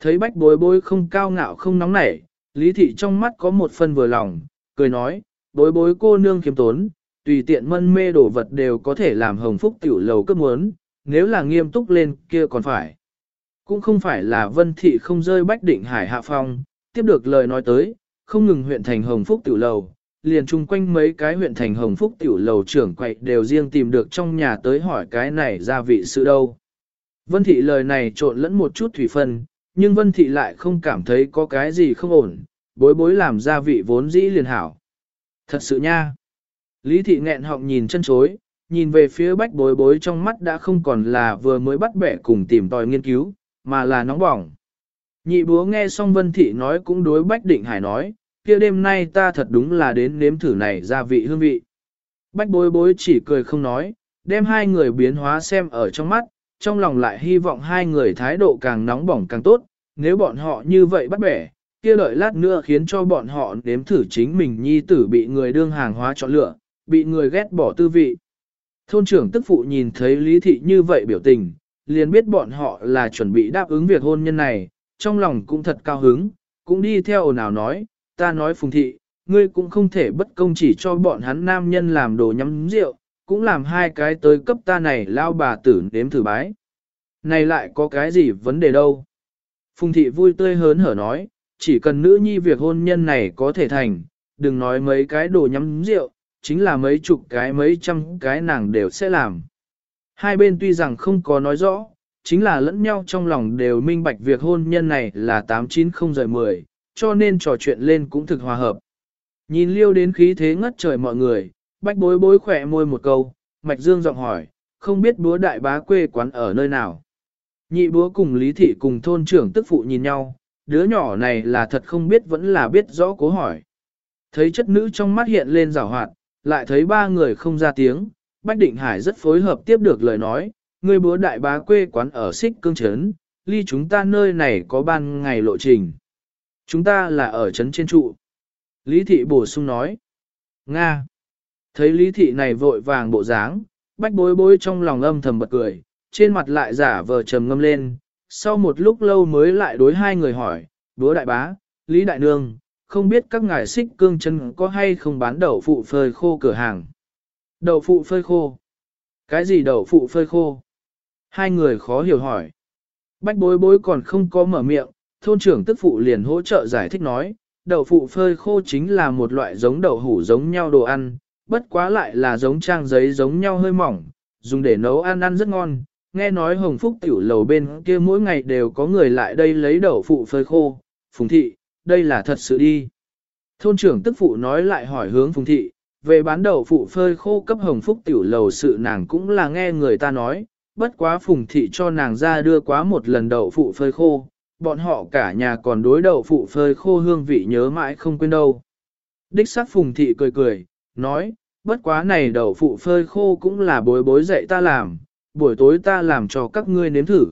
Thấy bách bối bối không cao ngạo không nóng nảy, lý thị trong mắt có một phần vừa lòng, cười nói, bối bối cô nương kiếm tốn, tùy tiện mân mê đồ vật đều có thể làm hồng phúc tiểu lầu cấp muốn, nếu là nghiêm túc lên kia còn phải. Cũng không phải là vân thị không rơi bách định hải hạ phong, tiếp được lời nói tới, không ngừng huyện thành hồng phúc tiểu lầu, liền chung quanh mấy cái huyện thành hồng phúc tiểu lầu trưởng quậy đều riêng tìm được trong nhà tới hỏi cái này gia vị sự đâu. Vân thị lời này trộn lẫn một chút thủy phân, nhưng vân thị lại không cảm thấy có cái gì không ổn, bối bối làm gia vị vốn dĩ liền hảo. Thật sự nha. Lý thị nghẹn họng nhìn chân chối, nhìn về phía bách bối bối trong mắt đã không còn là vừa mới bắt bẻ cùng tìm tòi nghiên cứu, mà là nóng bỏng. Nhị búa nghe xong vân thị nói cũng đối bách định hải nói, kia đêm nay ta thật đúng là đến nếm thử này gia vị hương vị. Bách bối bối chỉ cười không nói, đem hai người biến hóa xem ở trong mắt, trong lòng lại hy vọng hai người thái độ càng nóng bỏng càng tốt, nếu bọn họ như vậy bắt bẻ, kia đợi lát nữa khiến cho bọn họ nếm thử chính mình nhi tử bị người đương hàng hóa chọn lựa, bị người ghét bỏ tư vị. Thôn trưởng tức phụ nhìn thấy lý thị như vậy biểu tình, liền biết bọn họ là chuẩn bị đáp ứng việc hôn nhân này, trong lòng cũng thật cao hứng, cũng đi theo ồn ào nói, ta nói phùng thị, ngươi cũng không thể bất công chỉ cho bọn hắn nam nhân làm đồ nhắm rượu, cũng làm hai cái tới cấp ta này lao bà tử nếm thử bái. Này lại có cái gì vấn đề đâu. Phùng thị vui tươi hớn hở nói, chỉ cần nữ nhi việc hôn nhân này có thể thành, đừng nói mấy cái đồ nhắm rượu, chính là mấy chục cái mấy trăm cái nàng đều sẽ làm. Hai bên tuy rằng không có nói rõ, chính là lẫn nhau trong lòng đều minh bạch việc hôn nhân này là 890 rời 10, cho nên trò chuyện lên cũng thực hòa hợp. Nhìn liêu đến khí thế ngất trời mọi người, bách bối bối khỏe môi một câu, mạch dương giọng hỏi, không biết búa đại bá quê quán ở nơi nào. Nhị búa cùng lý thị cùng thôn trưởng tức phụ nhìn nhau, đứa nhỏ này là thật không biết vẫn là biết rõ cố hỏi. Thấy chất nữ trong mắt hiện lên rào hoạt, lại thấy ba người không ra tiếng, Bách Định Hải rất phối hợp tiếp được lời nói, người búa đại bá quê quán ở xích cương trấn, ly chúng ta nơi này có ban ngày lộ trình. Chúng ta là ở trấn trên trụ. Lý thị bổ sung nói. Nga. Thấy lý thị này vội vàng bộ dáng, bách bối bối trong lòng âm thầm bật cười, trên mặt lại giả vờ trầm ngâm lên, sau một lúc lâu mới lại đối hai người hỏi, búa đại bá, lý đại nương, không biết các ngài xích cương chân có hay không bán đậu phụ phơi khô cửa hàng. Đậu phụ phơi khô? Cái gì đậu phụ phơi khô? Hai người khó hiểu hỏi. Bách bối bối còn không có mở miệng, thôn trưởng tức phụ liền hỗ trợ giải thích nói, đậu phụ phơi khô chính là một loại giống đậu hủ giống nhau đồ ăn, bất quá lại là giống trang giấy giống nhau hơi mỏng, dùng để nấu ăn ăn rất ngon. Nghe nói hồng phúc tiểu lầu bên kia mỗi ngày đều có người lại đây lấy đậu phụ phơi khô, phùng thị, đây là thật sự đi. Thôn trưởng tức phụ nói lại hỏi hướng phùng thị, về bán đậu phụ phơi khô cấp hồng phúc tiểu lầu sự nàng cũng là nghe người ta nói, bất quá phùng thị cho nàng ra đưa quá một lần đậu phụ phơi khô, bọn họ cả nhà còn đối đậu phụ phơi khô hương vị nhớ mãi không quên đâu. Đích sắc phùng thị cười cười, nói, bất quá này đậu phụ phơi khô cũng là bối bối dạy ta làm, buổi tối ta làm cho các ngươi nếm thử.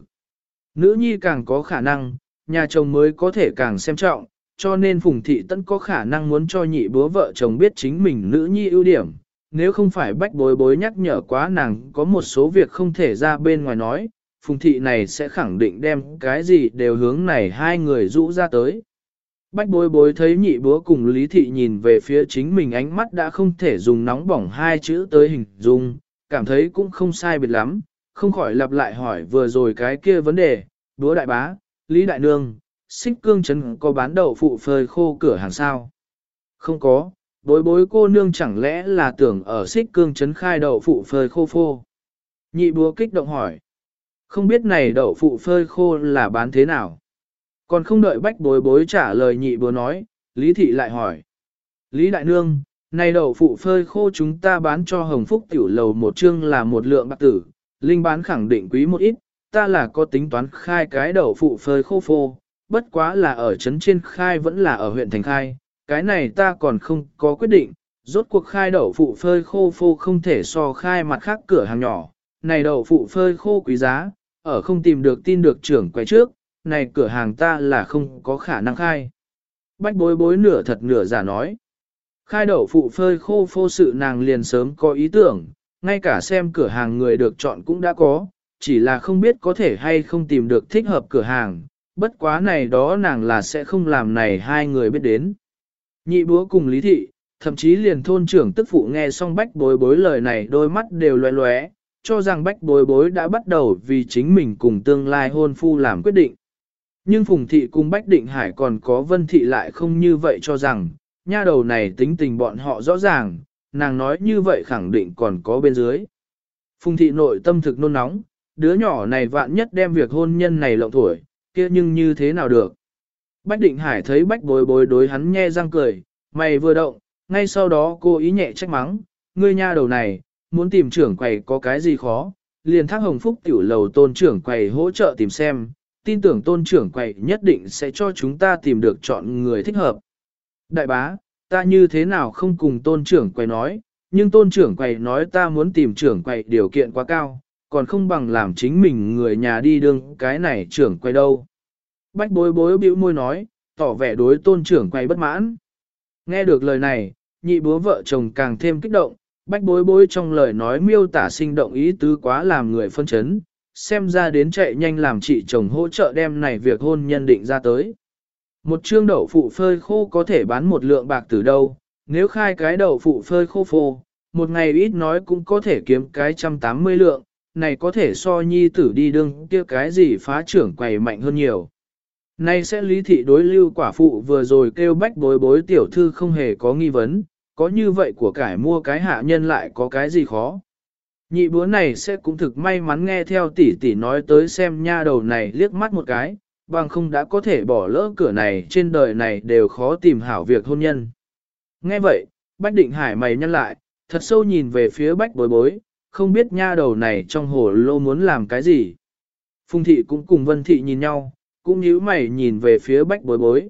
Nữ nhi càng có khả năng, nhà chồng mới có thể càng xem trọng, cho nên Phùng Thị tẫn có khả năng muốn cho nhị bố vợ chồng biết chính mình nữ nhi ưu điểm. Nếu không phải bách bối bối nhắc nhở quá nàng có một số việc không thể ra bên ngoài nói, Phùng Thị này sẽ khẳng định đem cái gì đều hướng này hai người rũ ra tới. Bách bối bối thấy nhị búa cùng Lý Thị nhìn về phía chính mình ánh mắt đã không thể dùng nóng bỏng hai chữ tới hình dung, cảm thấy cũng không sai biệt lắm, không khỏi lặp lại hỏi vừa rồi cái kia vấn đề, búa đại bá, Lý Đại Nương, xích cương trấn có bán đậu phụ phơi khô cửa hàng sao? Không có, bối bối cô nương chẳng lẽ là tưởng ở xích cương trấn khai đậu phụ phơi khô phô? Nhị búa kích động hỏi. Không biết này đậu phụ phơi khô là bán thế nào? Còn không đợi bách bối bối trả lời nhị bố nói, Lý Thị lại hỏi. Lý Đại Nương, này đậu phụ phơi khô chúng ta bán cho Hồng Phúc Tiểu Lầu một chương là một lượng bạc tử, Linh bán khẳng định quý một ít, ta là có tính toán khai cái đậu phụ phơi khô phô, bất quá là ở trấn trên khai vẫn là ở huyện thành khai, cái này ta còn không có quyết định, rốt cuộc khai đậu phụ phơi khô phô không thể so khai mặt khác cửa hàng nhỏ, này đậu phụ phơi khô quý giá, ở không tìm được tin được trưởng quay trước, này cửa hàng ta là không có khả năng khai. Bách bối bối nửa thật nửa giả nói. Khai đậu phụ phơi khô phô sự nàng liền sớm có ý tưởng, ngay cả xem cửa hàng người được chọn cũng đã có, chỉ là không biết có thể hay không tìm được thích hợp cửa hàng, bất quá này đó nàng là sẽ không làm này hai người biết đến. Nhị búa cùng lý thị, thậm chí liền thôn trưởng tức phụ nghe xong bách bối bối lời này đôi mắt đều loé loé, cho rằng bách bối bối đã bắt đầu vì chính mình cùng tương lai hôn phu làm quyết định. Nhưng Phùng Thị cùng Bách Định Hải còn có Vân Thị lại không như vậy cho rằng, nha đầu này tính tình bọn họ rõ ràng, nàng nói như vậy khẳng định còn có bên dưới. Phùng Thị nội tâm thực nôn nóng, đứa nhỏ này vạn nhất đem việc hôn nhân này lộng tuổi, kia nhưng như thế nào được. Bách Định Hải thấy Bách bối bối đối hắn nhe răng cười, mày vừa động, ngay sau đó cô ý nhẹ trách mắng, ngươi nha đầu này, muốn tìm trưởng quầy có cái gì khó, liền thác hồng phúc tiểu lầu tôn trưởng quầy hỗ trợ tìm xem, tin tưởng tôn trưởng quầy nhất định sẽ cho chúng ta tìm được chọn người thích hợp. Đại bá, ta như thế nào không cùng tôn trưởng quầy nói, nhưng tôn trưởng quầy nói ta muốn tìm trưởng quầy điều kiện quá cao, còn không bằng làm chính mình người nhà đi đương cái này trưởng quầy đâu. Bách bối bối bĩu môi nói, tỏ vẻ đối tôn trưởng quầy bất mãn. Nghe được lời này, nhị búa vợ chồng càng thêm kích động, bách bối bối trong lời nói miêu tả sinh động ý tứ quá làm người phân chấn, xem ra đến chạy nhanh làm chị chồng hỗ trợ đem này việc hôn nhân định ra tới. Một chương đậu phụ phơi khô có thể bán một lượng bạc từ đâu, nếu khai cái đậu phụ phơi khô phô, một ngày ít nói cũng có thể kiếm cái trăm tám mươi lượng, này có thể so nhi tử đi đương kia cái gì phá trưởng quầy mạnh hơn nhiều. Này sẽ lý thị đối lưu quả phụ vừa rồi kêu bách bối bối tiểu thư không hề có nghi vấn, có như vậy của cải mua cái hạ nhân lại có cái gì khó. Nhị búa này sẽ cũng thực may mắn nghe theo tỷ tỷ nói tới xem nha đầu này liếc mắt một cái, bằng không đã có thể bỏ lỡ cửa này trên đời này đều khó tìm hảo việc hôn nhân. Nghe vậy, Bách Định Hải mày nhăn lại, thật sâu nhìn về phía Bách bối bối, không biết nha đầu này trong hồ lô muốn làm cái gì. Phùng thị cũng cùng vân thị nhìn nhau, cũng nhíu mày nhìn về phía bách bối bối.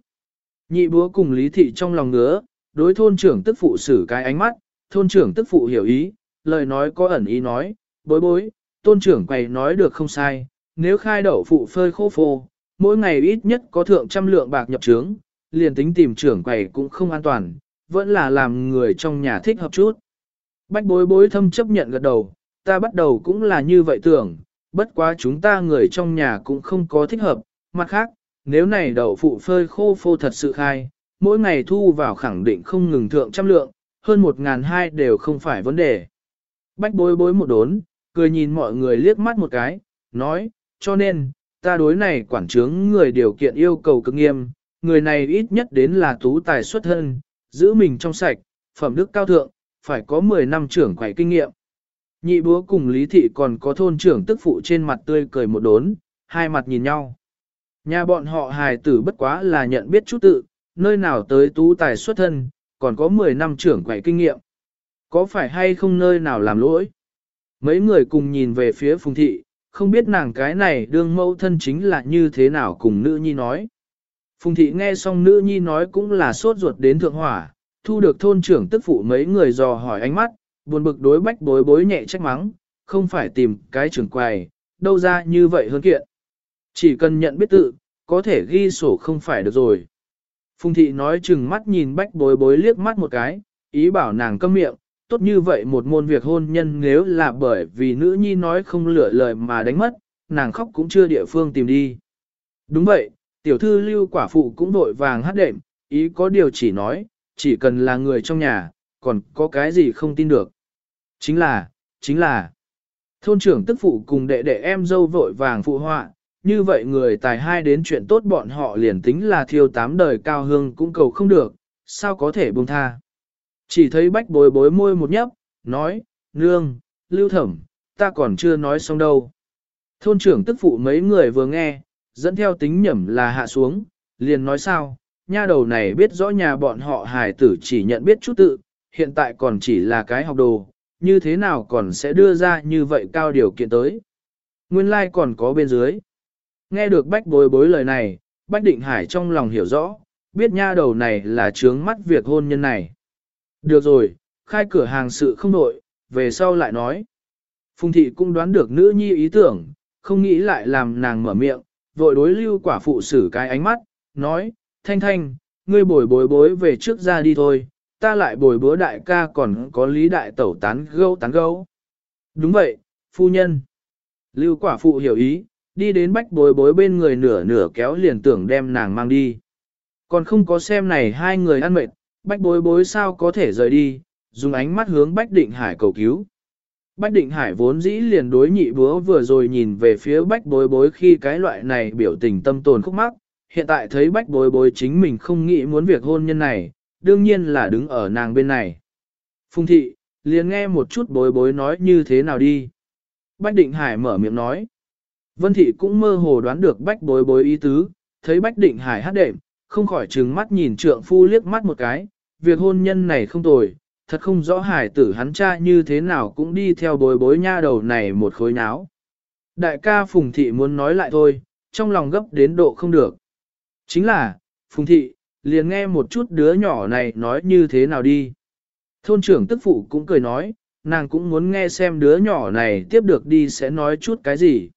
Nhị búa cùng lý thị trong lòng ngứa, đối thôn trưởng tức phụ xử cái ánh mắt, thôn trưởng tức phụ hiểu ý, lời nói có ẩn ý nói, bối bối, tôn trưởng quầy nói được không sai, nếu khai đậu phụ phơi khô phô, mỗi ngày ít nhất có thượng trăm lượng bạc nhập trướng, liền tính tìm trưởng quầy cũng không an toàn, vẫn là làm người trong nhà thích hợp chút. Bách bối bối thâm chấp nhận gật đầu, ta bắt đầu cũng là như vậy tưởng, bất quá chúng ta người trong nhà cũng không có thích hợp, mặt khác, nếu này đậu phụ phơi khô phô thật sự khai, mỗi ngày thu vào khẳng định không ngừng thượng trăm lượng, hơn một ngàn hai đều không phải vấn đề. Bách bối bối một đốn, cười nhìn mọi người liếc mắt một cái, nói, cho nên, ta đối này quản trướng người điều kiện yêu cầu cực nghiêm, người này ít nhất đến là tú tài xuất thân, giữ mình trong sạch, phẩm đức cao thượng, phải có 10 năm trưởng quầy kinh nghiệm. Nhị búa cùng Lý Thị còn có thôn trưởng tức phụ trên mặt tươi cười một đốn, hai mặt nhìn nhau. Nhà bọn họ hài tử bất quá là nhận biết chút tự, nơi nào tới tú tài xuất thân, còn có 10 năm trưởng quầy kinh nghiệm. Có phải hay không nơi nào làm lỗi? Mấy người cùng nhìn về phía Phùng Thị, không biết nàng cái này đương mẫu thân chính là như thế nào cùng nữ nhi nói. Phùng Thị nghe xong nữ nhi nói cũng là sốt ruột đến thượng hỏa, thu được thôn trưởng tức phụ mấy người dò hỏi ánh mắt, buồn bực đối bách bối bối nhẹ trách mắng, không phải tìm cái trưởng quầy, đâu ra như vậy hơn kiện. Chỉ cần nhận biết tự, có thể ghi sổ không phải được rồi. Phùng thị nói chừng mắt nhìn bách bối bối liếc mắt một cái, ý bảo nàng câm miệng, tốt như vậy một môn việc hôn nhân nếu là bởi vì nữ nhi nói không lựa lời mà đánh mất, nàng khóc cũng chưa địa phương tìm đi. Đúng vậy, tiểu thư lưu quả phụ cũng vội vàng hát đệm, ý có điều chỉ nói, chỉ cần là người trong nhà, còn có cái gì không tin được. Chính là, chính là, thôn trưởng tức phụ cùng đệ đệ em dâu vội vàng phụ họa, như vậy người tài hai đến chuyện tốt bọn họ liền tính là thiêu tám đời cao hương cũng cầu không được, sao có thể buông tha. Chỉ thấy bách bối bối môi một nhấp, nói, nương, lưu thẩm, ta còn chưa nói xong đâu. Thôn trưởng tức phụ mấy người vừa nghe, dẫn theo tính nhẩm là hạ xuống, liền nói sao, nha đầu này biết rõ nhà bọn họ hài tử chỉ nhận biết chút tự, hiện tại còn chỉ là cái học đồ, như thế nào còn sẽ đưa ra như vậy cao điều kiện tới. Nguyên lai like còn có bên dưới. Nghe được bách bối bối lời này, bách định hải trong lòng hiểu rõ, biết nha đầu này là trướng mắt việc hôn nhân này. Được rồi, khai cửa hàng sự không nội, về sau lại nói. Phùng thị cũng đoán được nữ nhi ý tưởng, không nghĩ lại làm nàng mở miệng, vội đối lưu quả phụ xử cái ánh mắt, nói, thanh thanh, ngươi bồi bối bối về trước ra đi thôi, ta lại bồi bữa đại ca còn có lý đại tẩu tán gâu tán gâu. Đúng vậy, phu nhân. Lưu quả phụ hiểu ý, đi đến bách bối bối bên người nửa nửa kéo liền tưởng đem nàng mang đi. Còn không có xem này hai người ăn mệt, bách bối bối sao có thể rời đi, dùng ánh mắt hướng bách định hải cầu cứu. Bách định hải vốn dĩ liền đối nhị búa vừa rồi nhìn về phía bách bối bối khi cái loại này biểu tình tâm tồn khúc mắc, hiện tại thấy bách bối bối chính mình không nghĩ muốn việc hôn nhân này, đương nhiên là đứng ở nàng bên này. Phùng thị, liền nghe một chút bối bối nói như thế nào đi. Bách định hải mở miệng nói. Vân thị cũng mơ hồ đoán được bách bối bối ý tứ, thấy bách định hải hát đệm, không khỏi trừng mắt nhìn trượng phu liếc mắt một cái, việc hôn nhân này không tồi, thật không rõ hải tử hắn cha như thế nào cũng đi theo bối bối nha đầu này một khối náo. Đại ca Phùng Thị muốn nói lại thôi, trong lòng gấp đến độ không được. Chính là, Phùng Thị, liền nghe một chút đứa nhỏ này nói như thế nào đi. Thôn trưởng tức phụ cũng cười nói, nàng cũng muốn nghe xem đứa nhỏ này tiếp được đi sẽ nói chút cái gì.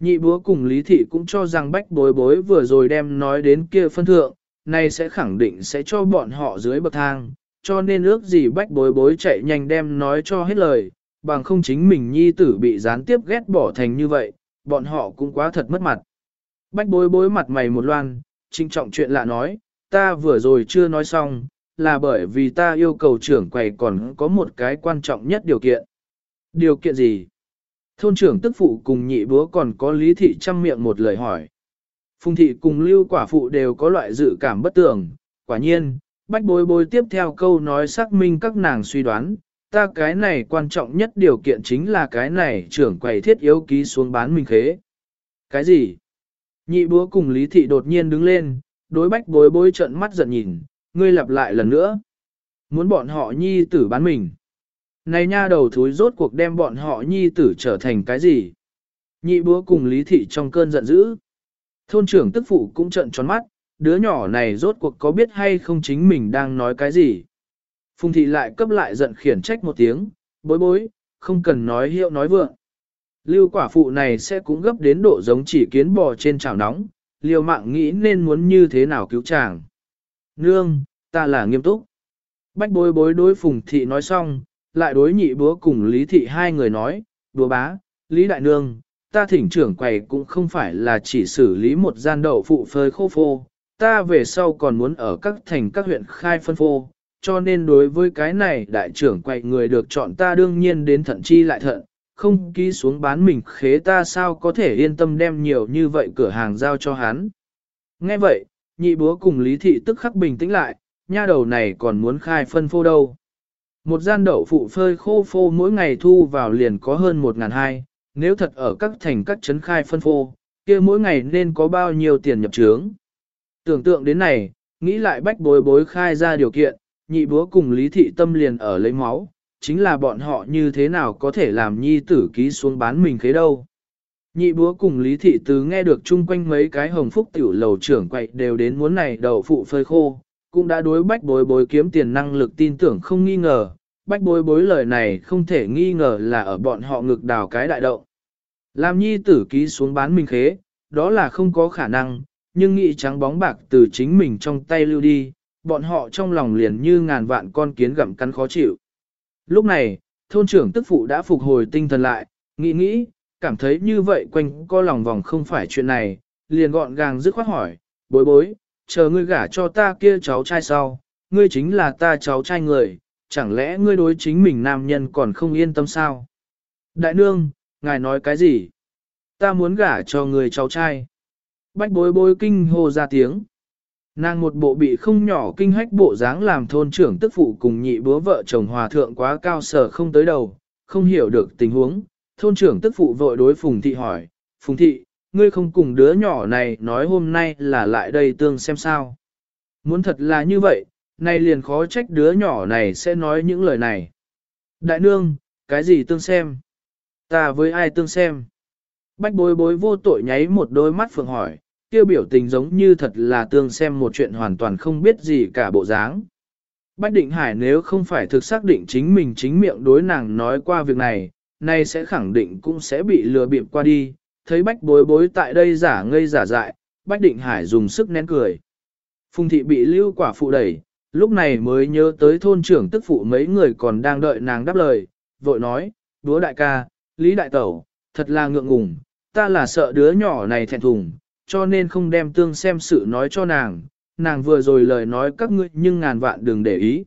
Nhị búa cùng Lý Thị cũng cho rằng bách bối bối vừa rồi đem nói đến kia phân thượng, nay sẽ khẳng định sẽ cho bọn họ dưới bậc thang, cho nên ước gì bách bối bối chạy nhanh đem nói cho hết lời, bằng không chính mình nhi tử bị gián tiếp ghét bỏ thành như vậy, bọn họ cũng quá thật mất mặt. Bách bối bối mặt mày một loan, trinh trọng chuyện lạ nói, ta vừa rồi chưa nói xong, là bởi vì ta yêu cầu trưởng quầy còn có một cái quan trọng nhất điều kiện. Điều kiện gì? Thôn trưởng tức phụ cùng nhị búa còn có lý thị chăm miệng một lời hỏi. Phùng thị cùng lưu quả phụ đều có loại dự cảm bất tường, quả nhiên, bách bối bối tiếp theo câu nói xác minh các nàng suy đoán, ta cái này quan trọng nhất điều kiện chính là cái này trưởng quầy thiết yếu ký xuống bán mình khế. Cái gì? Nhị búa cùng lý thị đột nhiên đứng lên, đối bách bối bối trận mắt giận nhìn, ngươi lặp lại lần nữa. Muốn bọn họ nhi tử bán mình. Này nha đầu thúi rốt cuộc đem bọn họ nhi tử trở thành cái gì? Nhị búa cùng lý thị trong cơn giận dữ. Thôn trưởng tức phụ cũng trận tròn mắt, đứa nhỏ này rốt cuộc có biết hay không chính mình đang nói cái gì? Phùng thị lại cấp lại giận khiển trách một tiếng, bối bối, không cần nói hiệu nói vượng. Lưu quả phụ này sẽ cũng gấp đến độ giống chỉ kiến bò trên chảo nóng, liều mạng nghĩ nên muốn như thế nào cứu chàng. Nương, ta là nghiêm túc. Bách bối bối đối phùng thị nói xong, lại đối nhị búa cùng lý thị hai người nói, búa bá, lý đại nương, ta thỉnh trưởng quầy cũng không phải là chỉ xử lý một gian đậu phụ phơi khô phô, ta về sau còn muốn ở các thành các huyện khai phân phô, cho nên đối với cái này đại trưởng quầy người được chọn ta đương nhiên đến thận chi lại thận, không ký xuống bán mình khế ta sao có thể yên tâm đem nhiều như vậy cửa hàng giao cho hắn. Nghe vậy, nhị búa cùng lý thị tức khắc bình tĩnh lại, nha đầu này còn muốn khai phân phô đâu. Một gian đậu phụ phơi khô phô mỗi ngày thu vào liền có hơn một ngàn hai, nếu thật ở các thành các trấn khai phân phô, kia mỗi ngày nên có bao nhiêu tiền nhập trướng. Tưởng tượng đến này, nghĩ lại bách bối bối khai ra điều kiện, nhị búa cùng lý thị tâm liền ở lấy máu, chính là bọn họ như thế nào có thể làm nhi tử ký xuống bán mình khế đâu. Nhị búa cùng lý thị tứ nghe được chung quanh mấy cái hồng phúc tiểu lầu trưởng quậy đều đến muốn này đậu phụ phơi khô, cũng đã đối bách bối bối kiếm tiền năng lực tin tưởng không nghi ngờ, bách bối bối lời này không thể nghi ngờ là ở bọn họ ngực đào cái đại động. Làm nhi tử ký xuống bán mình khế, đó là không có khả năng, nhưng nghị trắng bóng bạc từ chính mình trong tay lưu đi, bọn họ trong lòng liền như ngàn vạn con kiến gặm cắn khó chịu. Lúc này, thôn trưởng tức phụ đã phục hồi tinh thần lại, nghĩ nghĩ, cảm thấy như vậy quanh co lòng vòng không phải chuyện này, liền gọn gàng dứt khoát hỏi, bối bối, chờ ngươi gả cho ta kia cháu trai sau, ngươi chính là ta cháu trai người, chẳng lẽ ngươi đối chính mình nam nhân còn không yên tâm sao? Đại nương, ngài nói cái gì? Ta muốn gả cho người cháu trai. Bách bối bối kinh hô ra tiếng. Nàng một bộ bị không nhỏ kinh hách bộ dáng làm thôn trưởng tức phụ cùng nhị búa vợ chồng hòa thượng quá cao sở không tới đầu, không hiểu được tình huống. Thôn trưởng tức phụ vội đối Phùng Thị hỏi, Phùng Thị, ngươi không cùng đứa nhỏ này nói hôm nay là lại đây tương xem sao. Muốn thật là như vậy, nay liền khó trách đứa nhỏ này sẽ nói những lời này. Đại nương, cái gì tương xem? Ta với ai tương xem? Bách bối bối vô tội nháy một đôi mắt phượng hỏi, kêu biểu tình giống như thật là tương xem một chuyện hoàn toàn không biết gì cả bộ dáng. Bách Định Hải nếu không phải thực xác định chính mình chính miệng đối nàng nói qua việc này, nay sẽ khẳng định cũng sẽ bị lừa bịp qua đi, thấy bách bối bối tại đây giả ngây giả dại, Bách Định Hải dùng sức nén cười. Phùng thị bị lưu quả phụ đẩy, lúc này mới nhớ tới thôn trưởng tức phụ mấy người còn đang đợi nàng đáp lời, vội nói, đúa đại ca, Lý Đại Tẩu, thật là ngượng ngùng, ta là sợ đứa nhỏ này thẹn thùng, cho nên không đem tương xem sự nói cho nàng, nàng vừa rồi lời nói các ngươi nhưng ngàn vạn đừng để ý.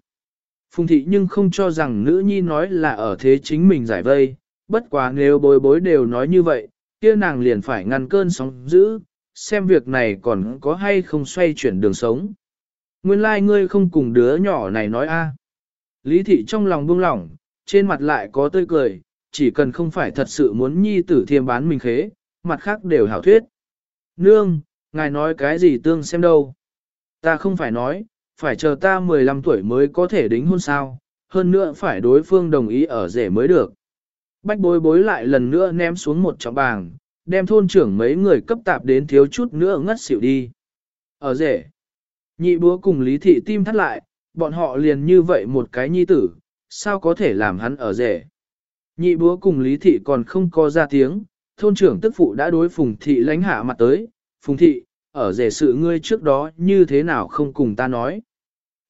Phùng thị nhưng không cho rằng nữ nhi nói là ở thế chính mình giải vây, bất quá nếu bối bối đều nói như vậy, kia nàng liền phải ngăn cơn sóng dữ, xem việc này còn có hay không xoay chuyển đường sống. Nguyên lai like ngươi không cùng đứa nhỏ này nói a. Lý thị trong lòng buông lỏng, trên mặt lại có tươi cười, chỉ cần không phải thật sự muốn nhi tử thiêm bán mình khế, mặt khác đều hảo thuyết. Nương, ngài nói cái gì tương xem đâu. Ta không phải nói, phải chờ ta 15 tuổi mới có thể đính hôn sao, hơn nữa phải đối phương đồng ý ở rể mới được. Bách bối bối lại lần nữa ném xuống một trọng bàng, đem thôn trưởng mấy người cấp tạp đến thiếu chút nữa ngất xỉu đi. Ở rể, nhị búa cùng lý thị tim thắt lại, bọn họ liền như vậy một cái nhi tử, sao có thể làm hắn ở rể. Nhị búa cùng lý thị còn không có ra tiếng, thôn trưởng tức phụ đã đối phùng thị lánh hạ mặt tới, phùng thị, ở rể sự ngươi trước đó như thế nào không cùng ta nói.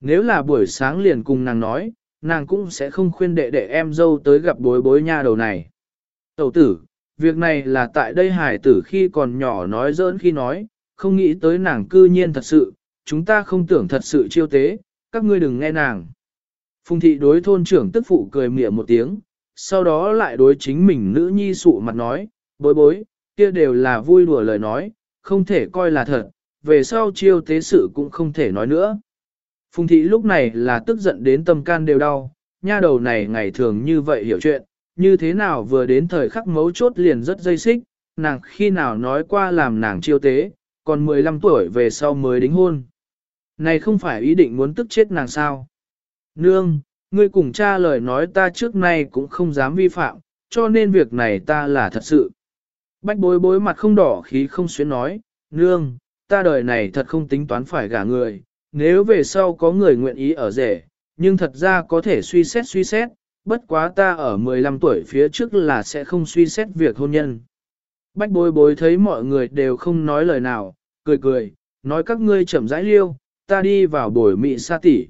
Nếu là buổi sáng liền cùng nàng nói, nàng cũng sẽ không khuyên đệ đệ em dâu tới gặp bối bối nha đầu này. Tẩu tử, việc này là tại đây hải tử khi còn nhỏ nói dỡn khi nói, không nghĩ tới nàng cư nhiên thật sự, chúng ta không tưởng thật sự chiêu tế, các ngươi đừng nghe nàng. Phùng thị đối thôn trưởng tức phụ cười mỉa một tiếng, sau đó lại đối chính mình nữ nhi sụ mặt nói, bối bối, kia đều là vui đùa lời nói, không thể coi là thật, về sau chiêu tế sự cũng không thể nói nữa. Phùng thị lúc này là tức giận đến tâm can đều đau, nha đầu này ngày thường như vậy hiểu chuyện, như thế nào vừa đến thời khắc mấu chốt liền rất dây xích, nàng khi nào nói qua làm nàng chiêu tế, còn 15 tuổi về sau mới đính hôn. Này không phải ý định muốn tức chết nàng sao. Nương, ngươi cùng cha lời nói ta trước nay cũng không dám vi phạm, cho nên việc này ta là thật sự. Bách bối bối mặt không đỏ khí không xuyến nói, nương, ta đời này thật không tính toán phải gả người, nếu về sau có người nguyện ý ở rể, nhưng thật ra có thể suy xét suy xét, bất quá ta ở 15 tuổi phía trước là sẽ không suy xét việc hôn nhân. Bách bối bối thấy mọi người đều không nói lời nào, cười cười, nói các ngươi chậm rãi liêu, ta đi vào bồi Mỹ sa tỷ.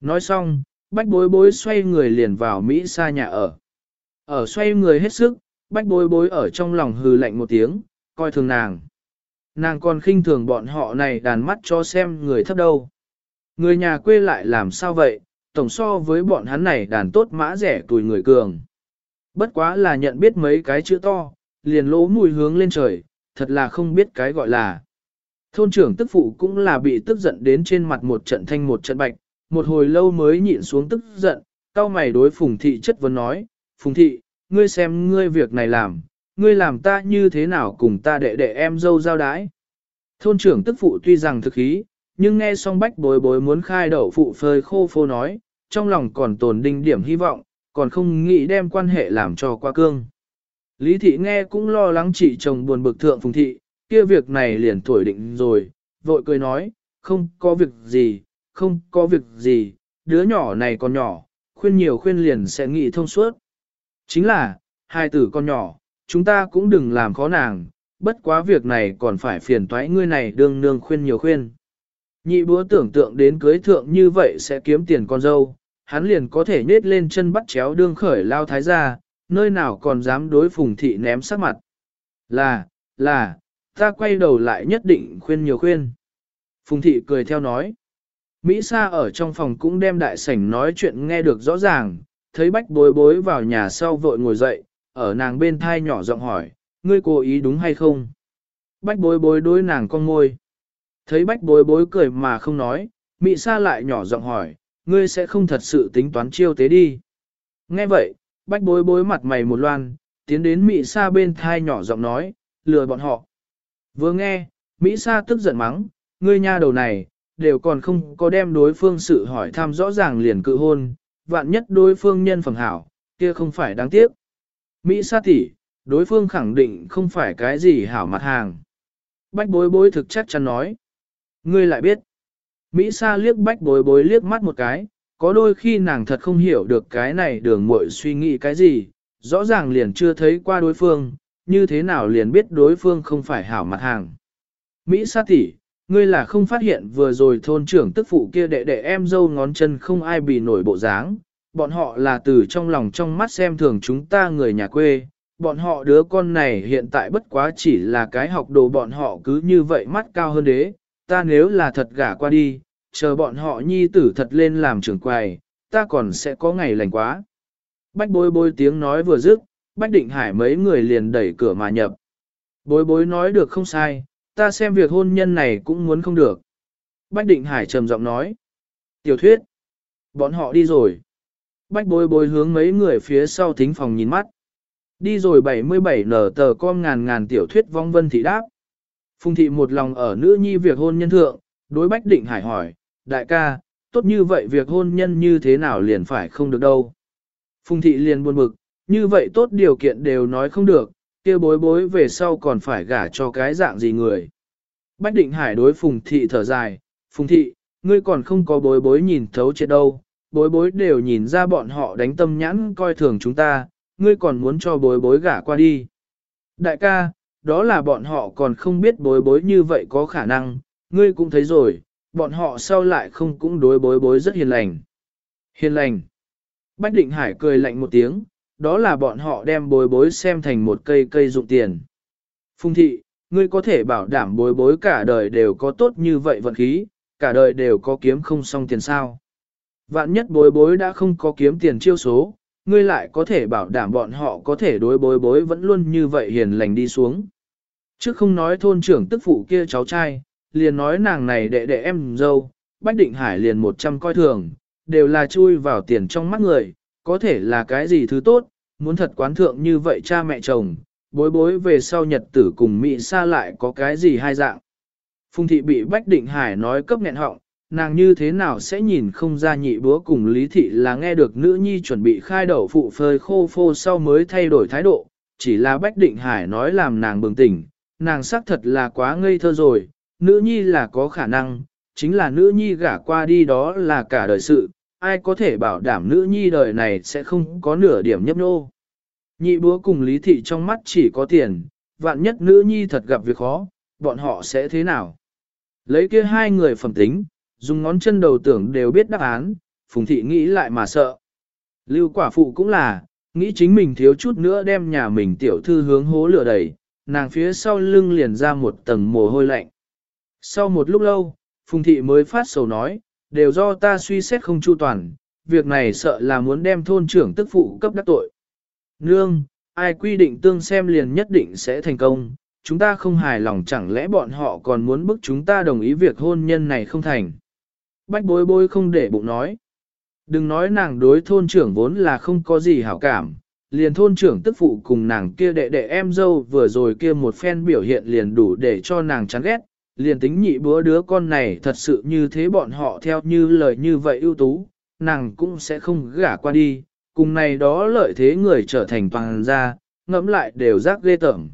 Nói xong, bách bối bối xoay người liền vào Mỹ sa nhà ở. Ở xoay người hết sức, bách bối bối ở trong lòng hừ lạnh một tiếng, coi thường nàng nàng còn khinh thường bọn họ này đàn mắt cho xem người thấp đâu. Người nhà quê lại làm sao vậy, tổng so với bọn hắn này đàn tốt mã rẻ tuổi người cường. Bất quá là nhận biết mấy cái chữ to, liền lỗ mùi hướng lên trời, thật là không biết cái gọi là. Thôn trưởng tức phụ cũng là bị tức giận đến trên mặt một trận thanh một trận bạch, một hồi lâu mới nhịn xuống tức giận, cao mày đối Phùng Thị chất vấn nói, Phùng Thị, ngươi xem ngươi việc này làm, ngươi làm ta như thế nào cùng ta đệ đệ em dâu giao đái. Thôn trưởng tức phụ tuy rằng thực khí, nhưng nghe xong bách bối bối muốn khai đậu phụ phơi khô phô nói, trong lòng còn tồn đinh điểm hy vọng, còn không nghĩ đem quan hệ làm cho qua cương. Lý thị nghe cũng lo lắng chị chồng buồn bực thượng phùng thị, kia việc này liền thổi định rồi, vội cười nói, không có việc gì, không có việc gì, đứa nhỏ này còn nhỏ, khuyên nhiều khuyên liền sẽ nghĩ thông suốt. Chính là, hai tử con nhỏ, chúng ta cũng đừng làm khó nàng, bất quá việc này còn phải phiền toái ngươi này đương nương khuyên nhiều khuyên. Nhị búa tưởng tượng đến cưới thượng như vậy sẽ kiếm tiền con dâu, hắn liền có thể nết lên chân bắt chéo đương khởi lao thái ra, nơi nào còn dám đối phùng thị ném sắc mặt. Là, là, ta quay đầu lại nhất định khuyên nhiều khuyên. Phùng thị cười theo nói. Mỹ Sa ở trong phòng cũng đem đại sảnh nói chuyện nghe được rõ ràng, thấy bách bối bối vào nhà sau vội ngồi dậy, ở nàng bên thai nhỏ giọng hỏi, ngươi cố ý đúng hay không? Bách bối bối đối nàng con môi. Thấy bách bối bối cười mà không nói, Mỹ Sa lại nhỏ giọng hỏi, ngươi sẽ không thật sự tính toán chiêu tế đi. Nghe vậy, bách bối bối mặt mày một loan, tiến đến Mỹ Sa bên thai nhỏ giọng nói, lừa bọn họ. Vừa nghe, Mỹ Sa tức giận mắng, ngươi nha đầu này, đều còn không có đem đối phương sự hỏi thăm rõ ràng liền cự hôn, vạn nhất đối phương nhân phẩm hảo, kia không phải đáng tiếc. Mỹ Sa tỷ, đối phương khẳng định không phải cái gì hảo mặt hàng. Bách bối bối thực chắc chắn nói. Ngươi lại biết. Mỹ Sa liếc bách bối bối liếc mắt một cái, có đôi khi nàng thật không hiểu được cái này đường muội suy nghĩ cái gì, rõ ràng liền chưa thấy qua đối phương, như thế nào liền biết đối phương không phải hảo mặt hàng. Mỹ Sa tỷ, ngươi là không phát hiện vừa rồi thôn trưởng tức phụ kia đệ đệ em dâu ngón chân không ai bị nổi bộ dáng, bọn họ là từ trong lòng trong mắt xem thường chúng ta người nhà quê, bọn họ đứa con này hiện tại bất quá chỉ là cái học đồ bọn họ cứ như vậy mắt cao hơn đế, ta nếu là thật gả qua đi, chờ bọn họ nhi tử thật lên làm trưởng quầy, ta còn sẽ có ngày lành quá. Bách bối bối tiếng nói vừa dứt, Bách Định Hải mấy người liền đẩy cửa mà nhập. Bối bối nói được không sai, ta xem việc hôn nhân này cũng muốn không được. Bách Định Hải trầm giọng nói. Tiểu thuyết. Bọn họ đi rồi. Bách bối bối hướng mấy người phía sau thính phòng nhìn mắt. Đi rồi 77 nở tờ con ngàn ngàn tiểu thuyết vong vân thị đáp. Phùng thị một lòng ở nữ nhi việc hôn nhân thượng, đối Bách Định Hải hỏi, đại ca, tốt như vậy việc hôn nhân như thế nào liền phải không được đâu. Phùng thị liền buồn bực, như vậy tốt điều kiện đều nói không được, kia bối bối về sau còn phải gả cho cái dạng gì người. Bách định hải đối phùng thị thở dài, phùng thị, ngươi còn không có bối bối nhìn thấu chết đâu, bối bối đều nhìn ra bọn họ đánh tâm nhãn coi thường chúng ta, ngươi còn muốn cho bối bối gả qua đi. Đại ca, đó là bọn họ còn không biết bối bối như vậy có khả năng, ngươi cũng thấy rồi, bọn họ sau lại không cũng đối bối bối rất hiền lành. Hiền lành. Bách Định Hải cười lạnh một tiếng, đó là bọn họ đem bối bối xem thành một cây cây dụng tiền. Phung thị, ngươi có thể bảo đảm bối bối cả đời đều có tốt như vậy vận khí, cả đời đều có kiếm không xong tiền sao. Vạn nhất bối bối đã không có kiếm tiền chiêu số, ngươi lại có thể bảo đảm bọn họ có thể đối bối bối vẫn luôn như vậy hiền lành đi xuống. Chứ không nói thôn trưởng tức phụ kia cháu trai, liền nói nàng này đệ đệ em dâu, Bách Định Hải liền một trăm coi thường, đều là chui vào tiền trong mắt người, có thể là cái gì thứ tốt, muốn thật quán thượng như vậy cha mẹ chồng, bối bối về sau nhật tử cùng Mỹ xa lại có cái gì hai dạng. Phùng thị bị Bách Định Hải nói cấp nghẹn họng, nàng như thế nào sẽ nhìn không ra nhị búa cùng Lý thị là nghe được nữ nhi chuẩn bị khai đậu phụ phơi khô phô sau mới thay đổi thái độ, chỉ là Bách Định Hải nói làm nàng bừng tỉnh, nàng xác thật là quá ngây thơ rồi, nữ nhi là có khả năng, chính là nữ nhi gả qua đi đó là cả đời sự, ai có thể bảo đảm nữ nhi đời này sẽ không có nửa điểm nhấp nô. Nhị búa cùng lý thị trong mắt chỉ có tiền, vạn nhất nữ nhi thật gặp việc khó, bọn họ sẽ thế nào? Lấy kia hai người phẩm tính, dùng ngón chân đầu tưởng đều biết đáp án, phùng thị nghĩ lại mà sợ. Lưu quả phụ cũng là, nghĩ chính mình thiếu chút nữa đem nhà mình tiểu thư hướng hố lửa đầy, nàng phía sau lưng liền ra một tầng mồ hôi lạnh. Sau một lúc lâu, Phùng Thị mới phát sầu nói, đều do ta suy xét không chu toàn, việc này sợ là muốn đem thôn trưởng tức phụ cấp đắc tội. Nương, ai quy định tương xem liền nhất định sẽ thành công, chúng ta không hài lòng chẳng lẽ bọn họ còn muốn bức chúng ta đồng ý việc hôn nhân này không thành. Bách bối bối không để bụng nói. Đừng nói nàng đối thôn trưởng vốn là không có gì hảo cảm, liền thôn trưởng tức phụ cùng nàng kia đệ đệ em dâu vừa rồi kia một phen biểu hiện liền đủ để cho nàng chán ghét, liền tính nhị bữa đứa con này thật sự như thế bọn họ theo như lời như vậy ưu tú, nàng cũng sẽ không gả qua đi, cùng này đó lợi thế người trở thành toàn gia, ngẫm lại đều rác ghê tởm.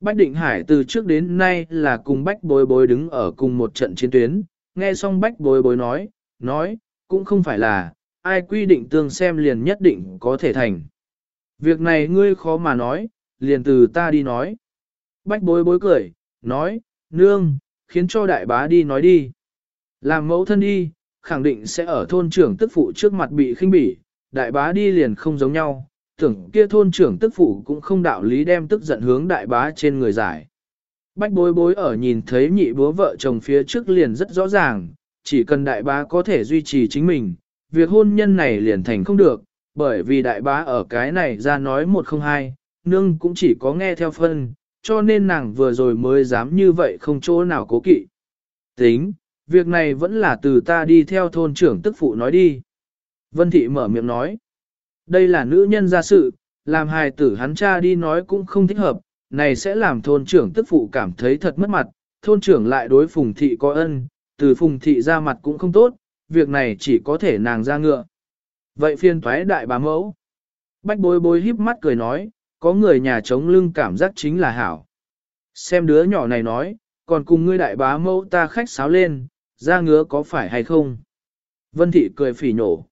Bách Định Hải từ trước đến nay là cùng Bách Bối Bối đứng ở cùng một trận chiến tuyến, nghe xong Bách Bối Bối nói, nói, cũng không phải là, ai quy định tương xem liền nhất định có thể thành. Việc này ngươi khó mà nói, liền từ ta đi nói. Bách Bối Bối cười, nói, nương, khiến cho đại bá đi nói đi. Làm mẫu thân đi, khẳng định sẽ ở thôn trưởng tức phụ trước mặt bị khinh bỉ, đại bá đi liền không giống nhau, tưởng kia thôn trưởng tức phụ cũng không đạo lý đem tức giận hướng đại bá trên người giải. Bách bối bối ở nhìn thấy nhị búa vợ chồng phía trước liền rất rõ ràng, chỉ cần đại bá có thể duy trì chính mình, việc hôn nhân này liền thành không được, bởi vì đại bá ở cái này ra nói một không hai, nương cũng chỉ có nghe theo phân, cho nên nàng vừa rồi mới dám như vậy không chỗ nào cố kỵ. Tính, việc này vẫn là từ ta đi theo thôn trưởng tức phụ nói đi. Vân Thị mở miệng nói, đây là nữ nhân gia sự, làm hài tử hắn cha đi nói cũng không thích hợp, này sẽ làm thôn trưởng tức phụ cảm thấy thật mất mặt, thôn trưởng lại đối Phùng Thị có ân, từ Phùng Thị ra mặt cũng không tốt, việc này chỉ có thể nàng ra ngựa. Vậy phiên thoái đại bà mẫu. Bách bối bối híp mắt cười nói, có người nhà chống lưng cảm giác chính là hảo. Xem đứa nhỏ này nói, còn cùng ngươi đại bá mẫu ta khách sáo lên, ra ngứa có phải hay không? Vân thị cười phỉ nổ.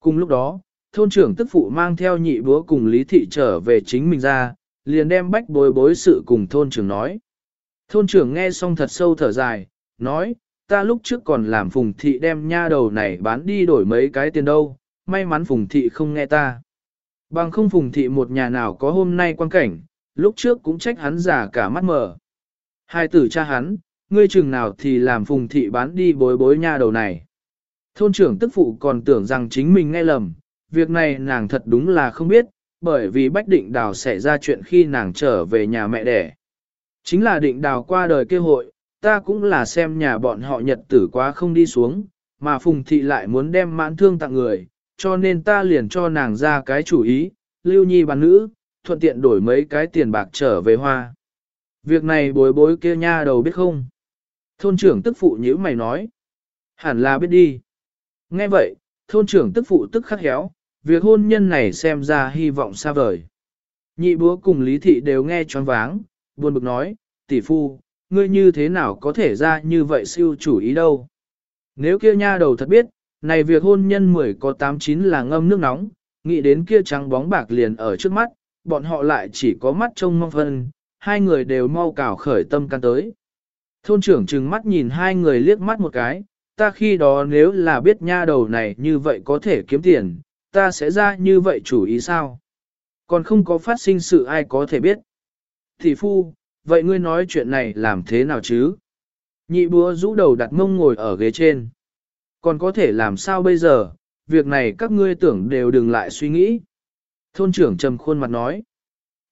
Cùng lúc đó, thôn trưởng tức phụ mang theo nhị búa cùng lý thị trở về chính mình ra, liền đem bách bối bối sự cùng thôn trưởng nói. Thôn trưởng nghe xong thật sâu thở dài, nói, ta lúc trước còn làm phùng thị đem nha đầu này bán đi đổi mấy cái tiền đâu, may mắn phùng thị không nghe ta. Bằng không phùng thị một nhà nào có hôm nay quan cảnh, lúc trước cũng trách hắn giả cả mắt mở. Hai tử cha hắn, ngươi chừng nào thì làm phùng thị bán đi bối bối nha đầu này. Thôn trưởng tức phụ còn tưởng rằng chính mình nghe lầm, việc này nàng thật đúng là không biết, bởi vì Bách Định Đào xảy ra chuyện khi nàng trở về nhà mẹ đẻ. Chính là Định Đào qua đời kêu hội, ta cũng là xem nhà bọn họ nhật tử quá không đi xuống, mà Phùng Thị lại muốn đem mãn thương tặng người, cho nên ta liền cho nàng ra cái chủ ý, lưu nhi bán nữ, thuận tiện đổi mấy cái tiền bạc trở về hoa. Việc này bối bối kia nha đầu biết không? Thôn trưởng tức phụ nhữ mày nói. Hẳn là biết đi. Nghe vậy, thôn trưởng tức phụ tức khắc héo, việc hôn nhân này xem ra hy vọng xa vời. Nhị búa cùng Lý Thị đều nghe choáng váng, buồn bực nói, tỷ phu, ngươi như thế nào có thể ra như vậy siêu chủ ý đâu. Nếu kia nha đầu thật biết, này việc hôn nhân mười có tám chín là ngâm nước nóng, nghĩ đến kia trắng bóng bạc liền ở trước mắt, bọn họ lại chỉ có mắt trông mong phân, hai người đều mau cào khởi tâm can tới. Thôn trưởng trừng mắt nhìn hai người liếc mắt một cái, ta khi đó nếu là biết nha đầu này như vậy có thể kiếm tiền, ta sẽ ra như vậy chủ ý sao? Còn không có phát sinh sự ai có thể biết. Thì phu, vậy ngươi nói chuyện này làm thế nào chứ? Nhị búa rũ đầu đặt mông ngồi ở ghế trên. Còn có thể làm sao bây giờ, việc này các ngươi tưởng đều đừng lại suy nghĩ. Thôn trưởng trầm khuôn mặt nói.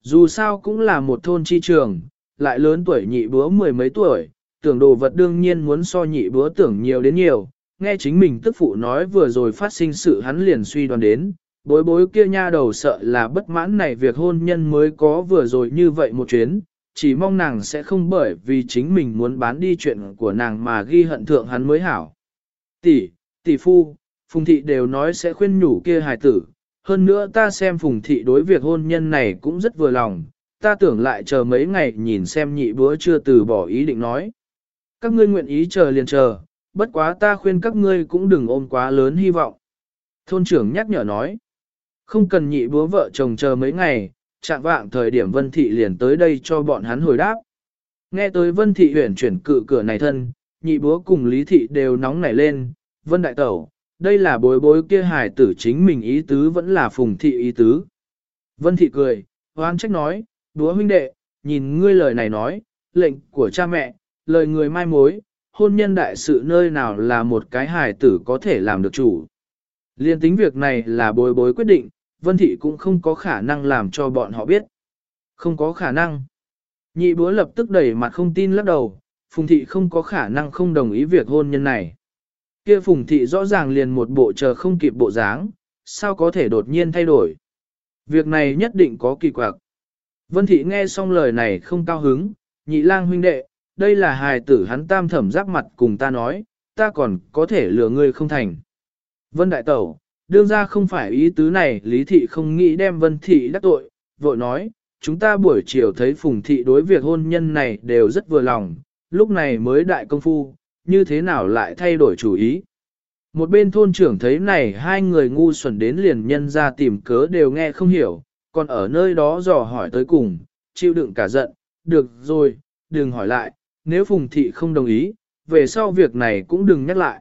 Dù sao cũng là một thôn chi trường, lại lớn tuổi nhị búa mười mấy tuổi, tưởng đồ vật đương nhiên muốn so nhị búa tưởng nhiều đến nhiều. Nghe chính mình tức phụ nói vừa rồi phát sinh sự hắn liền suy đoán đến, bối bối kia nha đầu sợ là bất mãn này việc hôn nhân mới có vừa rồi như vậy một chuyến, chỉ mong nàng sẽ không bởi vì chính mình muốn bán đi chuyện của nàng mà ghi hận thượng hắn mới hảo. Tỷ, tỷ phu, phùng thị đều nói sẽ khuyên nhủ kia hài tử, hơn nữa ta xem phùng thị đối việc hôn nhân này cũng rất vừa lòng, ta tưởng lại chờ mấy ngày nhìn xem nhị bữa chưa từ bỏ ý định nói. Các ngươi nguyện ý chờ liền chờ, bất quá ta khuyên các ngươi cũng đừng ôm quá lớn hy vọng. Thôn trưởng nhắc nhở nói, không cần nhị búa vợ chồng chờ mấy ngày, chạm vạng thời điểm Vân Thị liền tới đây cho bọn hắn hồi đáp. Nghe tới Vân Thị huyển chuyển cự cửa này thân, nhị búa cùng Lý Thị đều nóng nảy lên, Vân Đại Tẩu, đây là bối bối kia hài tử chính mình ý tứ vẫn là phùng thị ý tứ. Vân Thị cười, hoan trách nói, búa huynh đệ, nhìn ngươi lời này nói, lệnh của cha mẹ, lời người mai mối, hôn nhân đại sự nơi nào là một cái hài tử có thể làm được chủ. Liên tính việc này là bối bối quyết định, Vân Thị cũng không có khả năng làm cho bọn họ biết. Không có khả năng. Nhị búa lập tức đẩy mặt không tin lắc đầu, Phùng Thị không có khả năng không đồng ý việc hôn nhân này. Kia Phùng Thị rõ ràng liền một bộ chờ không kịp bộ dáng, sao có thể đột nhiên thay đổi. Việc này nhất định có kỳ quặc. Vân Thị nghe xong lời này không cao hứng, nhị lang huynh đệ, đây là hài tử hắn tam thẩm giáp mặt cùng ta nói, ta còn có thể lừa ngươi không thành. Vân Đại Tẩu, đương ra không phải ý tứ này, Lý Thị không nghĩ đem Vân Thị đắc tội, vội nói, chúng ta buổi chiều thấy Phùng Thị đối việc hôn nhân này đều rất vừa lòng, lúc này mới đại công phu, như thế nào lại thay đổi chủ ý. Một bên thôn trưởng thấy này hai người ngu xuẩn đến liền nhân ra tìm cớ đều nghe không hiểu, còn ở nơi đó dò hỏi tới cùng, chịu đựng cả giận, được rồi, đừng hỏi lại, nếu Phùng Thị không đồng ý, về sau việc này cũng đừng nhắc lại.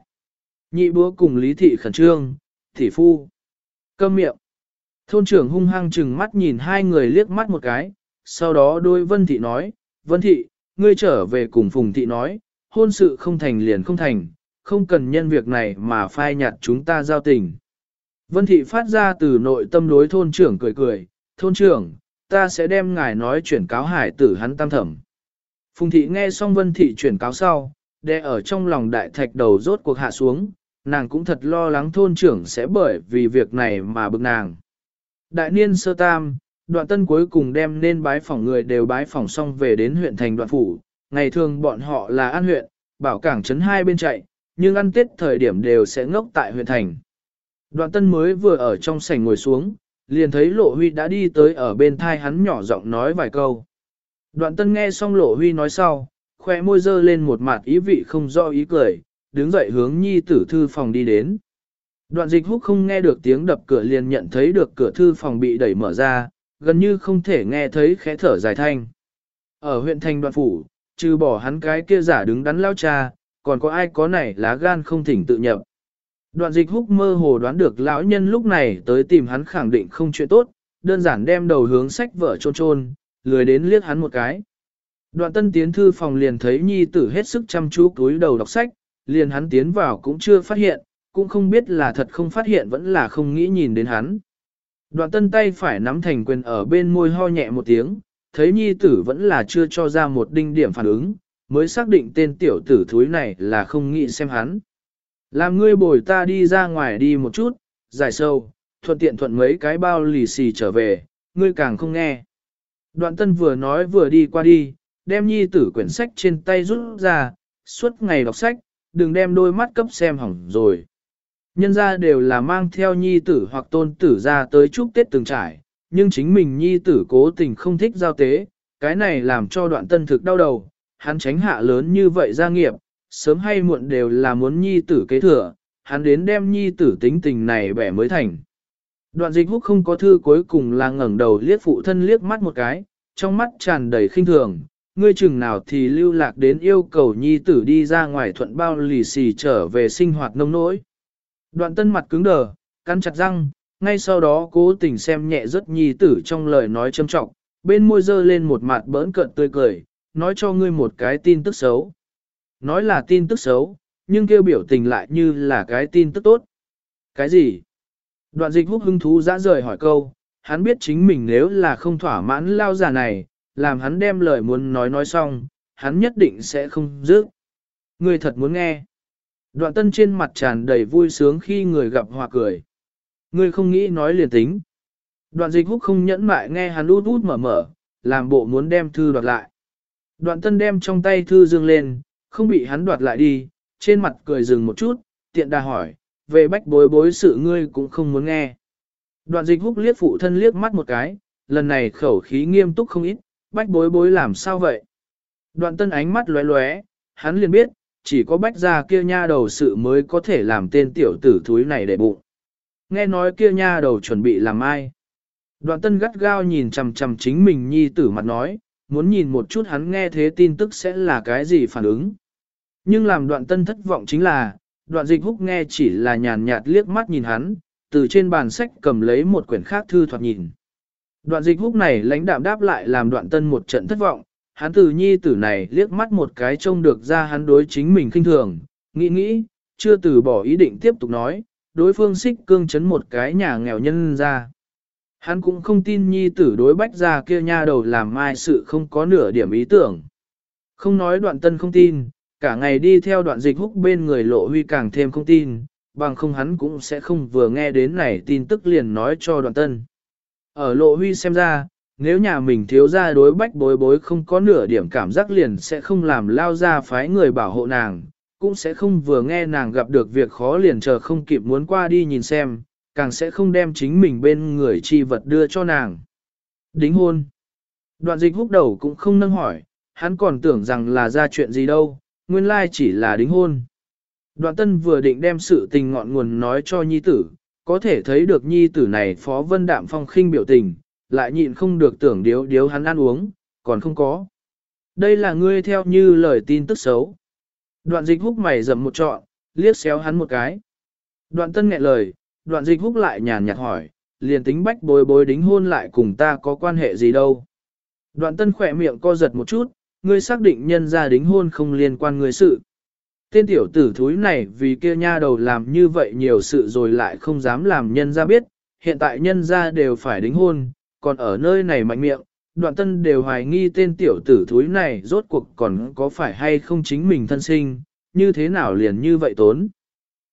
Nhị búa cùng Lý Thị khẩn trương, thị phu. Câm miệng. Thôn trưởng hung hăng chừng mắt nhìn hai người liếc mắt một cái, sau đó đôi Vân Thị nói, Vân Thị, ngươi trở về cùng Phùng Thị nói, hôn sự không thành liền không thành, không cần nhân việc này mà phai nhạt chúng ta giao tình. Vân Thị phát ra từ nội tâm đối thôn trưởng cười cười, thôn trưởng, ta sẽ đem ngài nói chuyển cáo hải tử hắn tam thẩm. Phùng Thị nghe xong Vân Thị chuyển cáo sau, đè ở trong lòng đại thạch đầu rốt cuộc hạ xuống, nàng cũng thật lo lắng thôn trưởng sẽ bởi vì việc này mà bực nàng. Đại niên sơ tam, đoạn tân cuối cùng đem nên bái phỏng người đều bái phỏng xong về đến huyện thành đoạn phủ, ngày thường bọn họ là an huyện, bảo cảng trấn hai bên chạy, nhưng ăn tết thời điểm đều sẽ ngốc tại huyện thành. Đoạn tân mới vừa ở trong sảnh ngồi xuống, liền thấy lộ huy đã đi tới ở bên thai hắn nhỏ giọng nói vài câu. Đoạn tân nghe xong lộ huy nói sau, khoe môi dơ lên một mặt ý vị không rõ ý cười, đứng dậy hướng nhi tử thư phòng đi đến. Đoạn dịch húc không nghe được tiếng đập cửa liền nhận thấy được cửa thư phòng bị đẩy mở ra, gần như không thể nghe thấy khẽ thở dài thanh. Ở huyện thành đoạn phủ, trừ bỏ hắn cái kia giả đứng đắn lao cha, còn có ai có này lá gan không thỉnh tự nhập. Đoạn dịch húc mơ hồ đoán được lão nhân lúc này tới tìm hắn khẳng định không chuyện tốt, đơn giản đem đầu hướng sách vở trôn trôn, lười đến liếc hắn một cái. Đoạn tân tiến thư phòng liền thấy nhi tử hết sức chăm chú cúi đầu đọc sách, liền hắn tiến vào cũng chưa phát hiện, cũng không biết là thật không phát hiện vẫn là không nghĩ nhìn đến hắn. Đoạn tân tay phải nắm thành quyền ở bên môi ho nhẹ một tiếng, thấy nhi tử vẫn là chưa cho ra một đinh điểm phản ứng, mới xác định tên tiểu tử thúi này là không nghĩ xem hắn. Làm ngươi bồi ta đi ra ngoài đi một chút, giải sâu, thuận tiện thuận mấy cái bao lì xì trở về, ngươi càng không nghe. Đoạn tân vừa nói vừa đi qua đi, đem nhi tử quyển sách trên tay rút ra, suốt ngày đọc sách, đừng đem đôi mắt cấp xem hỏng rồi. Nhân ra đều là mang theo nhi tử hoặc tôn tử ra tới chúc Tết từng trải, nhưng chính mình nhi tử cố tình không thích giao tế, cái này làm cho đoạn tân thực đau đầu, hắn tránh hạ lớn như vậy gia nghiệp, sớm hay muộn đều là muốn nhi tử kế thừa, hắn đến đem nhi tử tính tình này bẻ mới thành. Đoạn dịch húc không có thư cuối cùng là ngẩng đầu liếc phụ thân liếc mắt một cái, trong mắt tràn đầy khinh thường, ngươi chừng nào thì lưu lạc đến yêu cầu nhi tử đi ra ngoài thuận bao lì xì trở về sinh hoạt nông nỗi. Đoạn tân mặt cứng đờ, cắn chặt răng, ngay sau đó cố tình xem nhẹ rất nhi tử trong lời nói châm trọng, bên môi dơ lên một mặt bỡn cợt tươi cười, nói cho ngươi một cái tin tức xấu. Nói là tin tức xấu, nhưng kêu biểu tình lại như là cái tin tức tốt. Cái gì? Đoạn dịch húc hưng thú dã rời hỏi câu, hắn biết chính mình nếu là không thỏa mãn lao giả này, làm hắn đem lời muốn nói nói xong, hắn nhất định sẽ không dứt. Người thật muốn nghe. Đoạn tân trên mặt tràn đầy vui sướng khi người gặp hòa cười. Người không nghĩ nói liền tính. Đoạn dịch húc không nhẫn mại nghe hắn út út mở mở, làm bộ muốn đem thư đoạt lại. Đoạn tân đem trong tay thư dương lên, không bị hắn đoạt lại đi, trên mặt cười dừng một chút, tiện đà hỏi, về bách bối bối sự ngươi cũng không muốn nghe. Đoạn dịch húc liếc phụ thân liếc mắt một cái, lần này khẩu khí nghiêm túc không ít, bách bối bối làm sao vậy? Đoạn tân ánh mắt lóe lóe, hắn liền biết, chỉ có bách gia kia nha đầu sự mới có thể làm tên tiểu tử thúi này để bụng. Nghe nói kia nha đầu chuẩn bị làm ai? Đoạn tân gắt gao nhìn chằm chằm chính mình nhi tử mặt nói, muốn nhìn một chút hắn nghe thế tin tức sẽ là cái gì phản ứng. Nhưng làm đoạn tân thất vọng chính là, đoạn dịch húc nghe chỉ là nhàn nhạt liếc mắt nhìn hắn, từ trên bàn sách cầm lấy một quyển khác thư thoạt nhìn. Đoạn dịch húc này lãnh đạm đáp lại làm đoạn tân một trận thất vọng, hắn từ nhi tử này liếc mắt một cái trông được ra hắn đối chính mình kinh thường, nghĩ nghĩ, chưa từ bỏ ý định tiếp tục nói, đối phương xích cương chấn một cái nhà nghèo nhân ra. Hắn cũng không tin nhi tử đối bách ra kia nha đầu làm mai sự không có nửa điểm ý tưởng. Không nói đoạn tân không tin, cả ngày đi theo đoạn dịch húc bên người lộ huy càng thêm không tin, bằng không hắn cũng sẽ không vừa nghe đến này tin tức liền nói cho đoạn tân. Ở lộ huy xem ra, nếu nhà mình thiếu ra đối bách bối bối không có nửa điểm cảm giác liền sẽ không làm lao ra phái người bảo hộ nàng, cũng sẽ không vừa nghe nàng gặp được việc khó liền chờ không kịp muốn qua đi nhìn xem, càng sẽ không đem chính mình bên người chi vật đưa cho nàng. Đính hôn. Đoạn dịch húc đầu cũng không nâng hỏi, hắn còn tưởng rằng là ra chuyện gì đâu, nguyên lai chỉ là đính hôn. Đoạn tân vừa định đem sự tình ngọn nguồn nói cho nhi tử, có thể thấy được nhi tử này phó vân đạm phong khinh biểu tình, lại nhịn không được tưởng điếu điếu hắn ăn uống, còn không có. Đây là ngươi theo như lời tin tức xấu. Đoạn dịch húc mày dầm một trọn, liếc xéo hắn một cái. Đoạn tân nghẹn lời, đoạn dịch húc lại nhàn nhạt hỏi, liền tính bách bối bối đính hôn lại cùng ta có quan hệ gì đâu. Đoạn tân khỏe miệng co giật một chút, ngươi xác định nhân gia đính hôn không liên quan ngươi sự. Tên tiểu tử thúi này vì kia nha đầu làm như vậy nhiều sự rồi lại không dám làm nhân gia biết, hiện tại nhân gia đều phải đính hôn, còn ở nơi này mạnh miệng, đoạn tân đều hoài nghi tên tiểu tử thúi này rốt cuộc còn có phải hay không chính mình thân sinh, như thế nào liền như vậy tốn.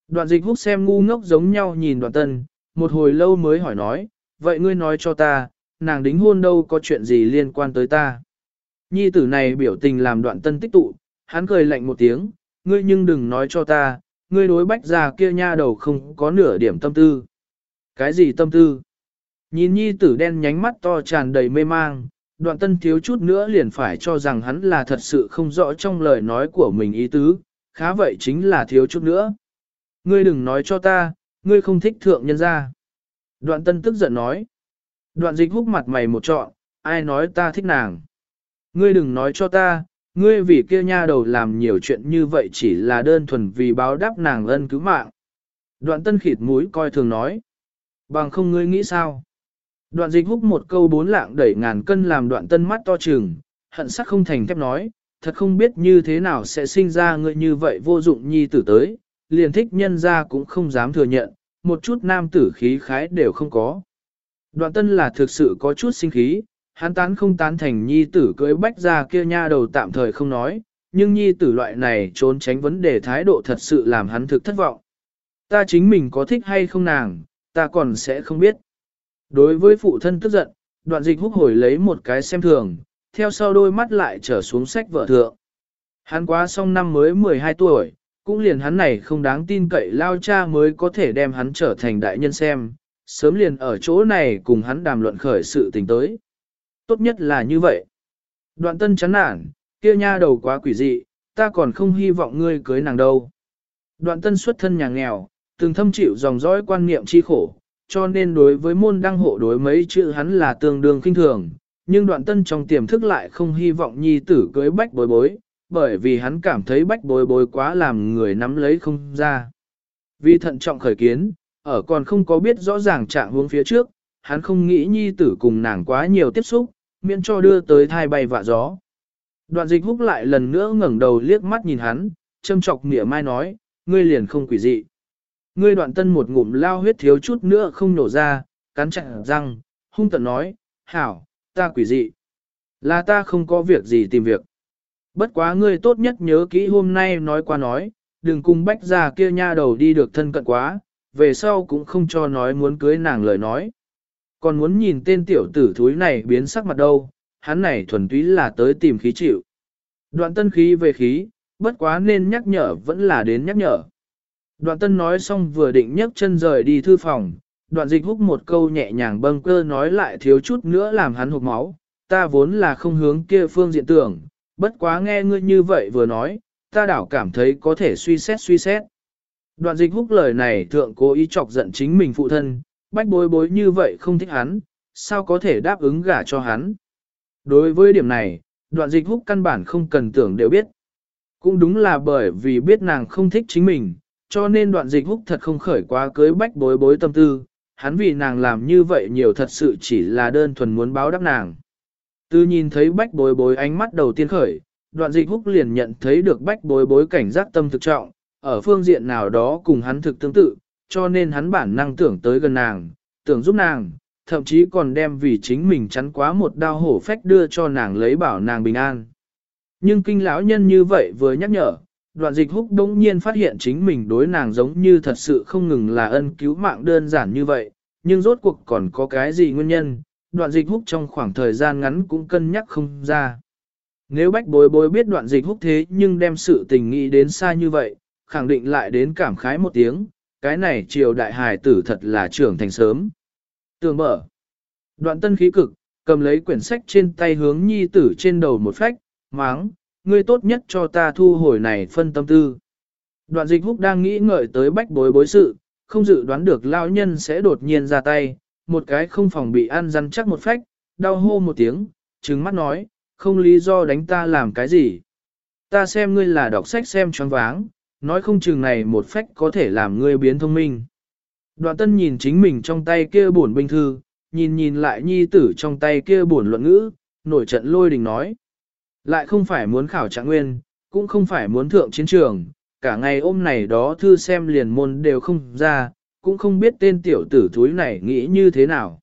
Đoạn dịch hút xem ngu ngốc giống nhau nhìn đoạn tân, một hồi lâu mới hỏi nói, vậy ngươi nói cho ta, nàng đính hôn đâu có chuyện gì liên quan tới ta. Nhi tử này biểu tình làm đoạn tân tích tụ, hắn cười lạnh một tiếng, ngươi nhưng đừng nói cho ta, ngươi đối bách già kia nha đầu không có nửa điểm tâm tư. Cái gì tâm tư? Nhìn nhi tử đen nhánh mắt to tràn đầy mê mang, đoạn tân thiếu chút nữa liền phải cho rằng hắn là thật sự không rõ trong lời nói của mình ý tứ, khá vậy chính là thiếu chút nữa. Ngươi đừng nói cho ta, ngươi không thích thượng nhân ra. Đoạn tân tức giận nói. Đoạn dịch húc mặt mày một trọn, ai nói ta thích nàng. Ngươi đừng nói cho ta, ngươi vì kia nha đầu làm nhiều chuyện như vậy chỉ là đơn thuần vì báo đáp nàng ân cứu mạng. Đoạn tân khịt mũi coi thường nói. Bằng không ngươi nghĩ sao? Đoạn dịch húc một câu bốn lạng đẩy ngàn cân làm đoạn tân mắt to trừng, hận sắc không thành thép nói, thật không biết như thế nào sẽ sinh ra ngươi như vậy vô dụng nhi tử tới, liền thích nhân ra cũng không dám thừa nhận, một chút nam tử khí khái đều không có. Đoạn tân là thực sự có chút sinh khí, hắn tán không tán thành nhi tử cưới bách ra kia nha đầu tạm thời không nói, nhưng nhi tử loại này trốn tránh vấn đề thái độ thật sự làm hắn thực thất vọng. Ta chính mình có thích hay không nàng, ta còn sẽ không biết. Đối với phụ thân tức giận, đoạn dịch húc hồi lấy một cái xem thường, theo sau đôi mắt lại trở xuống sách vợ thượng. Hắn quá xong năm mới 12 tuổi, cũng liền hắn này không đáng tin cậy lao cha mới có thể đem hắn trở thành đại nhân xem, sớm liền ở chỗ này cùng hắn đàm luận khởi sự tình tới. Tốt nhất là như vậy. Đoạn tân chán nản, kia nha đầu quá quỷ dị, ta còn không hy vọng ngươi cưới nàng đâu. Đoạn tân xuất thân nhà nghèo, từng thâm chịu dòng dõi quan niệm chi khổ, cho nên đối với môn đăng hộ đối mấy chữ hắn là tương đương kinh thường, nhưng đoạn tân trong tiềm thức lại không hy vọng nhi tử cưới bách bối bối, bởi vì hắn cảm thấy bách bối bối quá làm người nắm lấy không ra. Vì thận trọng khởi kiến, ở còn không có biết rõ ràng trạng hướng phía trước, hắn không nghĩ nhi tử cùng nàng quá nhiều tiếp xúc, miễn cho đưa tới thai bay vạ gió. Đoạn dịch húc lại lần nữa ngẩng đầu liếc mắt nhìn hắn, châm chọc mỉa mai nói, ngươi liền không quỷ dị. Ngươi đoạn tân một ngụm lao huyết thiếu chút nữa không nổ ra, cắn chặt răng, hung tận nói, hảo, ta quỷ dị. Là ta không có việc gì tìm việc. Bất quá ngươi tốt nhất nhớ kỹ hôm nay nói qua nói, đừng cùng bách già kia nha đầu đi được thân cận quá, về sau cũng không cho nói muốn cưới nàng lời nói. Còn muốn nhìn tên tiểu tử thúi này biến sắc mặt đâu, hắn này thuần túy là tới tìm khí chịu. Đoạn tân khí về khí, bất quá nên nhắc nhở vẫn là đến nhắc nhở. Đoạn tân nói xong vừa định nhấc chân rời đi thư phòng, đoạn dịch húc một câu nhẹ nhàng bâng cơ nói lại thiếu chút nữa làm hắn hụt máu, ta vốn là không hướng kia phương diện tưởng, bất quá nghe ngươi như vậy vừa nói, ta đảo cảm thấy có thể suy xét suy xét. Đoạn dịch húc lời này thượng cố ý chọc giận chính mình phụ thân, bách bối bối như vậy không thích hắn, sao có thể đáp ứng gả cho hắn. Đối với điểm này, đoạn dịch húc căn bản không cần tưởng đều biết. Cũng đúng là bởi vì biết nàng không thích chính mình, cho nên đoạn dịch húc thật không khởi quá cưới bách bối bối tâm tư, hắn vì nàng làm như vậy nhiều thật sự chỉ là đơn thuần muốn báo đáp nàng. Từ nhìn thấy bách bối bối ánh mắt đầu tiên khởi, đoạn dịch húc liền nhận thấy được bách bối bối cảnh giác tâm thực trọng, ở phương diện nào đó cùng hắn thực tương tự, cho nên hắn bản năng tưởng tới gần nàng, tưởng giúp nàng, thậm chí còn đem vì chính mình chắn quá một đao hổ phách đưa cho nàng lấy bảo nàng bình an. Nhưng kinh lão nhân như vậy vừa nhắc nhở, đoạn dịch húc đống nhiên phát hiện chính mình đối nàng giống như thật sự không ngừng là ân cứu mạng đơn giản như vậy, nhưng rốt cuộc còn có cái gì nguyên nhân, đoạn dịch húc trong khoảng thời gian ngắn cũng cân nhắc không ra. Nếu bách bối bối biết đoạn dịch húc thế nhưng đem sự tình nghĩ đến xa như vậy, khẳng định lại đến cảm khái một tiếng, cái này triều đại hài tử thật là trưởng thành sớm. Tường mở. Đoạn tân khí cực, cầm lấy quyển sách trên tay hướng nhi tử trên đầu một phách, máng, ngươi tốt nhất cho ta thu hồi này phân tâm tư. Đoạn dịch húc đang nghĩ ngợi tới bách bối bối sự, không dự đoán được lao nhân sẽ đột nhiên ra tay, một cái không phòng bị ăn răn chắc một phách, đau hô một tiếng, trừng mắt nói, không lý do đánh ta làm cái gì. Ta xem ngươi là đọc sách xem choáng váng, nói không chừng này một phách có thể làm ngươi biến thông minh. Đoạn tân nhìn chính mình trong tay kia buồn binh thư, nhìn nhìn lại nhi tử trong tay kia buồn luận ngữ, nổi trận lôi đình nói. Lại không phải muốn khảo trạng nguyên, cũng không phải muốn thượng chiến trường, cả ngày ôm này đó thư xem liền môn đều không ra, cũng không biết tên tiểu tử thúi này nghĩ như thế nào.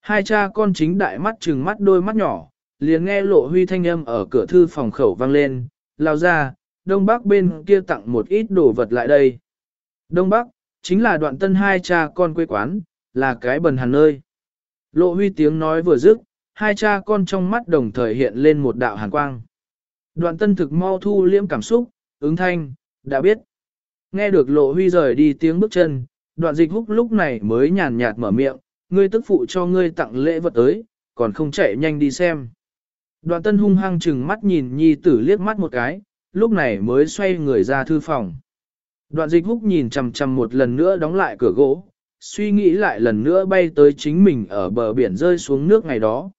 Hai cha con chính đại mắt trừng mắt đôi mắt nhỏ, liền nghe lộ huy thanh âm ở cửa thư phòng khẩu vang lên, lao ra, đông bắc bên kia tặng một ít đồ vật lại đây. Đông bắc, chính là đoạn tân hai cha con quê quán, là cái bần hàn nơi. Lộ huy tiếng nói vừa dứt, hai cha con trong mắt đồng thời hiện lên một đạo hàn quang. Đoạn tân thực mau thu liễm cảm xúc, ứng thanh, đã biết. Nghe được lộ huy rời đi tiếng bước chân, đoạn dịch húc lúc này mới nhàn nhạt mở miệng, ngươi tức phụ cho ngươi tặng lễ vật tới, còn không chạy nhanh đi xem. Đoạn tân hung hăng chừng mắt nhìn nhi tử liếc mắt một cái, lúc này mới xoay người ra thư phòng. Đoạn dịch húc nhìn chằm chằm một lần nữa đóng lại cửa gỗ, suy nghĩ lại lần nữa bay tới chính mình ở bờ biển rơi xuống nước ngày đó.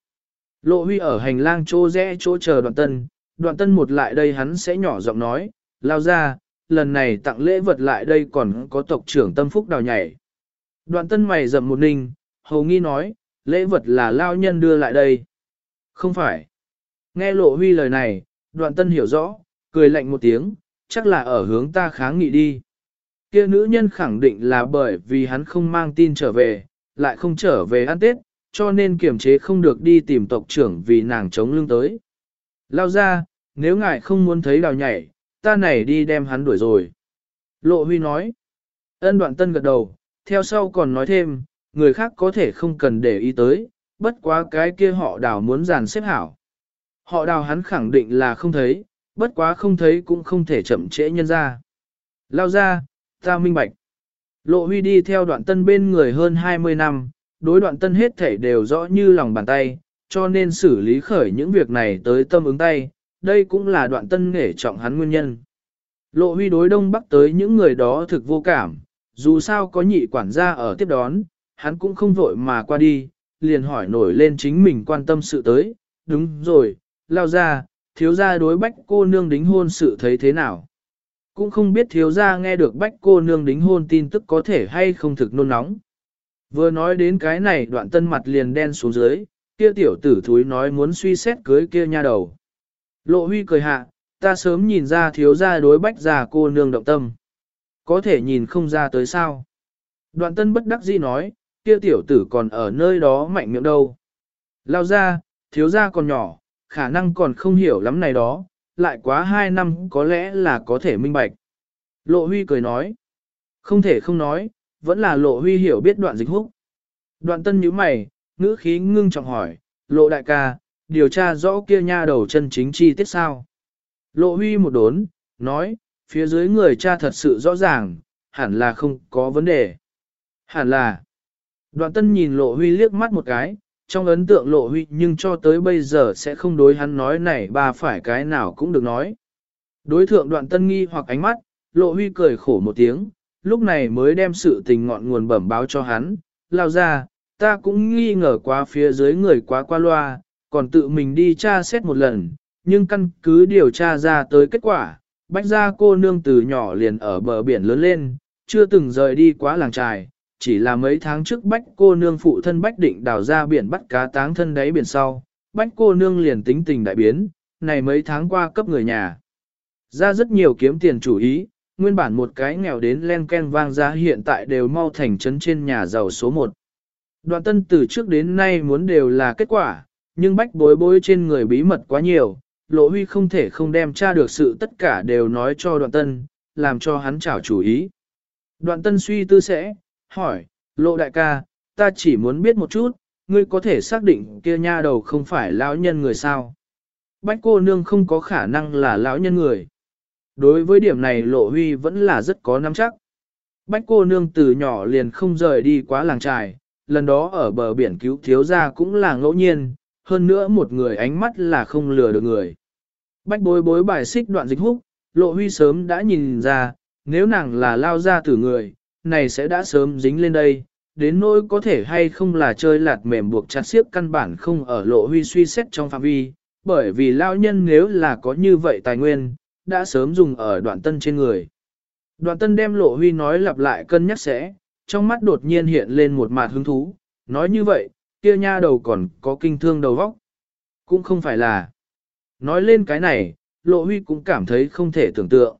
Lộ huy ở hành lang chỗ rẽ chỗ chờ đoạn tân, đoạn tân một lại đây hắn sẽ nhỏ giọng nói, lao ra, lần này tặng lễ vật lại đây còn có tộc trưởng tâm phúc đào nhảy. Đoạn tân mày rậm một ninh, hầu nghi nói, lễ vật là lao nhân đưa lại đây. Không phải. Nghe lộ huy lời này, đoạn tân hiểu rõ, cười lạnh một tiếng, chắc là ở hướng ta kháng nghị đi. Kia nữ nhân khẳng định là bởi vì hắn không mang tin trở về, lại không trở về ăn tết, cho nên kiềm chế không được đi tìm tộc trưởng vì nàng chống lưng tới. Lao ra, nếu ngài không muốn thấy đào nhảy, ta này đi đem hắn đuổi rồi. Lộ huy nói. Ân đoạn tân gật đầu, theo sau còn nói thêm, người khác có thể không cần để ý tới, bất quá cái kia họ đào muốn dàn xếp hảo. Họ đào hắn khẳng định là không thấy, bất quá không thấy cũng không thể chậm trễ nhân ra. Lao ra, ta minh bạch. Lộ huy đi theo đoạn tân bên người hơn 20 năm, đối đoạn tân hết thể đều rõ như lòng bàn tay, cho nên xử lý khởi những việc này tới tâm ứng tay, đây cũng là đoạn tân nghề trọng hắn nguyên nhân. Lộ huy đối đông bắc tới những người đó thực vô cảm, dù sao có nhị quản gia ở tiếp đón, hắn cũng không vội mà qua đi, liền hỏi nổi lên chính mình quan tâm sự tới, đúng rồi, lao ra, thiếu gia đối bách cô nương đính hôn sự thấy thế nào. Cũng không biết thiếu gia nghe được bách cô nương đính hôn tin tức có thể hay không thực nôn nóng. Vừa nói đến cái này đoạn tân mặt liền đen xuống dưới, kia tiểu tử thúi nói muốn suy xét cưới kia nha đầu. Lộ huy cười hạ, ta sớm nhìn ra thiếu gia đối bách già cô nương động tâm. Có thể nhìn không ra tới sao. Đoạn tân bất đắc dĩ nói, kia tiểu tử còn ở nơi đó mạnh miệng đâu. Lao ra, thiếu gia còn nhỏ, khả năng còn không hiểu lắm này đó, lại quá hai năm có lẽ là có thể minh bạch. Lộ huy cười nói, không thể không nói, vẫn là lộ huy hiểu biết đoạn dịch húc. Đoạn tân nhíu mày, ngữ khí ngưng trọng hỏi, lộ đại ca, điều tra rõ kia nha đầu chân chính chi tiết sao. Lộ huy một đốn, nói, phía dưới người cha thật sự rõ ràng, hẳn là không có vấn đề. Hẳn là. Đoạn tân nhìn lộ huy liếc mắt một cái, trong ấn tượng lộ huy nhưng cho tới bây giờ sẽ không đối hắn nói này bà phải cái nào cũng được nói. Đối thượng đoạn tân nghi hoặc ánh mắt, lộ huy cười khổ một tiếng, lúc này mới đem sự tình ngọn nguồn bẩm báo cho hắn, lao ra, ta cũng nghi ngờ quá phía dưới người quá qua loa, còn tự mình đi tra xét một lần, nhưng căn cứ điều tra ra tới kết quả, bách gia cô nương từ nhỏ liền ở bờ biển lớn lên, chưa từng rời đi quá làng trài, chỉ là mấy tháng trước bách cô nương phụ thân bách định đào ra biển bắt cá táng thân đáy biển sau, bách cô nương liền tính tình đại biến, này mấy tháng qua cấp người nhà. Ra rất nhiều kiếm tiền chủ ý, nguyên bản một cái nghèo đến len ken vang ra hiện tại đều mau thành trấn trên nhà giàu số 1. Đoạn tân từ trước đến nay muốn đều là kết quả, nhưng bách bối bối trên người bí mật quá nhiều, lộ huy không thể không đem tra được sự tất cả đều nói cho đoạn tân, làm cho hắn chảo chủ ý. Đoạn tân suy tư sẽ, hỏi, lộ đại ca, ta chỉ muốn biết một chút, ngươi có thể xác định kia nha đầu không phải lão nhân người sao. Bách cô nương không có khả năng là lão nhân người. Đối với điểm này lộ huy vẫn là rất có nắm chắc. Bách cô nương từ nhỏ liền không rời đi quá làng trài, lần đó ở bờ biển cứu thiếu gia cũng là ngẫu nhiên, hơn nữa một người ánh mắt là không lừa được người. Bách bối bối bài xích đoạn dịch húc, lộ huy sớm đã nhìn ra, nếu nàng là lao ra tử người, này sẽ đã sớm dính lên đây, đến nỗi có thể hay không là chơi lạt mềm buộc chặt xiếc căn bản không ở lộ huy suy xét trong phạm vi, bởi vì lao nhân nếu là có như vậy tài nguyên, đã sớm dùng ở đoạn tân trên người. Đoạn tân đem lộ huy nói lặp lại cân nhắc sẽ, trong mắt đột nhiên hiện lên một mặt hứng thú, nói như vậy, kia nha đầu còn có kinh thương đầu vóc. Cũng không phải là. Nói lên cái này, lộ huy cũng cảm thấy không thể tưởng tượng.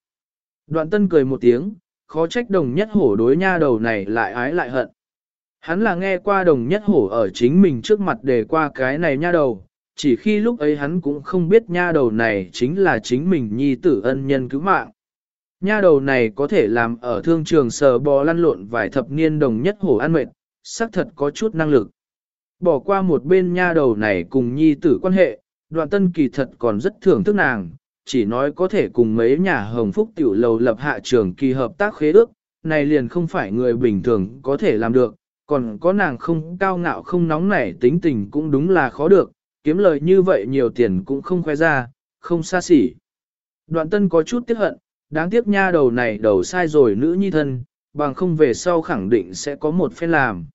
Đoạn tân cười một tiếng, khó trách đồng nhất hổ đối nha đầu này lại ái lại hận. Hắn là nghe qua đồng nhất hổ ở chính mình trước mặt để qua cái này nha đầu, chỉ khi lúc ấy hắn cũng không biết nha đầu này chính là chính mình nhi tử ân nhân cứu mạng. Nha đầu này có thể làm ở thương trường sờ bò lăn lộn vài thập niên đồng nhất hổ ăn mệt, xác thật có chút năng lực. Bỏ qua một bên nha đầu này cùng nhi tử quan hệ, đoạn tân kỳ thật còn rất thưởng thức nàng, chỉ nói có thể cùng mấy nhà hồng phúc tiểu lầu lập hạ trường kỳ hợp tác khế ước, này liền không phải người bình thường có thể làm được, còn có nàng không cao ngạo không nóng nảy tính tình cũng đúng là khó được, kiếm lời như vậy nhiều tiền cũng không khoe ra, không xa xỉ. Đoạn tân có chút tiếc hận, đáng tiếc nha đầu này đầu sai rồi nữ nhi thân, bằng không về sau khẳng định sẽ có một phen làm.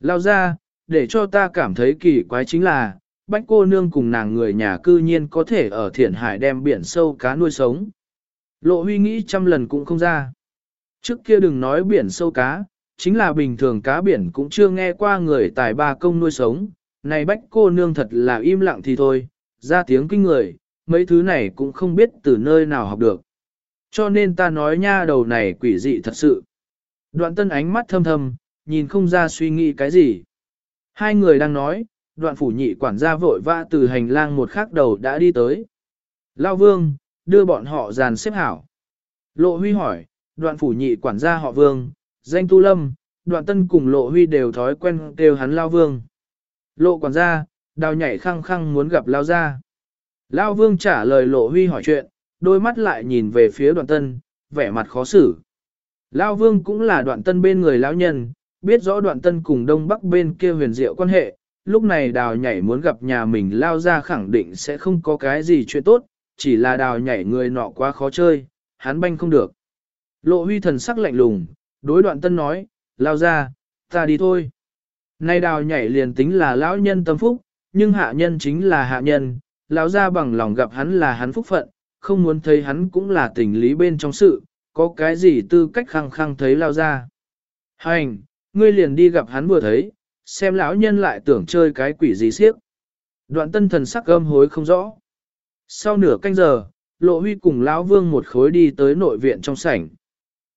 Lao ra, để cho ta cảm thấy kỳ quái chính là, bách cô nương cùng nàng người nhà cư nhiên có thể ở thiện hải đem biển sâu cá nuôi sống. Lộ huy nghĩ trăm lần cũng không ra. Trước kia đừng nói biển sâu cá, chính là bình thường cá biển cũng chưa nghe qua người tài ba công nuôi sống. Này bách cô nương thật là im lặng thì thôi, ra tiếng kinh người, mấy thứ này cũng không biết từ nơi nào học được. Cho nên ta nói nha đầu này quỷ dị thật sự. Đoạn tân ánh mắt thâm thâm, nhìn không ra suy nghĩ cái gì. Hai người đang nói, đoạn phủ nhị quản gia vội vã từ hành lang một khắc đầu đã đi tới. Lao vương, đưa bọn họ dàn xếp hảo. Lộ huy hỏi, đoạn phủ nhị quản gia họ vương, danh tu lâm, đoạn tân cùng lộ huy đều thói quen kêu hắn Lao vương. Lộ quản gia, đào nhảy khăng khăng muốn gặp Lao gia. Lao vương trả lời lộ huy hỏi chuyện, đôi mắt lại nhìn về phía đoạn tân, vẻ mặt khó xử. Lao vương cũng là đoạn tân bên người lão nhân, biết rõ đoạn tân cùng đông bắc bên kia huyền diệu quan hệ, lúc này đào nhảy muốn gặp nhà mình lao ra khẳng định sẽ không có cái gì chuyện tốt, chỉ là đào nhảy người nọ quá khó chơi, hắn banh không được. Lộ huy thần sắc lạnh lùng, đối đoạn tân nói, lao ra, ta đi thôi. Nay đào nhảy liền tính là lão nhân tâm phúc, nhưng hạ nhân chính là hạ nhân, lão ra bằng lòng gặp hắn là hắn phúc phận, không muốn thấy hắn cũng là tình lý bên trong sự, có cái gì tư cách khăng khăng thấy lao ra. Hành, ngươi liền đi gặp hắn vừa thấy, xem lão nhân lại tưởng chơi cái quỷ gì siếc. Đoạn tân thần sắc gâm hối không rõ. Sau nửa canh giờ, lộ huy cùng lão vương một khối đi tới nội viện trong sảnh.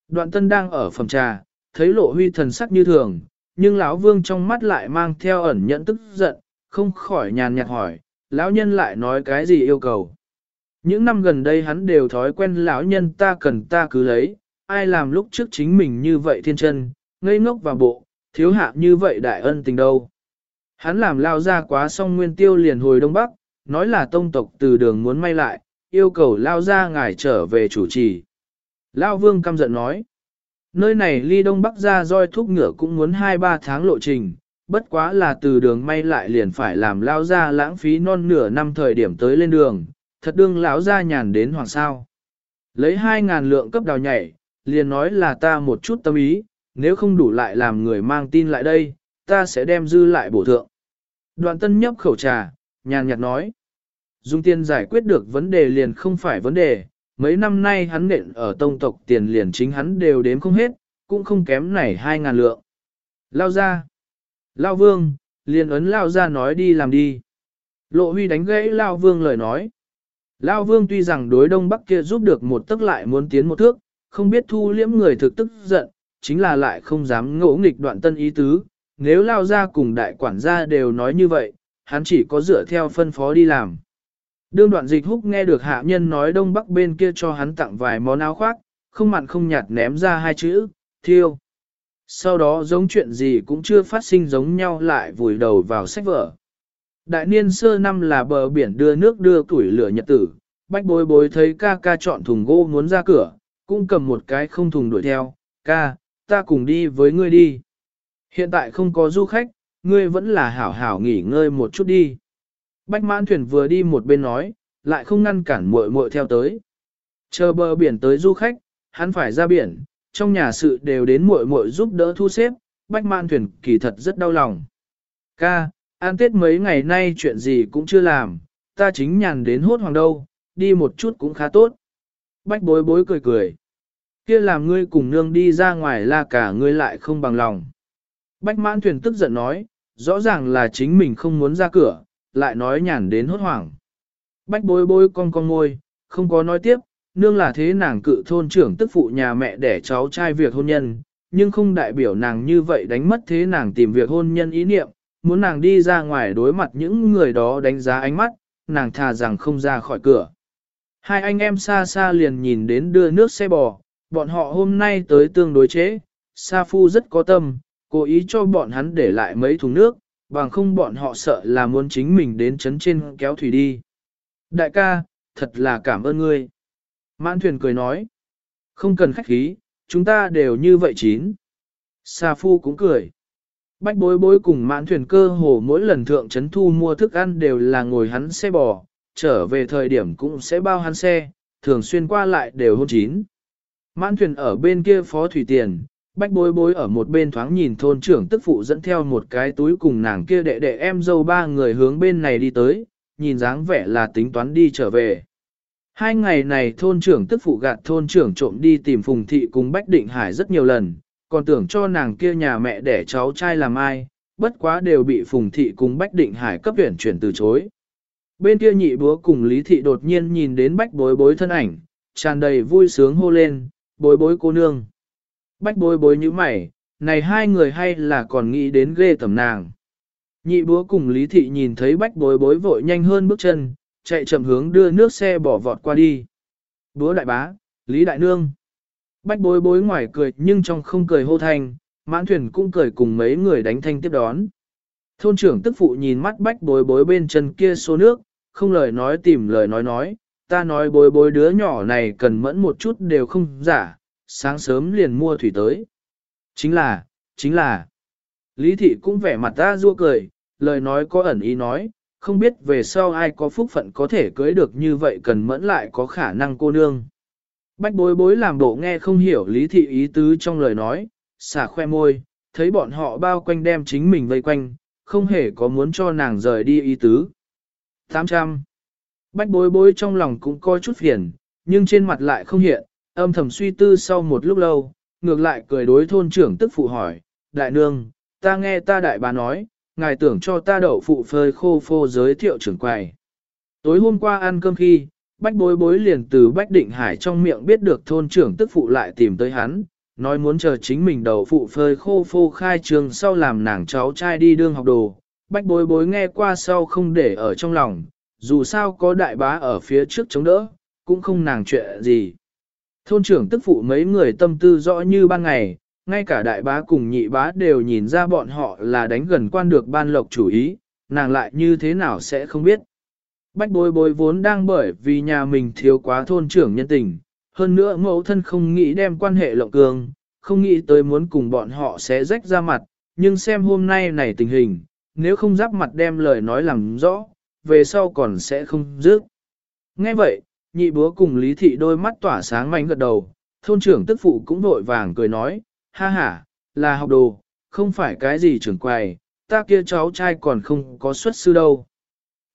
Đoạn tân đang ở phòng trà, thấy lộ huy thần sắc như thường, nhưng lão vương trong mắt lại mang theo ẩn nhẫn tức giận, không khỏi nhàn nhạt hỏi, lão nhân lại nói cái gì yêu cầu. Những năm gần đây hắn đều thói quen lão nhân ta cần ta cứ lấy, ai làm lúc trước chính mình như vậy thiên chân, ngây ngốc và bộ, thiếu hạ như vậy đại ân tình đâu. Hắn làm lao ra quá xong nguyên tiêu liền hồi Đông Bắc, nói là tông tộc từ đường muốn may lại, yêu cầu lao ra ngài trở về chủ trì. Lao vương căm giận nói, nơi này ly Đông Bắc ra roi thúc ngựa cũng muốn 2-3 tháng lộ trình, bất quá là từ đường may lại liền phải làm lao ra lãng phí non nửa năm thời điểm tới lên đường, thật đương lão ra nhàn đến hoàng sao. Lấy 2.000 lượng cấp đào nhảy, liền nói là ta một chút tâm ý, nếu không đủ lại làm người mang tin lại đây, ta sẽ đem dư lại bổ thượng. Đoạn tân nhấp khẩu trà, nhàn nhạt nói. Dùng tiền giải quyết được vấn đề liền không phải vấn đề, mấy năm nay hắn nện ở tông tộc tiền liền chính hắn đều đếm không hết, cũng không kém này hai ngàn lượng. Lao ra. Lao vương, liền ấn Lao ra nói đi làm đi. Lộ huy đánh gãy Lao vương lời nói. Lao vương tuy rằng đối đông bắc kia giúp được một tức lại muốn tiến một thước, không biết thu liễm người thực tức giận, chính là lại không dám ngỗ nghịch đoạn tân ý tứ. Nếu Lao ra cùng đại quản gia đều nói như vậy, hắn chỉ có dựa theo phân phó đi làm. Đương đoạn dịch húc nghe được hạ nhân nói đông bắc bên kia cho hắn tặng vài món áo khoác, không mặn không nhạt ném ra hai chữ, thiêu. Sau đó giống chuyện gì cũng chưa phát sinh giống nhau lại vùi đầu vào sách vở. Đại niên sơ năm là bờ biển đưa nước đưa tuổi lửa nhật tử, bách bối bối thấy ca ca chọn thùng gỗ muốn ra cửa, cũng cầm một cái không thùng đuổi theo, ca, ta cùng đi với ngươi đi. Hiện tại không có du khách, ngươi vẫn là hảo hảo nghỉ ngơi một chút đi. Bách mãn thuyền vừa đi một bên nói, lại không ngăn cản muội muội theo tới. Chờ bờ biển tới du khách, hắn phải ra biển, trong nhà sự đều đến muội muội giúp đỡ thu xếp, bách mãn thuyền kỳ thật rất đau lòng. Ca, an tết mấy ngày nay chuyện gì cũng chưa làm, ta chính nhàn đến hốt hoàng đâu, đi một chút cũng khá tốt. Bách bối bối cười cười kia làm ngươi cùng nương đi ra ngoài là cả ngươi lại không bằng lòng. Bách mãn thuyền tức giận nói, rõ ràng là chính mình không muốn ra cửa, lại nói nhàn đến hốt hoảng. Bách bối bối con con ngôi, không có nói tiếp, nương là thế nàng cự thôn trưởng tức phụ nhà mẹ để cháu trai việc hôn nhân, nhưng không đại biểu nàng như vậy đánh mất thế nàng tìm việc hôn nhân ý niệm, muốn nàng đi ra ngoài đối mặt những người đó đánh giá ánh mắt, nàng thà rằng không ra khỏi cửa. Hai anh em xa xa liền nhìn đến đưa nước xe bò, bọn họ hôm nay tới tương đối chế, Sa Phu rất có tâm, cố ý cho bọn hắn để lại mấy thùng nước, bằng không bọn họ sợ là muốn chính mình đến chấn trên kéo thủy đi. Đại ca, thật là cảm ơn ngươi. Mãn thuyền cười nói, không cần khách khí, chúng ta đều như vậy chín. Sa Phu cũng cười. Bách bối bối cùng mãn thuyền cơ hồ mỗi lần thượng chấn thu mua thức ăn đều là ngồi hắn xe bò, trở về thời điểm cũng sẽ bao hắn xe, thường xuyên qua lại đều hôn chín. Mãn thuyền ở bên kia phó thủy tiền, bách bối bối ở một bên thoáng nhìn thôn trưởng tức phụ dẫn theo một cái túi cùng nàng kia đệ đệ em dâu ba người hướng bên này đi tới, nhìn dáng vẻ là tính toán đi trở về. Hai ngày này thôn trưởng tức phụ gạt thôn trưởng trộm đi tìm Phùng Thị cùng Bách Định Hải rất nhiều lần, còn tưởng cho nàng kia nhà mẹ để cháu trai làm ai, bất quá đều bị Phùng Thị cùng Bách Định Hải cấp tuyển chuyển từ chối. Bên kia nhị búa cùng Lý Thị đột nhiên nhìn đến bách bối bối thân ảnh, tràn đầy vui sướng hô lên, bối bối cô nương. Bách bối bối như mày, này hai người hay là còn nghĩ đến ghê tầm nàng. Nhị búa cùng Lý Thị nhìn thấy bách bối bối vội nhanh hơn bước chân, chạy chậm hướng đưa nước xe bỏ vọt qua đi. Búa đại bá, Lý Đại Nương. Bách bối bối ngoài cười nhưng trong không cười hô thanh, mãn thuyền cũng cười cùng mấy người đánh thanh tiếp đón. Thôn trưởng tức phụ nhìn mắt bách bối bối bên chân kia số nước, không lời nói tìm lời nói nói, ta nói bối bối đứa nhỏ này cần mẫn một chút đều không giả, sáng sớm liền mua thủy tới. Chính là, chính là, Lý thị cũng vẻ mặt ta rua cười, lời nói có ẩn ý nói, không biết về sau ai có phúc phận có thể cưới được như vậy cần mẫn lại có khả năng cô nương. Bách bối bối làm bộ nghe không hiểu lý thị ý tứ trong lời nói, xả khoe môi, thấy bọn họ bao quanh đem chính mình vây quanh, không hề có muốn cho nàng rời đi ý tứ. 800. Bách bối bối trong lòng cũng coi chút phiền, nhưng trên mặt lại không hiện, âm thầm suy tư sau một lúc lâu, ngược lại cười đối thôn trưởng tức phụ hỏi, đại nương, ta nghe ta đại bà nói, ngài tưởng cho ta đậu phụ phơi khô phô giới thiệu trưởng quầy. Tối hôm qua ăn cơm khi, bách bối bối liền từ bách định hải trong miệng biết được thôn trưởng tức phụ lại tìm tới hắn, nói muốn chờ chính mình đậu phụ phơi khô phô khai trường sau làm nàng cháu trai đi đương học đồ, bách bối bối nghe qua sau không để ở trong lòng, dù sao có đại bá ở phía trước chống đỡ, cũng không nàng chuyện gì. Thôn trưởng tức phụ mấy người tâm tư rõ như ban ngày, ngay cả đại bá cùng nhị bá đều nhìn ra bọn họ là đánh gần quan được ban lộc chủ ý, nàng lại như thế nào sẽ không biết. Bách bối bối vốn đang bởi vì nhà mình thiếu quá thôn trưởng nhân tình, hơn nữa mẫu thân không nghĩ đem quan hệ lộng cường, không nghĩ tới muốn cùng bọn họ sẽ rách ra mặt, nhưng xem hôm nay này tình hình, nếu không giáp mặt đem lời nói làm rõ, về sau còn sẽ không dứt. Nghe vậy, nhị búa cùng Lý Thị đôi mắt tỏa sáng mạnh gật đầu, thôn trưởng tức phụ cũng vội vàng cười nói, ha ha, là học đồ, không phải cái gì trưởng quầy, ta kia cháu trai còn không có xuất sư đâu.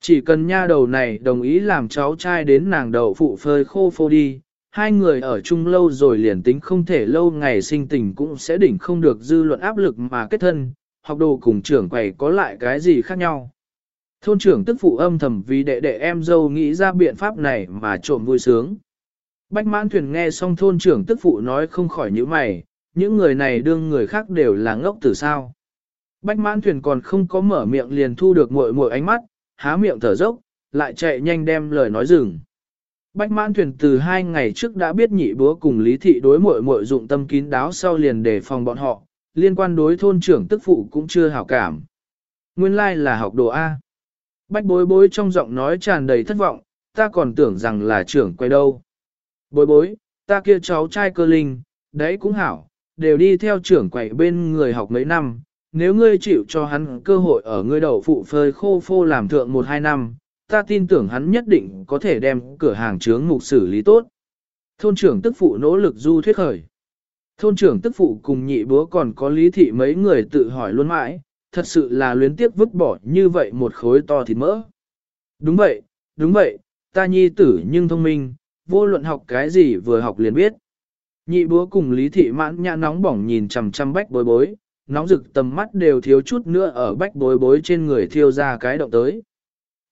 Chỉ cần nha đầu này đồng ý làm cháu trai đến nàng đầu phụ phơi khô phô đi, hai người ở chung lâu rồi liền tính không thể lâu ngày sinh tình cũng sẽ đỉnh không được dư luận áp lực mà kết thân, học đồ cùng trưởng quầy có lại cái gì khác nhau. Thôn trưởng tức phụ âm thầm vì đệ đệ em dâu nghĩ ra biện pháp này mà trộm vui sướng. Bách mãn thuyền nghe xong thôn trưởng tức phụ nói không khỏi những mày, những người này đương người khác đều là ngốc từ sao. Bách mãn thuyền còn không có mở miệng liền thu được muội muội ánh mắt, há miệng thở dốc, lại chạy nhanh đem lời nói dừng. Bách mãn thuyền từ hai ngày trước đã biết nhị búa cùng lý thị đối muội muội dụng tâm kín đáo sau liền đề phòng bọn họ, liên quan đối thôn trưởng tức phụ cũng chưa hảo cảm. Nguyên lai like là học đồ A. Bách bối bối trong giọng nói tràn đầy thất vọng, ta còn tưởng rằng là trưởng quay đâu. Bối bối, ta kia cháu trai cơ linh, đấy cũng hảo, đều đi theo trưởng quậy bên người học mấy năm, nếu ngươi chịu cho hắn cơ hội ở ngươi đậu phụ phơi khô phô làm thượng một hai năm, ta tin tưởng hắn nhất định có thể đem cửa hàng chướng mục xử lý tốt. Thôn trưởng tức phụ nỗ lực du thuyết khởi. Thôn trưởng tức phụ cùng nhị búa còn có lý thị mấy người tự hỏi luôn mãi, thật sự là luyến tiếc vứt bỏ như vậy một khối to thịt mỡ. Đúng vậy, đúng vậy, ta nhi tử nhưng thông minh, vô luận học cái gì vừa học liền biết. Nhị búa cùng lý thị mãn nhã nóng bỏng nhìn chằm chằm bách bối bối, nóng rực tầm mắt đều thiếu chút nữa ở bách bối bối trên người thiêu ra cái động tới.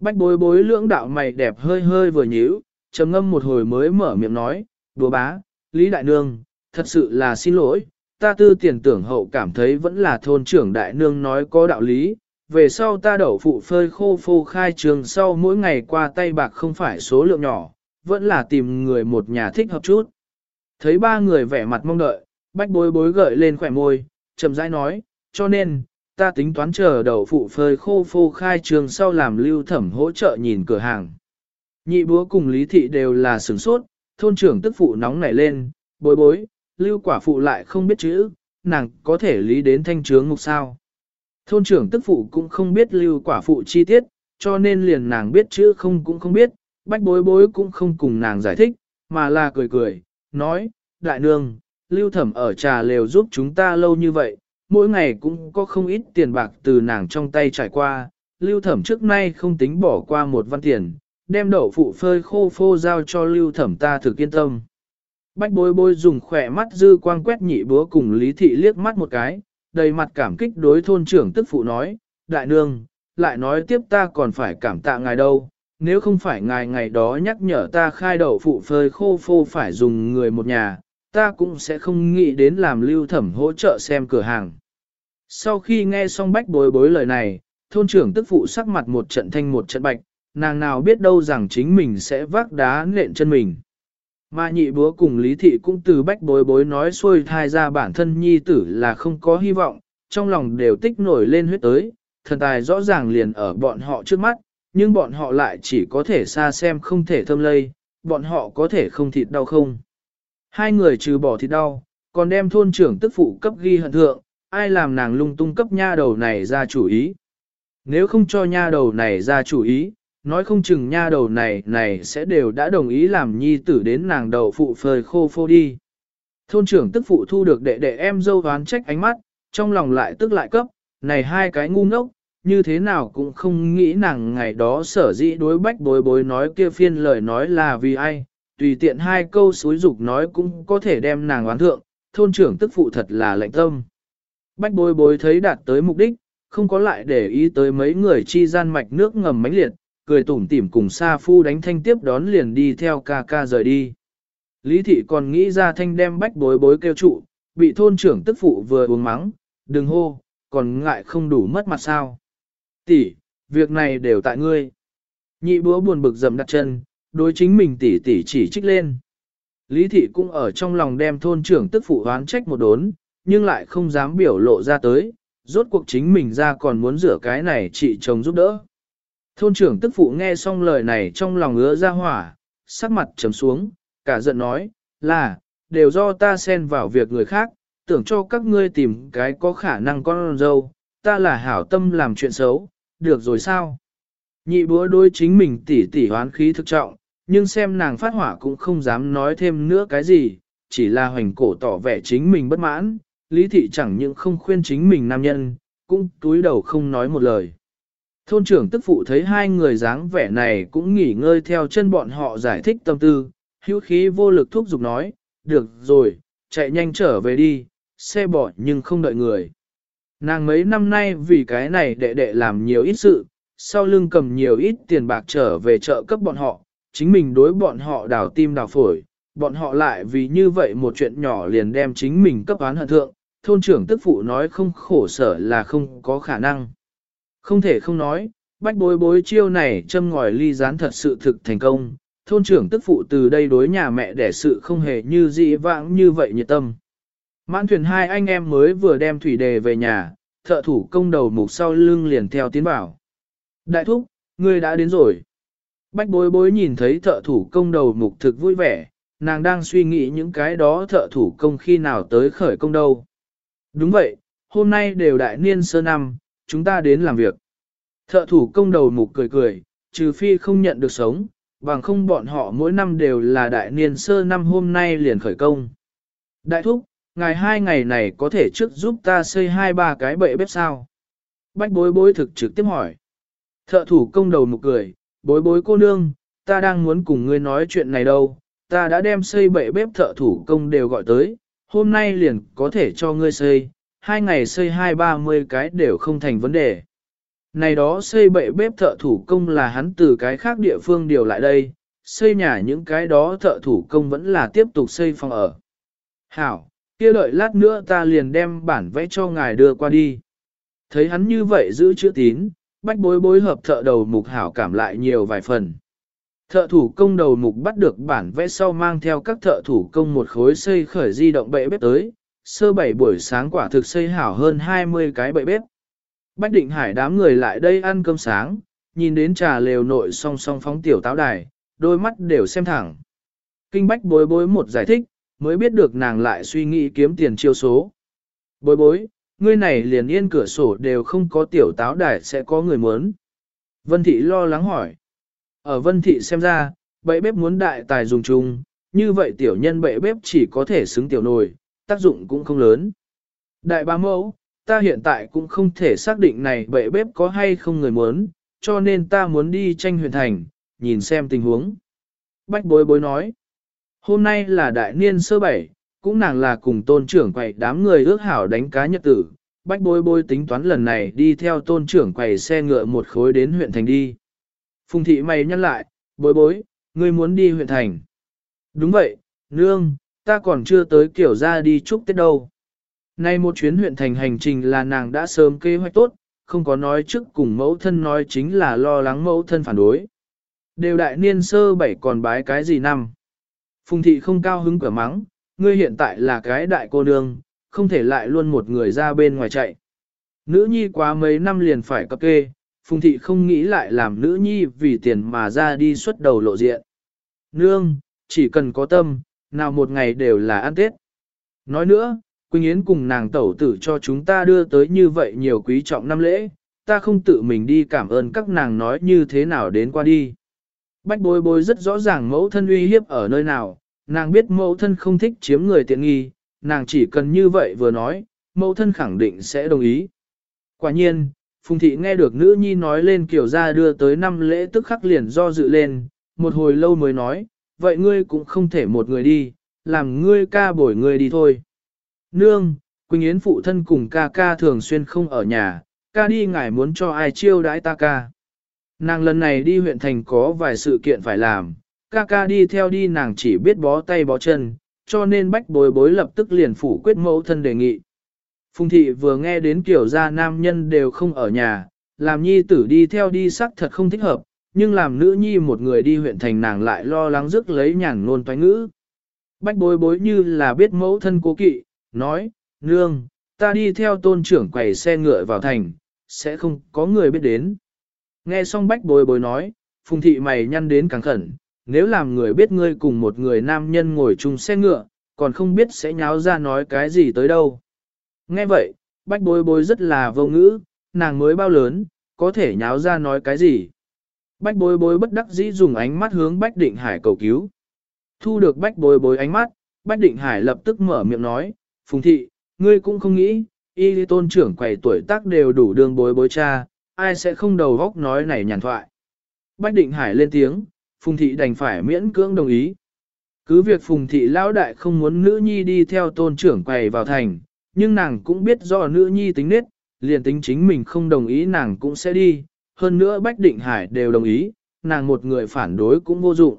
Bách bối bối lưỡng đạo mày đẹp hơi hơi vừa nhíu, trầm ngâm một hồi mới mở miệng nói, đùa bá, Lý Đại Nương, thật sự là xin lỗi, ta tư tiền tưởng hậu cảm thấy vẫn là thôn trưởng Đại Nương nói có đạo lý, về sau ta đậu phụ phơi khô phô khai trường sau mỗi ngày qua tay bạc không phải số lượng nhỏ, vẫn là tìm người một nhà thích hợp chút. Thấy ba người vẻ mặt mong đợi, bách bối bối gợi lên khỏe môi, chậm rãi nói, cho nên, ta tính toán chờ đậu phụ phơi khô phô khai trường sau làm lưu thẩm hỗ trợ nhìn cửa hàng. Nhị búa cùng lý thị đều là sửng sốt, thôn trưởng tức phụ nóng nảy lên, bối bối, lưu quả phụ lại không biết chữ, nàng có thể lý đến thanh trướng ngục sao. Thôn trưởng tức phụ cũng không biết lưu quả phụ chi tiết, cho nên liền nàng biết chữ không cũng không biết, bách bối bối cũng không cùng nàng giải thích, mà là cười cười, nói, đại nương, lưu thẩm ở trà lều giúp chúng ta lâu như vậy, mỗi ngày cũng có không ít tiền bạc từ nàng trong tay trải qua, lưu thẩm trước nay không tính bỏ qua một văn tiền, đem đậu phụ phơi khô phô giao cho lưu thẩm ta thực yên tâm. Bách bối bối dùng khỏe mắt dư quang quét nhị búa cùng lý thị liếc mắt một cái, đầy mặt cảm kích đối thôn trưởng tức phụ nói, đại nương, lại nói tiếp ta còn phải cảm tạ ngài đâu, nếu không phải ngài ngày đó nhắc nhở ta khai đậu phụ phơi khô phô phải dùng người một nhà, ta cũng sẽ không nghĩ đến làm lưu thẩm hỗ trợ xem cửa hàng. Sau khi nghe xong bách bối bối lời này, thôn trưởng tức phụ sắc mặt một trận thanh một trận bạch, nàng nào biết đâu rằng chính mình sẽ vác đá nện chân mình. Mà nhị búa cùng lý thị cũng từ bách bối bối nói xuôi thai ra bản thân nhi tử là không có hy vọng, trong lòng đều tích nổi lên huyết tới, thần tài rõ ràng liền ở bọn họ trước mắt, nhưng bọn họ lại chỉ có thể xa xem không thể thâm lây, bọn họ có thể không thịt đau không. Hai người trừ bỏ thịt đau, còn đem thôn trưởng tức phụ cấp ghi hận thượng, ai làm nàng lung tung cấp nha đầu này ra chủ ý. Nếu không cho nha đầu này ra chủ ý, nói không chừng nha đầu này này sẽ đều đã đồng ý làm nhi tử đến nàng đầu phụ phơi khô phô đi. Thôn trưởng tức phụ thu được đệ đệ em dâu đoán trách ánh mắt, trong lòng lại tức lại cấp, này hai cái ngu ngốc, như thế nào cũng không nghĩ nàng ngày đó sở dĩ đối bách bối bối nói kia phiên lời nói là vì ai, tùy tiện hai câu xối dục nói cũng có thể đem nàng oán thượng, thôn trưởng tức phụ thật là lạnh tâm. Bách bối bối thấy đạt tới mục đích, không có lại để ý tới mấy người chi gian mạch nước ngầm mánh liệt, cười tủm tỉm cùng Sa Phu đánh thanh tiếp đón liền đi theo ca ca rời đi. Lý thị còn nghĩ ra thanh đem bách bối bối kêu trụ, bị thôn trưởng tức phụ vừa uống mắng, đừng hô, còn ngại không đủ mất mặt sao. Tỷ, việc này đều tại ngươi. Nhị búa buồn bực dầm đặt chân, đối chính mình tỷ tỷ chỉ trích lên. Lý thị cũng ở trong lòng đem thôn trưởng tức phụ hoán trách một đốn, nhưng lại không dám biểu lộ ra tới, rốt cuộc chính mình ra còn muốn rửa cái này chị chồng giúp đỡ. Thôn trưởng tức phụ nghe xong lời này trong lòng ngứa ra hỏa, sắc mặt trầm xuống, cả giận nói, là, đều do ta xen vào việc người khác, tưởng cho các ngươi tìm cái có khả năng con dâu, ta là hảo tâm làm chuyện xấu, được rồi sao? Nhị búa đôi chính mình tỉ tỉ hoán khí thực trọng, nhưng xem nàng phát hỏa cũng không dám nói thêm nữa cái gì, chỉ là hoành cổ tỏ vẻ chính mình bất mãn, lý thị chẳng những không khuyên chính mình nam nhân, cũng túi đầu không nói một lời. Thôn trưởng tức phụ thấy hai người dáng vẻ này cũng nghỉ ngơi theo chân bọn họ giải thích tâm tư, hữu khí vô lực thúc giục nói, được rồi, chạy nhanh trở về đi, xe bỏ nhưng không đợi người. Nàng mấy năm nay vì cái này đệ đệ làm nhiều ít sự, sau lưng cầm nhiều ít tiền bạc trở về chợ cấp bọn họ, chính mình đối bọn họ đào tim đào phổi, bọn họ lại vì như vậy một chuyện nhỏ liền đem chính mình cấp án hận thượng, thôn trưởng tức phụ nói không khổ sở là không có khả năng. Không thể không nói, bách bối bối chiêu này châm ngòi ly gián thật sự thực thành công, thôn trưởng tức phụ từ đây đối nhà mẹ để sự không hề như dĩ vãng như vậy nhiệt tâm. Mãn thuyền hai anh em mới vừa đem thủy đề về nhà, thợ thủ công đầu mục sau lưng liền theo tiến bảo. Đại thúc, ngươi đã đến rồi. Bách bối bối nhìn thấy thợ thủ công đầu mục thực vui vẻ, nàng đang suy nghĩ những cái đó thợ thủ công khi nào tới khởi công đâu. Đúng vậy, hôm nay đều đại niên sơ năm, chúng ta đến làm việc. Thợ thủ công đầu mục cười cười, trừ phi không nhận được sống, bằng không bọn họ mỗi năm đều là đại niên sơ năm hôm nay liền khởi công. Đại thúc, ngày hai ngày này có thể trước giúp ta xây hai ba cái bệ bếp sao? Bách bối bối thực trực tiếp hỏi. Thợ thủ công đầu mục cười, bối bối cô nương, ta đang muốn cùng ngươi nói chuyện này đâu, ta đã đem xây bệ bếp thợ thủ công đều gọi tới, hôm nay liền có thể cho ngươi xây, hai ngày xây hai ba mươi cái đều không thành vấn đề. Này đó xây bệ bếp thợ thủ công là hắn từ cái khác địa phương điều lại đây, xây nhà những cái đó thợ thủ công vẫn là tiếp tục xây phòng ở. Hảo, kia đợi lát nữa ta liền đem bản vẽ cho ngài đưa qua đi. Thấy hắn như vậy giữ chữ tín, bách bối bối hợp thợ đầu mục hảo cảm lại nhiều vài phần. Thợ thủ công đầu mục bắt được bản vẽ sau mang theo các thợ thủ công một khối xây khởi di động bệ bếp tới, sơ bảy buổi sáng quả thực xây hảo hơn 20 cái bệ bếp. Bách định hải đám người lại đây ăn cơm sáng, nhìn đến trà lều nội song song phóng tiểu táo đài, đôi mắt đều xem thẳng. Kinh bách bối bối một giải thích, mới biết được nàng lại suy nghĩ kiếm tiền chiêu số. Bối bối, ngươi này liền yên cửa sổ đều không có tiểu táo đài sẽ có người muốn. Vân thị lo lắng hỏi. Ở vân thị xem ra, bậy bếp muốn đại tài dùng chung, như vậy tiểu nhân bậy bếp chỉ có thể xứng tiểu nồi, tác dụng cũng không lớn. Đại bá mẫu, ta hiện tại cũng không thể xác định này bệ bếp có hay không người muốn, cho nên ta muốn đi tranh huyền thành, nhìn xem tình huống. Bách bối bối nói, hôm nay là đại niên sơ bảy, cũng nàng là cùng tôn trưởng quầy đám người ước hảo đánh cá nhật tử. Bách bối bối tính toán lần này đi theo tôn trưởng quầy xe ngựa một khối đến huyện thành đi. Phùng thị mày nhăn lại, bối bối, ngươi muốn đi huyện thành. Đúng vậy, nương, ta còn chưa tới kiểu ra đi chúc Tết đâu. Nay một chuyến huyện thành hành trình là nàng đã sớm kế hoạch tốt, không có nói trước cùng mẫu thân nói chính là lo lắng mẫu thân phản đối. Đều đại niên sơ bảy còn bái cái gì năm. Phùng thị không cao hứng cửa mắng, ngươi hiện tại là cái đại cô nương, không thể lại luôn một người ra bên ngoài chạy. Nữ nhi quá mấy năm liền phải cập kê, Phùng thị không nghĩ lại làm nữ nhi vì tiền mà ra đi xuất đầu lộ diện. Nương, chỉ cần có tâm, nào một ngày đều là ăn Tết. Nói nữa, Quỳnh Yến cùng nàng tẩu tử cho chúng ta đưa tới như vậy nhiều quý trọng năm lễ, ta không tự mình đi cảm ơn các nàng nói như thế nào đến qua đi. Bách bối bối rất rõ ràng mẫu thân uy hiếp ở nơi nào, nàng biết mẫu thân không thích chiếm người tiện nghi, nàng chỉ cần như vậy vừa nói, mẫu thân khẳng định sẽ đồng ý. Quả nhiên, Phùng thị nghe được nữ nhi nói lên kiểu ra đưa tới năm lễ tức khắc liền do dự lên, một hồi lâu mới nói, vậy ngươi cũng không thể một người đi, làm ngươi ca bổi ngươi đi thôi. Nương, Quỳnh Yến phụ thân cùng ca ca thường xuyên không ở nhà, ca đi ngài muốn cho ai chiêu đãi ta ca. Nàng lần này đi huyện thành có vài sự kiện phải làm, ca ca đi theo đi nàng chỉ biết bó tay bó chân, cho nên bách bối bối lập tức liền phủ quyết mẫu thân đề nghị. Phùng thị vừa nghe đến kiểu gia nam nhân đều không ở nhà, làm nhi tử đi theo đi sắc thật không thích hợp, nhưng làm nữ nhi một người đi huyện thành nàng lại lo lắng rước lấy nhàn ngôn toái ngữ. Bách bối bối như là biết mẫu thân cố kỵ, nói, nương, ta đi theo tôn trưởng quầy xe ngựa vào thành, sẽ không có người biết đến. Nghe xong bách bối bối nói, phùng thị mày nhăn đến càng khẩn, nếu làm người biết ngươi cùng một người nam nhân ngồi chung xe ngựa, còn không biết sẽ nháo ra nói cái gì tới đâu. Nghe vậy, bách bối bối rất là vô ngữ, nàng mới bao lớn, có thể nháo ra nói cái gì. Bách bối bối bất đắc dĩ dùng ánh mắt hướng bách định hải cầu cứu. Thu được bách bối bối ánh mắt, bách định hải lập tức mở miệng nói, Phùng thị, ngươi cũng không nghĩ, y tôn trưởng quầy tuổi tác đều đủ đường bối bối cha, ai sẽ không đầu góc nói này nhàn thoại. Bách định hải lên tiếng, Phùng thị đành phải miễn cưỡng đồng ý. Cứ việc phùng thị lão đại không muốn nữ nhi đi theo tôn trưởng quầy vào thành, nhưng nàng cũng biết do nữ nhi tính nết, liền tính chính mình không đồng ý nàng cũng sẽ đi, hơn nữa Bách Định Hải đều đồng ý, nàng một người phản đối cũng vô dụng.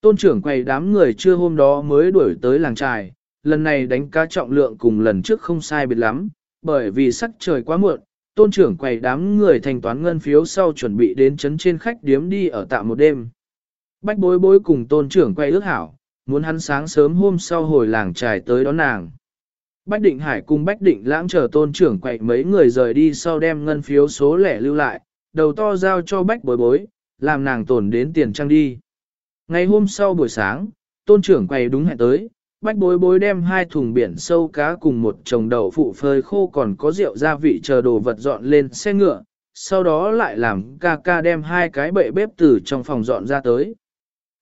Tôn trưởng quầy đám người chưa hôm đó mới đuổi tới làng trài, lần này đánh cá trọng lượng cùng lần trước không sai biệt lắm, bởi vì sắc trời quá muộn, tôn trưởng quầy đám người thanh toán ngân phiếu sau chuẩn bị đến chấn trên khách điếm đi ở tạm một đêm. Bách bối bối cùng tôn trưởng quay ước hảo, muốn hắn sáng sớm hôm sau hồi làng trài tới đón nàng. Bách định hải cùng bách định lãng chờ tôn trưởng quậy mấy người rời đi sau đem ngân phiếu số lẻ lưu lại, đầu to giao cho bách bối bối, làm nàng tổn đến tiền trang đi. Ngày hôm sau buổi sáng, tôn trưởng quay đúng hẹn tới, bách bối bối đem hai thùng biển sâu cá cùng một chồng đậu phụ phơi khô còn có rượu gia vị chờ đồ vật dọn lên xe ngựa, sau đó lại làm ca ca đem hai cái bệ bếp từ trong phòng dọn ra tới.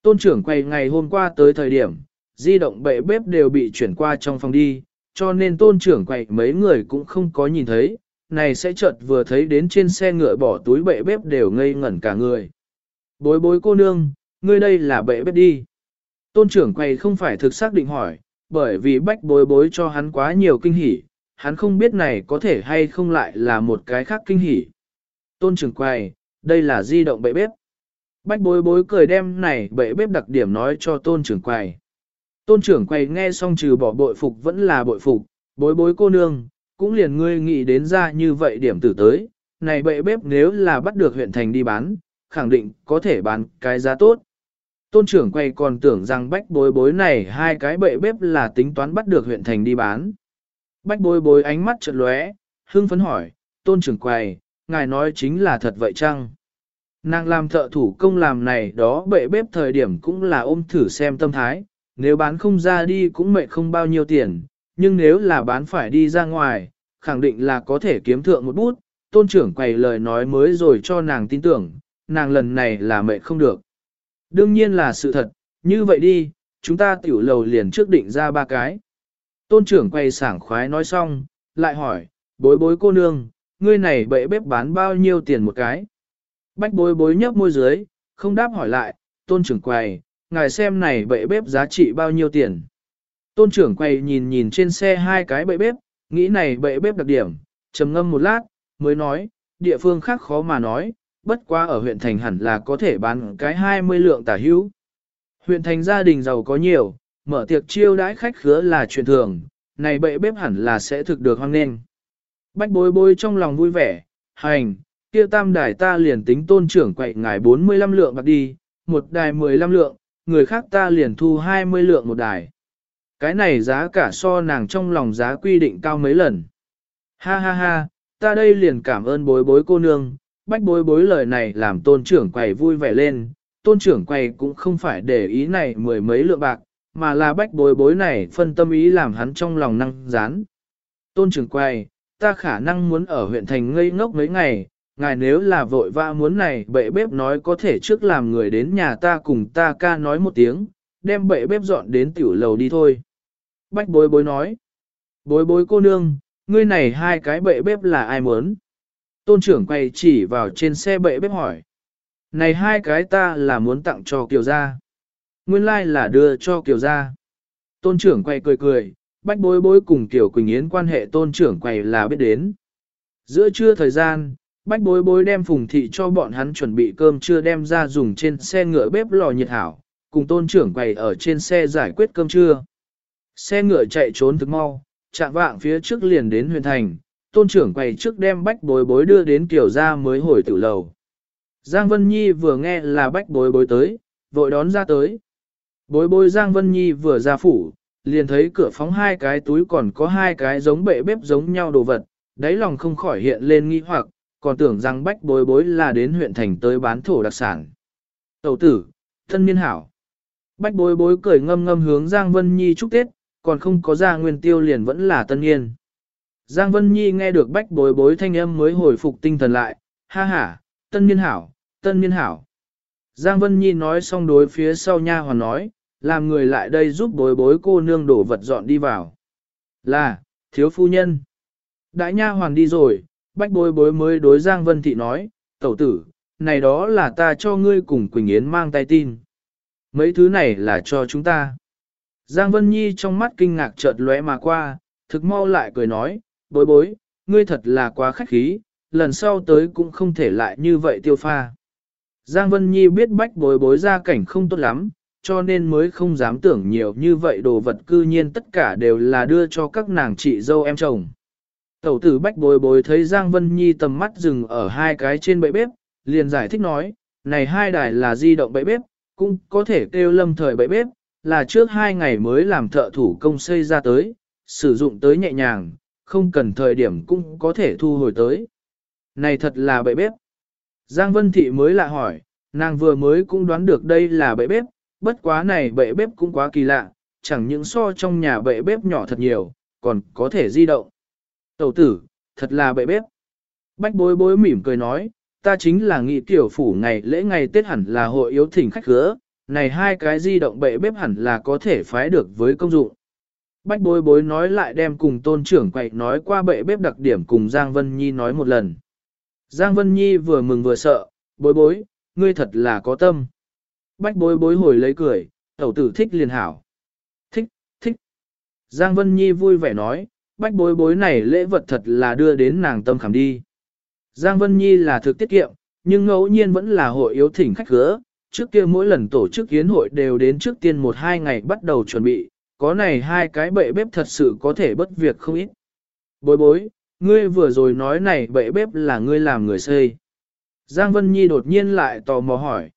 Tôn trưởng quay ngày hôm qua tới thời điểm, di động bệ bếp đều bị chuyển qua trong phòng đi, cho nên tôn trưởng quay mấy người cũng không có nhìn thấy, này sẽ chợt vừa thấy đến trên xe ngựa bỏ túi bệ bếp đều ngây ngẩn cả người. Bối bối cô nương, ngươi đây là bệ bếp đi. Tôn trưởng quay không phải thực xác định hỏi, bởi vì bách bối bối cho hắn quá nhiều kinh hỉ, hắn không biết này có thể hay không lại là một cái khác kinh hỉ. Tôn trưởng quay, đây là di động bệ bếp. Bách bối bối cười đem này bệ bếp đặc điểm nói cho tôn trưởng quầy. Tôn trưởng quầy nghe xong trừ bỏ bội phục vẫn là bội phục, bối bối cô nương, cũng liền ngươi nghĩ đến ra như vậy điểm tử tới, này bệ bếp nếu là bắt được huyện thành đi bán, khẳng định có thể bán cái giá tốt. Tôn trưởng quay còn tưởng rằng bách bối bối này hai cái bệ bếp là tính toán bắt được huyện thành đi bán. Bách bối bối ánh mắt chợt lóe, hưng phấn hỏi, tôn trưởng quay, ngài nói chính là thật vậy chăng? Nàng làm thợ thủ công làm này đó bệ bếp thời điểm cũng là ôm thử xem tâm thái, nếu bán không ra đi cũng mệt không bao nhiêu tiền, nhưng nếu là bán phải đi ra ngoài, khẳng định là có thể kiếm thượng một bút, tôn trưởng quầy lời nói mới rồi cho nàng tin tưởng, nàng lần này là mệt không được. Đương nhiên là sự thật, như vậy đi, chúng ta tiểu lầu liền trước định ra ba cái. Tôn trưởng quầy sảng khoái nói xong, lại hỏi, bối bối cô nương, ngươi này bệ bếp bán bao nhiêu tiền một cái? Bách bối bối nhấp môi dưới, không đáp hỏi lại, tôn trưởng quầy, ngài xem này bệ bếp giá trị bao nhiêu tiền. Tôn trưởng quay nhìn nhìn trên xe hai cái bệ bếp, nghĩ này bệ bếp đặc điểm, trầm ngâm một lát, mới nói, địa phương khác khó mà nói, bất quá ở huyện thành hẳn là có thể bán cái 20 lượng tả hữu. Huyện thành gia đình giàu có nhiều, mở tiệc chiêu đãi khách khứa là chuyện thường, này bệ bếp hẳn là sẽ thực được hoang nên. Bách bối bối trong lòng vui vẻ, hành, kia tam đài ta liền tính tôn trưởng quậy ngài 45 lượng bạc đi, một đài 15 lượng, người khác ta liền thu 20 lượng một đài. Cái này giá cả so nàng trong lòng giá quy định cao mấy lần. Ha ha ha, ta đây liền cảm ơn bối bối cô nương, bách bối bối lời này làm tôn trưởng quầy vui vẻ lên, tôn trưởng quầy cũng không phải để ý này mười mấy lượng bạc, mà là bách bối bối này phân tâm ý làm hắn trong lòng năng rán. Tôn trưởng quầy, ta khả năng muốn ở huyện thành ngây ngốc mấy ngày, ngài nếu là vội vã muốn này bệ bếp nói có thể trước làm người đến nhà ta cùng ta ca nói một tiếng, đem bệ bếp dọn đến tiểu lầu đi thôi. Bách bối bối nói, bối bối cô nương, ngươi này hai cái bệ bếp là ai muốn? Tôn trưởng quay chỉ vào trên xe bệ bếp hỏi. Này hai cái ta là muốn tặng cho Kiều gia. Nguyên lai like là đưa cho Kiều gia. Tôn trưởng quay cười cười, bách bối bối cùng Kiều Quỳnh Yến quan hệ tôn trưởng quay là biết đến. Giữa trưa thời gian, Bách bối bối đem phùng thị cho bọn hắn chuẩn bị cơm trưa đem ra dùng trên xe ngựa bếp lò nhiệt hảo, cùng tôn trưởng quầy ở trên xe giải quyết cơm trưa. Xe ngựa chạy trốn thực mau, chạm vạng phía trước liền đến huyền thành, tôn trưởng quầy trước đem bách bối bối đưa đến kiểu ra mới hồi tử lầu. Giang Vân Nhi vừa nghe là bách bối bối tới, vội đón ra tới. Bối bối Giang Vân Nhi vừa ra phủ, liền thấy cửa phóng hai cái túi còn có hai cái giống bệ bếp giống nhau đồ vật, đáy lòng không khỏi hiện lên nghi hoặc, còn tưởng rằng bách bối bối là đến huyện thành tới bán thổ đặc sản. Tẩu tử, thân niên hảo. Bách bối bối cười ngâm ngâm hướng Giang Vân Nhi chúc Tết, còn không có ra nguyên tiêu liền vẫn là tân niên. Giang Vân Nhi nghe được bách bối bối thanh âm mới hồi phục tinh thần lại, ha ha, tân niên hảo, tân niên hảo. Giang Vân Nhi nói xong đối phía sau nha hoàn nói, làm người lại đây giúp bối bối cô nương đổ vật dọn đi vào. Là, thiếu phu nhân. Đại nha hoàn đi rồi, bách bối bối mới đối Giang Vân Thị nói, tẩu tử, này đó là ta cho ngươi cùng Quỳnh Yến mang tay tin. Mấy thứ này là cho chúng ta. Giang Vân Nhi trong mắt kinh ngạc chợt lóe mà qua, thực mau lại cười nói, bối bối, ngươi thật là quá khách khí, lần sau tới cũng không thể lại như vậy tiêu pha. Giang Vân Nhi biết bách bối bối ra cảnh không tốt lắm, cho nên mới không dám tưởng nhiều như vậy đồ vật cư nhiên tất cả đều là đưa cho các nàng chị dâu em chồng. Tẩu tử bách bối bối thấy Giang Vân Nhi tầm mắt dừng ở hai cái trên bệ bếp, liền giải thích nói, này hai đài là di động bệ bếp, cũng có thể kêu lâm thời bệ bếp, là trước hai ngày mới làm thợ thủ công xây ra tới, sử dụng tới nhẹ nhàng, không cần thời điểm cũng có thể thu hồi tới. Này thật là bệ bếp. Giang Vân Thị mới lạ hỏi, nàng vừa mới cũng đoán được đây là bệ bếp, bất quá này bệ bếp cũng quá kỳ lạ, chẳng những so trong nhà bệ bếp nhỏ thật nhiều, còn có thể di động. Tẩu tử, thật là bệ bếp. Bách bối bối mỉm cười nói, ta chính là nghị tiểu phủ ngày lễ ngày Tết hẳn là hội yếu thỉnh khách khứa, này hai cái di động bệ bếp hẳn là có thể phái được với công dụng. Bách bối bối nói lại đem cùng tôn trưởng quậy nói qua bệ bếp đặc điểm cùng Giang Vân Nhi nói một lần. Giang Vân Nhi vừa mừng vừa sợ, bối bối, ngươi thật là có tâm. Bách bối bối hồi lấy cười, tẩu tử thích liền hảo. Thích, thích. Giang Vân Nhi vui vẻ nói, bách bối bối này lễ vật thật là đưa đến nàng tâm khảm đi. Giang Vân Nhi là thực tiết kiệm, nhưng ngẫu nhiên vẫn là hội yếu thỉnh khách khứa. Trước kia mỗi lần tổ chức yến hội đều đến trước tiên một hai ngày bắt đầu chuẩn bị, có này hai cái bệ bếp thật sự có thể bất việc không ít. Bối bối, ngươi vừa rồi nói này bệ bếp là ngươi làm người xây. Giang Vân Nhi đột nhiên lại tò mò hỏi.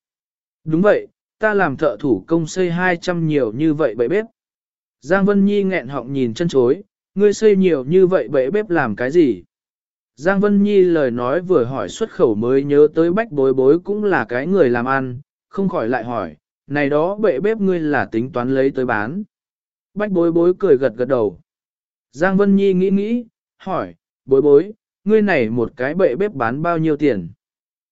Đúng vậy, ta làm thợ thủ công xây 200 nhiều như vậy bệ bếp. Giang Vân Nhi nghẹn họng nhìn chân chối, ngươi xây nhiều như vậy bệ bếp làm cái gì? Giang Vân Nhi lời nói vừa hỏi xuất khẩu mới nhớ tới bách bối bối cũng là cái người làm ăn, không khỏi lại hỏi, này đó bệ bếp ngươi là tính toán lấy tới bán. Bách bối bối cười gật gật đầu. Giang Vân Nhi nghĩ nghĩ, hỏi, bối bối, ngươi này một cái bệ bếp bán bao nhiêu tiền?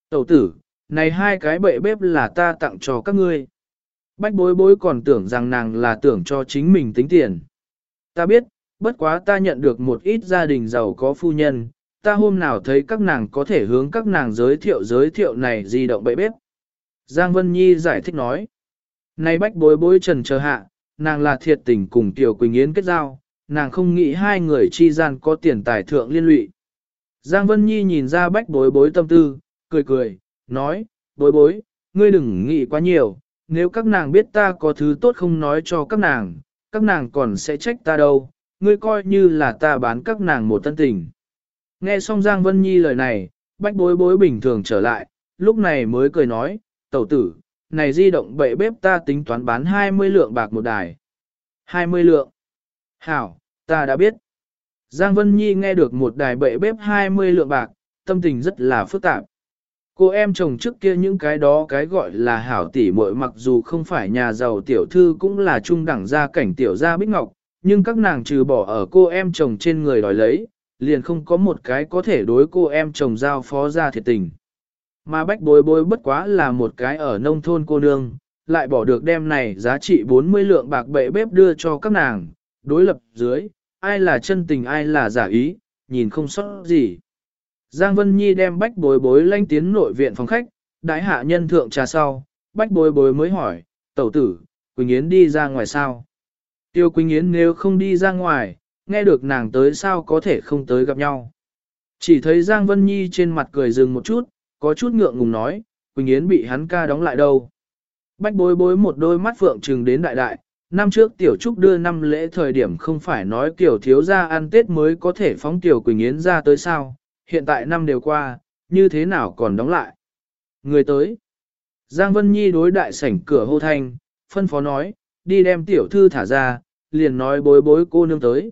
Tẩu tử, này hai cái bệ bếp là ta tặng cho các ngươi. Bách bối bối còn tưởng rằng nàng là tưởng cho chính mình tính tiền. Ta biết, bất quá ta nhận được một ít gia đình giàu có phu nhân, ta hôm nào thấy các nàng có thể hướng các nàng giới thiệu giới thiệu này di động bệ bếp. Giang Vân Nhi giải thích nói. Này bách bối bối trần chờ hạ, nàng là thiệt tình cùng Tiểu Quỳnh Yến kết giao, nàng không nghĩ hai người chi gian có tiền tài thượng liên lụy. Giang Vân Nhi nhìn ra bách bối bối tâm tư, cười cười, nói, bối bối, ngươi đừng nghĩ quá nhiều, nếu các nàng biết ta có thứ tốt không nói cho các nàng, các nàng còn sẽ trách ta đâu, ngươi coi như là ta bán các nàng một tân tình. Nghe xong Giang Vân Nhi lời này, bách bối bối bình thường trở lại, lúc này mới cười nói, tẩu tử, này di động bệ bếp ta tính toán bán 20 lượng bạc một đài. 20 lượng. Hảo, ta đã biết. Giang Vân Nhi nghe được một đài bệ bếp 20 lượng bạc, tâm tình rất là phức tạp. Cô em chồng trước kia những cái đó cái gọi là hảo tỷ muội mặc dù không phải nhà giàu tiểu thư cũng là trung đẳng gia cảnh tiểu gia bích ngọc, nhưng các nàng trừ bỏ ở cô em chồng trên người đòi lấy, liền không có một cái có thể đối cô em chồng giao phó ra thiệt tình. Mà bách bối bối bất quá là một cái ở nông thôn cô nương, lại bỏ được đem này giá trị 40 lượng bạc bệ bếp đưa cho các nàng, đối lập dưới, ai là chân tình ai là giả ý, nhìn không sót gì. Giang Vân Nhi đem bách bối bối lanh tiến nội viện phòng khách, đại hạ nhân thượng trà sau, bách bối bối mới hỏi, tẩu tử, Quỳnh Yến đi ra ngoài sao? Tiêu Quỳnh Yến nếu không đi ra ngoài, nghe được nàng tới sao có thể không tới gặp nhau. Chỉ thấy Giang Vân Nhi trên mặt cười dừng một chút, có chút ngượng ngùng nói, Quỳnh Yến bị hắn ca đóng lại đâu. Bách bối bối một đôi mắt phượng trừng đến đại đại, năm trước Tiểu Trúc đưa năm lễ thời điểm không phải nói kiểu thiếu ra ăn Tết mới có thể phóng Tiểu Quỳnh Yến ra tới sao, hiện tại năm đều qua, như thế nào còn đóng lại. Người tới. Giang Vân Nhi đối đại sảnh cửa hô thanh, phân phó nói, đi đem tiểu thư thả ra, liền nói bối bối cô nương tới.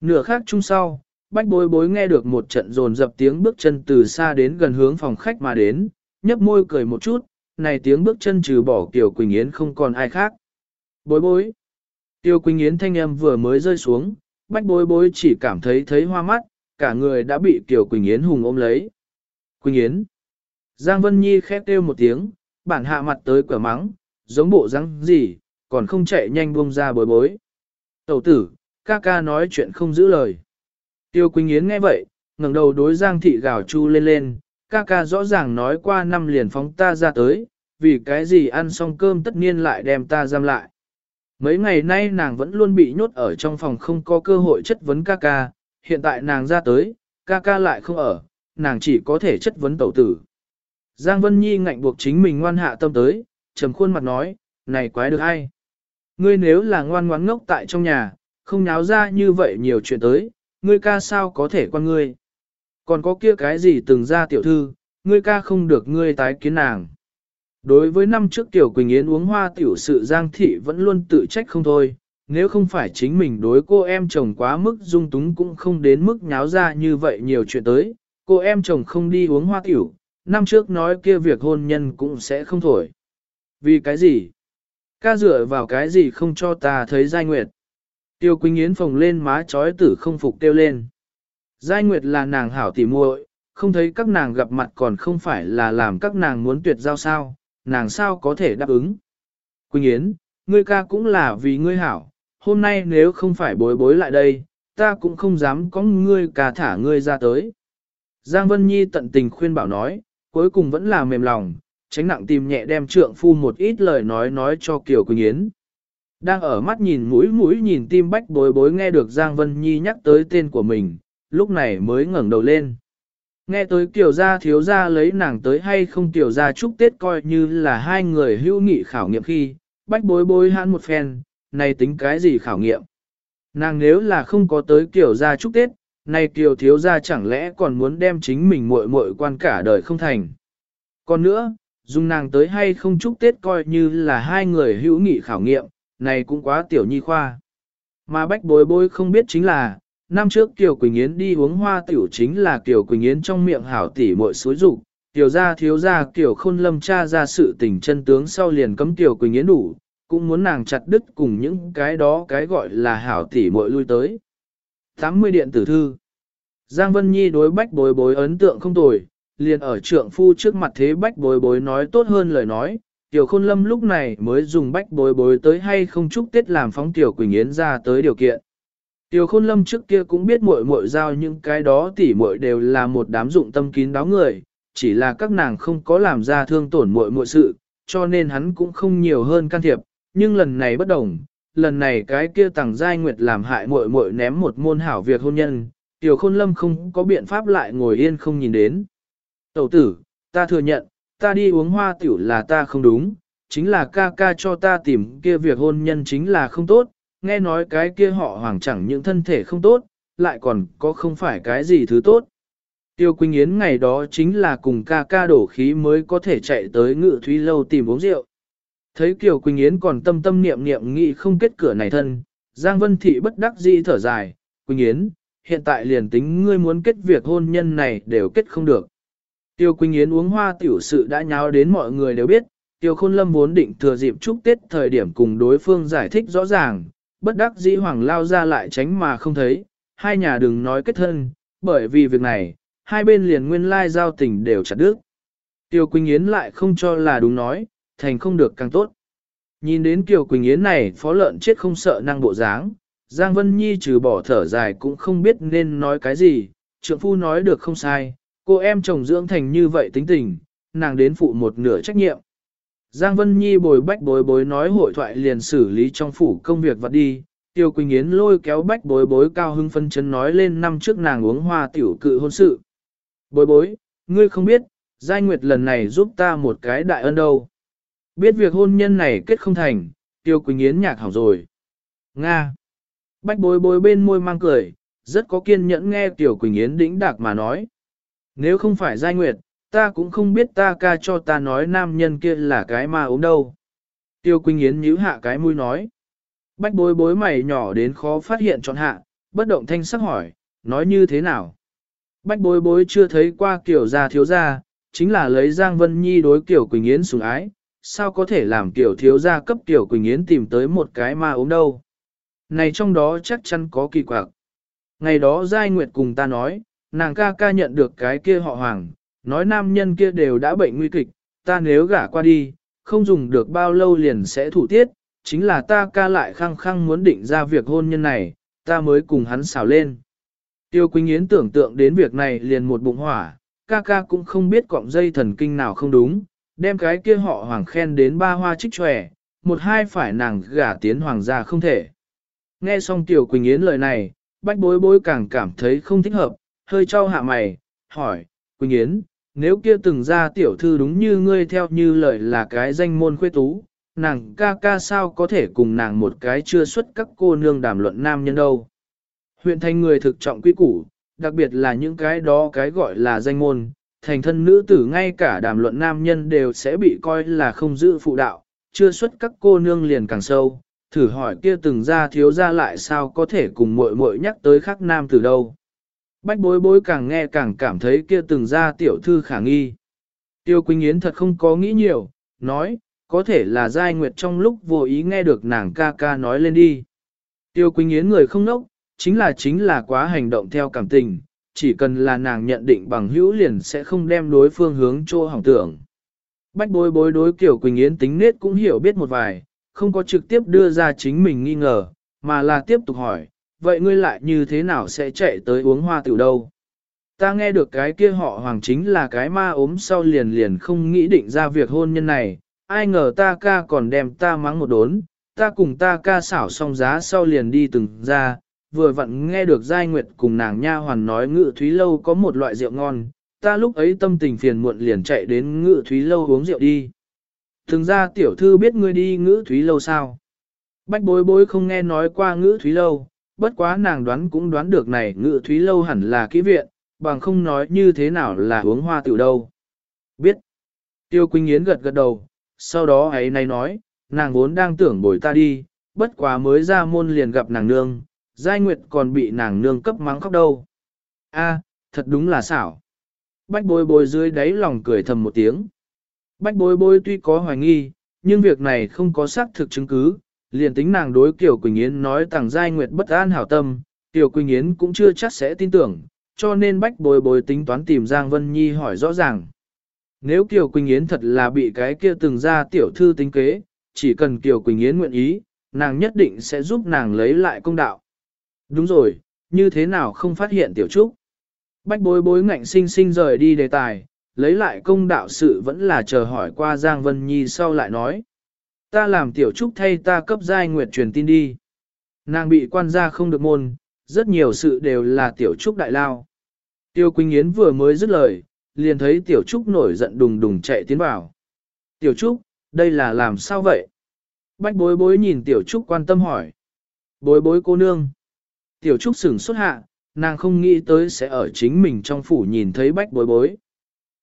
Nửa khác chung sau, bách bối bối nghe được một trận rồn dập tiếng bước chân từ xa đến gần hướng phòng khách mà đến, nhấp môi cười một chút, này tiếng bước chân trừ bỏ Kiều Quỳnh Yến không còn ai khác. Bối bối. Tiêu Quỳnh Yến thanh âm vừa mới rơi xuống, bách bối bối chỉ cảm thấy thấy hoa mắt, cả người đã bị Kiều Quỳnh Yến hùng ôm lấy. Quỳnh Yến. Giang Vân Nhi khép kêu một tiếng, bản hạ mặt tới cửa mắng, giống bộ răng gì, còn không chạy nhanh buông ra bối bối. Tẩu tử, ca ca nói chuyện không giữ lời. Tiêu Quỳnh Yến nghe vậy, ngẩng đầu đối Giang Thị gào chu lên lên, ca ca rõ ràng nói qua năm liền phóng ta ra tới, vì cái gì ăn xong cơm tất nhiên lại đem ta giam lại. Mấy ngày nay nàng vẫn luôn bị nhốt ở trong phòng không có cơ hội chất vấn ca ca, hiện tại nàng ra tới, ca ca lại không ở, nàng chỉ có thể chất vấn tẩu tử. Giang Vân Nhi ngạnh buộc chính mình ngoan hạ tâm tới, trầm khuôn mặt nói, này quái được ai? Ngươi nếu là ngoan ngoãn ngốc tại trong nhà, không nháo ra như vậy nhiều chuyện tới, ngươi ca sao có thể quan ngươi? Còn có kia cái gì từng ra tiểu thư, ngươi ca không được ngươi tái kiến nàng. Đối với năm trước Tiểu Quỳnh Yến uống hoa tiểu sự Giang Thị vẫn luôn tự trách không thôi, nếu không phải chính mình đối cô em chồng quá mức dung túng cũng không đến mức nháo ra như vậy nhiều chuyện tới, cô em chồng không đi uống hoa tiểu, năm trước nói kia việc hôn nhân cũng sẽ không thổi. Vì cái gì? Ca dựa vào cái gì không cho ta thấy Giai Nguyệt? Tiêu Quỳnh Yến phồng lên má chói tử không phục tiêu lên. Giai Nguyệt là nàng hảo tỉ muội, không thấy các nàng gặp mặt còn không phải là làm các nàng muốn tuyệt giao sao, nàng sao có thể đáp ứng. Quỳnh Yến, ngươi ca cũng là vì ngươi hảo, hôm nay nếu không phải bối bối lại đây, ta cũng không dám có ngươi ca thả ngươi ra tới. Giang Vân Nhi tận tình khuyên bảo nói, cuối cùng vẫn là mềm lòng, tránh nặng tìm nhẹ đem trượng phu một ít lời nói nói cho Kiều Quỳnh Yến. Đang ở mắt nhìn mũi mũi nhìn tim bách bối bối nghe được Giang Vân Nhi nhắc tới tên của mình, lúc này mới ngẩng đầu lên. Nghe tới kiểu gia thiếu gia lấy nàng tới hay không kiểu gia chúc Tết coi như là hai người hữu nghị khảo nghiệm khi, bách bối bối hãn một phen, này tính cái gì khảo nghiệm. Nàng nếu là không có tới kiểu gia chúc Tết, này kiểu thiếu gia chẳng lẽ còn muốn đem chính mình muội muội quan cả đời không thành. Còn nữa, dùng nàng tới hay không chúc Tết coi như là hai người hữu nghị khảo nghiệm, này cũng quá tiểu nhi khoa. Mà bách bối bối không biết chính là, năm trước Kiều Quỳnh Yến đi uống hoa tiểu chính là Kiều Quỳnh Yến trong miệng hảo tỷ muội suối rụng, tiểu gia thiếu gia Kiều khôn lâm cha ra sự tình chân tướng sau liền cấm Kiều Quỳnh Yến đủ, cũng muốn nàng chặt đứt cùng những cái đó cái gọi là hảo tỷ muội lui tới. 80 điện tử thư Giang Vân Nhi đối bách bối bối ấn tượng không tồi, liền ở trượng phu trước mặt thế bách bối bối nói tốt hơn lời nói, Tiểu Khôn Lâm lúc này mới dùng bách bối bối tới hay không chúc Tết làm phóng Tiểu Quỳnh Yến ra tới điều kiện. Tiểu Khôn Lâm trước kia cũng biết muội muội giao những cái đó tỉ muội đều là một đám dụng tâm kín đáo người, chỉ là các nàng không có làm ra thương tổn muội muội sự, cho nên hắn cũng không nhiều hơn can thiệp, nhưng lần này bất đồng, lần này cái kia Tằng giai nguyệt làm hại muội muội ném một môn hảo việc hôn nhân, Tiểu Khôn Lâm không có biện pháp lại ngồi yên không nhìn đến. Tẩu tử, ta thừa nhận, ta đi uống hoa tiểu là ta không đúng, chính là ca ca cho ta tìm kia việc hôn nhân chính là không tốt, nghe nói cái kia họ hoàng chẳng những thân thể không tốt, lại còn có không phải cái gì thứ tốt. Tiêu Quỳnh Yến ngày đó chính là cùng ca ca đổ khí mới có thể chạy tới ngự thúy lâu tìm uống rượu. Thấy Kiều Quỳnh Yến còn tâm tâm niệm niệm nghĩ không kết cửa này thân, Giang Vân Thị bất đắc dĩ thở dài, Quỳnh Yến, hiện tại liền tính ngươi muốn kết việc hôn nhân này đều kết không được. Tiêu Quỳnh Yến uống hoa tiểu sự đã nháo đến mọi người đều biết, Tiêu Khôn Lâm vốn định thừa dịp chúc Tết thời điểm cùng đối phương giải thích rõ ràng, bất đắc dĩ hoàng lao ra lại tránh mà không thấy, hai nhà đừng nói kết thân, bởi vì việc này, hai bên liền nguyên lai giao tình đều chặt đứt. Tiêu Quỳnh Yến lại không cho là đúng nói, thành không được càng tốt. Nhìn đến Kiều Quỳnh Yến này phó lợn chết không sợ năng bộ dáng, Giang Vân Nhi trừ bỏ thở dài cũng không biết nên nói cái gì, trượng phu nói được không sai, cô em chồng dưỡng thành như vậy tính tình, nàng đến phụ một nửa trách nhiệm. Giang Vân Nhi bồi bách bối bối nói hội thoại liền xử lý trong phủ công việc vặt đi, Tiêu Quỳnh Yến lôi kéo bách bối bối cao hưng phân chấn nói lên năm trước nàng uống hoa tiểu cự hôn sự. Bối bối, ngươi không biết, Giai Nguyệt lần này giúp ta một cái đại ân đâu. Biết việc hôn nhân này kết không thành, Tiêu Quỳnh Yến nhạc hỏng rồi. Nga. Bách bối bối bên môi mang cười, rất có kiên nhẫn nghe Tiêu Quỳnh Yến đĩnh đạc mà nói. Nếu không phải Giai Nguyệt, ta cũng không biết ta ca cho ta nói nam nhân kia là cái ma ốm đâu. Tiêu Quỳnh Yến nhíu hạ cái mũi nói. Bách bối bối mày nhỏ đến khó phát hiện trọn hạ, bất động thanh sắc hỏi, nói như thế nào? Bách bối bối chưa thấy qua kiểu gia thiếu gia, chính là lấy Giang Vân Nhi đối kiểu Quỳnh Yến sủng ái, sao có thể làm kiểu thiếu gia cấp kiểu Quỳnh Yến tìm tới một cái ma ốm đâu? Này trong đó chắc chắn có kỳ quặc. Ngày đó Giai Nguyệt cùng ta nói, nàng ca ca nhận được cái kia họ hoàng, nói nam nhân kia đều đã bệnh nguy kịch, ta nếu gả qua đi, không dùng được bao lâu liền sẽ thủ tiết, chính là ta ca lại khăng khăng muốn định ra việc hôn nhân này, ta mới cùng hắn xào lên. Tiêu Quỳnh Yến tưởng tượng đến việc này liền một bụng hỏa, ca ca cũng không biết cọng dây thần kinh nào không đúng, đem cái kia họ hoàng khen đến ba hoa trích tròe, một hai phải nàng gả tiến hoàng gia không thể. Nghe xong Tiểu Quỳnh Yến lời này, bách bối bối càng cảm thấy không thích hợp, hơi trao hạ mày, hỏi, Quỳnh Yến, nếu kia từng ra tiểu thư đúng như ngươi theo như lời là cái danh môn khuê tú, nàng ca ca sao có thể cùng nàng một cái chưa xuất các cô nương đàm luận nam nhân đâu. Huyện thành người thực trọng quy củ, đặc biệt là những cái đó cái gọi là danh môn, thành thân nữ tử ngay cả đàm luận nam nhân đều sẽ bị coi là không giữ phụ đạo, chưa xuất các cô nương liền càng sâu, thử hỏi kia từng ra thiếu ra lại sao có thể cùng muội muội nhắc tới khắc nam từ đâu. Bách bối bối càng nghe càng cảm thấy kia từng ra tiểu thư khả nghi. Tiêu Quỳnh Yến thật không có nghĩ nhiều, nói, có thể là Giai Nguyệt trong lúc vô ý nghe được nàng ca ca nói lên đi. Tiêu Quỳnh Yến người không nốc, chính là chính là quá hành động theo cảm tình, chỉ cần là nàng nhận định bằng hữu liền sẽ không đem đối phương hướng chỗ hỏng tưởng. Bách bối bối đối kiểu Quỳnh Yến tính nết cũng hiểu biết một vài, không có trực tiếp đưa ra chính mình nghi ngờ, mà là tiếp tục hỏi, vậy ngươi lại như thế nào sẽ chạy tới uống hoa tiểu đâu? Ta nghe được cái kia họ hoàng chính là cái ma ốm sau liền liền không nghĩ định ra việc hôn nhân này, ai ngờ ta ca còn đem ta mắng một đốn, ta cùng ta ca xảo xong giá sau liền đi từng ra, vừa vặn nghe được Giai Nguyệt cùng nàng nha hoàn nói ngự thúy lâu có một loại rượu ngon, ta lúc ấy tâm tình phiền muộn liền chạy đến ngự thúy lâu uống rượu đi. Thường ra tiểu thư biết ngươi đi ngữ thúy lâu sao? Bách bối bối không nghe nói qua ngữ thúy lâu, bất quá nàng đoán cũng đoán được này ngự thúy lâu hẳn là kỹ viện, bằng không nói như thế nào là uống hoa tiểu đâu. Biết. Tiêu Quỳnh Yến gật gật đầu, sau đó ấy này nói, nàng vốn đang tưởng bồi ta đi, bất quá mới ra môn liền gặp nàng nương, giai nguyệt còn bị nàng nương cấp mắng khóc đâu. A, thật đúng là xảo. Bách bối bối dưới đáy lòng cười thầm một tiếng. Bách bối bối tuy có hoài nghi, nhưng việc này không có xác thực chứng cứ, liền tính nàng đối Kiều Quỳnh Yến nói tàng giai nguyệt bất an hảo tâm, Kiều Quỳnh Yến cũng chưa chắc sẽ tin tưởng, cho nên bách bối bối tính toán tìm Giang Vân Nhi hỏi rõ ràng. Nếu Kiều Quỳnh Yến thật là bị cái kia từng ra tiểu thư tính kế, chỉ cần Kiều Quỳnh Yến nguyện ý, nàng nhất định sẽ giúp nàng lấy lại công đạo. Đúng rồi, như thế nào không phát hiện tiểu trúc? Bách bối bối ngạnh sinh sinh rời đi đề tài, lấy lại công đạo sự vẫn là chờ hỏi qua Giang Vân Nhi sau lại nói. Ta làm tiểu trúc thay ta cấp giai nguyệt truyền tin đi. Nàng bị quan gia không được môn, rất nhiều sự đều là tiểu trúc đại lao. Tiêu Quỳnh Yến vừa mới dứt lời, liền thấy tiểu trúc nổi giận đùng đùng chạy tiến vào. Tiểu trúc, đây là làm sao vậy? Bách bối bối nhìn tiểu trúc quan tâm hỏi. Bối bối cô nương. Tiểu trúc sửng xuất hạ, nàng không nghĩ tới sẽ ở chính mình trong phủ nhìn thấy bách bối bối.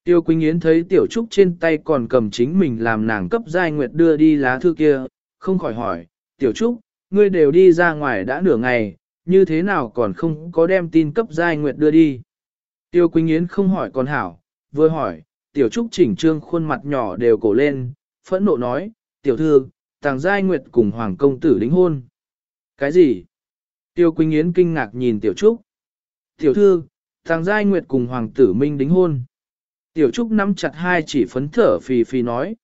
Tiêu Quỳnh Yến thấy Tiểu Trúc trên tay còn cầm chính mình làm nàng cấp giai nguyệt đưa đi lá thư kia, không khỏi hỏi, Tiểu Trúc, ngươi đều đi ra ngoài đã nửa ngày, như thế nào còn không có đem tin cấp giai nguyệt đưa đi. Tiêu Quỳnh Yến không hỏi còn hảo, vừa hỏi, Tiểu Trúc chỉnh trương khuôn mặt nhỏ đều cổ lên, phẫn nộ nói, Tiểu Thư, tàng giai nguyệt cùng Hoàng Công Tử đính hôn. Cái gì? Tiêu Quỳnh Yến kinh ngạc nhìn Tiểu Trúc. Tiểu Thư, tàng giai nguyệt cùng Hoàng Tử Minh đính hôn. Tiểu Trúc nắm chặt hai chỉ phấn thở phì phì nói.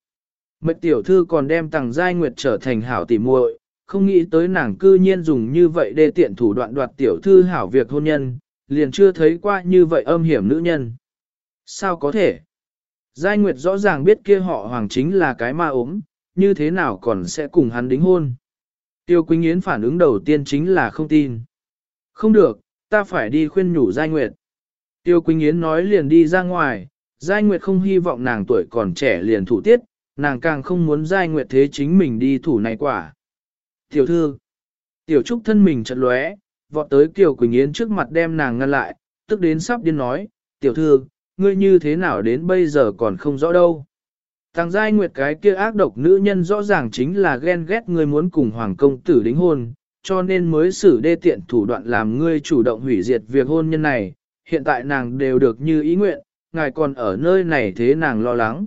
Mệnh tiểu thư còn đem tàng giai nguyệt trở thành hảo tỉ muội, không nghĩ tới nàng cư nhiên dùng như vậy để tiện thủ đoạn đoạt tiểu thư hảo việc hôn nhân, liền chưa thấy qua như vậy âm hiểm nữ nhân. Sao có thể? Giai Nguyệt rõ ràng biết kia họ hoàng chính là cái ma ốm, như thế nào còn sẽ cùng hắn đính hôn. Tiêu Quỳnh Yến phản ứng đầu tiên chính là không tin. Không được, ta phải đi khuyên nhủ Giai Nguyệt. Tiêu Quỳnh Yến nói liền đi ra ngoài, Giai Nguyệt không hy vọng nàng tuổi còn trẻ liền thủ tiết, nàng càng không muốn Giai Nguyệt thế chính mình đi thủ này quả. Tiểu thư, tiểu trúc thân mình chật lóe, vọt tới Kiều Quỳnh Yến trước mặt đem nàng ngăn lại, tức đến sắp điên nói, tiểu thư, ngươi như thế nào đến bây giờ còn không rõ đâu. Thằng Giai Nguyệt cái kia ác độc nữ nhân rõ ràng chính là ghen ghét ngươi muốn cùng Hoàng công tử đính hôn, cho nên mới xử đê tiện thủ đoạn làm ngươi chủ động hủy diệt việc hôn nhân này, hiện tại nàng đều được như ý nguyện, ngài còn ở nơi này thế nàng lo lắng.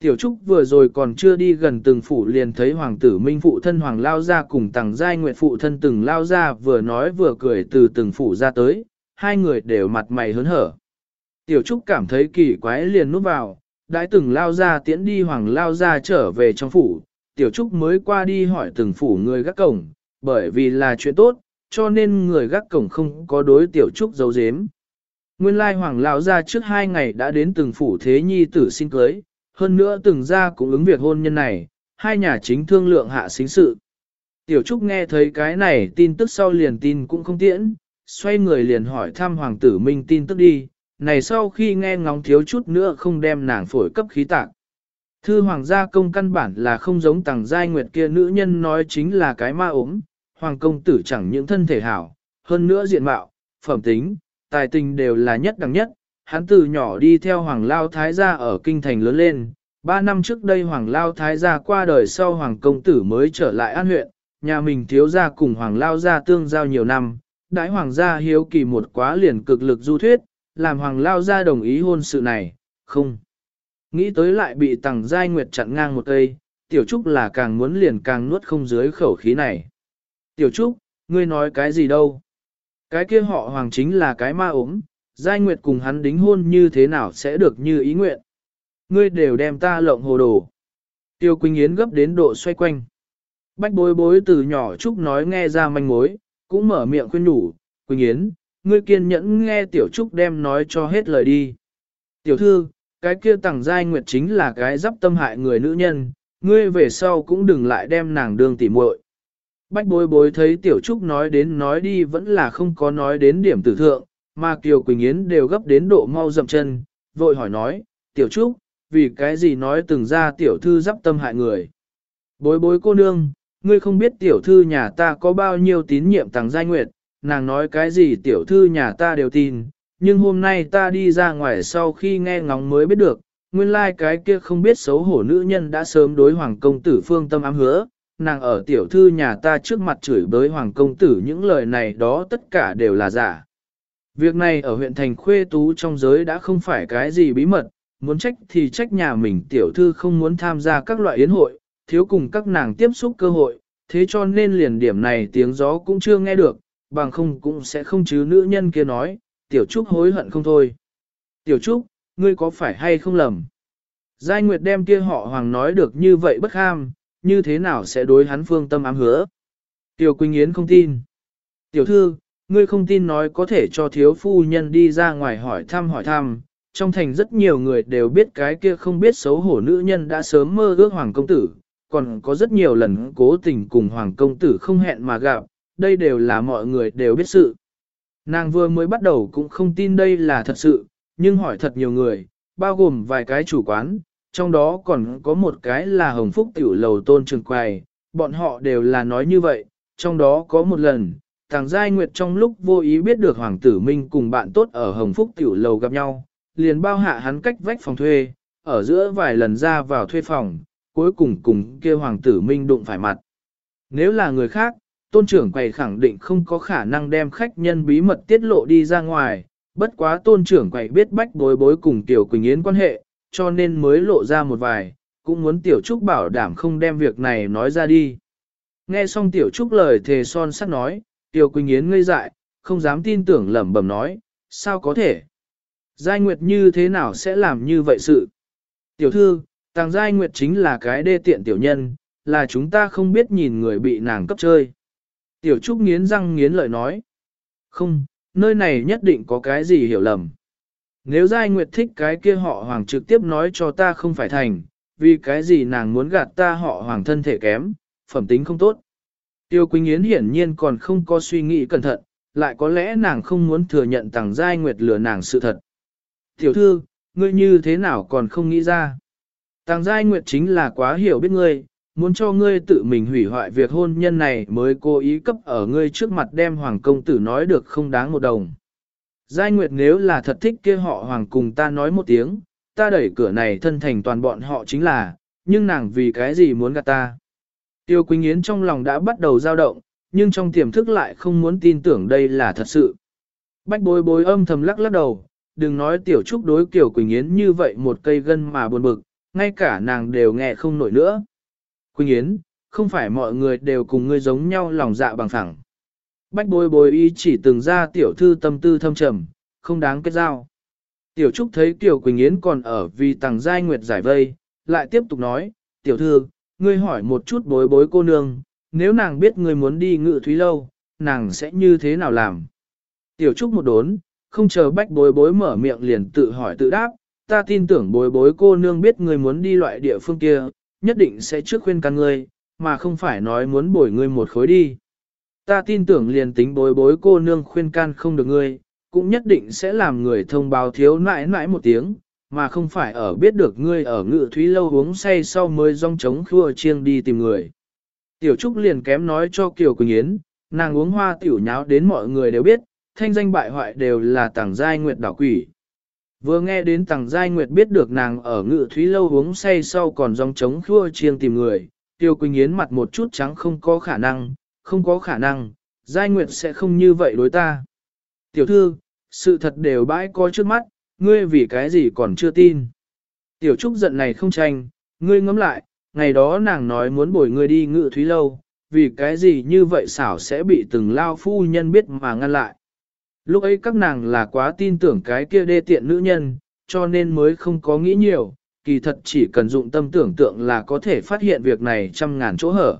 Tiểu Trúc vừa rồi còn chưa đi gần từng phủ liền thấy hoàng tử minh phụ thân hoàng lao ra cùng tàng giai nguyệt phụ thân từng lao ra vừa nói vừa cười từ từng phủ ra tới, hai người đều mặt mày hớn hở. Tiểu Trúc cảm thấy kỳ quái liền núp vào, đãi từng lao ra tiễn đi hoàng lao ra trở về trong phủ, Tiểu Trúc mới qua đi hỏi từng phủ người gác cổng, bởi vì là chuyện tốt, cho nên người gác cổng không có đối Tiểu Trúc giấu giếm. Nguyên lai hoàng lão ra trước hai ngày đã đến từng phủ thế nhi tử xin cưới, hơn nữa từng ra cũng ứng việc hôn nhân này, hai nhà chính thương lượng hạ xính sự. Tiểu Trúc nghe thấy cái này tin tức sau liền tin cũng không tiễn, xoay người liền hỏi thăm Hoàng tử Minh tin tức đi, này sau khi nghe ngóng thiếu chút nữa không đem nàng phổi cấp khí tạc. Thư Hoàng gia công căn bản là không giống tàng giai nguyệt kia nữ nhân nói chính là cái ma ốm, Hoàng công tử chẳng những thân thể hảo, hơn nữa diện mạo, phẩm tính, tài tình đều là nhất đẳng nhất, hắn từ nhỏ đi theo Hoàng Lao Thái gia ở kinh thành lớn lên. Ba năm trước đây Hoàng Lao Thái gia qua đời sau Hoàng Công Tử mới trở lại an huyện, nhà mình thiếu gia cùng Hoàng Lao gia tương giao nhiều năm, đãi Hoàng gia hiếu kỳ một quá liền cực lực du thuyết, làm Hoàng Lao gia đồng ý hôn sự này, không. Nghĩ tới lại bị Tằng Giai Nguyệt chặn ngang một cây, Tiểu Trúc là càng muốn liền càng nuốt không dưới khẩu khí này. Tiểu Trúc, ngươi nói cái gì đâu? Cái kia họ Hoàng chính là cái ma ốm, Giai Nguyệt cùng hắn đính hôn như thế nào sẽ được như ý nguyện. Ngươi đều đem ta lộng hồ đồ. Tiêu Quỳnh Yến gấp đến độ xoay quanh. Bách bối bối từ nhỏ Trúc nói nghe ra manh mối, cũng mở miệng khuyên nhủ, Quỳnh Yến, ngươi kiên nhẫn nghe Tiểu Trúc đem nói cho hết lời đi. Tiểu thư, cái kia tặng giai nguyệt chính là cái dắp tâm hại người nữ nhân, ngươi về sau cũng đừng lại đem nàng đương tỉ muội. Bách bối bối thấy Tiểu Trúc nói đến nói đi vẫn là không có nói đến điểm tử thượng, mà Kiều Quỳnh Yến đều gấp đến độ mau dậm chân, vội hỏi nói, Tiểu Trúc, vì cái gì nói từng ra Tiểu Thư dắp tâm hại người. Bối bối cô nương, ngươi không biết Tiểu Thư nhà ta có bao nhiêu tín nhiệm tàng giai nguyệt, nàng nói cái gì Tiểu Thư nhà ta đều tin, nhưng hôm nay ta đi ra ngoài sau khi nghe ngóng mới biết được, nguyên lai like cái kia không biết xấu hổ nữ nhân đã sớm đối hoàng công tử phương tâm ám hứa, nàng ở tiểu thư nhà ta trước mặt chửi bới hoàng công tử những lời này đó tất cả đều là giả. Việc này ở huyện thành khuê tú trong giới đã không phải cái gì bí mật, muốn trách thì trách nhà mình tiểu thư không muốn tham gia các loại yến hội, thiếu cùng các nàng tiếp xúc cơ hội, thế cho nên liền điểm này tiếng gió cũng chưa nghe được, bằng không cũng sẽ không chứ nữ nhân kia nói, tiểu trúc hối hận không thôi. Tiểu trúc, ngươi có phải hay không lầm? Giai Nguyệt đem kia họ hoàng nói được như vậy bất ham, như thế nào sẽ đối hắn phương tâm ám hứa? Tiểu Quỳnh Yến không tin. Tiểu thư, ngươi không tin nói có thể cho thiếu phu nhân đi ra ngoài hỏi thăm hỏi thăm. Trong thành rất nhiều người đều biết cái kia không biết xấu hổ nữ nhân đã sớm mơ ước hoàng công tử, còn có rất nhiều lần cố tình cùng hoàng công tử không hẹn mà gặp, đây đều là mọi người đều biết sự. Nàng vừa mới bắt đầu cũng không tin đây là thật sự, nhưng hỏi thật nhiều người, bao gồm vài cái chủ quán, trong đó còn có một cái là Hồng Phúc Tiểu Lầu Tôn Trường Quầy, bọn họ đều là nói như vậy, trong đó có một lần, Tàng Giai Nguyệt trong lúc vô ý biết được Hoàng tử Minh cùng bạn tốt ở Hồng Phúc Tiểu Lầu gặp nhau, liền bao hạ hắn cách vách phòng thuê, ở giữa vài lần ra vào thuê phòng, cuối cùng cùng kia Hoàng tử Minh đụng phải mặt. Nếu là người khác, tôn trưởng quầy khẳng định không có khả năng đem khách nhân bí mật tiết lộ đi ra ngoài, bất quá tôn trưởng quầy biết bách bối bối cùng Tiểu Quỳnh Yến quan hệ, cho nên mới lộ ra một vài, cũng muốn Tiểu Trúc bảo đảm không đem việc này nói ra đi. Nghe xong Tiểu Trúc lời thề son sắt nói, Tiểu Quỳnh Yến ngây dại, không dám tin tưởng lẩm bẩm nói, sao có thể? Giai Nguyệt như thế nào sẽ làm như vậy sự? Tiểu thư, tàng Giai Nguyệt chính là cái đê tiện tiểu nhân, là chúng ta không biết nhìn người bị nàng cấp chơi. Tiểu Trúc nghiến răng nghiến lợi nói. Không, nơi này nhất định có cái gì hiểu lầm. Nếu Giai Nguyệt thích cái kia họ hoàng trực tiếp nói cho ta không phải thành, vì cái gì nàng muốn gạt ta họ hoàng thân thể kém, phẩm tính không tốt. Tiêu Quỳnh Yến hiển nhiên còn không có suy nghĩ cẩn thận, lại có lẽ nàng không muốn thừa nhận tàng Giai Nguyệt lừa nàng sự thật. Tiểu thư, ngươi như thế nào còn không nghĩ ra? Tàng Giai Nguyệt chính là quá hiểu biết ngươi, muốn cho ngươi tự mình hủy hoại việc hôn nhân này mới cố ý cấp ở ngươi trước mặt đem Hoàng Công Tử nói được không đáng một đồng. Giai Nguyệt nếu là thật thích kia họ Hoàng cùng ta nói một tiếng, ta đẩy cửa này thân thành toàn bọn họ chính là, nhưng nàng vì cái gì muốn gạt ta. Tiêu Quỳnh Yến trong lòng đã bắt đầu dao động, nhưng trong tiềm thức lại không muốn tin tưởng đây là thật sự. Bách bối bối âm thầm lắc lắc đầu, đừng nói tiểu trúc đối kiểu Quỳnh Yến như vậy một cây gân mà buồn bực, ngay cả nàng đều nghe không nổi nữa. Quỳnh Yến, không phải mọi người đều cùng ngươi giống nhau lòng dạ bằng phẳng. Bách bối bối ý chỉ từng ra tiểu thư tâm tư thâm trầm, không đáng kết giao. Tiểu Trúc thấy Tiểu Quỳnh Yến còn ở vì tàng giai nguyệt giải vây, lại tiếp tục nói, tiểu thư, ngươi hỏi một chút bối bối cô nương, nếu nàng biết ngươi muốn đi ngự thúy lâu, nàng sẽ như thế nào làm? Tiểu Trúc một đốn, không chờ bách bối bối mở miệng liền tự hỏi tự đáp, ta tin tưởng bối bối cô nương biết ngươi muốn đi loại địa phương kia, nhất định sẽ trước khuyên can ngươi, mà không phải nói muốn bồi ngươi một khối đi. Ta tin tưởng liền tính bối bối cô nương khuyên can không được ngươi, cũng nhất định sẽ làm người thông báo thiếu nãi nãi một tiếng, mà không phải ở biết được ngươi ở ngự thúy lâu uống say sau mới rong trống khua chiêng đi tìm người. Tiểu Trúc liền kém nói cho Kiều Quỳnh Yến, nàng uống hoa tiểu nháo đến mọi người đều biết, thanh danh bại hoại đều là tàng giai nguyệt đảo quỷ. Vừa nghe đến tàng giai nguyệt biết được nàng ở ngự thúy lâu uống say sau còn rong trống khua chiêng tìm người, Tiêu Quỳnh Yến mặt một chút trắng không có khả năng, không có khả năng, giai nguyệt sẽ không như vậy đối ta. Tiểu thư, sự thật đều bãi coi trước mắt, ngươi vì cái gì còn chưa tin. Tiểu Trúc giận này không tranh, ngươi ngẫm lại, ngày đó nàng nói muốn bồi ngươi đi ngự thúy lâu, vì cái gì như vậy xảo sẽ bị từng lao phu nhân biết mà ngăn lại. Lúc ấy các nàng là quá tin tưởng cái kia đê tiện nữ nhân, cho nên mới không có nghĩ nhiều, kỳ thật chỉ cần dụng tâm tưởng tượng là có thể phát hiện việc này trăm ngàn chỗ hở.